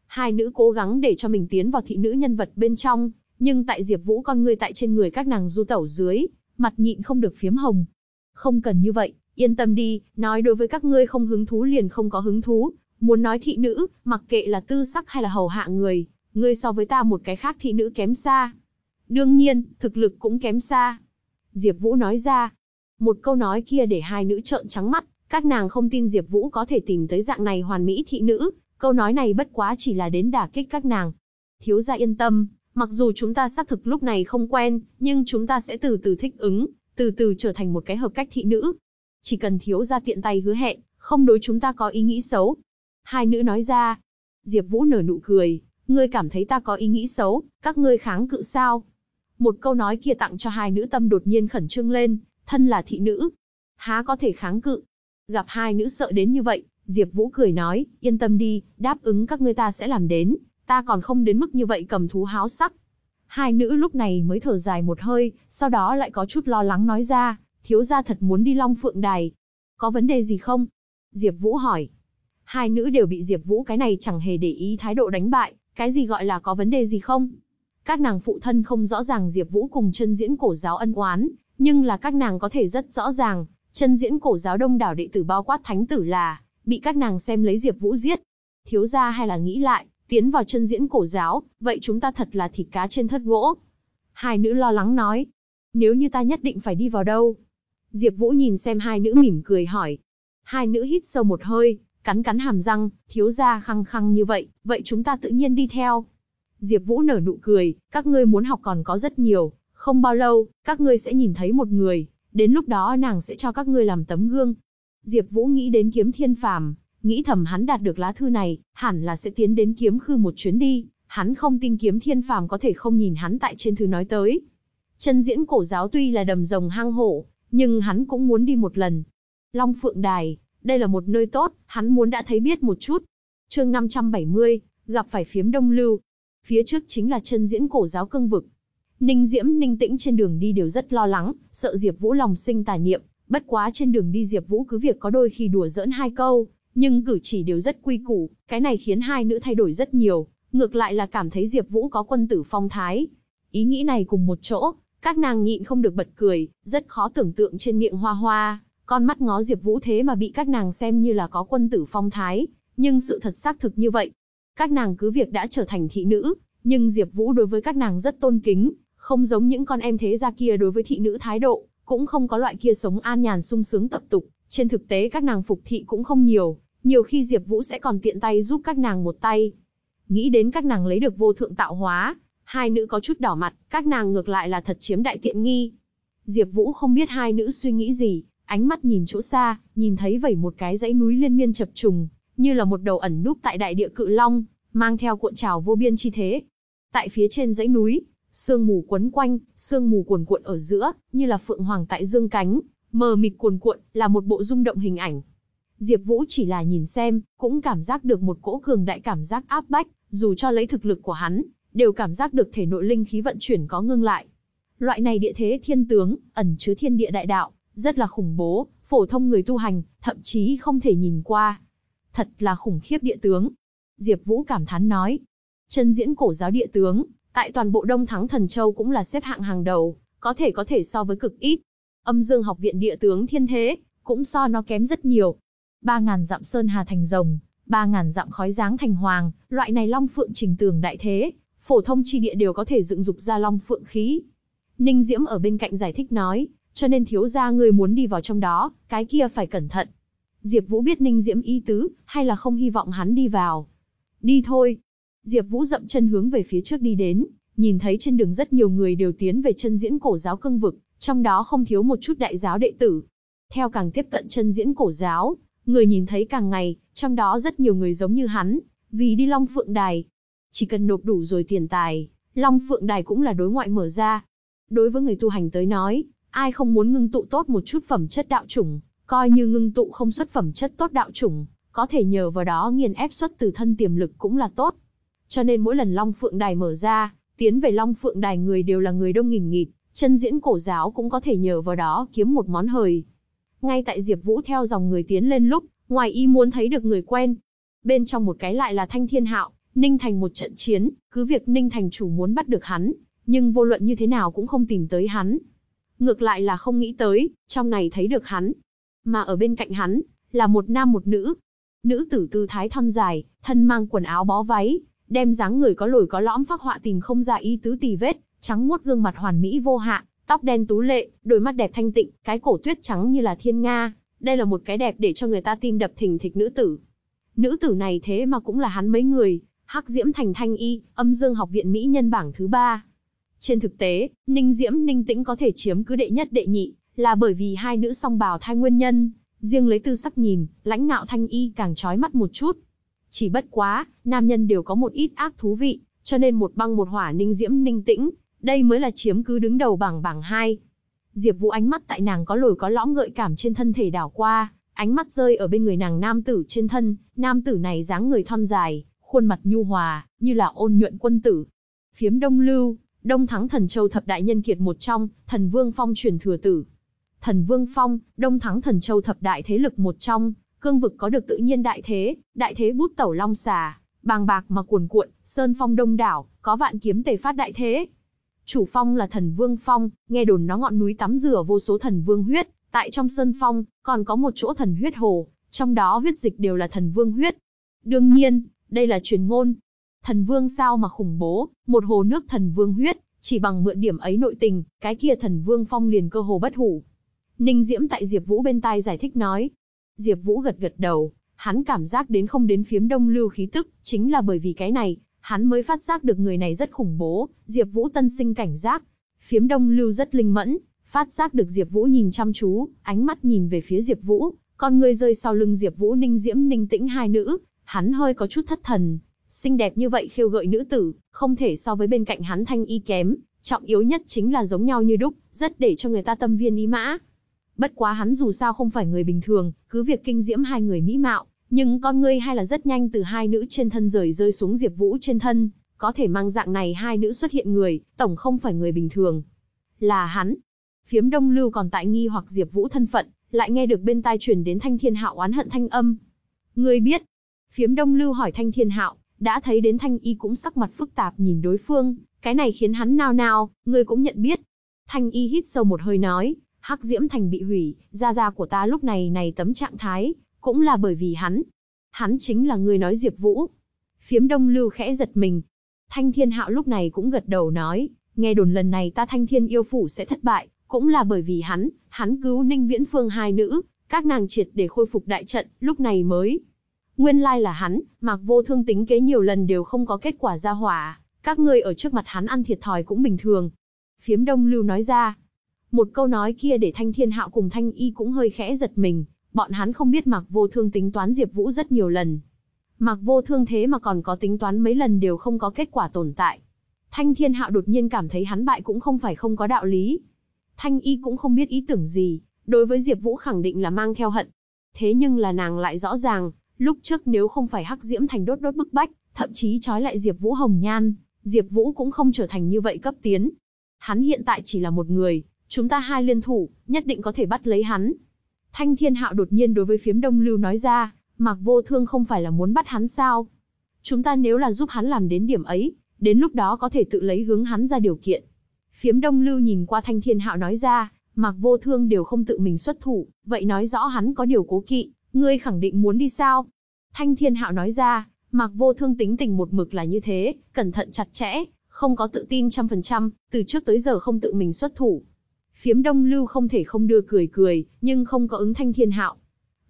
Hai nữ cố gắng để cho mình tiến vào thị nữ nhân vật bên trong, nhưng tại Diệp Vũ con người tại trên người các nàng du tẩu dưới, mặt nhịn không được phiếm hồng. Không cần như vậy, yên tâm đi, nói đối với các ngươi không hứng thú liền không có hứng thú, muốn nói thị nữ, mặc kệ là tư sắc hay là hầu hạ người, ngươi so với ta một cái khác thị nữ kém xa. Đương nhiên, thực lực cũng kém xa. Diệp Vũ nói ra. Một câu nói kia để hai nữ trợn trắng mắt, các nàng không tin Diệp Vũ có thể tìm tới dạng này hoàn mỹ thị nữ, câu nói này bất quá chỉ là đến đả kích các nàng. Thiếu gia yên tâm, mặc dù chúng ta xác thực lúc này không quen, nhưng chúng ta sẽ từ từ thích ứng, từ từ trở thành một cái hợp cách thị nữ. Chỉ cần thiếu gia tiện tay hứa hẹn, không đối chúng ta có ý nghĩ xấu. Hai nữ nói ra. Diệp Vũ nở nụ cười, ngươi cảm thấy ta có ý nghĩ xấu, các ngươi kháng cự sao? Một câu nói kia tặng cho hai nữ tâm đột nhiên khẩn trương lên, thân là thị nữ, há có thể kháng cự. Gặp hai nữ sợ đến như vậy, Diệp Vũ cười nói, yên tâm đi, đáp ứng các ngươi ta sẽ làm đến, ta còn không đến mức như vậy cầm thú háo sắc. Hai nữ lúc này mới thở dài một hơi, sau đó lại có chút lo lắng nói ra, thiếu gia thật muốn đi Long Phượng Đài. Có vấn đề gì không? Diệp Vũ hỏi. Hai nữ đều bị Diệp Vũ cái này chẳng hề để ý thái độ đánh bại, cái gì gọi là có vấn đề gì không? Các nàng phụ thân không rõ ràng Diệp Vũ cùng chân diễn cổ giáo ân oán, nhưng là các nàng có thể rất rõ ràng, chân diễn cổ giáo đông đảo đệ tử bao quát thánh tử là bị các nàng xem lấy Diệp Vũ giết. Thiếu gia hay là nghĩ lại, tiến vào chân diễn cổ giáo, vậy chúng ta thật là thịt cá trên thất gỗ. Hai nữ lo lắng nói, nếu như ta nhất định phải đi vào đâu? Diệp Vũ nhìn xem hai nữ mỉm cười hỏi. Hai nữ hít sâu một hơi, cắn cắn hàm răng, thiếu gia khăng khăng như vậy, vậy chúng ta tự nhiên đi theo. Diệp Vũ nở nụ cười, các ngươi muốn học còn có rất nhiều, không bao lâu, các ngươi sẽ nhìn thấy một người, đến lúc đó nàng sẽ cho các ngươi làm tấm gương. Diệp Vũ nghĩ đến kiếm thiên phàm, nghĩ thầm hắn đạt được lá thư này, hẳn là sẽ tiến đến kiếm khư một chuyến đi, hắn không tin kiếm thiên phàm có thể không nhìn hắn tại trên thư nói tới. Chân diễn cổ giáo tuy là đầm rồng hang hổ, nhưng hắn cũng muốn đi một lần. Long Phượng Đài, đây là một nơi tốt, hắn muốn đã thấy biết một chút. Chương 570, gặp phải phiếm Đông Lưu. Phía trước chính là chân diễn cổ giáo cương vực. Ninh Diễm, Ninh Tĩnh trên đường đi đều rất lo lắng, sợ Diệp Vũ lòng sinh tà niệm, bất quá trên đường đi Diệp Vũ cứ việc có đôi khi đùa giỡn hai câu, nhưng cử chỉ đều rất quy củ, cái này khiến hai nữ thay đổi rất nhiều, ngược lại là cảm thấy Diệp Vũ có quân tử phong thái. Ý nghĩ này cùng một chỗ, các nàng nhịn không được bật cười, rất khó tưởng tượng trên miệng Hoa Hoa, con mắt ngó Diệp Vũ thế mà bị các nàng xem như là có quân tử phong thái, nhưng sự thật xác thực như vậy. Các nàng cứ việc đã trở thành thị nữ, nhưng Diệp Vũ đối với các nàng rất tôn kính, không giống những con em thế gia kia đối với thị nữ thái độ, cũng không có loại kia sống an nhàn sung sướng tập tục, trên thực tế các nàng phục thị cũng không nhiều, nhiều khi Diệp Vũ sẽ còn tiện tay giúp các nàng một tay. Nghĩ đến các nàng lấy được vô thượng tạo hóa, hai nữ có chút đỏ mặt, các nàng ngược lại là thật chiếm đại tiện nghi. Diệp Vũ không biết hai nữ suy nghĩ gì, ánh mắt nhìn chỗ xa, nhìn thấy vẩy một cái dãy núi liên miên chập trùng, như là một đầu ẩn núp tại đại địa cự long, mang theo cuộn trào vô biên chi thế. Tại phía trên dãy núi, sương mù quấn quanh, sương mù cuồn cuộn ở giữa, như là phượng hoàng tại dương cánh, mờ mịt cuồn cuộn, là một bộ rung động hình ảnh. Diệp Vũ chỉ là nhìn xem, cũng cảm giác được một cỗ cường đại cảm giác áp bách, dù cho lấy thực lực của hắn, đều cảm giác được thể nội linh khí vận chuyển có ngưng lại. Loại này địa thế thiên tướng, ẩn chứa thiên địa đại đạo, rất là khủng bố, phổ thông người tu hành, thậm chí không thể nhìn qua. Thật là khủng khiếp địa tướng. Diệp Vũ cảm thán nói. Chân diễn cổ giáo địa tướng, tại toàn bộ Đông Thắng Thần Châu cũng là xếp hạng hàng đầu, có thể có thể so với cực ít. Âm Dương học viện địa tướng thiên thế, cũng so nó kém rất nhiều. 3000 dặm sơn hà thành rồng, ba ngàn dặm khói dáng thành hoàng, loại này long phượng trình tường đại thế, phổ thông chi địa đều có thể dựng dục ra long phượng khí. Ninh Diễm ở bên cạnh giải thích nói, cho nên thiếu gia ngươi muốn đi vào trong đó, cái kia phải cẩn thận. Diệp Vũ biết Ninh Diễm ý tứ, hay là không hy vọng hắn đi vào. Đi thôi. Diệp Vũ dậm chân hướng về phía trước đi đến, nhìn thấy trên đường rất nhiều người đều tiến về chân diễn cổ giáo cương vực, trong đó không thiếu một chút đại giáo đệ tử. Theo càng tiếp cận chân diễn cổ giáo, người nhìn thấy càng ngày, trong đó rất nhiều người giống như hắn, vì đi Long Phượng Đài. Chỉ cần nộp đủ rồi tiền tài, Long Phượng Đài cũng là đối ngoại mở ra. Đối với người tu hành tới nói, ai không muốn ngưng tụ tốt một chút phẩm chất đạo chủng, coi như ngưng tụ không xuất phẩm chất tốt đạo chủng, có thể nhờ vào đó nghiền ép xuất từ thân tiềm lực cũng là tốt. Cho nên mỗi lần Long Phượng Đài mở ra, tiến về Long Phượng Đài người đều là người đông nghìn nghịt, chân diễn cổ giáo cũng có thể nhờ vào đó kiếm một món hời. Ngay tại Diệp Vũ theo dòng người tiến lên lúc, ngoài ý muốn thấy được người quen. Bên trong một cái lại là Thanh Thiên Hạo, Ninh Thành một trận chiến, cứ việc Ninh Thành chủ muốn bắt được hắn, nhưng vô luận như thế nào cũng không tìm tới hắn. Ngược lại là không nghĩ tới, trong này thấy được hắn. Mà ở bên cạnh hắn, là một nam một nữ. Nữ tử tư thái thon dài, thân mang quần áo bó váy, đem dáng người có lồi có lõm phác họa tìm không ra ý tứ tì vết, trắng muốt gương mặt hoàn mỹ vô hạn, tóc đen tú lệ, đôi mắt đẹp thanh tịnh, cái cổ tuyết trắng như là thiên nga, đây là một cái đẹp để cho người ta tim đập thình thịch nữ tử. Nữ tử này thế mà cũng là hắn mấy người, Hắc Diễm Thành Thanh Y, Âm Dương Học viện Mỹ nhân bảng thứ ba. Trên thực tế, Ninh Diễm Ninh Tĩnh có thể chiếm cứ đệ nhất đệ nhị, là bởi vì hai nữ song bào thai nguyên nhân, riêng lấy tư sắc nhìn, lãnh ngạo Thanh Y càng chói mắt một chút. Chỉ bất quá, nam nhân đều có một ít ác thú vị, cho nên một băng một hỏa Ninh Diễm Ninh Tĩnh, đây mới là chiếm cứ đứng đầu bảng bảng hai. Diệp Vũ ánh mắt tại nàng có lồi có lõm gợi cảm trên thân thể đảo qua, ánh mắt rơi ở bên người nàng nam tử trên thân, nam tử này dáng người thon dài, khuôn mặt nhu hòa, như là ôn nhuận quân tử. Phiếm Đông Lưu, Đông Thắng Thần Châu thập đại nhân kiệt một trong, Thần Vương Phong truyền thừa tử. Thần Vương Phong, Đông Thắng Thần Châu thập đại thế lực một trong, cương vực có được tự nhiên đại thế, đại thế bút tẩu long xà, bàng bạc mà cuồn cuộn, sơn phong đông đảo, có vạn kiếm tề phát đại thế. Chủ phong là thần vương phong, nghe đồn nó ngọn núi tắm rửa vô số thần vương huyết, tại trong sơn phong, còn có một chỗ thần huyết hồ, trong đó huyết dịch đều là thần vương huyết. Đương nhiên, đây là truyền ngôn. Thần vương sao mà khủng bố, một hồ nước thần vương huyết, chỉ bằng mượn điểm ấy nội tình, cái kia thần vương phong liền cơ hồ bất hủ. Ninh Diễm tại Diệp Vũ bên tai giải thích nói. Diệp Vũ gật gật đầu, hắn cảm giác đến không đến phiếm đông lưu khí tức, chính là bởi vì cái này, hắn mới phát giác được người này rất khủng bố, Diệp Vũ tân sinh cảnh giác. Phiếm đông lưu rất linh mẫn, phát giác được Diệp Vũ nhìn chăm chú, ánh mắt nhìn về phía Diệp Vũ, con người rơi sau lưng Diệp Vũ Ninh Diễm Ninh Tĩnh hai nữ, hắn hơi có chút thất thần. Xinh đẹp như vậy khiêu gợi nữ tử, không thể so với bên cạnh hắn thanh y kém, trọng yếu nhất chính là giống nhau như đúc, rất để cho người ta tâm viên ý mã. Bất quá hắn dù sao không phải người bình thường, cứ việc kinh diễm hai người mỹ mạo, nhưng con ngươi hay là rất nhanh từ hai nữ trên thân rời rơi xuống Diệp Vũ trên thân, có thể mang dạng này hai nữ xuất hiện người, tổng không phải người bình thường. Là hắn. Phiếm Đông Lưu còn tại nghi hoặc Diệp Vũ thân phận, lại nghe được bên tai truyền đến Thanh Thiên Hạo oán hận thanh âm. Ngươi biết? Phiếm Đông Lưu hỏi Thanh Thiên Hạo, đã thấy đến Thanh Y cũng sắc mặt phức tạp nhìn đối phương, cái này khiến hắn nao nao, ngươi cũng nhận biết. Thanh Y hít sâu một hơi nói, Hắc Diễm Thành bị hủy, gia gia của ta lúc này này tấm trạng thái, cũng là bởi vì hắn. Hắn chính là người nói Diệp Vũ. Phiếm Đông Lưu khẽ giật mình. Thanh Thiên Hạo lúc này cũng gật đầu nói, nghe đồn lần này ta Thanh Thiên yêu phủ sẽ thất bại, cũng là bởi vì hắn, hắn cứu Ninh Viễn Phương hai nữ, các nàng triệt để khôi phục đại trận, lúc này mới. Nguyên lai là hắn, Mạc Vô Thương tính kế nhiều lần đều không có kết quả ra hỏa, các ngươi ở trước mặt hắn ăn thiệt thòi cũng bình thường. Phiếm Đông Lưu nói ra. Một câu nói kia để Thanh Thiên Hạo cùng Thanh Y cũng hơi khẽ giật mình, Bọn hắn không biết Mạc Vô Thương tính toán Diệp Vũ rất nhiều lần. Mạc Vô Thương thế mà còn có tính toán mấy lần đều không có kết quả tồn tại. Thanh Thiên Hạo đột nhiên cảm thấy hắn bại cũng không phải không có đạo lý. Thanh Y cũng không biết ý tưởng gì, đối với Diệp Vũ khẳng định là mang theo hận. Thế nhưng là nàng lại rõ ràng, lúc trước nếu không phải Hắc Diễm Thành đốt đốt bức bách, thậm chí trói lại Diệp Vũ hồng nhan, Diệp Vũ cũng không trở thành như vậy cấp tiến. Hắn hiện tại chỉ là một người, chúng ta hai liên thủ, nhất định có thể bắt lấy hắn. Thanh Thiên Hạo đột nhiên đối với phiếm Đông Lưu nói ra, Mạc Vô Thương không phải là muốn bắt hắn sao? Chúng ta nếu là giúp hắn làm đến điểm ấy, đến lúc đó có thể tự lấy hướng hắn ra điều kiện. Phiếm Đông Lưu nhìn qua Thanh Thiên Hạo nói ra, Mạc Vô Thương đều không tự mình xuất thủ, vậy nói rõ hắn có điều cố kỵ, ngươi khẳng định muốn đi sao? Thanh Thiên Hạo nói ra, Mạc Vô Thương tính tình một mực là như thế, cẩn thận chặt chẽ, không có tự tin trăm phần trăm, từ trước tới giờ không tự mình xuất thủ. Phiếm Đông Lưu không thể không đưa cười cười, nhưng không có ứng Thanh Thiên Hạo.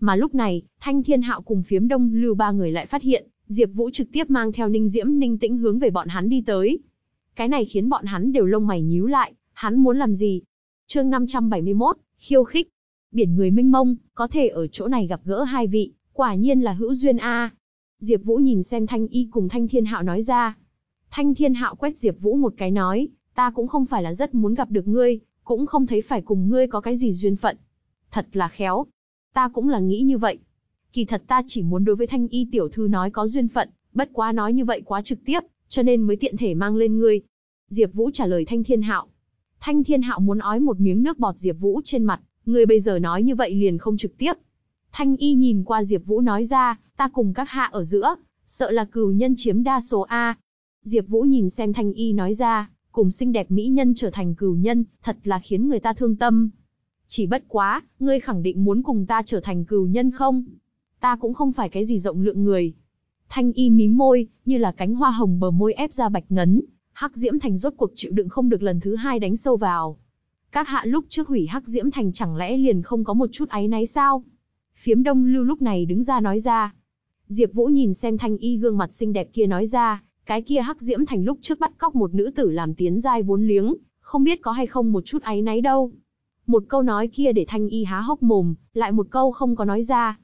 Mà lúc này, Thanh Thiên Hạo cùng Phiếm Đông Lưu ba người lại phát hiện, Diệp Vũ trực tiếp mang theo Ninh Diễm Ninh Tĩnh hướng về bọn hắn đi tới. Cái này khiến bọn hắn đều lông mày nhíu lại, hắn muốn làm gì? Chương 571, khiêu khích. Biển người Minh mông, có thể ở chỗ này gặp gỡ hai vị, quả nhiên là hữu duyên a. Diệp Vũ nhìn xem Thanh Y cùng Thanh Thiên Hạo nói ra. Thanh Thiên Hạo quét Diệp Vũ một cái nói, ta cũng không phải là rất muốn gặp được ngươi, cũng không thấy phải cùng ngươi có cái gì duyên phận. Thật là khéo. Ta cũng là nghĩ như vậy. Kỳ thật ta chỉ muốn đối với Thanh Y tiểu thư nói có duyên phận, bất quá nói như vậy quá trực tiếp, cho nên mới tiện thể mang lên ngươi. Diệp Vũ trả lời Thanh Thiên Hạo. Thanh Thiên Hạo muốn ói một miếng nước bọt Diệp Vũ trên mặt, ngươi bây giờ nói như vậy liền không trực tiếp. Thanh Y nhìn qua Diệp Vũ nói ra, ta cùng các hạ ở giữa, sợ là cừu nhân chiếm đa số a. Diệp Vũ nhìn xem Thanh Y nói ra, cùng xinh đẹp mỹ nhân trở thành cừu nhân, thật là khiến người ta thương tâm. Chỉ bất quá, ngươi khẳng định muốn cùng ta trở thành cừu nhân không? Ta cũng không phải cái gì rộng lượng người. Thanh y mím môi, như là cánh hoa hồng bờ môi ép ra bạch ngấn, Hắc Diễm Thành rốt cuộc chịu đựng không được lần thứ hai đánh sâu vào. Các hạ lúc trước hủy Hắc Diễm Thành chẳng lẽ liền không có một chút áy náy sao? Phiếm Đông Lưu lúc này đứng ra nói ra. Diệp Vũ nhìn xem Thanh Y gương mặt xinh đẹp kia nói ra, cái kia Hắc Diễm Thành lúc trước bắt cóc một nữ tử làm tiến giai vốn liếng, không biết có hay không một chút áy náy đâu. Một câu nói kia để Thanh Y há hốc mồm, lại một câu không có nói ra.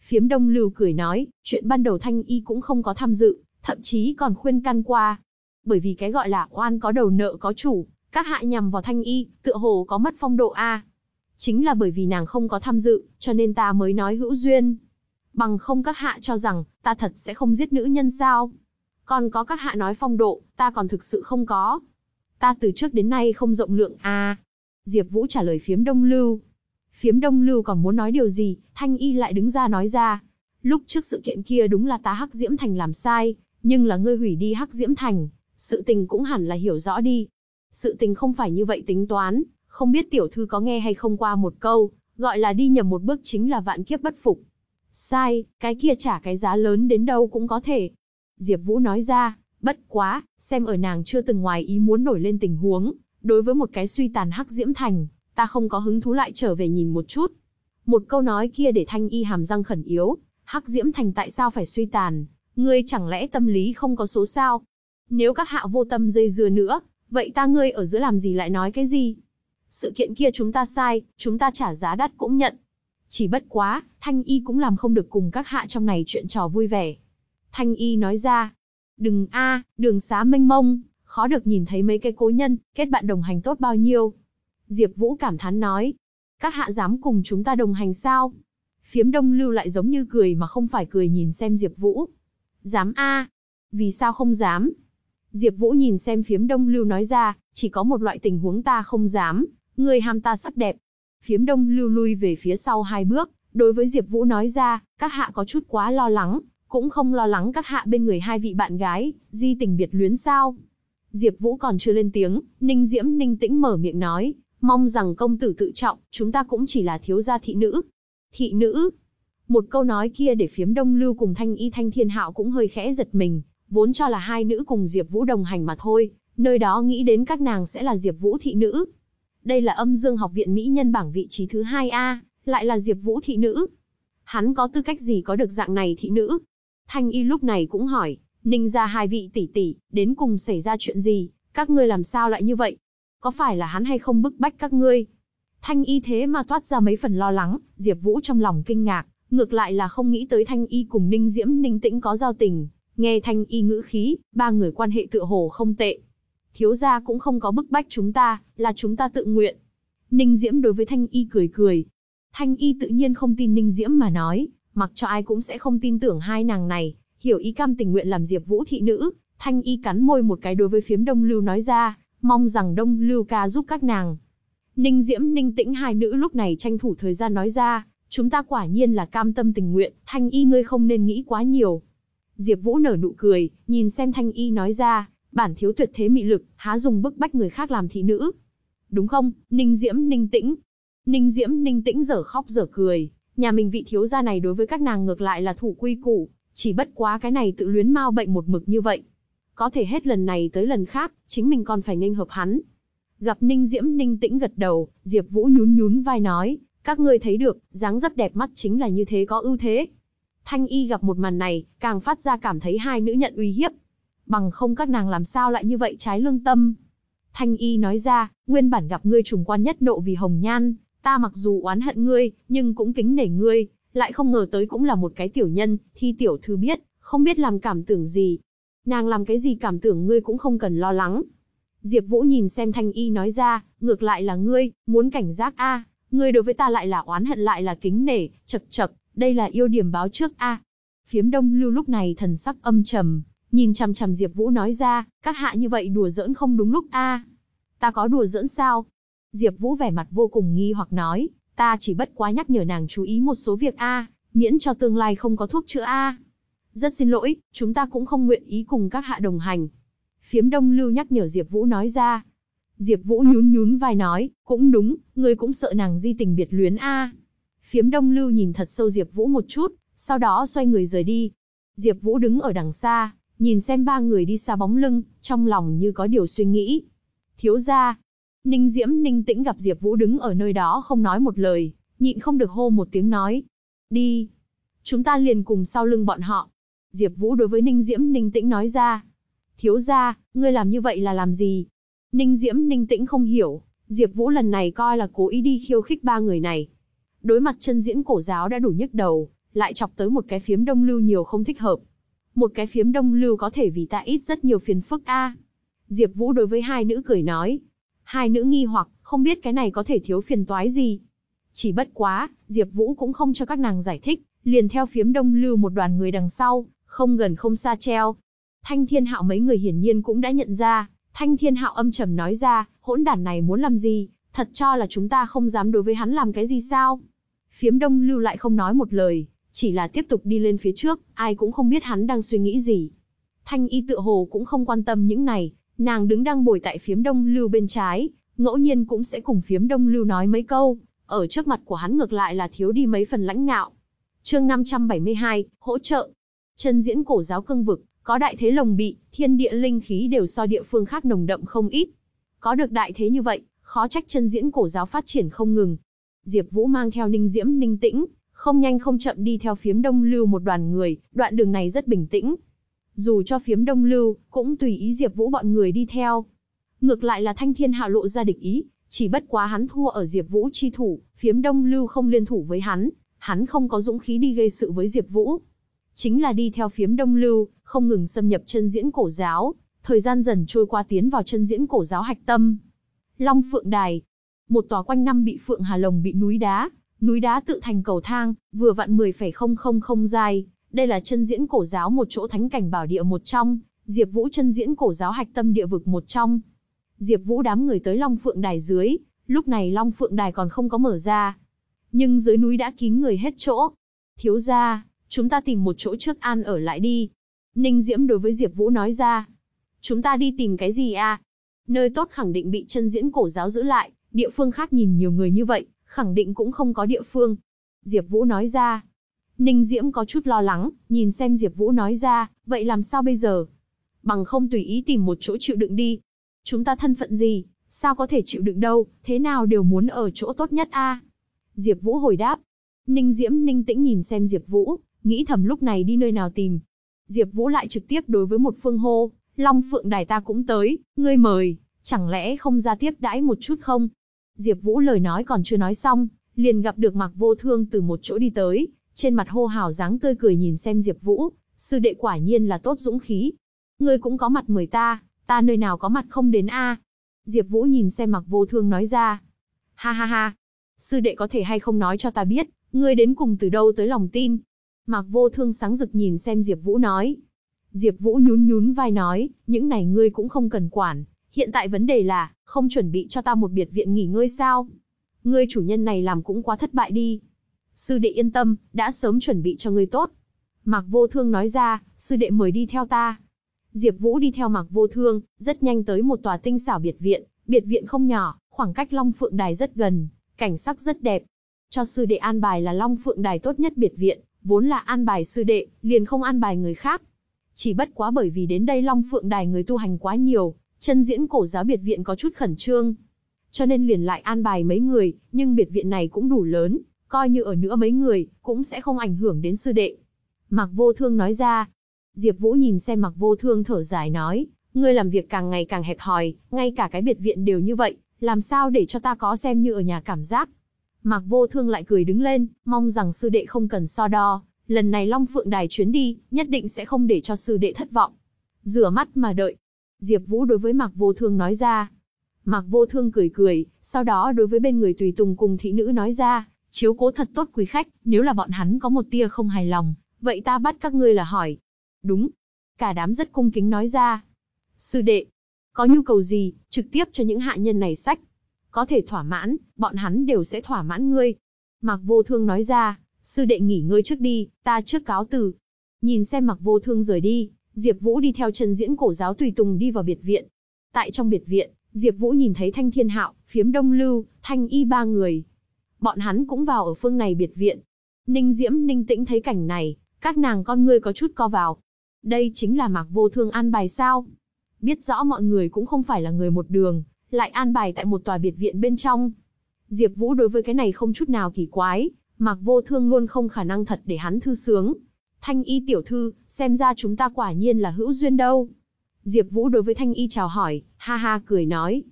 Phiếm Đông Lưu cười nói, chuyện ban đầu Thanh Y cũng không có tham dự, thậm chí còn khuyên can qua. Bởi vì cái gọi là oan có đầu nợ có chủ, các hạ nhằm vào Thanh Y, tựa hồ có mất phong độ a. Chính là bởi vì nàng không có tham dự, cho nên ta mới nói hữu duyên. Bằng không các hạ cho rằng, ta thật sẽ không giết nữ nhân sao? Còn có các hạ nói phong độ, ta còn thực sự không có. Ta từ trước đến nay không rộng lượng a. Diệp Vũ trả lời phiếm Đông Lưu. Phiếm Đông Lưu còn muốn nói điều gì, Thanh Y lại đứng ra nói ra. Lúc trước sự kiện kia đúng là ta Hắc Diễm Thành làm sai, nhưng là ngươi hủy đi Hắc Diễm Thành, sự tình cũng hẳn là hiểu rõ đi. Sự tình không phải như vậy tính toán, không biết tiểu thư có nghe hay không qua một câu, gọi là đi nhầm một bước chính là vạn kiếp bất phục. Sai, cái kia trả cái giá lớn đến đâu cũng có thể. Diệp Vũ nói ra, bất quá, xem ở nàng chưa từng ngoài ý muốn nổi lên tình huống, đối với một cái suy tàn hắc diễm thành, ta không có hứng thú lại trở về nhìn một chút. Một câu nói kia để thanh y hàm răng khẩn yếu, hắc diễm thành tại sao phải suy tàn, ngươi chẳng lẽ tâm lý không có số sao? Nếu các hạ vô tâm dây dưa nữa, vậy ta ngươi ở giữa làm gì lại nói cái gì? Sự kiện kia chúng ta sai, chúng ta trả giá đắt cũng nhận. Chỉ bất quá, Thanh Y cũng làm không được cùng các hạ trong này chuyện trò vui vẻ. Thanh Y nói ra, đừng a, đường xá mênh mông, khó được nhìn thấy mấy cái cố nhân, kết bạn đồng hành tốt bao nhiêu. Diệp Vũ cảm thán nói, các hạ dám cùng chúng ta đồng hành sao? Phiếm Đông Lưu lại giống như cười mà không phải cười nhìn xem Diệp Vũ. Dám a? Vì sao không dám? Diệp Vũ nhìn xem Phiếm Đông Lưu nói ra, chỉ có một loại tình huống ta không dám, người ham ta sắc đẹp. Phiếm Đông Lưu lui về phía sau hai bước, đối với Diệp Vũ nói ra, các hạ có chút quá lo lắng, cũng không lo lắng các hạ bên người hai vị bạn gái, di tình biệt luyến sao? Diệp Vũ còn chưa lên tiếng, Ninh Diễm Ninh Tĩnh mở miệng nói, mong rằng công tử tự trọng, chúng ta cũng chỉ là thiếu gia thị nữ. Thị nữ? Một câu nói kia để phiếm Đông Lưu cùng Thanh Y Thanh Thiên Hạo cũng hơi khẽ giật mình, vốn cho là hai nữ cùng Diệp Vũ đồng hành mà thôi, nơi đó nghĩ đến các nàng sẽ là Diệp Vũ thị nữ. Đây là Âm Dương Học viện mỹ nhân bảng vị trí thứ 2 a, lại là Diệp Vũ thị nữ. Hắn có tư cách gì có được dạng này thị nữ? Thanh Y lúc này cũng hỏi, Ninh gia hai vị tỷ tỷ, đến cùng xảy ra chuyện gì, các ngươi làm sao lại như vậy? Có phải là hắn hay không bức bách các ngươi? Thanh Y thế mà toát ra mấy phần lo lắng, Diệp Vũ trong lòng kinh ngạc, ngược lại là không nghĩ tới Thanh Y cùng Ninh Diễm Ninh Tĩnh có giao tình, nghe Thanh Y ngữ khí, ba người quan hệ tựa hồ không tệ. Thiếu gia cũng không có bức bách chúng ta, là chúng ta tự nguyện. Ninh Diễm đối với Thanh Y cười cười. Thanh Y tự nhiên không tin Ninh Diễm mà nói, mặc cho ai cũng sẽ không tin tưởng hai nàng này, hiểu ý cam tình nguyện làm Diệp Vũ thị nữ, Thanh Y cắn môi một cái đối với phiếm Đông Lưu nói ra, mong rằng Đông Lưu ca giúp các nàng. Ninh Diễm Ninh Tĩnh hai nữ lúc này tranh thủ thời gian nói ra, chúng ta quả nhiên là cam tâm tình nguyện, Thanh Y ngươi không nên nghĩ quá nhiều. Diệp Vũ nở nụ cười, nhìn xem Thanh Y nói ra, bản thiếu tuyệt thế mị lực, há dùng bức bách người khác làm thị nữ. Đúng không, Ninh Diễm Ninh Tĩnh? Ninh Diễm Ninh Tĩnh dở khóc dở cười, nhà mình vị thiếu gia này đối với các nàng ngược lại là thủ quy củ, Chỉ bất quá cái này tự luyến mau bệnh một mực như vậy. Có thể hết lần này tới lần khác, chính mình còn phải nghênh hợp hắn. Gặp Ninh Diễm Ninh tĩnh gật đầu, Diệp Vũ nhún nhún vai nói, các ngươi thấy được, dáng dấp đẹp mắt chính là như thế có ưu thế. Thanh Y gặp một màn này, càng phát ra cảm thấy hai nữ nhận uy hiếp. Bằng không các nàng làm sao lại như vậy trái lương tâm. Thanh Y nói ra, nguyên bản gặp ngươi trùng quan nhất nộ vì hồng nhan, ta mặc dù oán hận ngươi, nhưng cũng kính nể ngươi, lại không ngờ tới cũng là một cái tiểu nhân, thi tiểu thư biết, không biết làm cảm tưởng gì. Nàng làm cái gì cảm tưởng ngươi cũng không cần lo lắng. Diệp Vũ nhìn xem Thanh Y nói ra, ngược lại là ngươi, muốn cảnh giác a, ngươi đối với ta lại là oán hận lại là kính nể, chậc chậc, đây là yêu điểm báo trước a. Phiếm Đông Lưu lúc này thần sắc âm trầm, nhìn chằm chằm Diệp Vũ nói ra, các hạ như vậy đùa giỡn không đúng lúc a. Ta có đùa giỡn sao? Diệp Vũ vẻ mặt vô cùng nghi hoặc nói, ta chỉ bất quá nhắc nhở nàng chú ý một số việc a, miễn cho tương lai không có thuốc chữa a. Rất xin lỗi, chúng ta cũng không nguyện ý cùng các hạ đồng hành. Phiếm Đông Lưu nhắc nhở Diệp Vũ nói ra. Diệp Vũ nhún nhún vai nói, cũng đúng, ngươi cũng sợ nàng di tình biệt luyến a. Phiếm Đông Lưu nhìn thật sâu Diệp Vũ một chút, sau đó xoay người rời đi. Diệp Vũ đứng ở đằng xa, nhìn xem ba người đi xa bóng lưng, trong lòng như có điều suy nghĩ. Thiếu gia, Ninh Diễm Ninh Tĩnh gặp Diệp Vũ đứng ở nơi đó không nói một lời, nhịn không được hô một tiếng nói. Đi. Chúng ta liền cùng sau lưng bọn họ. Diệp Vũ đối với Ninh Diễm Ninh Tĩnh nói ra. Thiếu gia, ngươi làm như vậy là làm gì? Ninh Diễm Ninh Tĩnh không hiểu, Diệp Vũ lần này coi là cố ý đi khiêu khích ba người này. Đối mặt chân diễn cổ giáo đã đủ nhức đầu, lại chọc tới một cái phiếm đông lưu nhiều không thích hợp. Một cái phiếm đông lưu có thể vì ta ít rất nhiều phiền phức a. Diệp Vũ đối với hai nữ cười nói, Hai nữ nghi hoặc, không biết cái này có thể thiếu phiền toái gì. Chỉ bất quá, Diệp Vũ cũng không cho các nàng giải thích, liền theo phiếm đông lưu một đoàn người đằng sau, không gần không xa treo. Thanh Thiên Hạo mấy người hiển nhiên cũng đã nhận ra, Thanh Thiên Hạo âm trầm nói ra, hỗn đản này muốn làm gì, thật cho là chúng ta không dám đối với hắn làm cái gì sao? Phiếm đông lưu lại không nói một lời, chỉ là tiếp tục đi lên phía trước, ai cũng không biết hắn đang suy nghĩ gì. Thanh y tựa hồ cũng không quan tâm những này, Nàng đứng đang bồi tại phiếm đông lưu bên trái, ngẫu nhiên cũng sẽ cùng phiếm đông lưu nói mấy câu, ở trước mặt của hắn ngược lại là thiếu đi mấy phần lãnh ngạo. chương 572, hỗ trợ. Chân diễn cổ giáo cương vực, có đại thế lồng bị, thiên địa linh khí đều so địa phương khác nồng đậm không ít. Có được đại thế như vậy, khó trách chân diễn cổ giáo phát triển không ngừng. Diệp Vũ mang theo Ninh Diễm Ninh Tĩnh, không nhanh không chậm đi theo phiếm đông lưu một đoàn người, đoạn đường này rất bình tĩnh, dù cho phiếm đông lưu, cũng tùy ý Diệp Vũ bọn người đi theo. Ngược lại là Thanh Thiên Hạo lộ ra địch ý, chỉ bất quá hắn thua ở Diệp Vũ chi thủ, phiếm đông lưu không liên thủ với hắn, hắn không có dũng khí đi gây sự với Diệp Vũ. Chính là đi theo phiếm đông lưu, không ngừng xâm nhập chân diễn cổ giáo, thời gian dần trôi qua tiến vào chân diễn cổ giáo hạch tâm. Long Phượng Đài, một tòa quanh năm bị Phượng Hà Lồng bị núi đá, núi đá tự thành cầu thang, vừa vặn 10,000 dài, đây là chân diễn cổ giáo một chỗ thánh cảnh bảo địa một trong, Diệp Vũ chân diễn cổ giáo hạch tâm địa vực một trong. Diệp Vũ đám người tới Long Phượng Đài dưới, lúc này Long Phượng Đài còn không có mở ra. Nhưng dưới núi đã kín người hết chỗ. Thiếu gia, chúng ta tìm một chỗ trước an ở lại đi. Ninh Diễm đối với Diệp Vũ nói ra. Chúng ta đi tìm cái gì a? Nơi tốt khẳng định bị chân diễn cổ giáo giữ lại, địa phương khác nhìn nhiều người như vậy, khẳng định cũng không có địa phương. Diệp Vũ nói ra. Ninh Diễm có chút lo lắng, nhìn xem Diệp Vũ nói ra, vậy làm sao bây giờ? Bằng không tùy ý tìm một chỗ chịu đựng đi. Chúng ta thân phận gì, sao có thể chịu đựng đâu, thế nào đều muốn ở chỗ tốt nhất a. Diệp Vũ hồi đáp. Ninh Diễm ninh tĩnh nhìn xem Diệp Vũ, nghĩ thầm lúc này đi nơi nào tìm. Diệp Vũ lại trực tiếp đối với một phương hô, Long Phượng Đài ta cũng tới, ngươi mời, chẳng lẽ không ra tiếp đãi một chút không? Diệp Vũ lời nói còn chưa nói xong, liền gặp được Mạc Vô Thương từ một chỗ đi tới, trên mặt hô hào dáng tươi cười nhìn xem Diệp Vũ, sư đệ quả nhiên là tốt dũng khí. Ngươi cũng có mặt mời ta, ta nơi nào có mặt không đến a? Diệp Vũ nhìn xem Mặc Vô Thương nói ra. Ha ha ha, sư đệ có thể hay không nói cho ta biết, ngươi đến cùng từ đâu tới lòng tin? Mặc Vô Thương sáng rực nhìn xem Diệp Vũ nói. Diệp Vũ nhún nhún vai nói, những này ngươi cũng không cần quản, hiện tại vấn đề là, không chuẩn bị cho ta một biệt viện nghỉ ngơi sao? Ngươi chủ nhân này làm cũng quá thất bại đi. Sư đệ yên tâm, đã sớm chuẩn bị cho ngươi tốt. Mạc Vô Thương nói ra, sư đệ mời đi theo ta. Diệp Vũ đi theo Mạc Vô Thương, rất nhanh tới một tòa tinh xảo biệt viện, biệt viện không nhỏ, khoảng cách Long Phượng Đài rất gần, cảnh sắc rất đẹp. Cho sư đệ an bài là Long Phượng Đài tốt nhất biệt viện, vốn là an bài sư đệ, liền không an bài người khác. Chỉ bất quá bởi vì đến đây Long Phượng Đài người tu hành quá nhiều, chân diễn cổ giáo biệt viện có chút khẩn trương. Cho nên liền lại an bài mấy người, nhưng biệt viện này cũng đủ lớn, coi như ở nữa mấy người, cũng sẽ không ảnh hưởng đến sư đệ. Mạc Vô Thương nói ra. Diệp Vũ nhìn xem Mạc Vô Thương thở dài nói, ngươi làm việc càng ngày càng hẹp hòi, ngay cả cái biệt viện đều như vậy, làm sao để cho ta có xem như ở nhà cảm giác. Mạc Vô Thương lại cười đứng lên, mong rằng sư đệ không cần so đo, lần này Long Phượng Đài chuyến đi, nhất định sẽ không để cho sư đệ thất vọng. Rửa mắt mà đợi. Diệp Vũ đối với Mạc Vô Thương nói ra. Mạc Vô Thương cười cười, sau đó đối với bên người tùy tùng cùng thị nữ nói ra, chiếu cố thật tốt quý khách, nếu là bọn hắn có một tia không hài lòng, vậy ta bắt các ngươi là hỏi. Đúng. Cả đám rất cung kính nói ra. Sư đệ, có nhu cầu gì, trực tiếp cho những hạ nhân này sách. Có thể thỏa mãn, bọn hắn đều sẽ thỏa mãn ngươi. Mạc Vô Thương nói ra, sư đệ nghỉ ngơi trước đi, ta trước cáo từ. Nhìn xem Mạc Vô Thương rời đi, Diệp Vũ đi theo chân diễn cổ giáo tùy tùng đi vào biệt viện. Tại trong biệt viện, Diệp Vũ nhìn thấy Thanh Thiên Hạo, Phiếm Đông Lưu, Thanh Y ba người. Bọn hắn cũng vào ở phương này biệt viện. Ninh Diễm, Ninh Tĩnh thấy cảnh này, các nàng con ngươi có chút co vào. Đây chính là Mạc Vô Thương an bài sao? Biết rõ mọi người cũng không phải là người một đường, lại an bài tại một tòa biệt viện bên trong. Diệp Vũ đối với cái này không chút nào kỳ quái, Mạc Vô Thương luôn không khả năng thật để hắn thư sướng. Thanh Y tiểu thư, xem ra chúng ta quả nhiên là hữu duyên đâu. Diệp Vũ đối với Thanh Y chào hỏi, ha ha cười nói.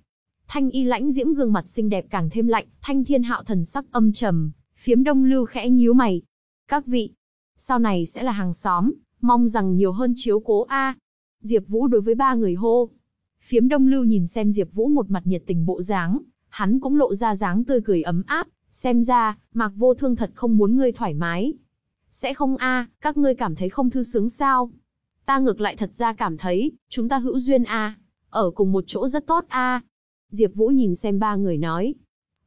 Thanh Y lãnh diễm gương mặt xinh đẹp càng thêm lạnh, Thanh Thiên Hạo thần sắc âm trầm, phiếm Đông Lưu khẽ nhíu mày. Các vị, sau này sẽ là hàng xóm, mong rằng nhiều hơn chiếu cố a. Diệp Vũ đối với ba người hô. Phiếm Đông Lưu nhìn xem Diệp Vũ một mặt nhiệt tình bộ dáng, hắn cũng lộ ra dáng tươi cười ấm áp, xem ra, Mạc Vô Thương thật không muốn ngươi thoải mái. Sẽ không a, các ngươi cảm thấy không thư sướng sao? Ta ngược lại thật ra cảm thấy, chúng ta hữu duyên a, ở cùng một chỗ rất tốt a. Diệp Vũ nhìn xem ba người nói.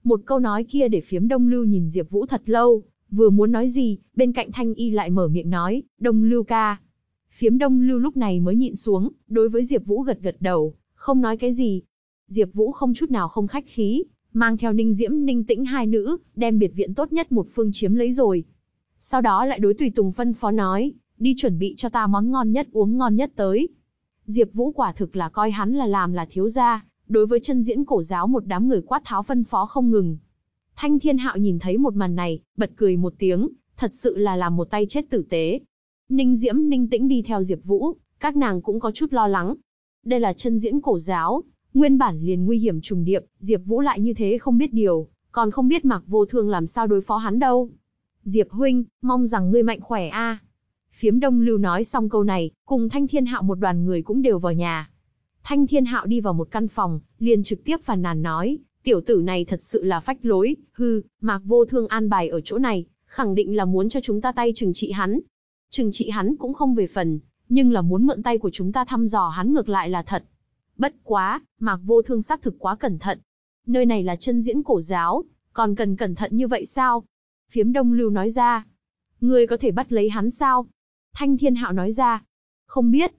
Một câu nói kia để Phiếm Đông Lưu nhìn Diệp Vũ thật lâu, vừa muốn nói gì, bên cạnh Thanh Y lại mở miệng nói, "Đông Lưu ca." Phiếm Đông Lưu lúc này mới nhịn xuống, đối với Diệp Vũ gật gật đầu, không nói cái gì. Diệp Vũ không chút nào không khách khí, mang theo Ninh Diễm, Ninh Tĩnh hai nữ, đem biệt viện tốt nhất một phương chiếm lấy rồi. Sau đó lại đối tùy tùng phân phó nói, đi chuẩn bị cho ta món ngon nhất uống ngon nhất tới. Diệp Vũ quả thực là coi hắn là làm là thiếu gia, đối với chân diễn cổ giáo một đám người quát tháo phân phó không ngừng. Thanh Thiên Hạo nhìn thấy một màn này, bật cười một tiếng, thật sự là làm một tay chết tử tế. Ninh Diễm, Ninh Tĩnh đi theo Diệp Vũ, các nàng cũng có chút lo lắng. Đây là chân diễn cổ giáo, nguyên bản liền nguy hiểm trùng điệp, Diệp Vũ lại như thế không biết điều, còn không biết Mạc Vô Thương làm sao đối phó hắn đâu. Diệp huynh, mong rằng ngươi mạnh khỏe a. Phiếm Đông Lưu nói xong câu này, cùng Thanh Thiên Hạo một đoàn người cũng đều vào nhà. Thanh Thiên Hạo đi vào một căn phòng, liền trực tiếp phàn nàn nói, tiểu tử này thật sự là phách lối, hư, Mạc Vô Thương an bài ở chỗ này, khẳng định là muốn cho chúng ta tay trừng trị hắn. Trừng trị hắn cũng không về phần, nhưng là muốn mượn tay của chúng ta thăm dò hắn ngược lại là thật. Bất quá, Mạc Vô Thương xác thực quá cẩn thận. Nơi này là chân diễn cổ giáo, còn cần cẩn thận như vậy sao? Phiếm Đông Lưu nói ra. Ngươi có thể bắt lấy hắn sao? Thanh Thiên Hạo nói ra. Không biết.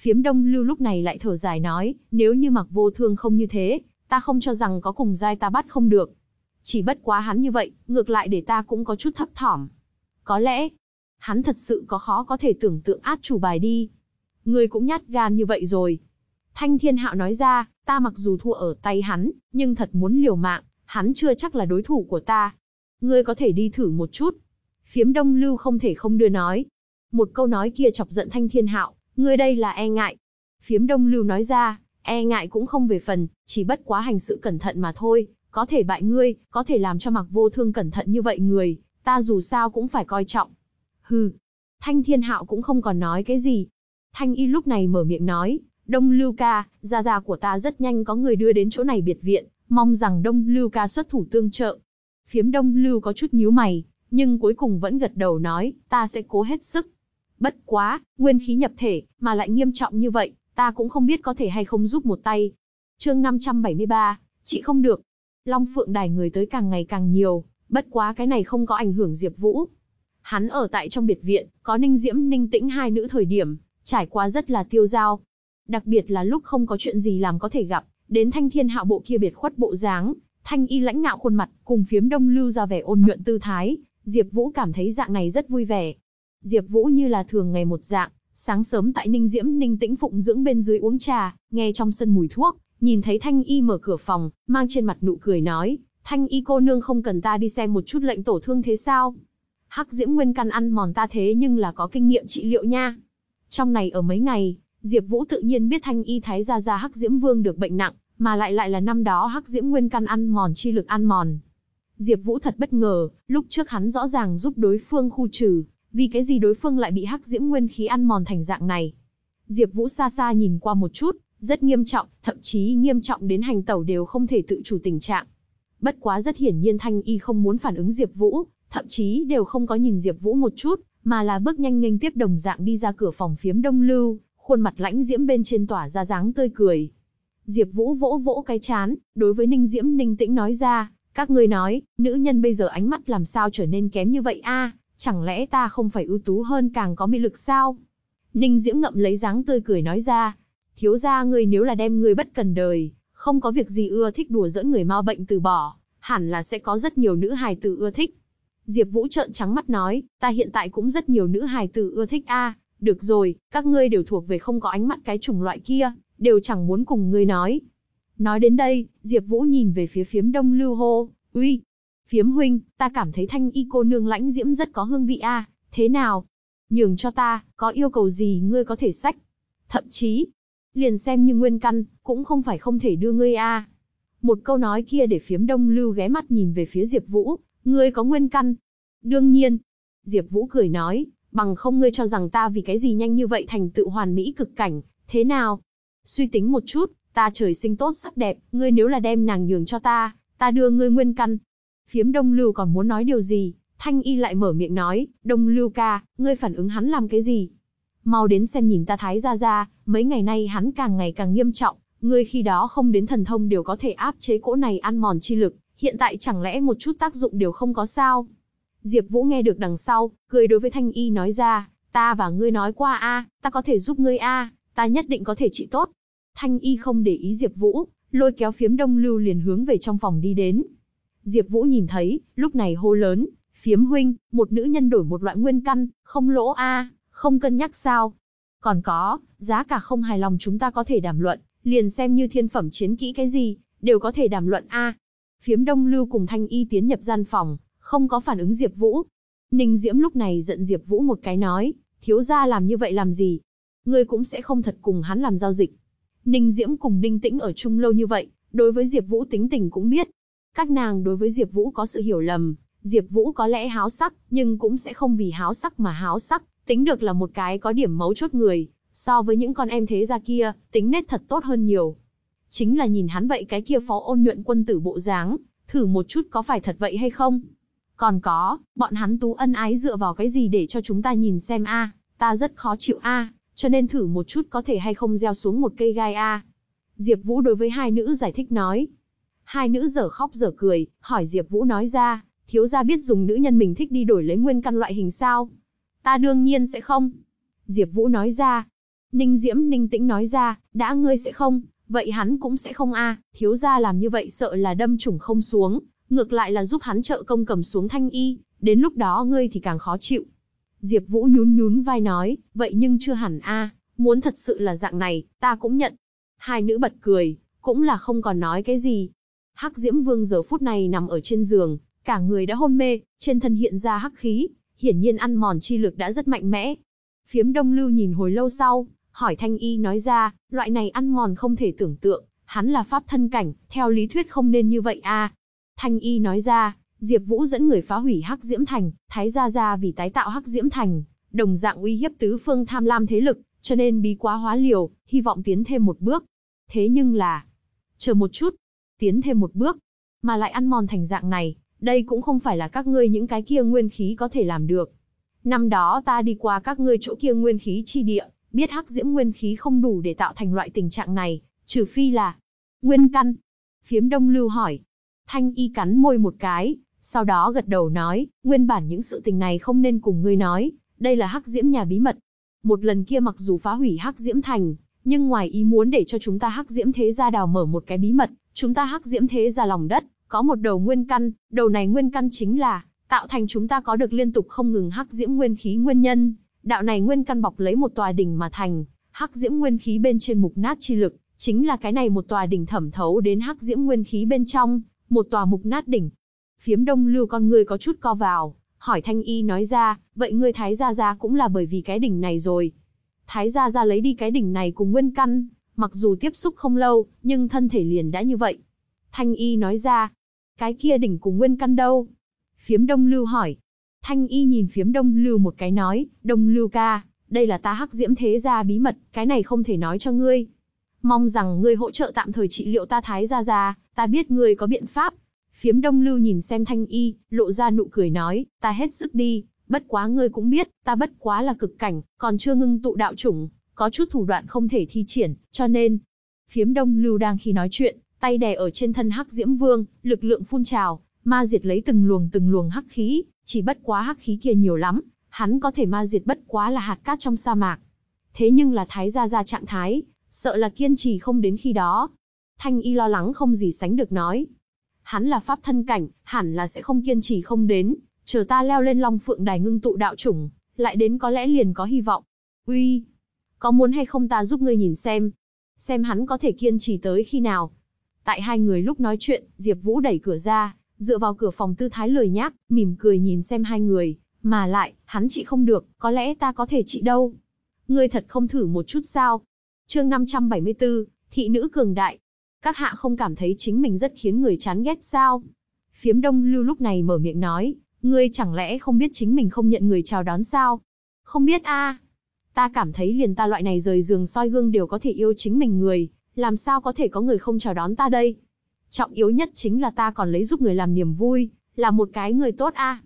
Phiếm Đông Lưu lúc này lại thở dài nói, nếu như Mạc Vô Thương không như thế, ta không cho rằng có cùng giai ta bắt không được. Chỉ bất quá hắn như vậy, ngược lại để ta cũng có chút thấp thỏm. Có lẽ, hắn thật sự có khó có thể tưởng tượng át chủ bài đi. Ngươi cũng nhát gan như vậy rồi. Thanh Thiên Hạo nói ra, ta mặc dù thua ở tay hắn, nhưng thật muốn liều mạng, hắn chưa chắc là đối thủ của ta. Ngươi có thể đi thử một chút. Phiếm Đông Lưu không thể không đưa nói. Một câu nói kia chọc giận Thanh Thiên Hạo, ngươi đây là e ngại. Phiếm Đông Lưu nói ra, e ngại cũng không về phần, chỉ bất quá hành sự cẩn thận mà thôi, có thể bại ngươi, có thể làm cho mặc vô thương cẩn thận như vậy người, ta dù sao cũng phải coi trọng. Hừ, Thanh Thiên Hạo cũng không còn nói cái gì. Thanh Y lúc này mở miệng nói, Đông Lưu Ca, gia gia của ta rất nhanh có người đưa đến chỗ này biệt viện, mong rằng Đông Lưu Ca xuất thủ tương trợ. Phiếm Đông Lưu có chút nhíu mày, nhưng cuối cùng vẫn gật đầu nói, ta sẽ cố hết sức. Bất quá, nguyên khí nhập thể, mà lại nghiêm trọng như vậy, ta cũng không biết có thể hay không giúp một tay. Chương 573, chị không được. Long Phượng Đài người tới càng ngày càng nhiều, bất quá cái này không có ảnh hưởng Diệp Vũ. Hắn ở tại trong biệt viện, có Ninh Diễm, Ninh Tĩnh hai nữ thời điểm, trải qua rất là tiêu dao. Đặc biệt là lúc không có chuyện gì làm có thể gặp, đến Thanh Thiên Hạo bộ kia biệt khuất bộ dáng, Thanh Y lãnh ngạo khuôn mặt, cùng phiếm Đông Lưu ra vẻ ôn nhuận tư thái, Diệp Vũ cảm thấy dạng này rất vui vẻ. Diệp Vũ như là thường ngày một dạng, sáng sớm tại Ninh Diễm Ninh Tĩnh phụng dưỡng bên dưới uống trà, nghe trong sân mùi thuốc, nhìn thấy Thanh Y mở cửa phòng, mang trên mặt nụ cười nói, Thanh Y cô nương không cần ta đi xem một chút lệnh tổ thương thế sao? Hắc Diễm Nguyên căn ăn mòn ta thế nhưng là có kinh nghiệm trị liệu nha. Trong này ở mấy ngày, Diệp Vũ tự nhiên biết Thanh Y thái gia gia Hắc Diễm Vương được bệnh nặng, mà lại lại là năm đó Hắc Diễm Nguyên căn ăn mòn chi lực ăn mòn. Diệp Vũ thật bất ngờ, lúc trước hắn rõ ràng giúp đối phương khu trừ, vì cái gì đối phương lại bị Hắc Diễm Nguyên khí ăn mòn thành dạng này. Diệp Vũ xa xa nhìn qua một chút, rất nghiêm trọng, thậm chí nghiêm trọng đến hành tẩu đều không thể tự chủ tình trạng. Bất quá rất hiển nhiên Thanh Y không muốn phản ứng Diệp Vũ, thậm chí đều không có nhìn Diệp Vũ một chút, mà là bước nhanh nghênh tiếp đồng dạng đi ra cửa phòng phiếm Đông Lưu, khuôn mặt lãnh diễm bên trên tỏa ra dáng tươi cười. Diệp Vũ vỗ vỗ cái chán, đối với Ninh Diễm Ninh Tĩnh nói ra, các ngươi nói, nữ nhân bây giờ ánh mắt làm sao trở nên kém như vậy a? Chẳng lẽ ta không phải ưu tú hơn càng có mị lực sao? Ninh Diễm ngậm lấy dáng tươi cười nói ra, thiếu gia ngươi nếu là đem ngươi bất cần đời, không có việc gì ưa thích đùa giỡn người mau bệnh từ bỏ, hẳn là sẽ có rất nhiều nữ hài tử ưa thích. Diệp Vũ trợn trắng mắt nói, ta hiện tại cũng rất nhiều nữ hài tử ưa thích a, được rồi, các ngươi đều thuộc về không có ánh mắt cái chủng loại kia, đều chẳng muốn cùng ngươi nói. Nói đến đây, Diệp Vũ nhìn về phía phiếm đông lưu hô, uy, phiếm huynh, ta cảm thấy thanh y cô nương lãnh diễm rất có hương vị a, thế nào? Nhường cho ta, có yêu cầu gì ngươi có thể sách. Thậm chí, liền xem như nguyên căn, cũng không phải không thể đưa ngươi a. Một câu nói kia để phiếm đông lưu ghé mắt nhìn về phía Diệp Vũ, ngươi có nguyên căn. Đương nhiên. Diệp Vũ cười nói, bằng không ngươi cho rằng ta vì cái gì nhanh như vậy thành tựu hoàn mỹ cực cảnh, thế nào? Suy tính một chút, ta trời sinh tốt sắc đẹp, ngươi nếu là đem nàng nhường cho ta, ta đưa ngươi nguyên căn. Phiếm Đông Lưu còn muốn nói điều gì, Thanh Y lại mở miệng nói, Đông Lưu ca, ngươi phản ứng hắn làm cái gì? Mau đến xem nhìn ta thái gia gia, mấy ngày nay hắn càng ngày càng nghiêm trọng, ngươi khi đó không đến thần thông đều có thể áp chế cỗ này ăn mòn chi lực, hiện tại chẳng lẽ một chút tác dụng đều không có sao? Diệp Vũ nghe được đằng sau, cười đối với Thanh Y nói ra, ta và ngươi nói qua a, ta có thể giúp ngươi a, ta nhất định có thể trị tốt. Thanh Y không để ý Diệp Vũ, lôi kéo phiếm đông lưu liền hướng về trong phòng đi đến. Diệp Vũ nhìn thấy, lúc này hô lớn, phiếm huynh, một nữ nhân đổi một loại nguyên căn, không lỗ a, không cân nhắc sao. Còn có, giá cả không hài lòng chúng ta có thể đàm luận, liền xem như thiên phẩm chiến kỹ cái gì, đều có thể đàm luận a. Phiếm đông lưu cùng thanh y tiến nhập gian phòng, không có phản ứng Diệp Vũ. Ninh Diễm lúc này giận Diệp Vũ một cái nói, thiếu gia làm như vậy làm gì? Ngươi cũng sẽ không thật cùng hắn làm giao dịch. Ninh Diễm cùng Ninh Tĩnh ở chung lâu như vậy, đối với Diệp Vũ tính tình cũng biết. Các nàng đối với Diệp Vũ có sự hiểu lầm, Diệp Vũ có lẽ háo sắc, nhưng cũng sẽ không vì háo sắc mà háo sắc, tính được là một cái có điểm mấu chốt người, so với những con em thế gia kia, tính nết thật tốt hơn nhiều. Chính là nhìn hắn vậy cái kia phó ôn nhuận quân tử bộ dáng, thử một chút có phải thật vậy hay không? Còn có, bọn hắn tú ân ái dựa vào cái gì để cho chúng ta nhìn xem a, ta rất khó chịu a, cho nên thử một chút có thể hay không gieo xuống một cây gai a. Diệp Vũ đối với hai nữ giải thích nói. Hai nữ dở khóc dở cười, hỏi Diệp Vũ nói ra, thiếu gia biết dùng nữ nhân mình thích đi đổi lấy nguyên căn loại hình sao? Ta đương nhiên sẽ không. Diệp Vũ nói ra. Ninh Diễm Ninh Tĩnh nói ra, đã ngươi sẽ không, vậy hắn cũng sẽ không a, thiếu gia làm như vậy sợ là đâm trùng không xuống, ngược lại là giúp hắn trợ công cầm xuống thanh y, đến lúc đó ngươi thì càng khó chịu. Diệp Vũ nhún nhún vai nói, vậy nhưng chưa hẳn a, muốn thật sự là dạng này, ta cũng nhận. Hai nữ bật cười, cũng là không còn nói cái gì. Hắc Diễm Vương giờ phút này nằm ở trên giường, cả người đã hôn mê, trên thân hiện ra hắc khí, hiển nhiên ăn mòn chi lực đã rất mạnh mẽ. Phiếm Đông Lưu nhìn hồi lâu sau, hỏi Thanh Y nói ra, loại này ăn mòn không thể tưởng tượng, hắn là pháp thân cảnh, theo lý thuyết không nên như vậy a. Thanh Y nói ra, Diệp Vũ dẫn người phá hủy Hắc Diễm Thành, Thái gia gia vì tái tạo Hắc Diễm Thành, đồng dạng uy hiếp tứ phương tham lam thế lực, cho nên bí quá hóa liều, hy vọng tiến thêm một bước. Thế nhưng là, chờ một chút, tiến thêm một bước, mà lại ăn mòn thành dạng này, đây cũng không phải là các ngươi những cái kia nguyên khí có thể làm được. Năm đó ta đi qua các ngươi chỗ kia nguyên khí chi địa, biết hắc diễm nguyên khí không đủ để tạo thành loại tình trạng này, trừ phi là nguyên căn. Phiếm Đông Lưu hỏi, Thanh y cắn môi một cái, sau đó gật đầu nói, nguyên bản những sự tình này không nên cùng ngươi nói, đây là hắc diễm nhà bí mật. Một lần kia mặc dù phá hủy hắc diễm thành, nhưng ngoài ý muốn để cho chúng ta hắc diễm thế gia đào mở một cái bí mật, chúng ta hắc diễm thế ra lòng đất, có một đầu nguyên căn, đầu này nguyên căn chính là, tạo thành chúng ta có được liên tục không ngừng hắc diễm nguyên khí nguyên nhân. Đạo này nguyên căn bọc lấy một tòa đỉnh mà thành, hắc diễm nguyên khí bên trên mục nát chi lực, chính là cái này một tòa đỉnh thẩm thấu đến hắc diễm nguyên khí bên trong, một tòa mục nát đỉnh. Phiếm đông lưu con người có chút co vào, hỏi thanh y nói ra, vậy ngươi thái gia gia cũng là bởi vì cái đỉnh này rồi. Thái gia gia lấy đi cái đỉnh này cùng nguyên căn, mặc dù tiếp xúc không lâu, nhưng thân thể liền đã như vậy. Thanh y nói ra, cái kia đỉnh cùng nguyên căn đâu? Phiếm đông lưu hỏi. Thanh y nhìn phiếm đông lưu một cái nói, đông lưu ca, đây là ta hắc diễm thế gia bí mật, cái này không thể nói cho ngươi. Mong rằng ngươi hỗ trợ tạm thời trị liệu ta thái gia gia, ta biết ngươi có biện pháp. Phiếm đông lưu nhìn xem thanh y, lộ ra nụ cười nói, ta hết sức đi, bất quá ngươi cũng biết, ta bất quá là cực cảnh, còn chưa ngưng tụ đạo chủng, có chút thủ đoạn không thể thi triển, cho nên. Phiếm đông lưu đang khi nói chuyện, tay đè ở trên thân hắc diễm vương, lực lượng phun trào, ma diệt lấy từng luồng từng luồng hắc khí, chỉ bất quá hắc khí kia nhiều lắm, hắn có thể ma diệt bất quá là hạt cát trong sa mạc. Thế nhưng là thái gia gia trạng thái, sợ là kiên trì không đến khi đó. Thanh y lo lắng không gì sánh được nói. Hắn là pháp thân cảnh, hẳn là sẽ không kiên trì không đến, chờ ta leo lên long phượng đài ngưng tụ đạo chủng, lại đến có lẽ liền có hy vọng. Uy, có muốn hay không ta giúp ngươi nhìn xem, xem hắn có thể kiên trì tới khi nào. Tại hai người lúc nói chuyện, Diệp Vũ đẩy cửa ra, dựa vào cửa phòng tư thái lười nhác, mỉm cười nhìn xem hai người, mà lại, hắn trị không được, có lẽ ta có thể trị đâu. Ngươi thật không thử một chút sao? Chương 574, thị nữ cường đại. Các hạ không cảm thấy chính mình rất khiến người chán ghét sao? Phiếm Đông Lưu lúc này mở miệng nói, ngươi chẳng lẽ không biết chính mình không nhận người chào đón sao? Không biết a. Ta cảm thấy liền ta loại này rời giường soi gương đều có thể yêu chính mình người, làm sao có thể có người không chào đón ta đây? Trọng yếu nhất chính là ta còn lấy giúp người làm niềm vui, là một cái người tốt a.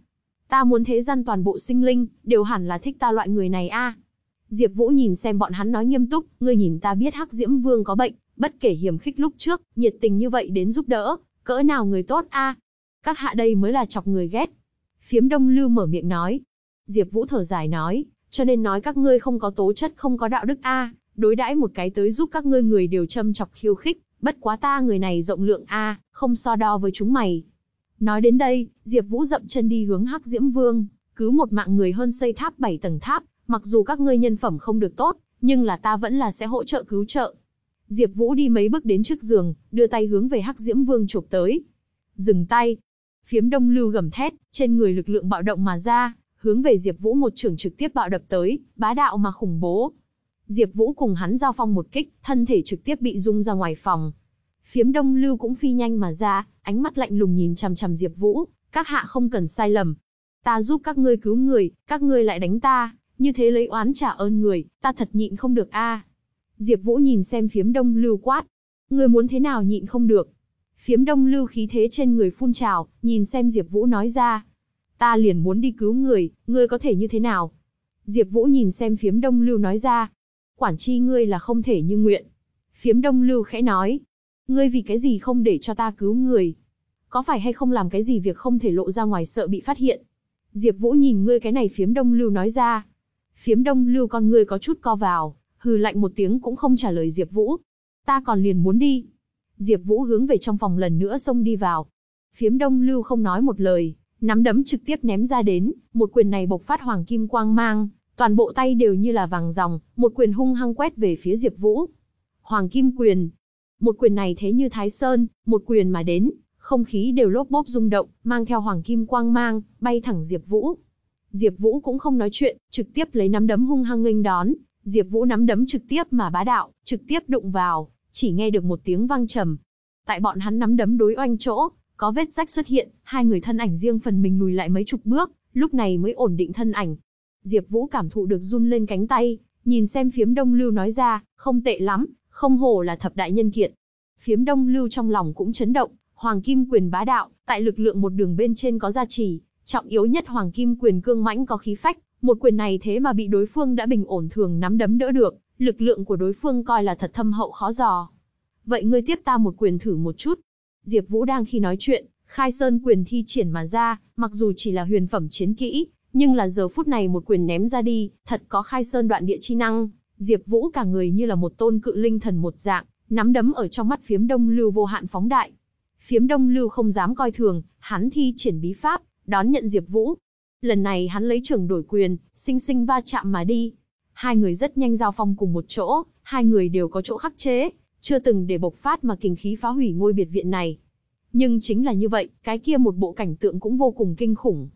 Ta muốn thế gian toàn bộ sinh linh, đều hẳn là thích ta loại người này a. Diệp Vũ nhìn xem bọn hắn nói nghiêm túc, ngươi nhìn ta biết Hắc Diễm Vương có bệnh, bất kể hiểm khích lúc trước, nhiệt tình như vậy đến giúp đỡ, cỡ nào người tốt a. Các hạ đây mới là chọc người ghét. Phiếm Đông Lưu mở miệng nói. Diệp Vũ thở dài nói, cho nên nói các ngươi không có tố chất không có đạo đức a, đối đãi một cái tới giúp các ngươi người đều châm chọc khiêu khích, bất quá ta người này rộng lượng a, không so đo với chúng mày. Nói đến đây, Diệp Vũ dậm chân đi hướng Hắc Diễm Vương, Cứ một mạng người hơn xây tháp 7 tầng tháp, mặc dù các ngươi nhân phẩm không được tốt, nhưng là ta vẫn là sẽ hỗ trợ cứu trợ. Diệp Vũ đi mấy bước đến trước giường, đưa tay hướng về Hắc Diễm Vương chụp tới. Dừng tay. Phiếm Đông Lưu gầm thét, trên người lực lượng bạo động mà ra, hướng về Diệp Vũ một trường trực tiếp bạo đập tới, bá đạo mà khủng bố. Diệp Vũ cùng hắn giao phong một kích, thân thể trực tiếp bị rung ra ngoài phòng. Phiếm Đông Lưu cũng phi nhanh mà ra, ánh mắt lạnh lùng nhìn chằm chằm Diệp Vũ, các hạ không cần sai lầm. Ta giúp các ngươi cứu người, các ngươi lại đánh ta, như thế lấy oán trả ơn người, ta thật nhịn không được a. Diệp Vũ nhìn xem Phiếm Đông Lưu quát, ngươi muốn thế nào nhịn không được? Phiếm Đông Lưu khí thế trên người phun trào, nhìn xem Diệp Vũ nói ra, ta liền muốn đi cứu người, ngươi có thể như thế nào? Diệp Vũ nhìn xem Phiếm Đông Lưu nói ra, quản chi ngươi là không thể như nguyện. Phiếm Đông Lưu khẽ nói, ngươi vì cái gì không để cho ta cứu người? Có phải hay không làm cái gì việc không thể lộ ra ngoài sợ bị phát hiện? Diệp Vũ nhìn ngươi cái này Phiếm Đông Lưu nói ra. Phiếm Đông Lưu con ngươi có chút co vào, hừ lạnh một tiếng cũng không trả lời Diệp Vũ. Ta còn liền muốn đi. Diệp Vũ hướng về trong phòng lần nữa xông đi vào. Phiếm Đông Lưu không nói một lời, nắm đấm trực tiếp ném ra đến, một quyền này bộc phát hoàng kim quang mang, toàn bộ tay đều như là vàng ròng, một quyền hung hăng quét về phía Diệp Vũ. Hoàng kim quyền. Một quyền này thế như Thái Sơn, một quyền mà đến, không khí đều lốp bốp rung động, mang theo hoàng kim quang mang, bay thẳng Diệp Vũ. Diệp Vũ cũng không nói chuyện, trực tiếp lấy nắm đấm hung hăng nghênh đón, Diệp Vũ nắm đấm trực tiếp mà bá đạo, trực tiếp đụng vào, chỉ nghe được một tiếng vang trầm. Tại bọn hắn nắm đấm đối oanh chỗ, có vết rách xuất hiện, hai người thân ảnh riêng phần mình lùi lại mấy chục bước, lúc này mới ổn định thân ảnh. Diệp Vũ cảm thụ được run lên cánh tay, nhìn xem Phiếm Đông Lưu nói ra, không tệ lắm, không hổ là thập đại nhân kiệt. Phiếm Đông Lưu trong lòng cũng chấn động, Hoàng Kim Quyền bá đạo, tại lực lượng một đường bên trên có gia trì, trọng yếu nhất Hoàng Kim Quyền cương mãnh có khí phách, một quyền này thế mà bị đối phương đã bình ổn thường nắm đấm đỡ được, lực lượng của đối phương coi là thật thâm hậu khó dò. Vậy ngươi tiếp ta một quyền thử một chút. Diệp Vũ đang khi nói chuyện, Khai Sơn quyền thi triển mà ra, mặc dù chỉ là huyền phẩm chiến kỹ, nhưng là giờ phút này một quyền ném ra đi, thật có Khai Sơn đoạn địa chi năng, Diệp Vũ cả người như là một tôn cự linh thần một dạng, nắm đấm ở trong mắt Phiếm Đông Lưu vô hạn phóng đại. Phiếm Đông Lưu không dám coi thường, hắn thi triển bí pháp, đón nhận Diệp Vũ. Lần này hắn lấy trường đổi quyền, sinh sinh va chạm mà đi. Hai người rất nhanh giao phong cùng một chỗ, hai người đều có chỗ khắc chế, chưa từng để bộc phát mà kinh khí phá hủy ngôi biệt viện này. Nhưng chính là như vậy, cái kia một bộ cảnh tượng cũng vô cùng kinh khủng.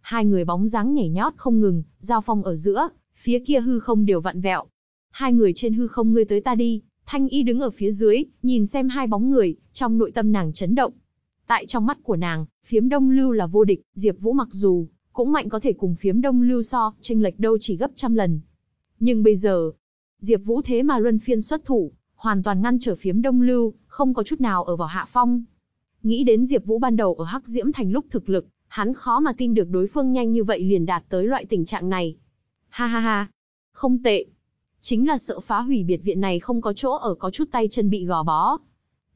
Hai người bóng dáng nhảy nhót không ngừng, giao phong ở giữa, phía kia hư không đều vặn vẹo. Hai người trên hư không ngươi tới ta đi, Thanh Y đứng ở phía dưới, nhìn xem hai bóng người, trong nội tâm nàng chấn động. Tại trong mắt của nàng, phiếm đông lưu là vô địch, Diệp Vũ mặc dù cũng mạnh có thể cùng phiếm đông lưu so, chênh lệch đâu chỉ gấp trăm lần. Nhưng bây giờ, Diệp Vũ thế mà luân phiên xuất thủ, hoàn toàn ngăn trở phiếm đông lưu, không có chút nào ở vào hạ phong. Nghĩ đến Diệp Vũ ban đầu ở Hắc Diễm Thành lúc thực lực, hắn khó mà tin được đối phương nhanh như vậy liền đạt tới loại tình trạng này. Ha ha ha, không tệ. Chính là sợ phá hủy biệt viện này không có chỗ ở có chút tay chân bị gò bó.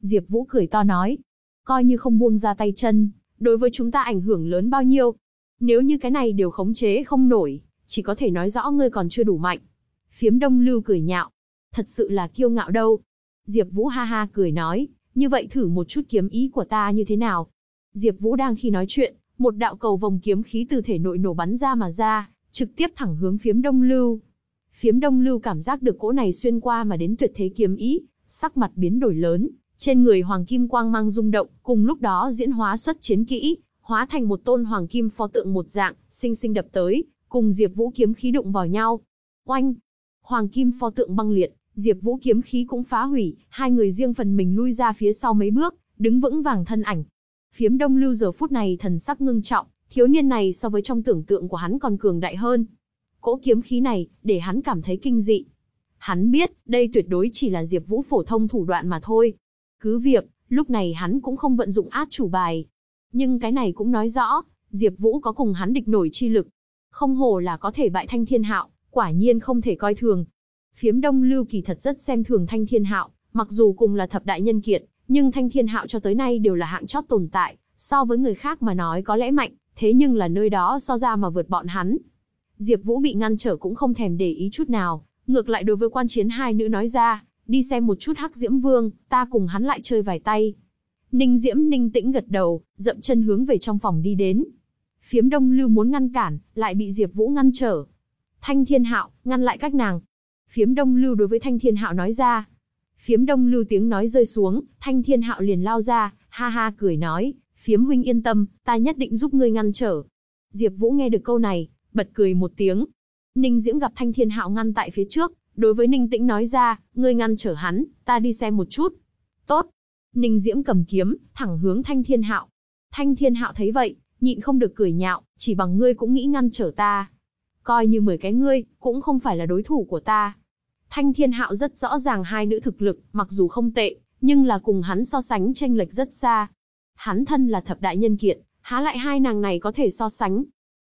Diệp Vũ cười to nói, coi như không buông ra tay chân, đối với chúng ta ảnh hưởng lớn bao nhiêu. Nếu như cái này đều khống chế không nổi, chỉ có thể nói rõ ngươi còn chưa đủ mạnh. Phiếm Đông Lưu cười nhạo, thật sự là kiêu ngạo đâu. Diệp Vũ ha ha cười nói, như vậy thử một chút kiếm ý của ta như thế nào. Diệp Vũ đang khi nói chuyện, một đạo cầu vòng kiếm khí từ thể nội nổ bắn ra mà ra, trực tiếp thẳng hướng phiếm Đông Lưu. Phiếm Đông Lưu cảm giác được cỗ này xuyên qua mà đến tuyệt thế kiếm ý, sắc mặt biến đổi lớn, trên người hoàng kim quang mang rung động, cùng lúc đó diễn hóa xuất chiến kỹ, hóa thành một tôn hoàng kim pho tượng một dạng, sinh sinh đập tới, cùng Diệp Vũ kiếm khí đụng vào nhau. Oanh! Hoàng kim pho tượng băng liệt, Diệp Vũ kiếm khí cũng phá hủy, hai người riêng phần mình lui ra phía sau mấy bước, đứng vững vàng thân ảnh. Phiếm Đông Lưu giờ phút này thần sắc ngưng trọng, thiếu niên này so với trong tưởng tượng của hắn còn cường đại hơn. Cỗ kiếm khí này, để hắn cảm thấy kinh dị. Hắn biết, đây tuyệt đối chỉ là Diệp Vũ phổ thông thủ đoạn mà thôi. Cứ việc, lúc này hắn cũng không vận dụng át chủ bài. Nhưng cái này cũng nói rõ, Diệp Vũ có cùng hắn địch nổi chi lực. Không hồ là có thể bại Thanh Thiên Hạo, quả nhiên không thể coi thường. Phiếm Đông Lưu kỳ thật rất xem thường Thanh Thiên Hạo, mặc dù cùng là thập đại nhân kiệt, nhưng Thanh Thiên Hạo cho tới nay đều là hạng chót tồn tại, so với người khác mà nói có lẽ mạnh, thế nhưng là nơi đó so ra mà vượt bọn hắn. Diệp Vũ bị ngăn trở cũng không thèm để ý chút nào, ngược lại đối với quan chiến hai nữ nói ra, đi xem một chút Hắc Diễm Vương, ta cùng hắn lại chơi vài tay. Ninh Diễm Ninh tĩnh gật đầu, dậm chân hướng về trong phòng đi đến. Phiếm Đông Lưu muốn ngăn cản, lại bị Diệp Vũ ngăn trở. Thanh Thiên Hạo, ngăn lại các nàng. Phiếm Đông Lưu đối với Thanh Thiên Hạo nói ra. Phiếm Đông Lưu tiếng nói rơi xuống, Thanh Thiên Hạo liền lao ra, ha ha cười nói, Phiếm huynh yên tâm, ta nhất định giúp ngươi ngăn trở. Diệp Vũ nghe được câu này, bật cười một tiếng. Ninh Diễm gặp Thanh Thiên Hạo ngăn tại phía trước, đối với Ninh Tĩnh nói ra, ngươi ngăn trở hắn, ta đi xem một chút. Tốt. Ninh Diễm cầm kiếm, thẳng hướng Thanh Thiên Hạo. Thanh Thiên Hạo thấy vậy, nhịn không được cười nhạo, chỉ bằng ngươi cũng nghĩ ngăn trở ta. Coi như mười cái ngươi, cũng không phải là đối thủ của ta. Thanh Thiên Hạo rất rõ ràng hai nữ thực lực, mặc dù không tệ, nhưng là cùng hắn so sánh tranh lệch rất xa. Hắn thân là thập đại nhân kiệt, há lại hai nàng này có thể so sánh.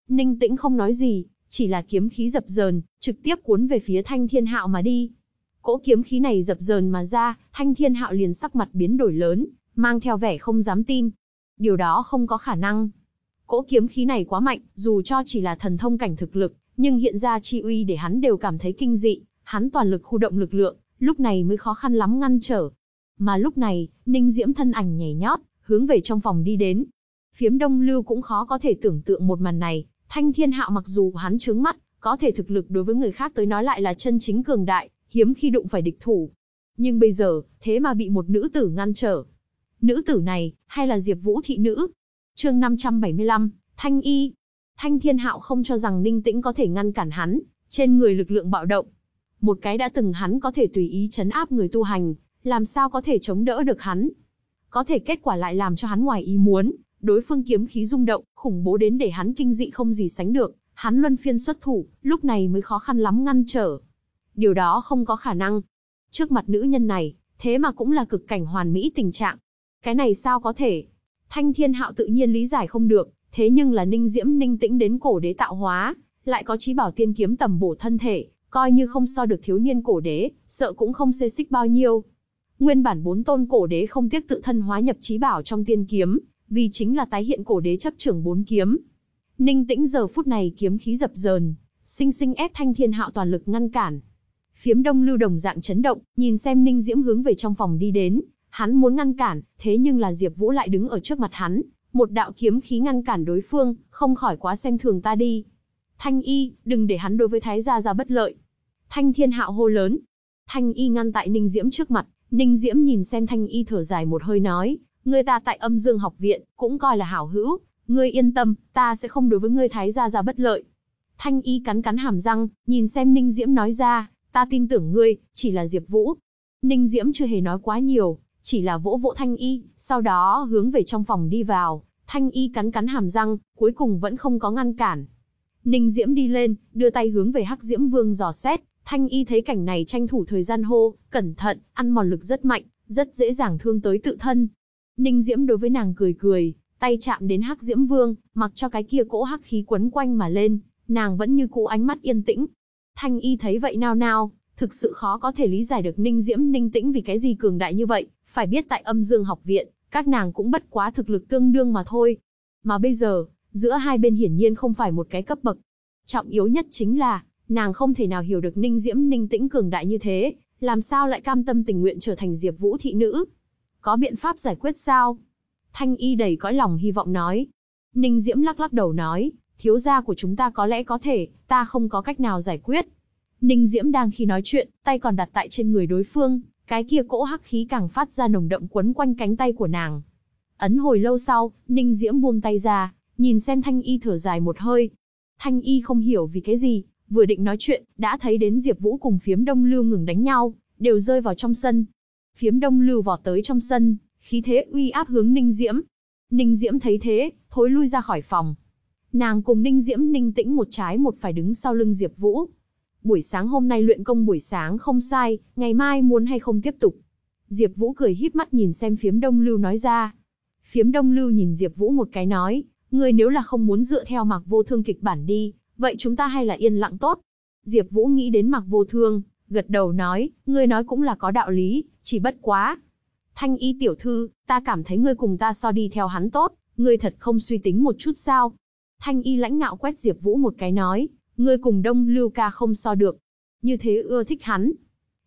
Ninh Tĩnh không nói gì, chỉ là kiếm khí dập dờn, trực tiếp cuốn về phía Thanh Thiên Hạo mà đi. Cỗ kiếm khí này dập dờn mà ra, Thanh Thiên Hạo liền sắc mặt biến đổi lớn, mang theo vẻ không dám tin. Điều đó không có khả năng. Cỗ kiếm khí này quá mạnh, dù cho chỉ là thần thông cảnh thực lực, nhưng hiện ra chi uy để hắn đều cảm thấy kinh dị, hắn toàn lực khu động lực lượng, lúc này mới khó khăn lắm ngăn trở. Mà lúc này, Ninh Diễm thân ảnh nhảy nhót, hướng về trong phòng đi đến. Phiếm Đông Lưu cũng khó có thể tưởng tượng một màn này, Thanh Thiên Hạo mặc dù hắn trướng mắt, có thể thực lực đối với người khác tới nói lại là chân chính cường đại, hiếm khi đụng phải địch thủ. Nhưng bây giờ, thế mà bị một nữ tử ngăn trở. Nữ tử này, hay là Diệp Vũ thị nữ? Chương 575, Thanh Y. Thanh Thiên Hạo không cho rằng Ninh Tĩnh có thể ngăn cản hắn, trên người lực lượng bạo động. Một cái đã từng hắn có thể tùy ý chấn áp người tu hành, làm sao có thể chống đỡ được hắn? Có thể kết quả lại làm cho hắn ngoài ý muốn, đối phương kiếm khí rung động, khủng bố đến để hắn kinh dị không gì sánh được, hắn luân phiên xuất thủ, lúc này mới khó khăn lắm ngăn trở. Điều đó không có khả năng. Trước mặt nữ nhân này, thế mà cũng là cực cảnh hoàn mỹ tình trạng. Cái này sao có thể? Thanh Thiên Hạo tự nhiên lý giải không được, thế nhưng là Ninh Diễm Ninh Tĩnh đến cổ đế tạo hóa, lại có trí bảo tiên kiếm tầm bổ thân thể, coi như không so được thiếu niên cổ đế, sợ cũng không xê xích bao nhiêu. Nguyên bản bốn tôn cổ đế không tiếc tự thân hóa nhập trí bảo trong tiên kiếm, vì chính là tái hiện cổ đế chấp trưởng bốn kiếm. Ninh Tĩnh giờ phút này kiếm khí dập dờn, sinh sinh ép Thanh Thiên Hạo toàn lực ngăn cản. Phiếm Đông Lưu đồng dạng chấn động, nhìn xem Ninh Diễm hướng về trong phòng đi đến, hắn muốn ngăn cản, thế nhưng là Diệp Vũ lại đứng ở trước mặt hắn, một đạo kiếm khí ngăn cản đối phương, không khỏi quá xem thường ta đi. Thanh y, đừng để hắn đối với thái gia gia bất lợi. Thanh thiên hạo hô lớn. Thanh y ngăn tại Ninh Diễm trước mặt, Ninh Diễm nhìn xem Thanh y thở dài một hơi nói, người ta tại âm dương học viện, cũng coi là hảo hữu, ngươi yên tâm, ta sẽ không đối với ngươi thái gia gia bất lợi. Thanh y cắn cắn hàm răng, nhìn xem Ninh Diễm nói ra, ta tin tưởng ngươi, chỉ là Diệp Vũ. Ninh Diễm chưa hề nói quá nhiều, chỉ là vỗ vỗ Thanh y, sau đó hướng về trong phòng đi vào, Thanh y cắn cắn hàm răng, cuối cùng vẫn không có ngăn cản. Ninh Diễm đi lên, đưa tay hướng về Hắc Diễm Vương dò xét, Thanh y thấy cảnh này tranh thủ thời gian hô, cẩn thận, ăn mòn lực rất mạnh, rất dễ dàng thương tới tự thân. Ninh Diễm đối với nàng cười cười, tay chạm đến Hắc Diễm Vương, mặc cho cái kia cỗ hắc khí quấn quanh mà lên, nàng vẫn như cũ ánh mắt yên tĩnh. Thanh y thấy vậy nao nao, thực sự khó có thể lý giải được Ninh Diễm Ninh Tĩnh vì cái gì cường đại như vậy, phải biết tại âm dương học viện, các nàng cũng bất quá thực lực tương đương mà thôi. Mà bây giờ, giữa hai bên hiển nhiên không phải một cái cấp bậc. Trọng yếu nhất chính là, nàng không thể nào hiểu được Ninh Diễm Ninh Tĩnh cường đại như thế, làm sao lại cam tâm tình nguyện trở thành Diệp Vũ thị nữ. Có biện pháp giải quyết sao? Thanh y đầy cõi lòng hy vọng nói. Ninh Diễm lắc lắc đầu nói, thiếu gia của chúng ta có lẽ có thể, ta không có cách nào giải quyết. Ninh Diễm đang khi nói chuyện, tay còn đặt tại trên người đối phương, cái kia cỗ hắc khí càng phát ra nồng đậm quấn quanh cánh tay của nàng. Ấn hồi lâu sau, Ninh Diễm buông tay ra, nhìn xem Thanh Y thở dài một hơi. Thanh Y không hiểu vì cái gì, vừa định nói chuyện, đã thấy đến Diệp Vũ cùng phiếm đông lưu ngừng đánh nhau, đều rơi vào trong sân. Phiếm đông lưu vọt tới trong sân, khí thế uy áp hướng Ninh Diễm. Ninh Diễm thấy thế, thối lui ra khỏi phòng. Nàng cùng Ninh Diễm ninh tĩnh một trái một phải đứng sau lưng Diệp Vũ. Buổi sáng hôm nay luyện công buổi sáng không sai, ngày mai muốn hay không tiếp tục. Diệp Vũ cười híp mắt nhìn xem phiếm đông lưu nói ra. Phiếm đông lưu nhìn Diệp Vũ một cái nói, ngươi nếu là không muốn dựa theo mặc vô thương kịch bản đi, vậy chúng ta hay là yên lặng tốt. Diệp Vũ nghĩ đến mặc vô thương, gật đầu nói, ngươi nói cũng là có đạo lý, chỉ bất quá. Thanh y tiểu thư, ta cảm thấy ngươi cùng ta so đi theo hắn tốt, ngươi thật không suy tính một chút sao. Thanh y lãnh ngạo quét Diệp Vũ một cái nói, ngươi cùng đông lưu ca không so được. Như thế ưa thích hắn.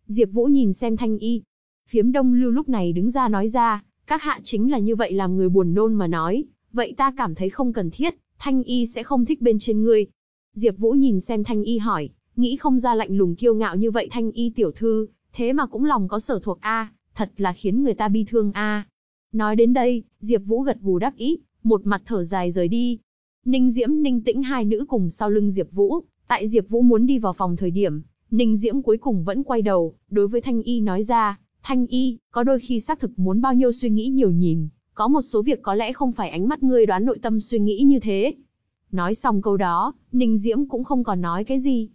Diệp Vũ nhìn xem thanh y. Phiếm đông lưu lúc này đứng ra nói ra, các hạ chính là như vậy làm người buồn nôn mà nói, vậy ta cảm thấy không cần thiết, thanh y sẽ không thích bên trên ngươi. Diệp Vũ nhìn xem thanh y hỏi, nghĩ không ra lạnh lùng kiêu ngạo như vậy thanh y tiểu thư, thế mà cũng lòng có sở thuộc a, thật là khiến người ta bi thương a. Nói đến đây, Diệp Vũ gật gù đắc ý, một mặt thở dài rời đi. Ninh Diễm, Ninh Tĩnh hai nữ cùng sau lưng Diệp Vũ, tại Diệp Vũ muốn đi vào phòng thời điểm, Ninh Diễm cuối cùng vẫn quay đầu, đối với Thanh Y nói ra, Thanh Y, có đôi khi xác thực muốn bao nhiêu suy nghĩ nhiều nhìn, có một số việc có lẽ không phải ánh mắt ngươi đoán nội tâm suy nghĩ như thế. Nói xong câu đó, Ninh Diễm cũng không còn nói cái gì.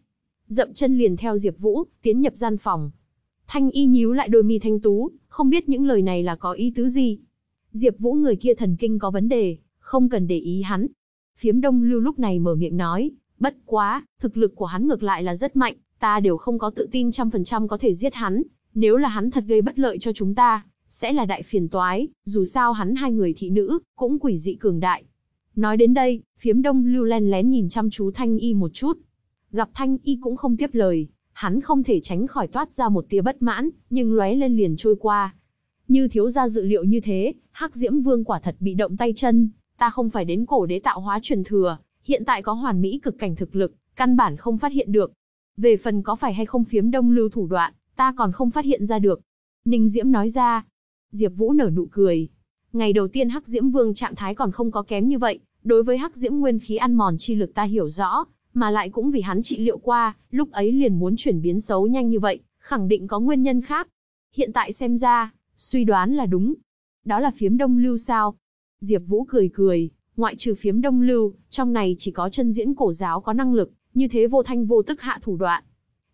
Dậm chân liền theo Diệp Vũ, tiến nhập gian phòng. Thanh Y nhíu lại đôi mi thanh tú, không biết những lời này là có ý tứ gì. Diệp Vũ người kia thần kinh có vấn đề, không cần để ý hắn, Phiếm Đông Lưu lúc này mở miệng nói, bất quá, thực lực của hắn ngược lại là rất mạnh, ta đều không có tự tin trăm phần trăm có thể giết hắn, nếu là hắn thật gây bất lợi cho chúng ta, sẽ là đại phiền toái, dù sao hắn hai người thị nữ, cũng quỷ dị cường đại. Nói đến đây, phiếm đông lưu len lén nhìn chăm chú Thanh Y một chút. Gặp Thanh Y cũng không tiếp lời, hắn không thể tránh khỏi toát ra một tia bất mãn, nhưng lóe lên liền trôi qua. Như thiếu gia dự liệu như thế, Hắc Diễm Vương quả thật bị động tay chân, ta không phải đến cổ đế tạo hóa truyền thừa, hiện tại có hoàn mỹ cực cảnh thực lực, căn bản không phát hiện được. Về phần có phải hay không phiếm đông lưu thủ đoạn, ta còn không phát hiện ra được. Ninh Diễm nói ra. Diệp Vũ nở nụ cười. Ngày đầu tiên Hắc Diễm Vương trạng thái còn không có kém như vậy, đối với Hắc Diễm nguyên khí ăn mòn chi lực ta hiểu rõ, mà lại cũng vì hắn trị liệu qua, lúc ấy liền muốn chuyển biến xấu nhanh như vậy, khẳng định có nguyên nhân khác. Hiện tại xem ra, suy đoán là đúng. Đó là phiếm đông lưu sao? Diệp Vũ cười cười, ngoại trừ phiếm đông lưu, trong này chỉ có chân diễn cổ giáo có năng lực, như thế vô thanh vô tức hạ thủ đoạn.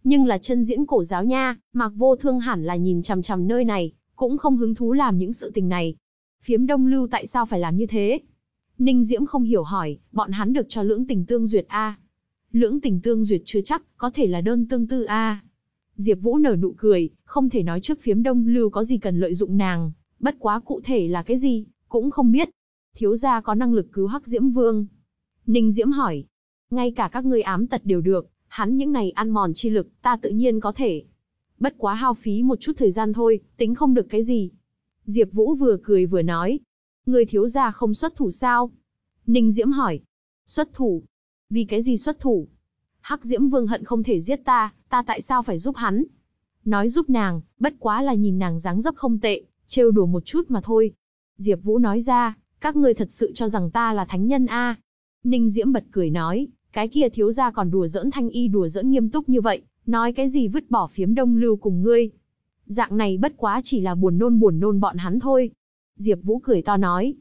Nhưng là chân diễn cổ giáo nha, Mạc Vô Thương hẳn là nhìn chằm chằm nơi này, cũng không hứng thú làm những sự tình này. Phiếm đông lưu tại sao phải làm như thế? Ninh Diễm không hiểu hỏi, bọn hắn được cho lưỡng tình tương duyệt a. Lưỡng tình tương duyệt chưa chắc, có thể là đơn tương tư a. Diệp Vũ nở nụ cười, không thể nói trước phiếm đông lưu có gì cần lợi dụng nàng, bất quá cụ thể là cái gì, cũng không biết thiếu gia có năng lực cứu Hắc Diễm Vương. Ninh Diễm hỏi, ngay cả các ngươi ám tật đều được, hắn những này ăn mòn chi lực, ta tự nhiên có thể. Bất quá hao phí một chút thời gian thôi, tính không được cái gì. Diệp Vũ vừa cười vừa nói. Người thiếu gia không xuất thủ sao? Ninh Diễm hỏi. Xuất thủ? Vì cái gì xuất thủ? Hắc Diễm Vương hận không thể giết ta, ta tại sao phải giúp hắn? Nói giúp nàng, bất quá là nhìn nàng dáng dấp không tệ, trêu đùa một chút mà thôi. Diệp Vũ nói ra, các ngươi thật sự cho rằng ta là thánh nhân a? Ninh Diễm bật cười nói, cái kia thiếu gia còn đùa giỡn Thanh Y đùa giỡn nghiêm túc như vậy, nói cái gì vứt bỏ phiếm đông lưu cùng ngươi. Dạng này bất quá chỉ là buồn nôn buồn nôn bọn hắn thôi. Diệp Vũ cười to nói.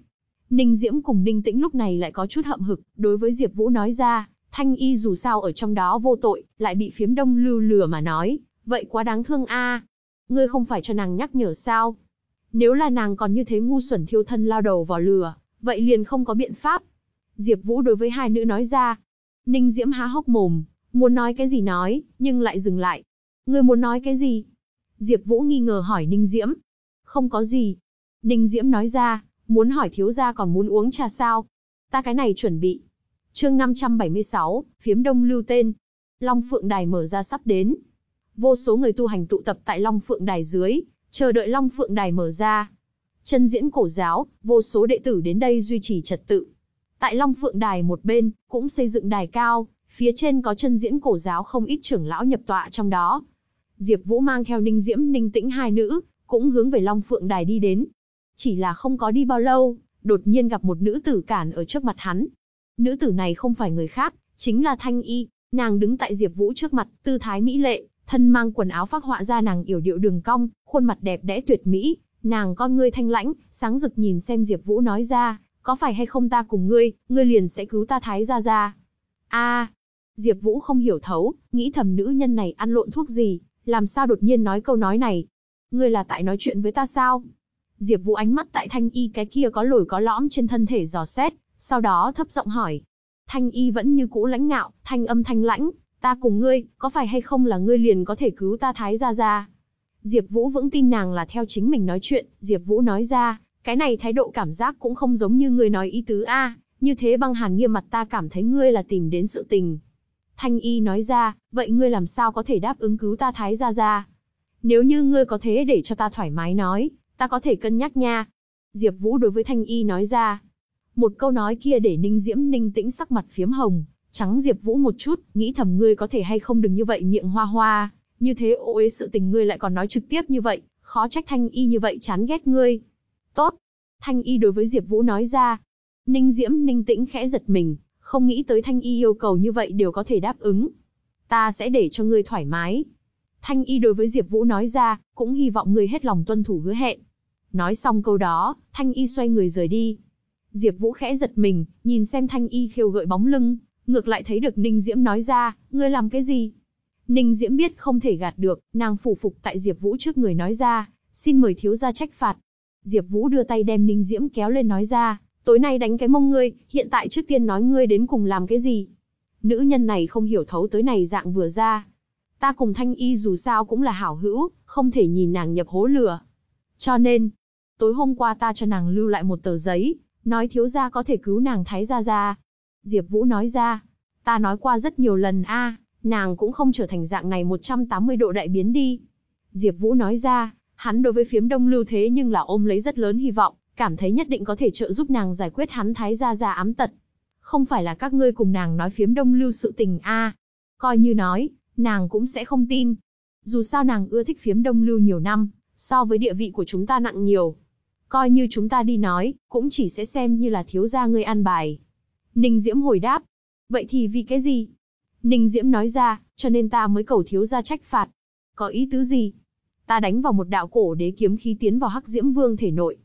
Ninh Diễm cùng Ninh Tĩnh lúc này lại có chút hậm hực, đối với Diệp Vũ nói ra, Thanh Y dù sao ở trong đó vô tội, lại bị phiếm đông lưu lừa mà nói, vậy quá đáng thương a. Ngươi không phải cho nàng nhắc nhở sao? Nếu là nàng còn như thế ngu xuẩn thiêu thân lao đầu vào lừa, vậy liền không có biện pháp. Diệp Vũ đối với hai nữ nói ra. Ninh Diễm há hốc mồm, muốn nói cái gì nói, nhưng lại dừng lại. Ngươi muốn nói cái gì? Diệp Vũ nghi ngờ hỏi Ninh Diễm. Không có gì. Ninh Diễm nói ra, muốn hỏi thiếu gia còn muốn uống trà sao? Ta cái này chuẩn bị. Chương 576, phiếm đông lưu tên. Long Phượng Đài mở ra sắp đến. Vô số người tu hành tụ tập tại Long Phượng Đài dưới, chờ đợi Long Phượng Đài mở ra. Chân diễn cổ giáo, vô số đệ tử đến đây duy trì trật tự. Tại Long Phượng Đài một bên, cũng xây dựng đài cao, phía trên có chân diễn cổ giáo không ít trưởng lão nhập tọa trong đó. Diệp Vũ mang theo Ninh Diễm, Ninh Tĩnh hai nữ, cũng hướng về Long Phượng Đài đi đến. Chỉ là không có đi bao lâu, đột nhiên gặp một nữ tử cản ở trước mặt hắn. Nữ tử này không phải người khác, chính là Thanh Y, nàng đứng tại Diệp Vũ trước mặt, tư thái mỹ lệ, thân mang quần áo phác họa ra nàng yểu điệu đường cong, khuôn mặt đẹp đẽ tuyệt mỹ, nàng con ngươi thanh lãnh, sáng rực nhìn xem Diệp Vũ nói ra, có phải hay không ta cùng ngươi, ngươi liền sẽ cứu ta thái gia gia. A, Diệp Vũ không hiểu thấu, nghĩ thầm nữ nhân này ăn lộn thuốc gì, làm sao đột nhiên nói câu nói này? Ngươi là tại nói chuyện với ta sao? Diệp Vũ ánh mắt tại Thanh Y cái kia có lồi có lõm trên thân thể dò xét, sau đó thấp giọng hỏi. Thanh Y vẫn như cũ lãnh ngạo, thanh âm thanh lãnh, ta cùng ngươi, có phải hay không là ngươi liền có thể cứu ta thái gia gia? Diệp Vũ vững tin nàng là theo chính mình nói chuyện, Diệp Vũ nói ra, cái này thái độ cảm giác cũng không giống như ngươi nói ý tứ a, như thế băng hàn nghiêm mặt ta cảm thấy ngươi là tìm đến sự tình. Thanh y nói ra, vậy ngươi làm sao có thể đáp ứng cứu ta thái gia gia? Nếu như ngươi có thế để cho ta thoải mái nói, ta có thể cân nhắc nha. Diệp Vũ đối với Thanh y nói ra. Một câu nói kia để Ninh Diễm Ninh tĩnh sắc mặt phiếm hồng, trắng Diệp Vũ một chút, nghĩ thầm ngươi có thể hay không đừng như vậy miệng hoa hoa, như thế ô uế sự tình ngươi lại còn nói trực tiếp như vậy, khó trách Thanh y như vậy chán ghét ngươi. Tốt. Thanh y đối với Diệp Vũ nói ra. Ninh Diễm Ninh tĩnh khẽ giật mình, không nghĩ tới Thanh Y yêu cầu như vậy đều có thể đáp ứng. Ta sẽ để cho ngươi thoải mái. Thanh Y đối với Diệp Vũ nói ra, cũng hy vọng ngươi hết lòng tuân thủ hứa hẹn. Nói xong câu đó, Thanh Y xoay người rời đi. Diệp Vũ khẽ giật mình, nhìn xem Thanh Y khiêu gợi bóng lưng, ngược lại thấy được Ninh Diễm nói ra, ngươi làm cái gì? Ninh Diễm biết không thể gạt được, nàng phủ phục tại Diệp Vũ trước người nói ra, xin mời thiếu gia trách phạt. Diệp Vũ đưa tay đem Ninh Diễm kéo lên nói ra, tối nay đánh cái mông ngươi, hiện tại trước tiên nói ngươi đến cùng làm cái gì. Nữ nhân này không hiểu thấu tới này dạng vừa ra. Ta cùng Thanh Y dù sao cũng là hảo hữu, không thể nhìn nàng nhập hố lửa. Cho nên, tối hôm qua ta cho nàng lưu lại một tờ giấy, nói thiếu gia có thể cứu nàng thái gia gia. Diệp Vũ nói ra, ta nói qua rất nhiều lần a, nàng cũng không trở thành dạng này 180 độ đại biến đi. Diệp Vũ nói ra, hắn đối với phiếm đông lưu thế nhưng là ôm lấy rất lớn hy vọng, cảm thấy nhất định có thể trợ giúp nàng giải quyết hắn thái gia gia ám tật. Không phải là các ngươi cùng nàng nói phiếm đông lưu sự tình a, coi như nói, nàng cũng sẽ không tin. Dù sao nàng ưa thích phiếm đông lưu nhiều năm, so với địa vị của chúng ta nặng nhiều. Coi như chúng ta đi nói, cũng chỉ sẽ xem như là thiếu gia ngươi ăn bài. Ninh Diễm hồi đáp. Vậy thì vì cái gì? Ninh Diễm nói ra, cho nên ta mới cầu thiếu gia trách phạt. Có ý tứ gì? Ta đánh vào một đạo cổ đế kiếm khí tiến vào Hắc Diễm Vương thể nội.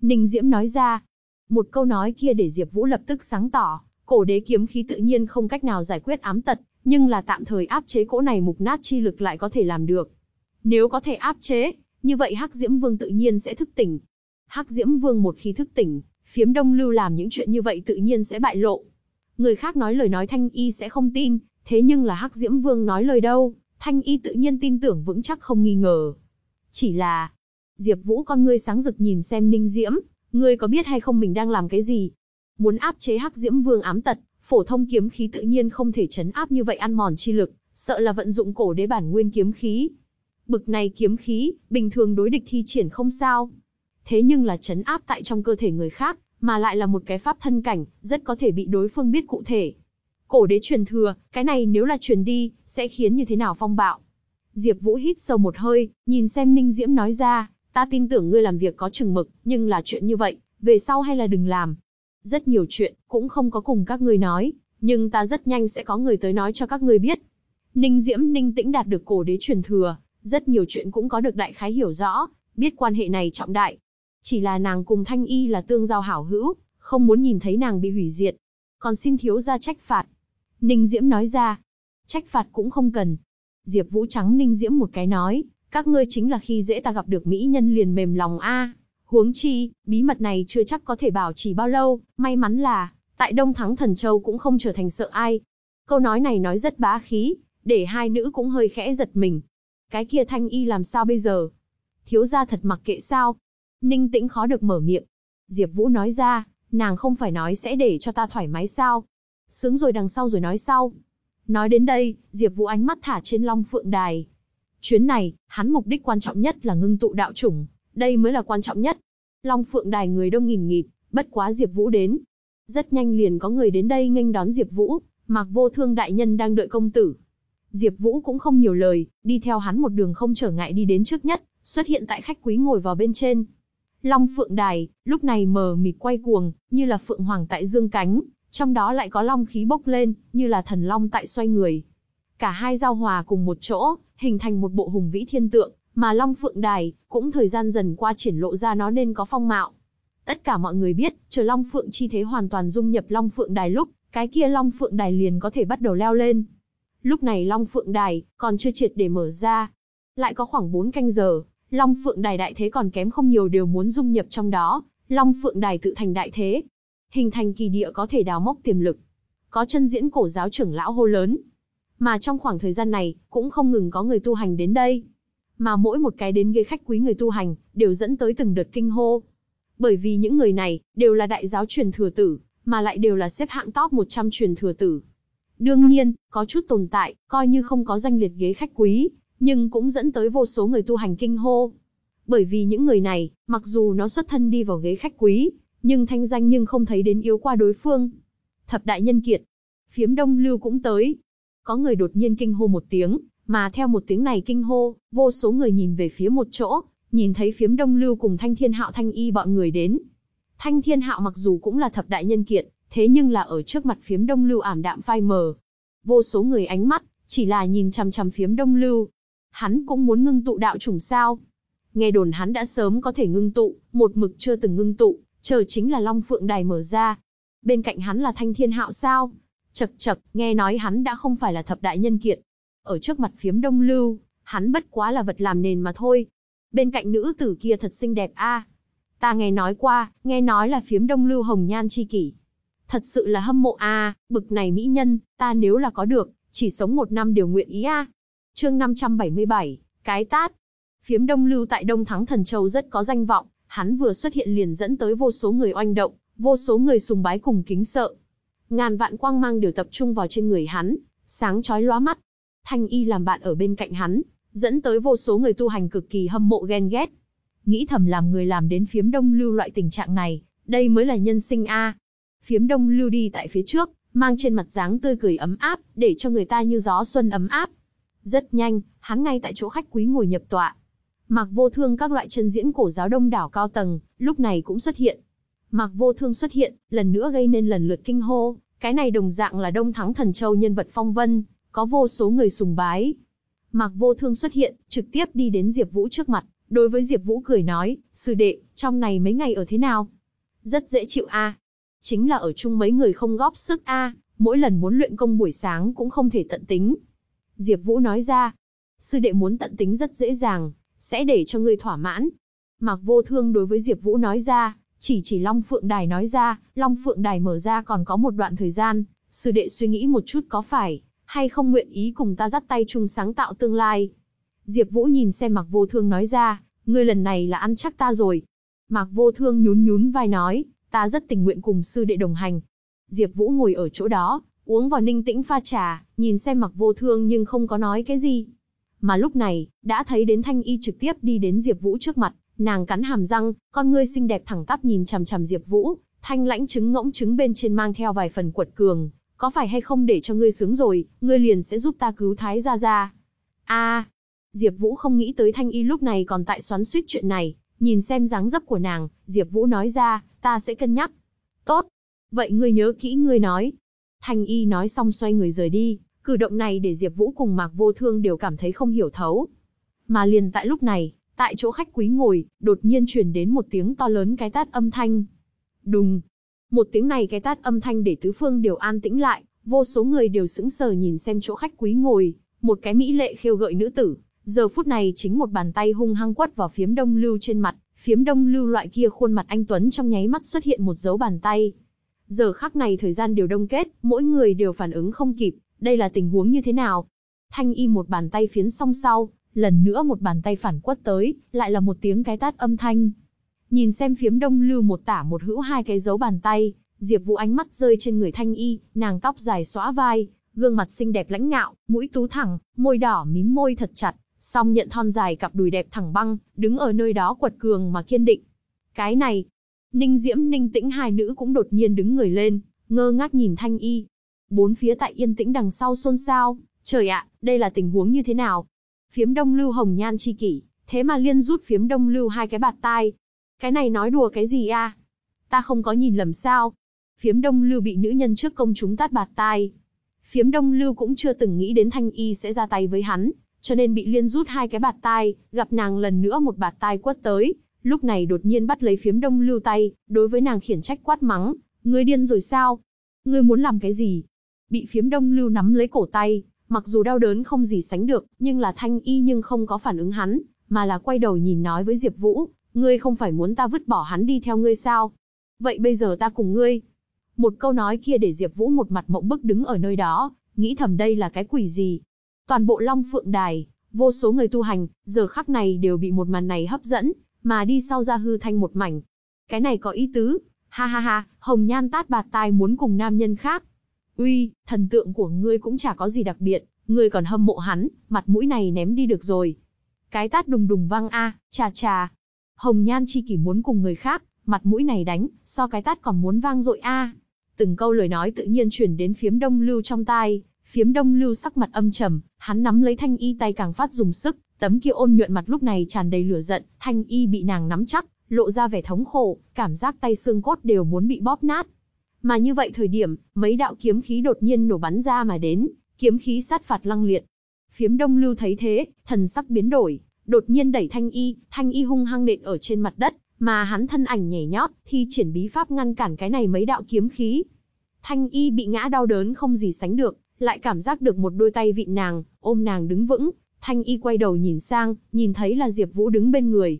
Ninh Diễm nói ra. Một câu nói kia để Diệp Vũ lập tức sáng tỏ, cổ đế kiếm khí tự nhiên không cách nào giải quyết ám tật, nhưng là tạm thời áp chế cỗ này mục nát chi lực lại có thể làm được. Nếu có thể áp chế, như vậy Hắc Diễm Vương tự nhiên sẽ thức tỉnh. Hắc Diễm Vương một khi thức tỉnh, phiếm Đông Lưu làm những chuyện như vậy tự nhiên sẽ bại lộ. Người khác nói lời nói Thanh Y sẽ không tin, thế nhưng là Hắc Diễm Vương nói lời đâu, Thanh Y tự nhiên tin tưởng vững chắc không nghi ngờ. Chỉ là, Diệp Vũ con ngươi sáng rực nhìn xem Ninh Diễm, ngươi có biết hay không mình đang làm cái gì? Muốn áp chế Hắc Diễm Vương ám tật, phổ thông kiếm khí tự nhiên không thể chấn áp như vậy ăn mòn chi lực, sợ là vận dụng cổ đế bản nguyên kiếm khí. Bực này kiếm khí, bình thường đối địch thi triển không sao. Thế nhưng là chấn áp tại trong cơ thể người khác, mà lại là một cái pháp thân cảnh, rất có thể bị đối phương biết cụ thể. Cổ đế truyền thừa, cái này nếu là truyền đi, sẽ khiến như thế nào phong bạo? Diệp Vũ hít sâu một hơi, nhìn xem Ninh Diễm nói ra, ta tin tưởng ngươi làm việc có chừng mực, nhưng là chuyện như vậy, về sau hay là đừng làm. Rất nhiều chuyện, cũng không có cùng các ngươi nói, nhưng ta rất nhanh sẽ có người tới nói cho các ngươi biết. Ninh Diễm Ninh Tĩnh đạt được cổ đế truyền thừa, rất nhiều chuyện cũng có được đại khái hiểu rõ, biết quan hệ này trọng đại. Chỉ là nàng cùng Thanh Y là tương giao hảo hữu, không muốn nhìn thấy nàng bị hủy diệt. Còn xin thiếu gia trách phạt. Ninh Diễm nói ra, trách phạt cũng không cần. Diệp Vũ trắng Ninh Diễm một cái nói, các ngươi chính là khi dễ ta gặp được mỹ nhân liền mềm lòng a. Huống chi, bí mật này chưa chắc có thể bảo trì bao lâu, may mắn là, tại Đông Thắng Thần Châu cũng không trở thành sợ ai. Câu nói này nói rất bá khí, để hai nữ cũng hơi khẽ giật mình. Cái kia Thanh Y làm sao bây giờ? Thiếu gia thật mặc kệ sao? Ninh Tĩnh khó được mở miệng. Diệp Vũ nói ra, nàng không phải nói sẽ để cho ta thoải mái sao? Sướng rồi đằng sau rồi nói sau. Nói đến đây, Diệp Vũ ánh mắt thả trên Long Phượng Đài. Chuyến này, hắn mục đích quan trọng nhất là ngưng tụ đạo chủng, đây mới là quan trọng nhất. Long Phượng Đài người đông nghìn nghịt, bất quá Diệp Vũ đến. Rất nhanh liền có người đến đây nghênh đón Diệp Vũ, Mạc Vô Thương đại nhân đang đợi công tử. Diệp Vũ cũng không nhiều lời, đi theo hắn một đường không trở ngại đi đến trước nhất, xuất hiện tại khách quý ngồi vào bên trên. Long Phượng Đài, lúc này mờ mịt quay cuồng, như là phượng hoàng tại dương cánh, trong đó lại có long khí bốc lên, như là thần long tại xoay người. Cả hai giao hòa cùng một chỗ, hình thành một bộ hùng vĩ thiên tượng, mà Long Phượng Đài cũng thời gian dần qua triển lộ ra nó nên có phong mạo. Tất cả mọi người biết, chờ Long Phượng chi thế hoàn toàn dung nhập Long Phượng Đài lúc, cái kia Long Phượng Đài liền có thể bắt đầu leo lên. Lúc này Long Phượng Đài còn chưa triệt để mở ra, lại có khoảng 4 canh giờ, Long Phượng Đài đại thế còn kém không nhiều đều muốn dung nhập trong đó, Long Phượng Đài tự thành đại thế, hình thành kỳ địa có thể đào móc tiềm lực. Có chân diễn cổ giáo trưởng lão hô lớn. Mà trong khoảng thời gian này, cũng không ngừng có người tu hành đến đây. Mà mỗi một cái đến ghế khách quý người tu hành, đều dẫn tới từng đợt kinh hô. Bởi vì những người này, đều là đại giáo truyền thừa tử, mà lại đều là xếp hạng top 100 truyền thừa tử. Đương nhiên, có chút tồn tại, coi như không có danh liệt ghế khách quý, nhưng cũng dẫn tới vô số người tu hành kinh hô. Bởi vì những người này, mặc dù nó xuất thân đi vào ghế khách quý, nhưng thanh danh nhưng không thấy đến yếu qua đối phương. Thập đại nhân kiệt, phiếm đông lưu cũng tới. Có người đột nhiên kinh hô một tiếng, mà theo một tiếng này kinh hô, vô số người nhìn về phía một chỗ, nhìn thấy phiếm đông lưu cùng thanh thiên hạo thanh y bọn người đến. Thanh thiên hạo mặc dù cũng là thập đại nhân kiệt, thế nhưng là ở trước mặt phiếm đông lưu ảm đạm phai mờ. Vô số người ánh mắt, chỉ là nhìn chằm chằm phiếm đông lưu. Hắn cũng muốn ngưng tụ đạo chủng sao. Nghe đồn hắn đã sớm có thể ngưng tụ, một mực chưa từng ngưng tụ, chờ chính là Long Phượng Đài mở ra. Bên cạnh hắn là Thanh Thiên Hạo sao? Chật chật, nghe nói hắn đã không phải là thập đại nhân kiệt. Ở trước mặt phiếm đông lưu, hắn bất quá là vật làm nền mà thôi. Bên cạnh nữ tử kia thật xinh đẹp a. Ta nghe nói qua, nghe nói là phiếm đông lưu hồng nhan chi kỷ. Thật sự là hâm mộ a, bực này mỹ nhân, ta nếu là có được, chỉ sống một năm đều nguyện ý a. Chương 577, cái tát. Phiếm đông lưu tại Đông Thắng Thần Châu rất có danh vọng, hắn vừa xuất hiện liền dẫn tới vô số người oanh động, vô số người sùng bái cùng kính sợ. Ngàn vạn quang mang đều tập trung vào trên người hắn, sáng chói lóa mắt. Thanh y làm bạn ở bên cạnh hắn, dẫn tới vô số người tu hành cực kỳ hâm mộ ghen ghét. Nghĩ thầm làm người làm đến phiếm đông lưu loại tình trạng này, đây mới là nhân sinh A. Phiếm đông lưu đi tại phía trước, mang trên mặt dáng tươi cười ấm áp, để cho người ta như gió xuân ấm áp. Rất nhanh, hắn ngay tại chỗ khách quý ngồi nhập tọa, Mạc Vô Thương các loại chân diễn cổ giáo đông đảo cao tầng, lúc này cũng xuất hiện. Mạc Vô Thương xuất hiện, lần nữa gây nên lần lượt kinh hô, cái này đồng dạng là Đông Thắng Thần Châu nhân vật phong vân, có vô số người sùng bái. Mạc Vô Thương xuất hiện, trực tiếp đi đến Diệp Vũ trước mặt, đối với Diệp Vũ cười nói, sư đệ, trong này mấy ngày ở thế nào? Rất dễ chịu a. Chính là ở chung mấy người không góp sức a, mỗi lần muốn luyện công buổi sáng cũng không thể tận tính. Diệp Vũ nói ra, sư đệ muốn tận tính rất dễ dàng, sẽ để cho ngươi thỏa mãn. Mạc Vô Thương đối với Diệp Vũ nói ra, chỉ chỉ Long Phượng Đài nói ra, Long Phượng Đài mở ra còn có một đoạn thời gian, sư đệ suy nghĩ một chút có phải, hay không nguyện ý cùng ta dắt tay chung sáng tạo tương lai. Diệp Vũ nhìn xem Mạc Vô Thương nói ra, ngươi lần này là ăn chắc ta rồi. Mạc Vô Thương nhún nhún vai nói, ta rất tình nguyện cùng sư đệ đồng hành. Diệp Vũ ngồi ở chỗ đó, uống vào ninh tĩnh pha trà, nhìn xem mặc Vô Thương nhưng không có nói cái gì. Mà lúc này, đã thấy đến Thanh Y trực tiếp đi đến Diệp Vũ trước mặt, nàng cắn hàm răng, con ngươi xinh đẹp thẳng tắp nhìn chằm chằm Diệp Vũ, Thanh lãnh trứng ngỗng trứng bên trên mang theo vài phần quật cường, có phải hay không để cho ngươi sướng rồi, ngươi liền sẽ giúp ta cứu Thái Gia Gia. a Diệp Vũ không nghĩ tới Thanh Y lúc này còn tại xoắn xuýt chuyện này, nhìn xem dáng dấp của nàng, Diệp Vũ nói ra, ta sẽ cân nhắc. Tốt. Vậy ngươi nhớ kỹ ngươi nói. Thanh Y nói xong xoay người rời đi, cử động này để Diệp Vũ cùng Mạc Vô Thương đều cảm thấy không hiểu thấu. Mà liền tại lúc này, tại chỗ khách quý ngồi, đột nhiên truyền đến một tiếng to lớn cái tát âm thanh. Đùng. Một tiếng này cái tát âm thanh để tứ phương đều an tĩnh lại, vô số người đều sững sờ nhìn xem chỗ khách quý ngồi, một cái mỹ lệ khiêu gợi nữ tử, giờ phút này chính một bàn tay hung hăng quất vào phiếm đông lưu trên mặt, phiếm đông lưu loại kia khuôn mặt anh Tuấn trong nháy mắt xuất hiện một dấu bàn tay. Giờ khắc này thời gian đều đông kết, mỗi người đều phản ứng không kịp, đây là tình huống như thế nào? Thanh y một bàn tay phiến song sau, lần nữa một bàn tay phản quất tới, lại là một tiếng cái tát âm thanh. Nhìn xem phiếm đông lưu một tả một hữu hai cái dấu bàn tay, Diệp Vũ ánh mắt rơi trên người Thanh Y, nàng tóc dài xõa vai, gương mặt xinh đẹp lãnh ngạo, mũi tú thẳng, môi đỏ mím môi thật chặt, song nhận thon dài cặp đùi đẹp thẳng băng, đứng ở nơi đó quật cường mà kiên định. Cái này, Ninh Diễm Ninh Tĩnh hai nữ cũng đột nhiên đứng người lên, ngơ ngác nhìn Thanh Y. Bốn phía tại yên tĩnh đằng sau xôn xao, trời ạ, đây là tình huống như thế nào? Phiếm Đông Lưu Hồng Nhan chi kỷ, thế mà liên rút Phiếm Đông Lưu hai cái bạt tai. Cái này nói đùa cái gì a? Ta không có nhìn lầm sao? Phiếm Đông Lưu bị nữ nhân trước công chúng tát bạt tai. Phiếm Đông Lưu cũng chưa từng nghĩ đến Thanh Y sẽ ra tay với hắn, cho nên bị liên rút hai cái bạt tai, gặp nàng lần nữa một bạt tai quất tới, lúc này đột nhiên bắt lấy phiếm Đông Lưu tay, đối với nàng khiển trách quát mắng, ngươi điên rồi sao? Ngươi muốn làm cái gì? Bị phiếm Đông Lưu nắm lấy cổ tay, mặc dù đau đớn không gì sánh được, nhưng là Thanh Y nhưng không có phản ứng hắn, mà là quay đầu nhìn nói với Diệp Vũ, ngươi không phải muốn ta vứt bỏ hắn đi theo ngươi sao? Vậy bây giờ ta cùng ngươi, một câu nói kia để Diệp Vũ một mặt mộng bức đứng ở nơi đó, nghĩ thầm đây là cái quỷ gì. Toàn bộ Long Phượng Đài, vô số người tu hành, giờ khắc này đều bị một màn này hấp dẫn, mà đi sau ra hư thanh một mảnh. Cái này có ý tứ, ha ha ha, Hồng Nhan tát bạt tai muốn cùng nam nhân khác. Uy, thần tượng của ngươi cũng chả có gì đặc biệt, ngươi còn hâm mộ hắn, mặt mũi này ném đi được rồi. Cái tát đùng đùng vang a, chà chà. Hồng Nhan chi kỷ muốn cùng người khác, mặt mũi này đánh, so cái tát còn muốn vang dội a. Từng câu lời nói tự nhiên chuyển đến phiếm đông lưu trong tai, phiếm đông lưu sắc mặt âm trầm, hắn nắm lấy thanh y tay càng phát dùng sức, tấm kia ôn nhuận mặt lúc này tràn đầy lửa giận, thanh y bị nàng nắm chắc, lộ ra vẻ thống khổ, cảm giác tay xương cốt đều muốn bị bóp nát. Mà như vậy thời điểm, mấy đạo kiếm khí đột nhiên nổ bắn ra mà đến, kiếm khí sát phạt lăng liệt. Phiếm đông lưu thấy thế, thần sắc biến đổi, đột nhiên đẩy thanh y, thanh y hung hăng nện ở trên mặt đất, mà hắn thân ảnh nhảy nhót, thi triển bí pháp ngăn cản cái này mấy đạo kiếm khí. Thanh y bị ngã đau đớn không gì sánh được, lại cảm giác được một đôi tay vịn nàng, ôm nàng đứng vững. Thanh y quay đầu nhìn sang, nhìn thấy là Diệp Vũ đứng bên người.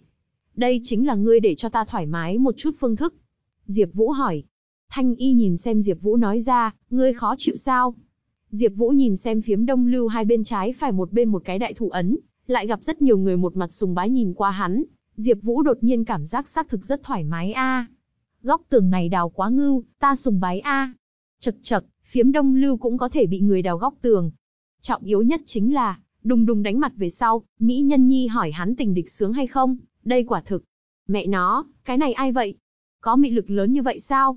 Đây chính là ngươi để cho ta thoải mái một chút phương thức. Diệp Vũ hỏi. Thanh y nhìn xem Diệp Vũ nói ra, ngươi khó chịu sao? Diệp Vũ nhìn xem phiếm đông lưu hai bên trái phải một bên một cái đại thủ ấn, lại gặp rất nhiều người một mặt sùng bái nhìn qua hắn, Diệp Vũ đột nhiên cảm giác xác thực rất thoải mái a. Góc tường này đào quá ngưu, ta sùng bái a. Chậc chậc, phiếm đông lưu cũng có thể bị người đào góc tường. Trọng yếu nhất chính là, đùng đùng đánh mặt về sau, Mỹ Nhân Nhi hỏi hắn tình địch sướng hay không, đây quả thực. Mẹ nó, cái này ai vậy? Có mị lực lớn như vậy sao?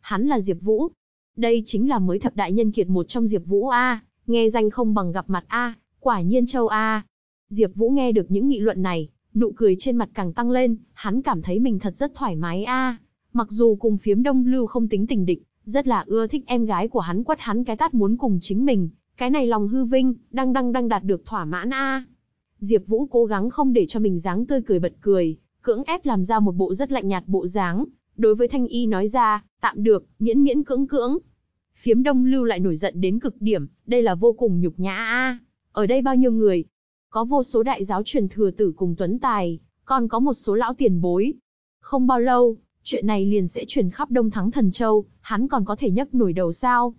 Hắn là Diệp Vũ. Đây chính là mới thập đại nhân kiệt một trong Diệp Vũ a, nghe danh không bằng gặp mặt a, quả nhiên châu a. Diệp Vũ nghe được những nghị luận này, Nụ cười trên mặt càng tăng lên, hắn cảm thấy mình thật rất thoải mái a. Mặc dù cùng phiếm đông lưu không tính tình địch, rất là ưa thích em gái của hắn quất hắn cái tát muốn cùng chính mình, cái này lòng hư vinh, đang đang đang đạt được thỏa mãn a. Diệp Vũ cố gắng không để cho mình dáng tươi cười bật cười, cưỡng ép làm ra một bộ rất lạnh nhạt bộ dáng, đối với Thanh Y nói ra, tạm được, miễn miễn cưỡng cưỡng. Phiếm Đông Lưu lại nổi giận đến cực điểm, đây là vô cùng nhục nhã a. Ở đây bao nhiêu người, có vô số đại giáo truyền thừa tử cùng tuấn tài, còn có một số lão tiền bối. Không bao lâu, chuyện này liền sẽ truyền khắp Đông Thắng Thần Châu, hắn còn có thể nhấc nổi đầu sao?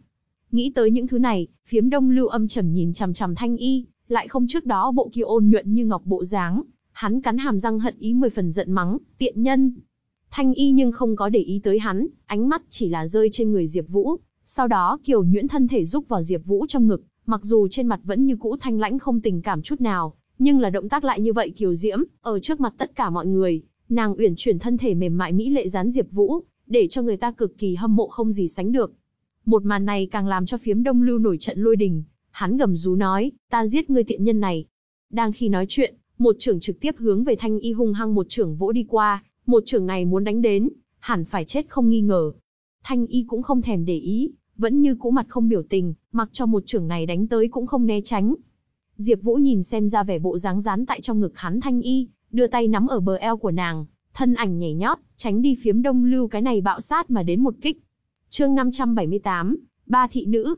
Nghĩ tới những thứ này, phiếm đông lưu âm trầm nhìn chằm chằm thanh y, lại không trước đó bộ kia ôn nhuận như ngọc bộ dáng, hắn cắn hàm răng hận ý mười phần giận mắng, tiện nhân. Thanh y nhưng không có để ý tới hắn, ánh mắt chỉ là rơi trên người Diệp Vũ, sau đó kiều nhuyễn thân thể rúc vào Diệp Vũ trong ngực, Mặc dù trên mặt vẫn như cũ thanh lãnh không tình cảm chút nào, nhưng là động tác lại như vậy kiều diễm, ở trước mặt tất cả mọi người, nàng uyển chuyển thân thể mềm mại mỹ lệ dán Diệp Vũ, để cho người ta cực kỳ hâm mộ không gì sánh được. Một màn này càng làm cho phiếm đông lưu nổi trận lôi đình, hắn gầm rú nói, ta giết ngươi tiện nhân này. Đang khi nói chuyện, một trưởng trực tiếp hướng về thanh y hung hăng một trưởng vỗ đi qua, một trưởng này muốn đánh đến, hẳn phải chết không nghi ngờ. Thanh y cũng không thèm để ý, vẫn như cũ mặt không biểu tình, mặc cho một trưởng này đánh tới cũng không né tránh. Diệp Vũ nhìn xem ra vẻ bộ dáng dán tại trong ngực hắn thanh y, đưa tay nắm ở bờ eo của nàng, thân ảnh nhảy nhót, tránh đi phiếm đông lưu cái này bạo sát mà đến một kích. Chương 578, ba thị nữ.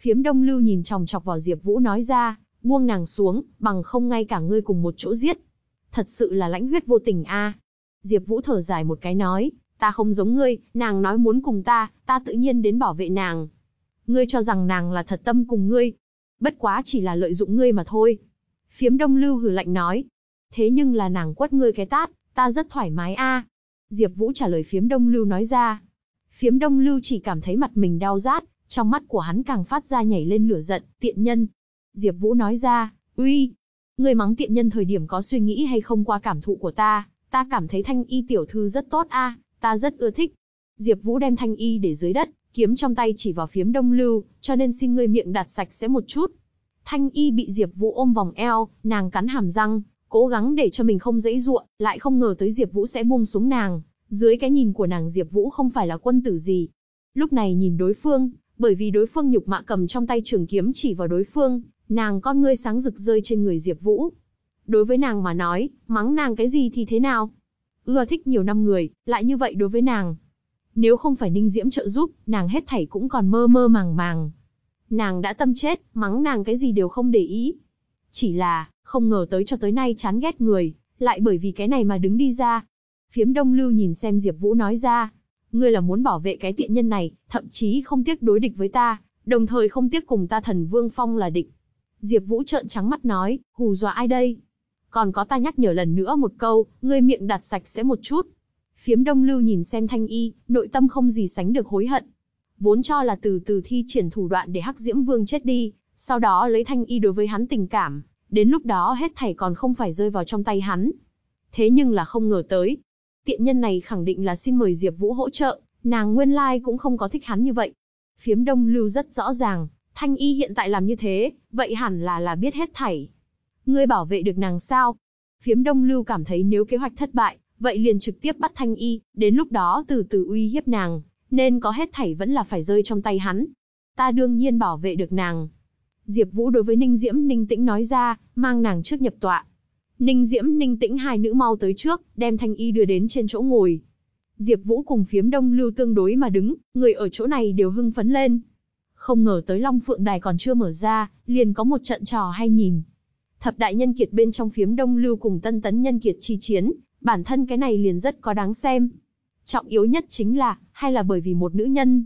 Phiếm đông lưu nhìn chòng chọc vào Diệp Vũ nói ra, buông nàng xuống, bằng không ngay cả ngươi cùng một chỗ giết. Thật sự là lãnh huyết vô tình a. Diệp Vũ thở dài một cái nói, ta không giống ngươi, nàng nói muốn cùng ta, ta tự nhiên đến bảo vệ nàng. Ngươi cho rằng nàng là thật tâm cùng ngươi, bất quá chỉ là lợi dụng ngươi mà thôi. Phiếm Đông Lưu hừ lạnh nói, thế nhưng là nàng quất ngươi cái tát, ta rất thoải mái a. Diệp Vũ trả lời Phiếm Đông Lưu nói ra. Phiếm Đông Lưu chỉ cảm thấy mặt mình đau rát, trong mắt của hắn càng phát ra nhảy lên lửa giận, tiện nhân. Diệp Vũ nói ra, uy, ngươi mắng tiện nhân thời điểm có suy nghĩ hay không qua cảm thụ của ta, ta cảm thấy thanh y tiểu thư rất tốt a, ta rất ưa thích. Diệp Vũ đem thanh y để dưới đất, kiếm trong tay chỉ vào phiếm đông lưu, cho nên xin ngươi miệng đặt sạch sẽ một chút. Thanh y bị Diệp Vũ ôm vòng eo, nàng cắn hàm răng, cố gắng để cho mình không dãy ruộng, lại không ngờ tới Diệp Vũ sẽ buông xuống nàng. Dưới cái nhìn của nàng Diệp Vũ không phải là quân tử gì. Lúc này nhìn đối phương, bởi vì đối phương nhục mạ cầm trong tay trường kiếm chỉ vào đối phương, nàng con ngươi sáng rực rơi trên người Diệp Vũ. Đối với nàng mà nói, mắng nàng cái gì thì thế nào? Ưa thích nhiều năm người, lại như vậy đối với nàng. Nếu không phải Ninh Diễm trợ giúp, nàng hết thảy cũng còn mơ mơ màng màng. Nàng đã tâm chết, mắng nàng cái gì đều không để ý. Chỉ là, không ngờ tới cho tới nay chán ghét người, lại bởi vì cái này mà đứng đi ra. Phiếm Đông Lưu nhìn xem Diệp Vũ nói ra, ngươi là muốn bảo vệ cái tiện nhân này, thậm chí không tiếc đối địch với ta, đồng thời không tiếc cùng ta Thần Vương Phong là địch. Diệp Vũ trợn trắng mắt nói, hù dọa ai đây? Còn có ta nhắc nhở lần nữa một câu, ngươi miệng đặt sạch sẽ một chút. Phiếm Đông Lưu nhìn xem Thanh Y, nội tâm không gì sánh được hối hận. Vốn cho là từ từ thi triển thủ đoạn để Hắc Diễm Vương chết đi, sau đó lấy Thanh Y đối với hắn tình cảm, đến lúc đó hết thảy còn không phải rơi vào trong tay hắn. Thế nhưng là không ngờ tới, tiện nhân này khẳng định là xin mời Diệp Vũ hỗ trợ, nàng nguyên lai cũng không có thích hắn như vậy. Phiếm Đông Lưu rất rõ ràng, Thanh Y hiện tại làm như thế, vậy hẳn là là biết hết thảy. Ngươi bảo vệ được nàng sao? Phiếm Đông Lưu cảm thấy nếu kế hoạch thất bại, vậy liền trực tiếp bắt Thanh Y, đến lúc đó từ từ uy hiếp nàng, nên có hết thảy vẫn là phải rơi trong tay hắn. Ta đương nhiên bảo vệ được nàng. Diệp Vũ đối với Ninh Diễm Ninh Tĩnh nói ra, mang nàng trước nhập tọa. Ninh Diễm Ninh Tĩnh hai nữ mau tới trước, đem Thanh Y đưa đến trên chỗ ngồi. Diệp Vũ cùng phiếm Đông Lưu tương đối mà đứng, người ở chỗ này đều hưng phấn lên. Không ngờ tới Long Phượng Đài còn chưa mở ra, liền có một trận trò hay nhìn. Thập đại nhân kiệt bên trong phiếm Đông Lưu cùng Tân Tấn nhân kiệt chi chiến, bản thân cái này liền rất có đáng xem. Trọng yếu nhất chính là, hay là bởi vì một nữ nhân.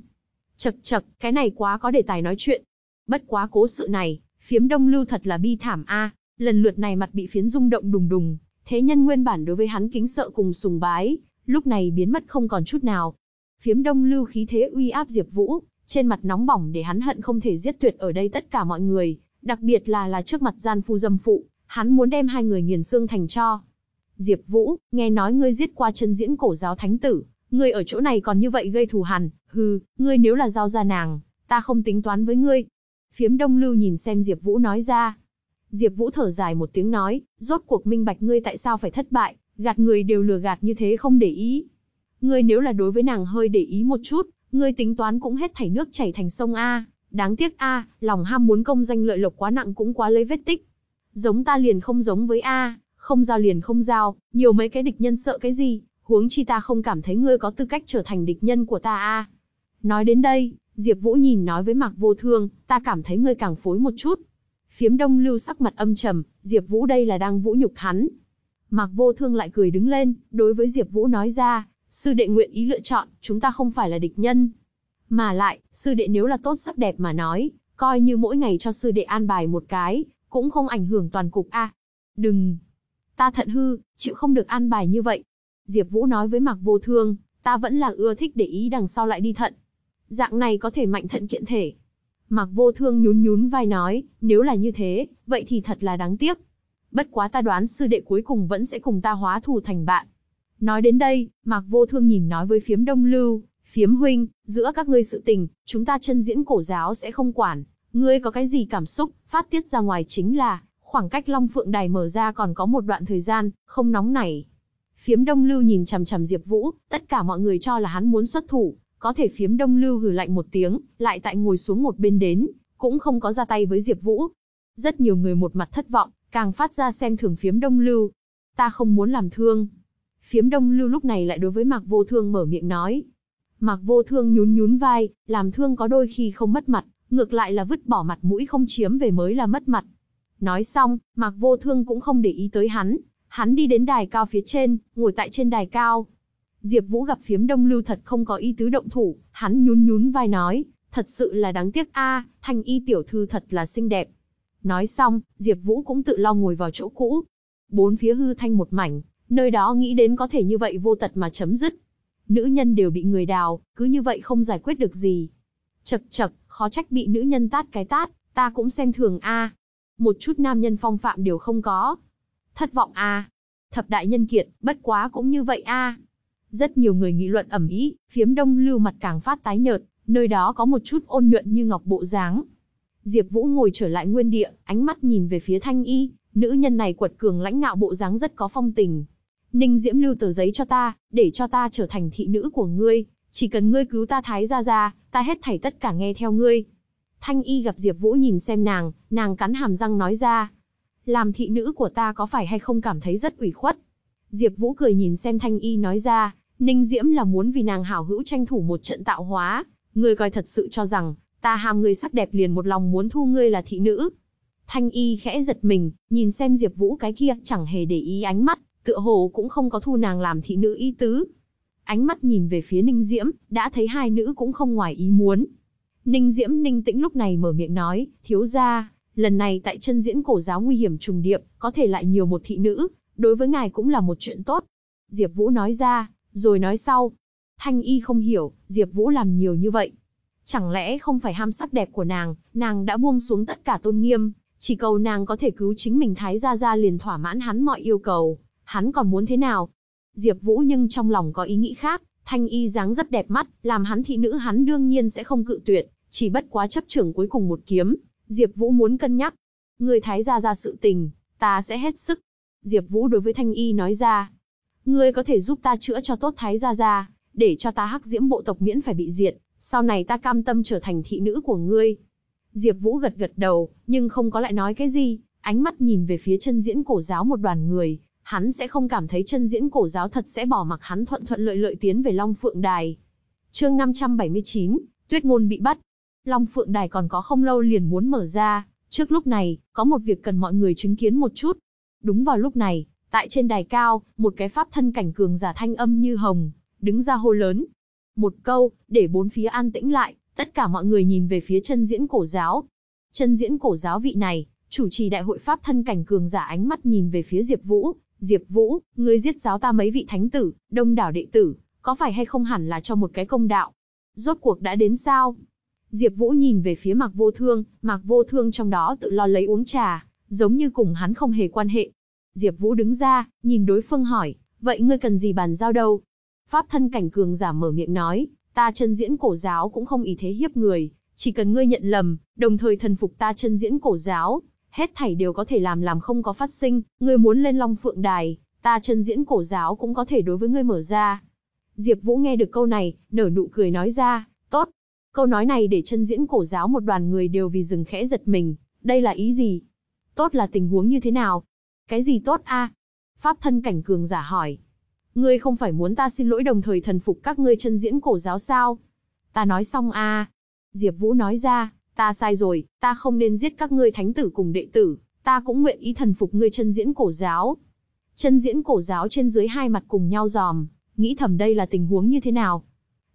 Chật chật, cái này quá có đề tài nói chuyện. Bất quá cố sự này, phiếm Đông Lưu thật là bi thảm a, lần lượt này mặt bị phiến rung động đùng đùng, thế nhân nguyên bản đối với hắn kính sợ cùng sùng bái, lúc này biến mất không còn chút nào. Phiếm Đông Lưu khí thế uy áp Diệp Vũ, trên mặt nóng bỏng để hắn hận không thể giết tuyệt ở đây tất cả mọi người, đặc biệt là là trước mặt gian phu dâm phụ, hắn muốn đem hai người nghiền xương thành cho. Diệp Vũ, nghe nói ngươi giết qua chân diễn cổ giáo thánh tử, ngươi ở chỗ này còn như vậy gây thù hằn, hừ, ngươi nếu là giao ra nàng, ta không tính toán với ngươi. Phiếm Đông Lưu nhìn xem Diệp Vũ nói ra. Diệp Vũ thở dài một tiếng nói, rốt cuộc minh bạch ngươi tại sao phải thất bại, gạt người đều lừa gạt như thế không để ý. Ngươi nếu là đối với nàng hơi để ý một chút, ngươi tính toán cũng hết thảy nước chảy thành sông a, đáng tiếc a, lòng ham muốn công danh lợi lộc quá nặng cũng quá lấy vết tích. Giống ta liền không giống với a, không giao liền không giao, nhiều mấy cái địch nhân sợ cái gì, huống chi ta không cảm thấy ngươi có tư cách trở thành địch nhân của ta a. Nói đến đây, Diệp Vũ nhìn nói với Mạc Vô Thương, ta cảm thấy ngươi càng phối một chút. Phiếm Đông Lưu sắc mặt âm trầm, Diệp Vũ đây là đang vũ nhục hắn. Mạc Vô Thương lại cười đứng lên, đối với Diệp Vũ nói ra, sư đệ nguyện ý lựa chọn, chúng ta không phải là địch nhân. Mà lại, sư đệ nếu là tốt sắc đẹp mà nói, coi như mỗi ngày cho sư đệ an bài một cái, cũng không ảnh hưởng toàn cục a. đừng, ta thận hư, chịu không được an bài như vậy. Diệp Vũ nói với Mạc Vô Thương, ta vẫn là ưa thích để ý đằng sau lại đi thận. Dạng này có thể mạnh thận kiện thể. Mạc Vô Thương nhún nhún vai nói, nếu là như thế, vậy thì thật là đáng tiếc. Bất quá ta đoán sư đệ cuối cùng vẫn sẽ cùng ta hóa thù thành bạn. Nói đến đây, Mạc Vô Thương nhìn nói với phiếm Đông Lưu, phiếm huynh, giữa các ngươi sự tình, chúng ta chân diễn cổ giáo sẽ không quản. Ngươi có cái gì cảm xúc, phát tiết ra ngoài chính là, khoảng cách Long Phượng Đài mở ra còn có một đoạn thời gian, không nóng nảy. Phiếm Đông Lưu nhìn chằm chằm Diệp Vũ, tất cả mọi người cho là hắn muốn xuất thủ, có thể phiếm Đông Lưu hừ lạnh một tiếng, lại tại ngồi xuống một bên đến, cũng không có ra tay với Diệp Vũ. Rất nhiều người một mặt thất vọng, càng phát ra xem thường phiếm Đông Lưu. Ta không muốn làm thương. Phiếm Đông Lưu lúc này lại đối với Mạc Vô Thương mở miệng nói. Mạc Vô Thương nhún nhún vai, làm thương có đôi khi không mất mặt, ngược lại là vứt bỏ mặt mũi không chiếm về mới là mất mặt. Nói xong, Mạc Vô Thương cũng không để ý tới hắn, hắn đi đến đài cao phía trên, ngồi tại trên đài cao. Diệp Vũ gặp phiếm Đông Lưu thật không có ý tứ động thủ, hắn nhún nhún vai nói, thật sự là đáng tiếc a, Thanh Y tiểu thư thật là xinh đẹp. Nói xong, Diệp Vũ cũng tự lo ngồi vào chỗ cũ. Bốn phía hư thanh một mảnh, nơi đó nghĩ đến có thể như vậy vô tật mà chấm dứt. Nữ nhân đều bị người đào, cứ như vậy không giải quyết được gì. Chậc chậc, khó trách bị nữ nhân tát cái tát, ta cũng xem thường a. Một chút nam nhân phong phạm đều không có. Thất vọng a. Thập đại nhân kiệt, bất quá cũng như vậy a. Rất nhiều người nghị luận ầm ĩ, phiếm Đông Lưu mặt càng phát tái nhợt, nơi đó có một chút ôn nhuận như ngọc bộ dáng. Diệp Vũ ngồi trở lại nguyên địa, ánh mắt nhìn về phía Thanh Y, nữ nhân này quật cường lãnh ngạo bộ dáng rất có phong tình. Ninh Diễm lưu tờ giấy cho ta, để cho ta trở thành thị nữ của ngươi, chỉ cần ngươi cứu ta thái gia gia, ta hết thảy tất cả nghe theo ngươi. Thanh Y gặp Diệp Vũ nhìn xem nàng, nàng cắn hàm răng nói ra, làm thị nữ của ta có phải hay không cảm thấy rất ủy khuất. Diệp Vũ cười nhìn xem Thanh Y nói ra, Ninh Diễm là muốn vì nàng hảo hữu tranh thủ một trận tạo hóa, ngươi coi thật sự cho rằng, ta ham ngươi sắc đẹp liền một lòng muốn thu ngươi là thị nữ. Thanh Y khẽ giật mình, nhìn xem Diệp Vũ cái kia, chẳng hề để ý ánh mắt, tựa hồ cũng không có thu nàng làm thị nữ ý tứ. Ánh mắt nhìn về phía Ninh Diễm, đã thấy hai nữ cũng không ngoài ý muốn. Ninh Diễm Ninh Tĩnh lúc này mở miệng nói, thiếu gia, lần này tại chân diễn cổ giáo nguy hiểm trùng điệp, có thể lại nhiều một thị nữ, đối với ngài cũng là một chuyện tốt. Diệp Vũ nói ra, rồi nói sau. Thanh Y không hiểu, Diệp Vũ làm nhiều như vậy. Chẳng lẽ không phải ham sắc đẹp của nàng, nàng đã buông xuống tất cả tôn nghiêm, chỉ cầu nàng có thể cứu chính mình thái gia gia liền thỏa mãn hắn mọi yêu cầu, hắn còn muốn thế nào? Diệp Vũ nhưng trong lòng có ý nghĩ khác, Thanh Y dáng rất đẹp mắt, làm hắn thị nữ hắn đương nhiên sẽ không cự tuyệt, chỉ bất quá chấp trưởng cuối cùng một kiếm, Diệp Vũ muốn cân nhắc. Người thái gia gia sự tình, ta sẽ hết sức. Diệp Vũ đối với Thanh Y nói ra, ngươi có thể giúp ta chữa cho tốt thái gia gia, để cho ta Hắc Diễm bộ tộc miễn phải bị diệt, sau này ta cam tâm trở thành thị nữ của ngươi. Diệp Vũ gật gật đầu, nhưng không có lại nói cái gì, ánh mắt nhìn về phía chân diễn cổ giáo một đoàn người, hắn sẽ không cảm thấy chân diễn cổ giáo thật sẽ bỏ mặc hắn thuận thuận lợi lợi tiến về Long Phượng Đài. Chương 579, Tuyết Ngôn bị bắt. Long Phượng Đài còn có không lâu liền muốn mở ra, trước lúc này, có một việc cần mọi người chứng kiến một chút. Đúng vào lúc này, tại trên đài cao, một cái pháp thân cảnh cường giả thanh âm như hồng, đứng ra hô lớn. Một câu, để bốn phía an tĩnh lại, tất cả mọi người nhìn về phía chân diễn cổ giáo. Chân diễn cổ giáo vị này, chủ trì đại hội pháp thân cảnh cường giả ánh mắt nhìn về phía Diệp Vũ, Diệp Vũ, ngươi giết giáo ta mấy vị thánh tử, đông đảo đệ tử, có phải hay không hẳn là cho một cái công đạo? Rốt cuộc đã đến sao? Diệp Vũ nhìn về phía Mạc Vô Thương, Mạc Vô Thương trong đó tự lo lấy uống trà, giống như cùng hắn không hề quan hệ. Diệp Vũ đứng ra, nhìn đối phương hỏi, vậy ngươi cần gì bàn giao đâu? Pháp thân cảnh cường giả mở miệng nói, ta chân diễn cổ giáo cũng không ý thế hiếp người, chỉ cần ngươi nhận lầm, đồng thời thần phục ta chân diễn cổ giáo, hết thảy đều có thể làm làm không có phát sinh, ngươi muốn lên Long Phượng Đài, ta chân diễn cổ giáo cũng có thể đối với ngươi mở ra. Diệp Vũ nghe được câu này, nở nụ cười nói ra, tốt. Câu nói này để chân diễn cổ giáo một đoàn người đều vì dừng khẽ giật mình, đây là ý gì? Tốt là tình huống như thế nào? Cái gì tốt a? Pháp thân cảnh cường giả hỏi. Ngươi không phải muốn ta xin lỗi đồng thời thần phục các ngươi chân diễn cổ giáo sao? Ta nói xong a. Diệp Vũ nói ra, ta sai rồi, ta không nên giết các ngươi thánh tử cùng đệ tử, ta cũng nguyện ý thần phục ngươi chân diễn cổ giáo. Chân diễn cổ giáo trên dưới hai mặt cùng nhau giòm, nghĩ thầm đây là tình huống như thế nào.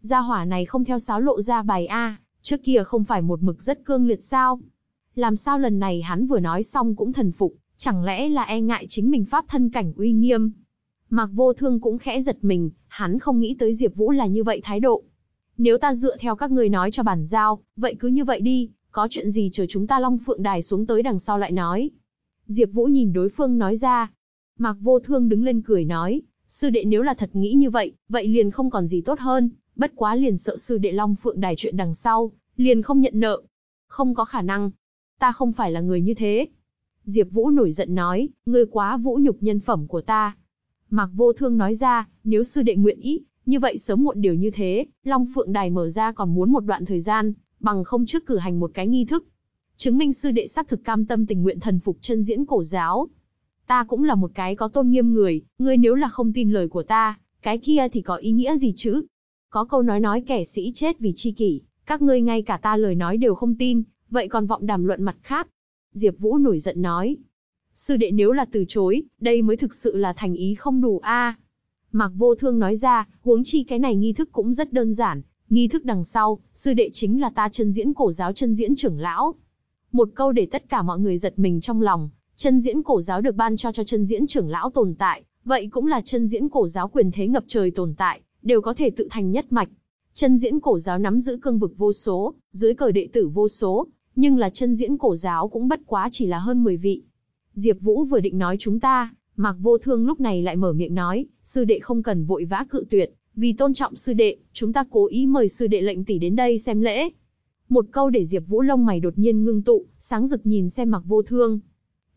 Gia hỏa này không theo sáo lộ ra bài A, trước kia không phải một mực rất cương liệt sao. Làm sao lần này hắn vừa nói xong cũng thần phục, chẳng lẽ là e ngại chính mình pháp thân cảnh uy nghiêm. Mạc vô thương cũng khẽ giật mình, hắn không nghĩ tới Diệp Vũ là như vậy thái độ. Nếu ta dựa theo các ngươi nói cho bản giao, vậy cứ như vậy đi, có chuyện gì chờ chúng ta Long Phượng Đài xuống tới đằng sau lại nói. Diệp Vũ nhìn đối phương nói ra. Mạc Vô Thương đứng lên cười nói, Sư đệ nếu là thật nghĩ như vậy, vậy liền không còn gì tốt hơn, bất quá liền sợ sư đệ Long Phượng đài chuyện đằng sau, liền không nhận nợ. Không có khả năng. Ta không phải là người như thế. Diệp Vũ nổi giận nói, ngươi quá vũ nhục nhân phẩm của ta. Mạc Vô Thương nói ra, nếu sư đệ nguyện ý, như vậy sớm muộn điều như thế, Long Phượng Đài mở ra còn muốn một đoạn thời gian, bằng không trước cử hành một cái nghi thức. Chứng minh sư đệ xác thực cam tâm tình nguyện thần phục chân diễn cổ giáo. Ta cũng là một cái có tôn nghiêm người, ngươi nếu là không tin lời của ta, cái kia thì có ý nghĩa gì chứ? Có câu nói nói kẻ sĩ chết vì chi kỷ, các ngươi ngay cả ta lời nói đều không tin, vậy còn vọng đàm luận mặt khác. Diệp Vũ nổi giận nói. Sư đệ nếu là từ chối, đây mới thực sự là thành ý không đủ a. Mạc Vô Thương nói ra, huống chi cái này nghi thức cũng rất đơn giản, nghi thức đằng sau, sư đệ chính là ta chân diễn cổ giáo chân diễn trưởng lão. Một câu để tất cả mọi người giật mình trong lòng, chân diễn cổ giáo được ban cho cho chân diễn trưởng lão tồn tại, vậy cũng là chân diễn cổ giáo quyền thế ngập trời tồn tại, đều có thể tự thành nhất mạch. Chân diễn cổ giáo nắm giữ cương vực vô số, dưới cờ đệ tử vô số, nhưng là chân diễn cổ giáo cũng bất quá chỉ là hơn 10 vị. Diệp Vũ vừa định nói chúng ta, Mạc Vô Thương lúc này lại mở miệng nói, sư đệ không cần vội vã cự tuyệt, vì tôn trọng sư đệ, chúng ta cố ý mời sư đệ lệnh tỷ đến đây xem lễ. Một câu để Diệp Vũ lông mày đột nhiên ngưng tụ, sáng rực nhìn xem Mạc Vô Thương.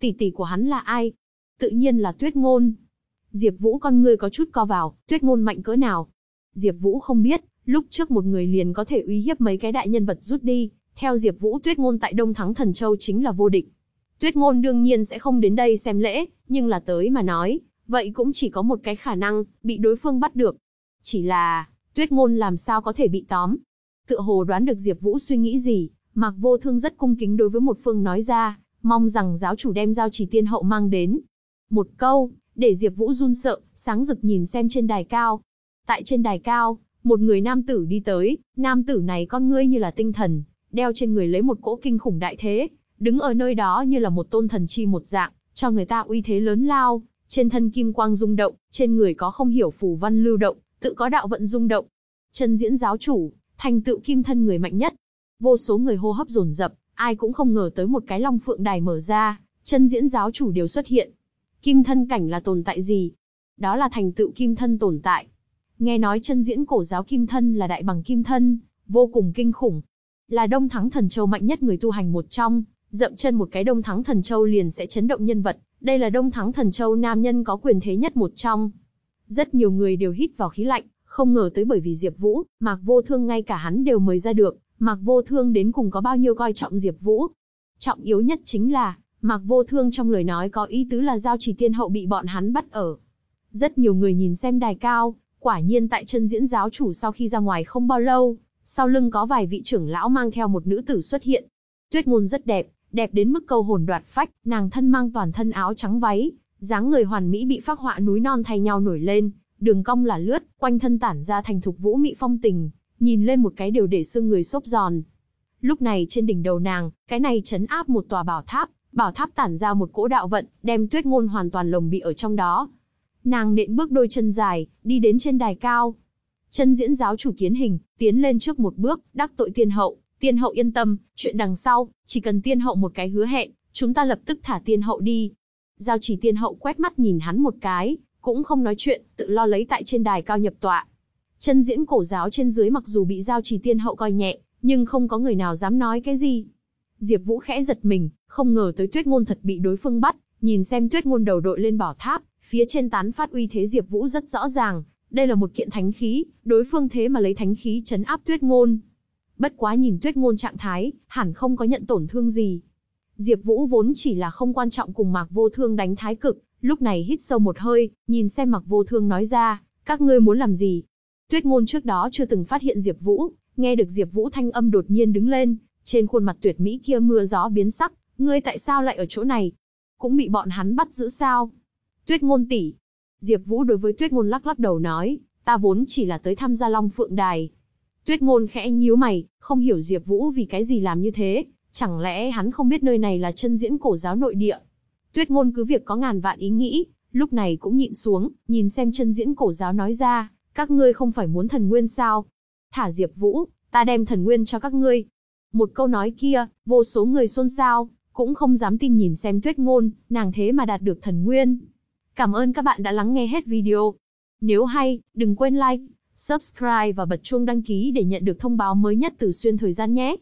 Tỷ tỷ của hắn là ai? Tự nhiên là Tuyết Ngôn. Diệp Vũ con ngươi có chút co vào, Tuyết Ngôn mạnh cỡ nào? Diệp Vũ không biết, lúc trước một người liền có thể uy hiếp mấy cái đại nhân vật rút đi, theo Diệp Vũ Tuyết Ngôn tại Đông Thắng Thần Châu chính là vô địch. Tuyết Ngôn đương nhiên sẽ không đến đây xem lễ, nhưng là tới mà nói, vậy cũng chỉ có một cái khả năng, bị đối phương bắt được. Chỉ là, Tuyết Ngôn làm sao có thể bị tóm? Tựa hồ đoán được Diệp Vũ suy nghĩ gì, Mạc Vô Thương rất cung kính đối với một phương nói ra, mong rằng giáo chủ đem giao chỉ tiên hậu mang đến. Một câu, để Diệp Vũ run sợ, sáng rực nhìn xem trên đài cao. Tại trên đài cao, một người nam tử đi tới, nam tử này con ngươi như là tinh thần, đeo trên người lấy một cỗ kinh khủng đại thế, đứng ở nơi đó như là một tôn thần chi một dạng, cho người ta uy thế lớn lao, trên thân kim quang rung động, trên người có không hiểu phù văn lưu động, tự có đạo vận rung động. Chân diễn giáo chủ, thành tựu kim thân người mạnh nhất. Vô số người hô hấp dồn dập, ai cũng không ngờ tới một cái long phượng đài mở ra, chân diễn giáo chủ đều xuất hiện. Kim thân cảnh là tồn tại gì? Đó là thành tựu kim thân tồn tại. Nghe nói chân diễn cổ giáo kim thân là đại bằng kim thân, vô cùng kinh khủng. Là đông thắng thần châu mạnh nhất người tu hành một trong, dậm chân một cái đông thắng thần châu liền sẽ chấn động nhân vật. Đây là đông thắng thần châu nam nhân có quyền thế nhất một trong. Rất nhiều người đều hít vào khí lạnh, không ngờ tới bởi vì Diệp Vũ, Mạc Vô Thương ngay cả hắn đều mời ra được, Mạc Vô Thương đến cùng có bao nhiêu coi trọng Diệp Vũ. Trọng yếu nhất chính là, Mạc Vô Thương trong lời nói có ý tứ là giao chỉ tiên hậu bị bọn hắn bắt ở. Rất nhiều người nhìn xem đài cao, quả nhiên tại chân diễn giáo chủ sau khi ra ngoài không bao lâu, sau lưng có vài vị trưởng lão mang theo một nữ tử xuất hiện. Tuyết ngôn rất đẹp, đẹp đến mức câu hồn đoạt phách, nàng thân mang toàn thân áo trắng váy, dáng người hoàn mỹ bị phác họa núi non thay nhau nổi lên, đường cong là lướt, quanh thân tản ra thành thục vũ mị phong tình, nhìn lên một cái đều để xương người xốp giòn. Lúc này trên đỉnh đầu nàng, cái này chấn áp một tòa bảo tháp, bảo tháp tản ra một cỗ đạo vận, đem tuyết ngôn hoàn toàn lồng bị ở trong đó. Nàng nện bước đôi chân dài, đi đến trên đài cao. Chân diễn giáo chủ kiến hình, tiến lên trước một bước, đắc tội tiên hậu. Tiên hậu yên tâm, chuyện đằng sau, chỉ cần tiên hậu một cái hứa hẹn, chúng ta lập tức thả tiên hậu đi. Giao chỉ tiên hậu quét mắt nhìn hắn một cái, cũng không nói chuyện, tự lo lấy tại trên đài cao nhập tọa. Chân diễn cổ giáo trên dưới mặc dù bị giao chỉ tiên hậu coi nhẹ, nhưng không có người nào dám nói cái gì. Diệp Vũ khẽ giật mình, không ngờ tới Tuyết Ngôn thật bị đối phương bắt, nhìn xem Tuyết Ngôn đầu đội lên bảo tháp, phía trên tán phát uy thế Diệp Vũ rất rõ ràng, đây là một kiện thánh khí, đối phương thế mà lấy thánh khí chấn áp Tuyết Ngôn. Bất quá nhìn Tuyết Ngôn trạng thái, hẳn không có nhận tổn thương gì. Diệp Vũ vốn chỉ là không quan trọng cùng Mạc Vô Thương đánh thái cực, lúc này hít sâu một hơi, nhìn xem Mạc Vô Thương nói ra, các ngươi muốn làm gì? Tuyết Ngôn trước đó chưa từng phát hiện Diệp Vũ, nghe được Diệp Vũ thanh âm đột nhiên đứng lên, trên khuôn mặt tuyệt mỹ kia mưa gió biến sắc, ngươi tại sao lại ở chỗ này? Cũng bị bọn hắn bắt giữ sao? Tuyết Ngôn tỷ. Diệp Vũ đối với Tuyết Ngôn lắc lắc đầu nói, ta vốn chỉ là tới tham gia Long Phượng Đài. Tuyết Ngôn khẽ nhíu mày, không hiểu Diệp Vũ vì cái gì làm như thế, chẳng lẽ hắn không biết nơi này là chân diễn cổ giáo nội địa? Tuyết Ngôn cứ việc có ngàn vạn ý nghĩ, lúc này cũng nhịn xuống, nhìn xem chân diễn cổ giáo nói ra, các ngươi không phải muốn thần nguyên sao? Thả Diệp Vũ, ta đem thần nguyên cho các ngươi. Một câu nói kia, vô số người xôn xao, cũng không dám tin nhìn xem Tuyết Ngôn, nàng thế mà đạt được thần nguyên. Cảm ơn các bạn đã lắng nghe hết video. Nếu hay, đừng quên like, subscribe và bật chuông đăng ký để nhận được thông báo mới nhất từ xuyên thời gian nhé.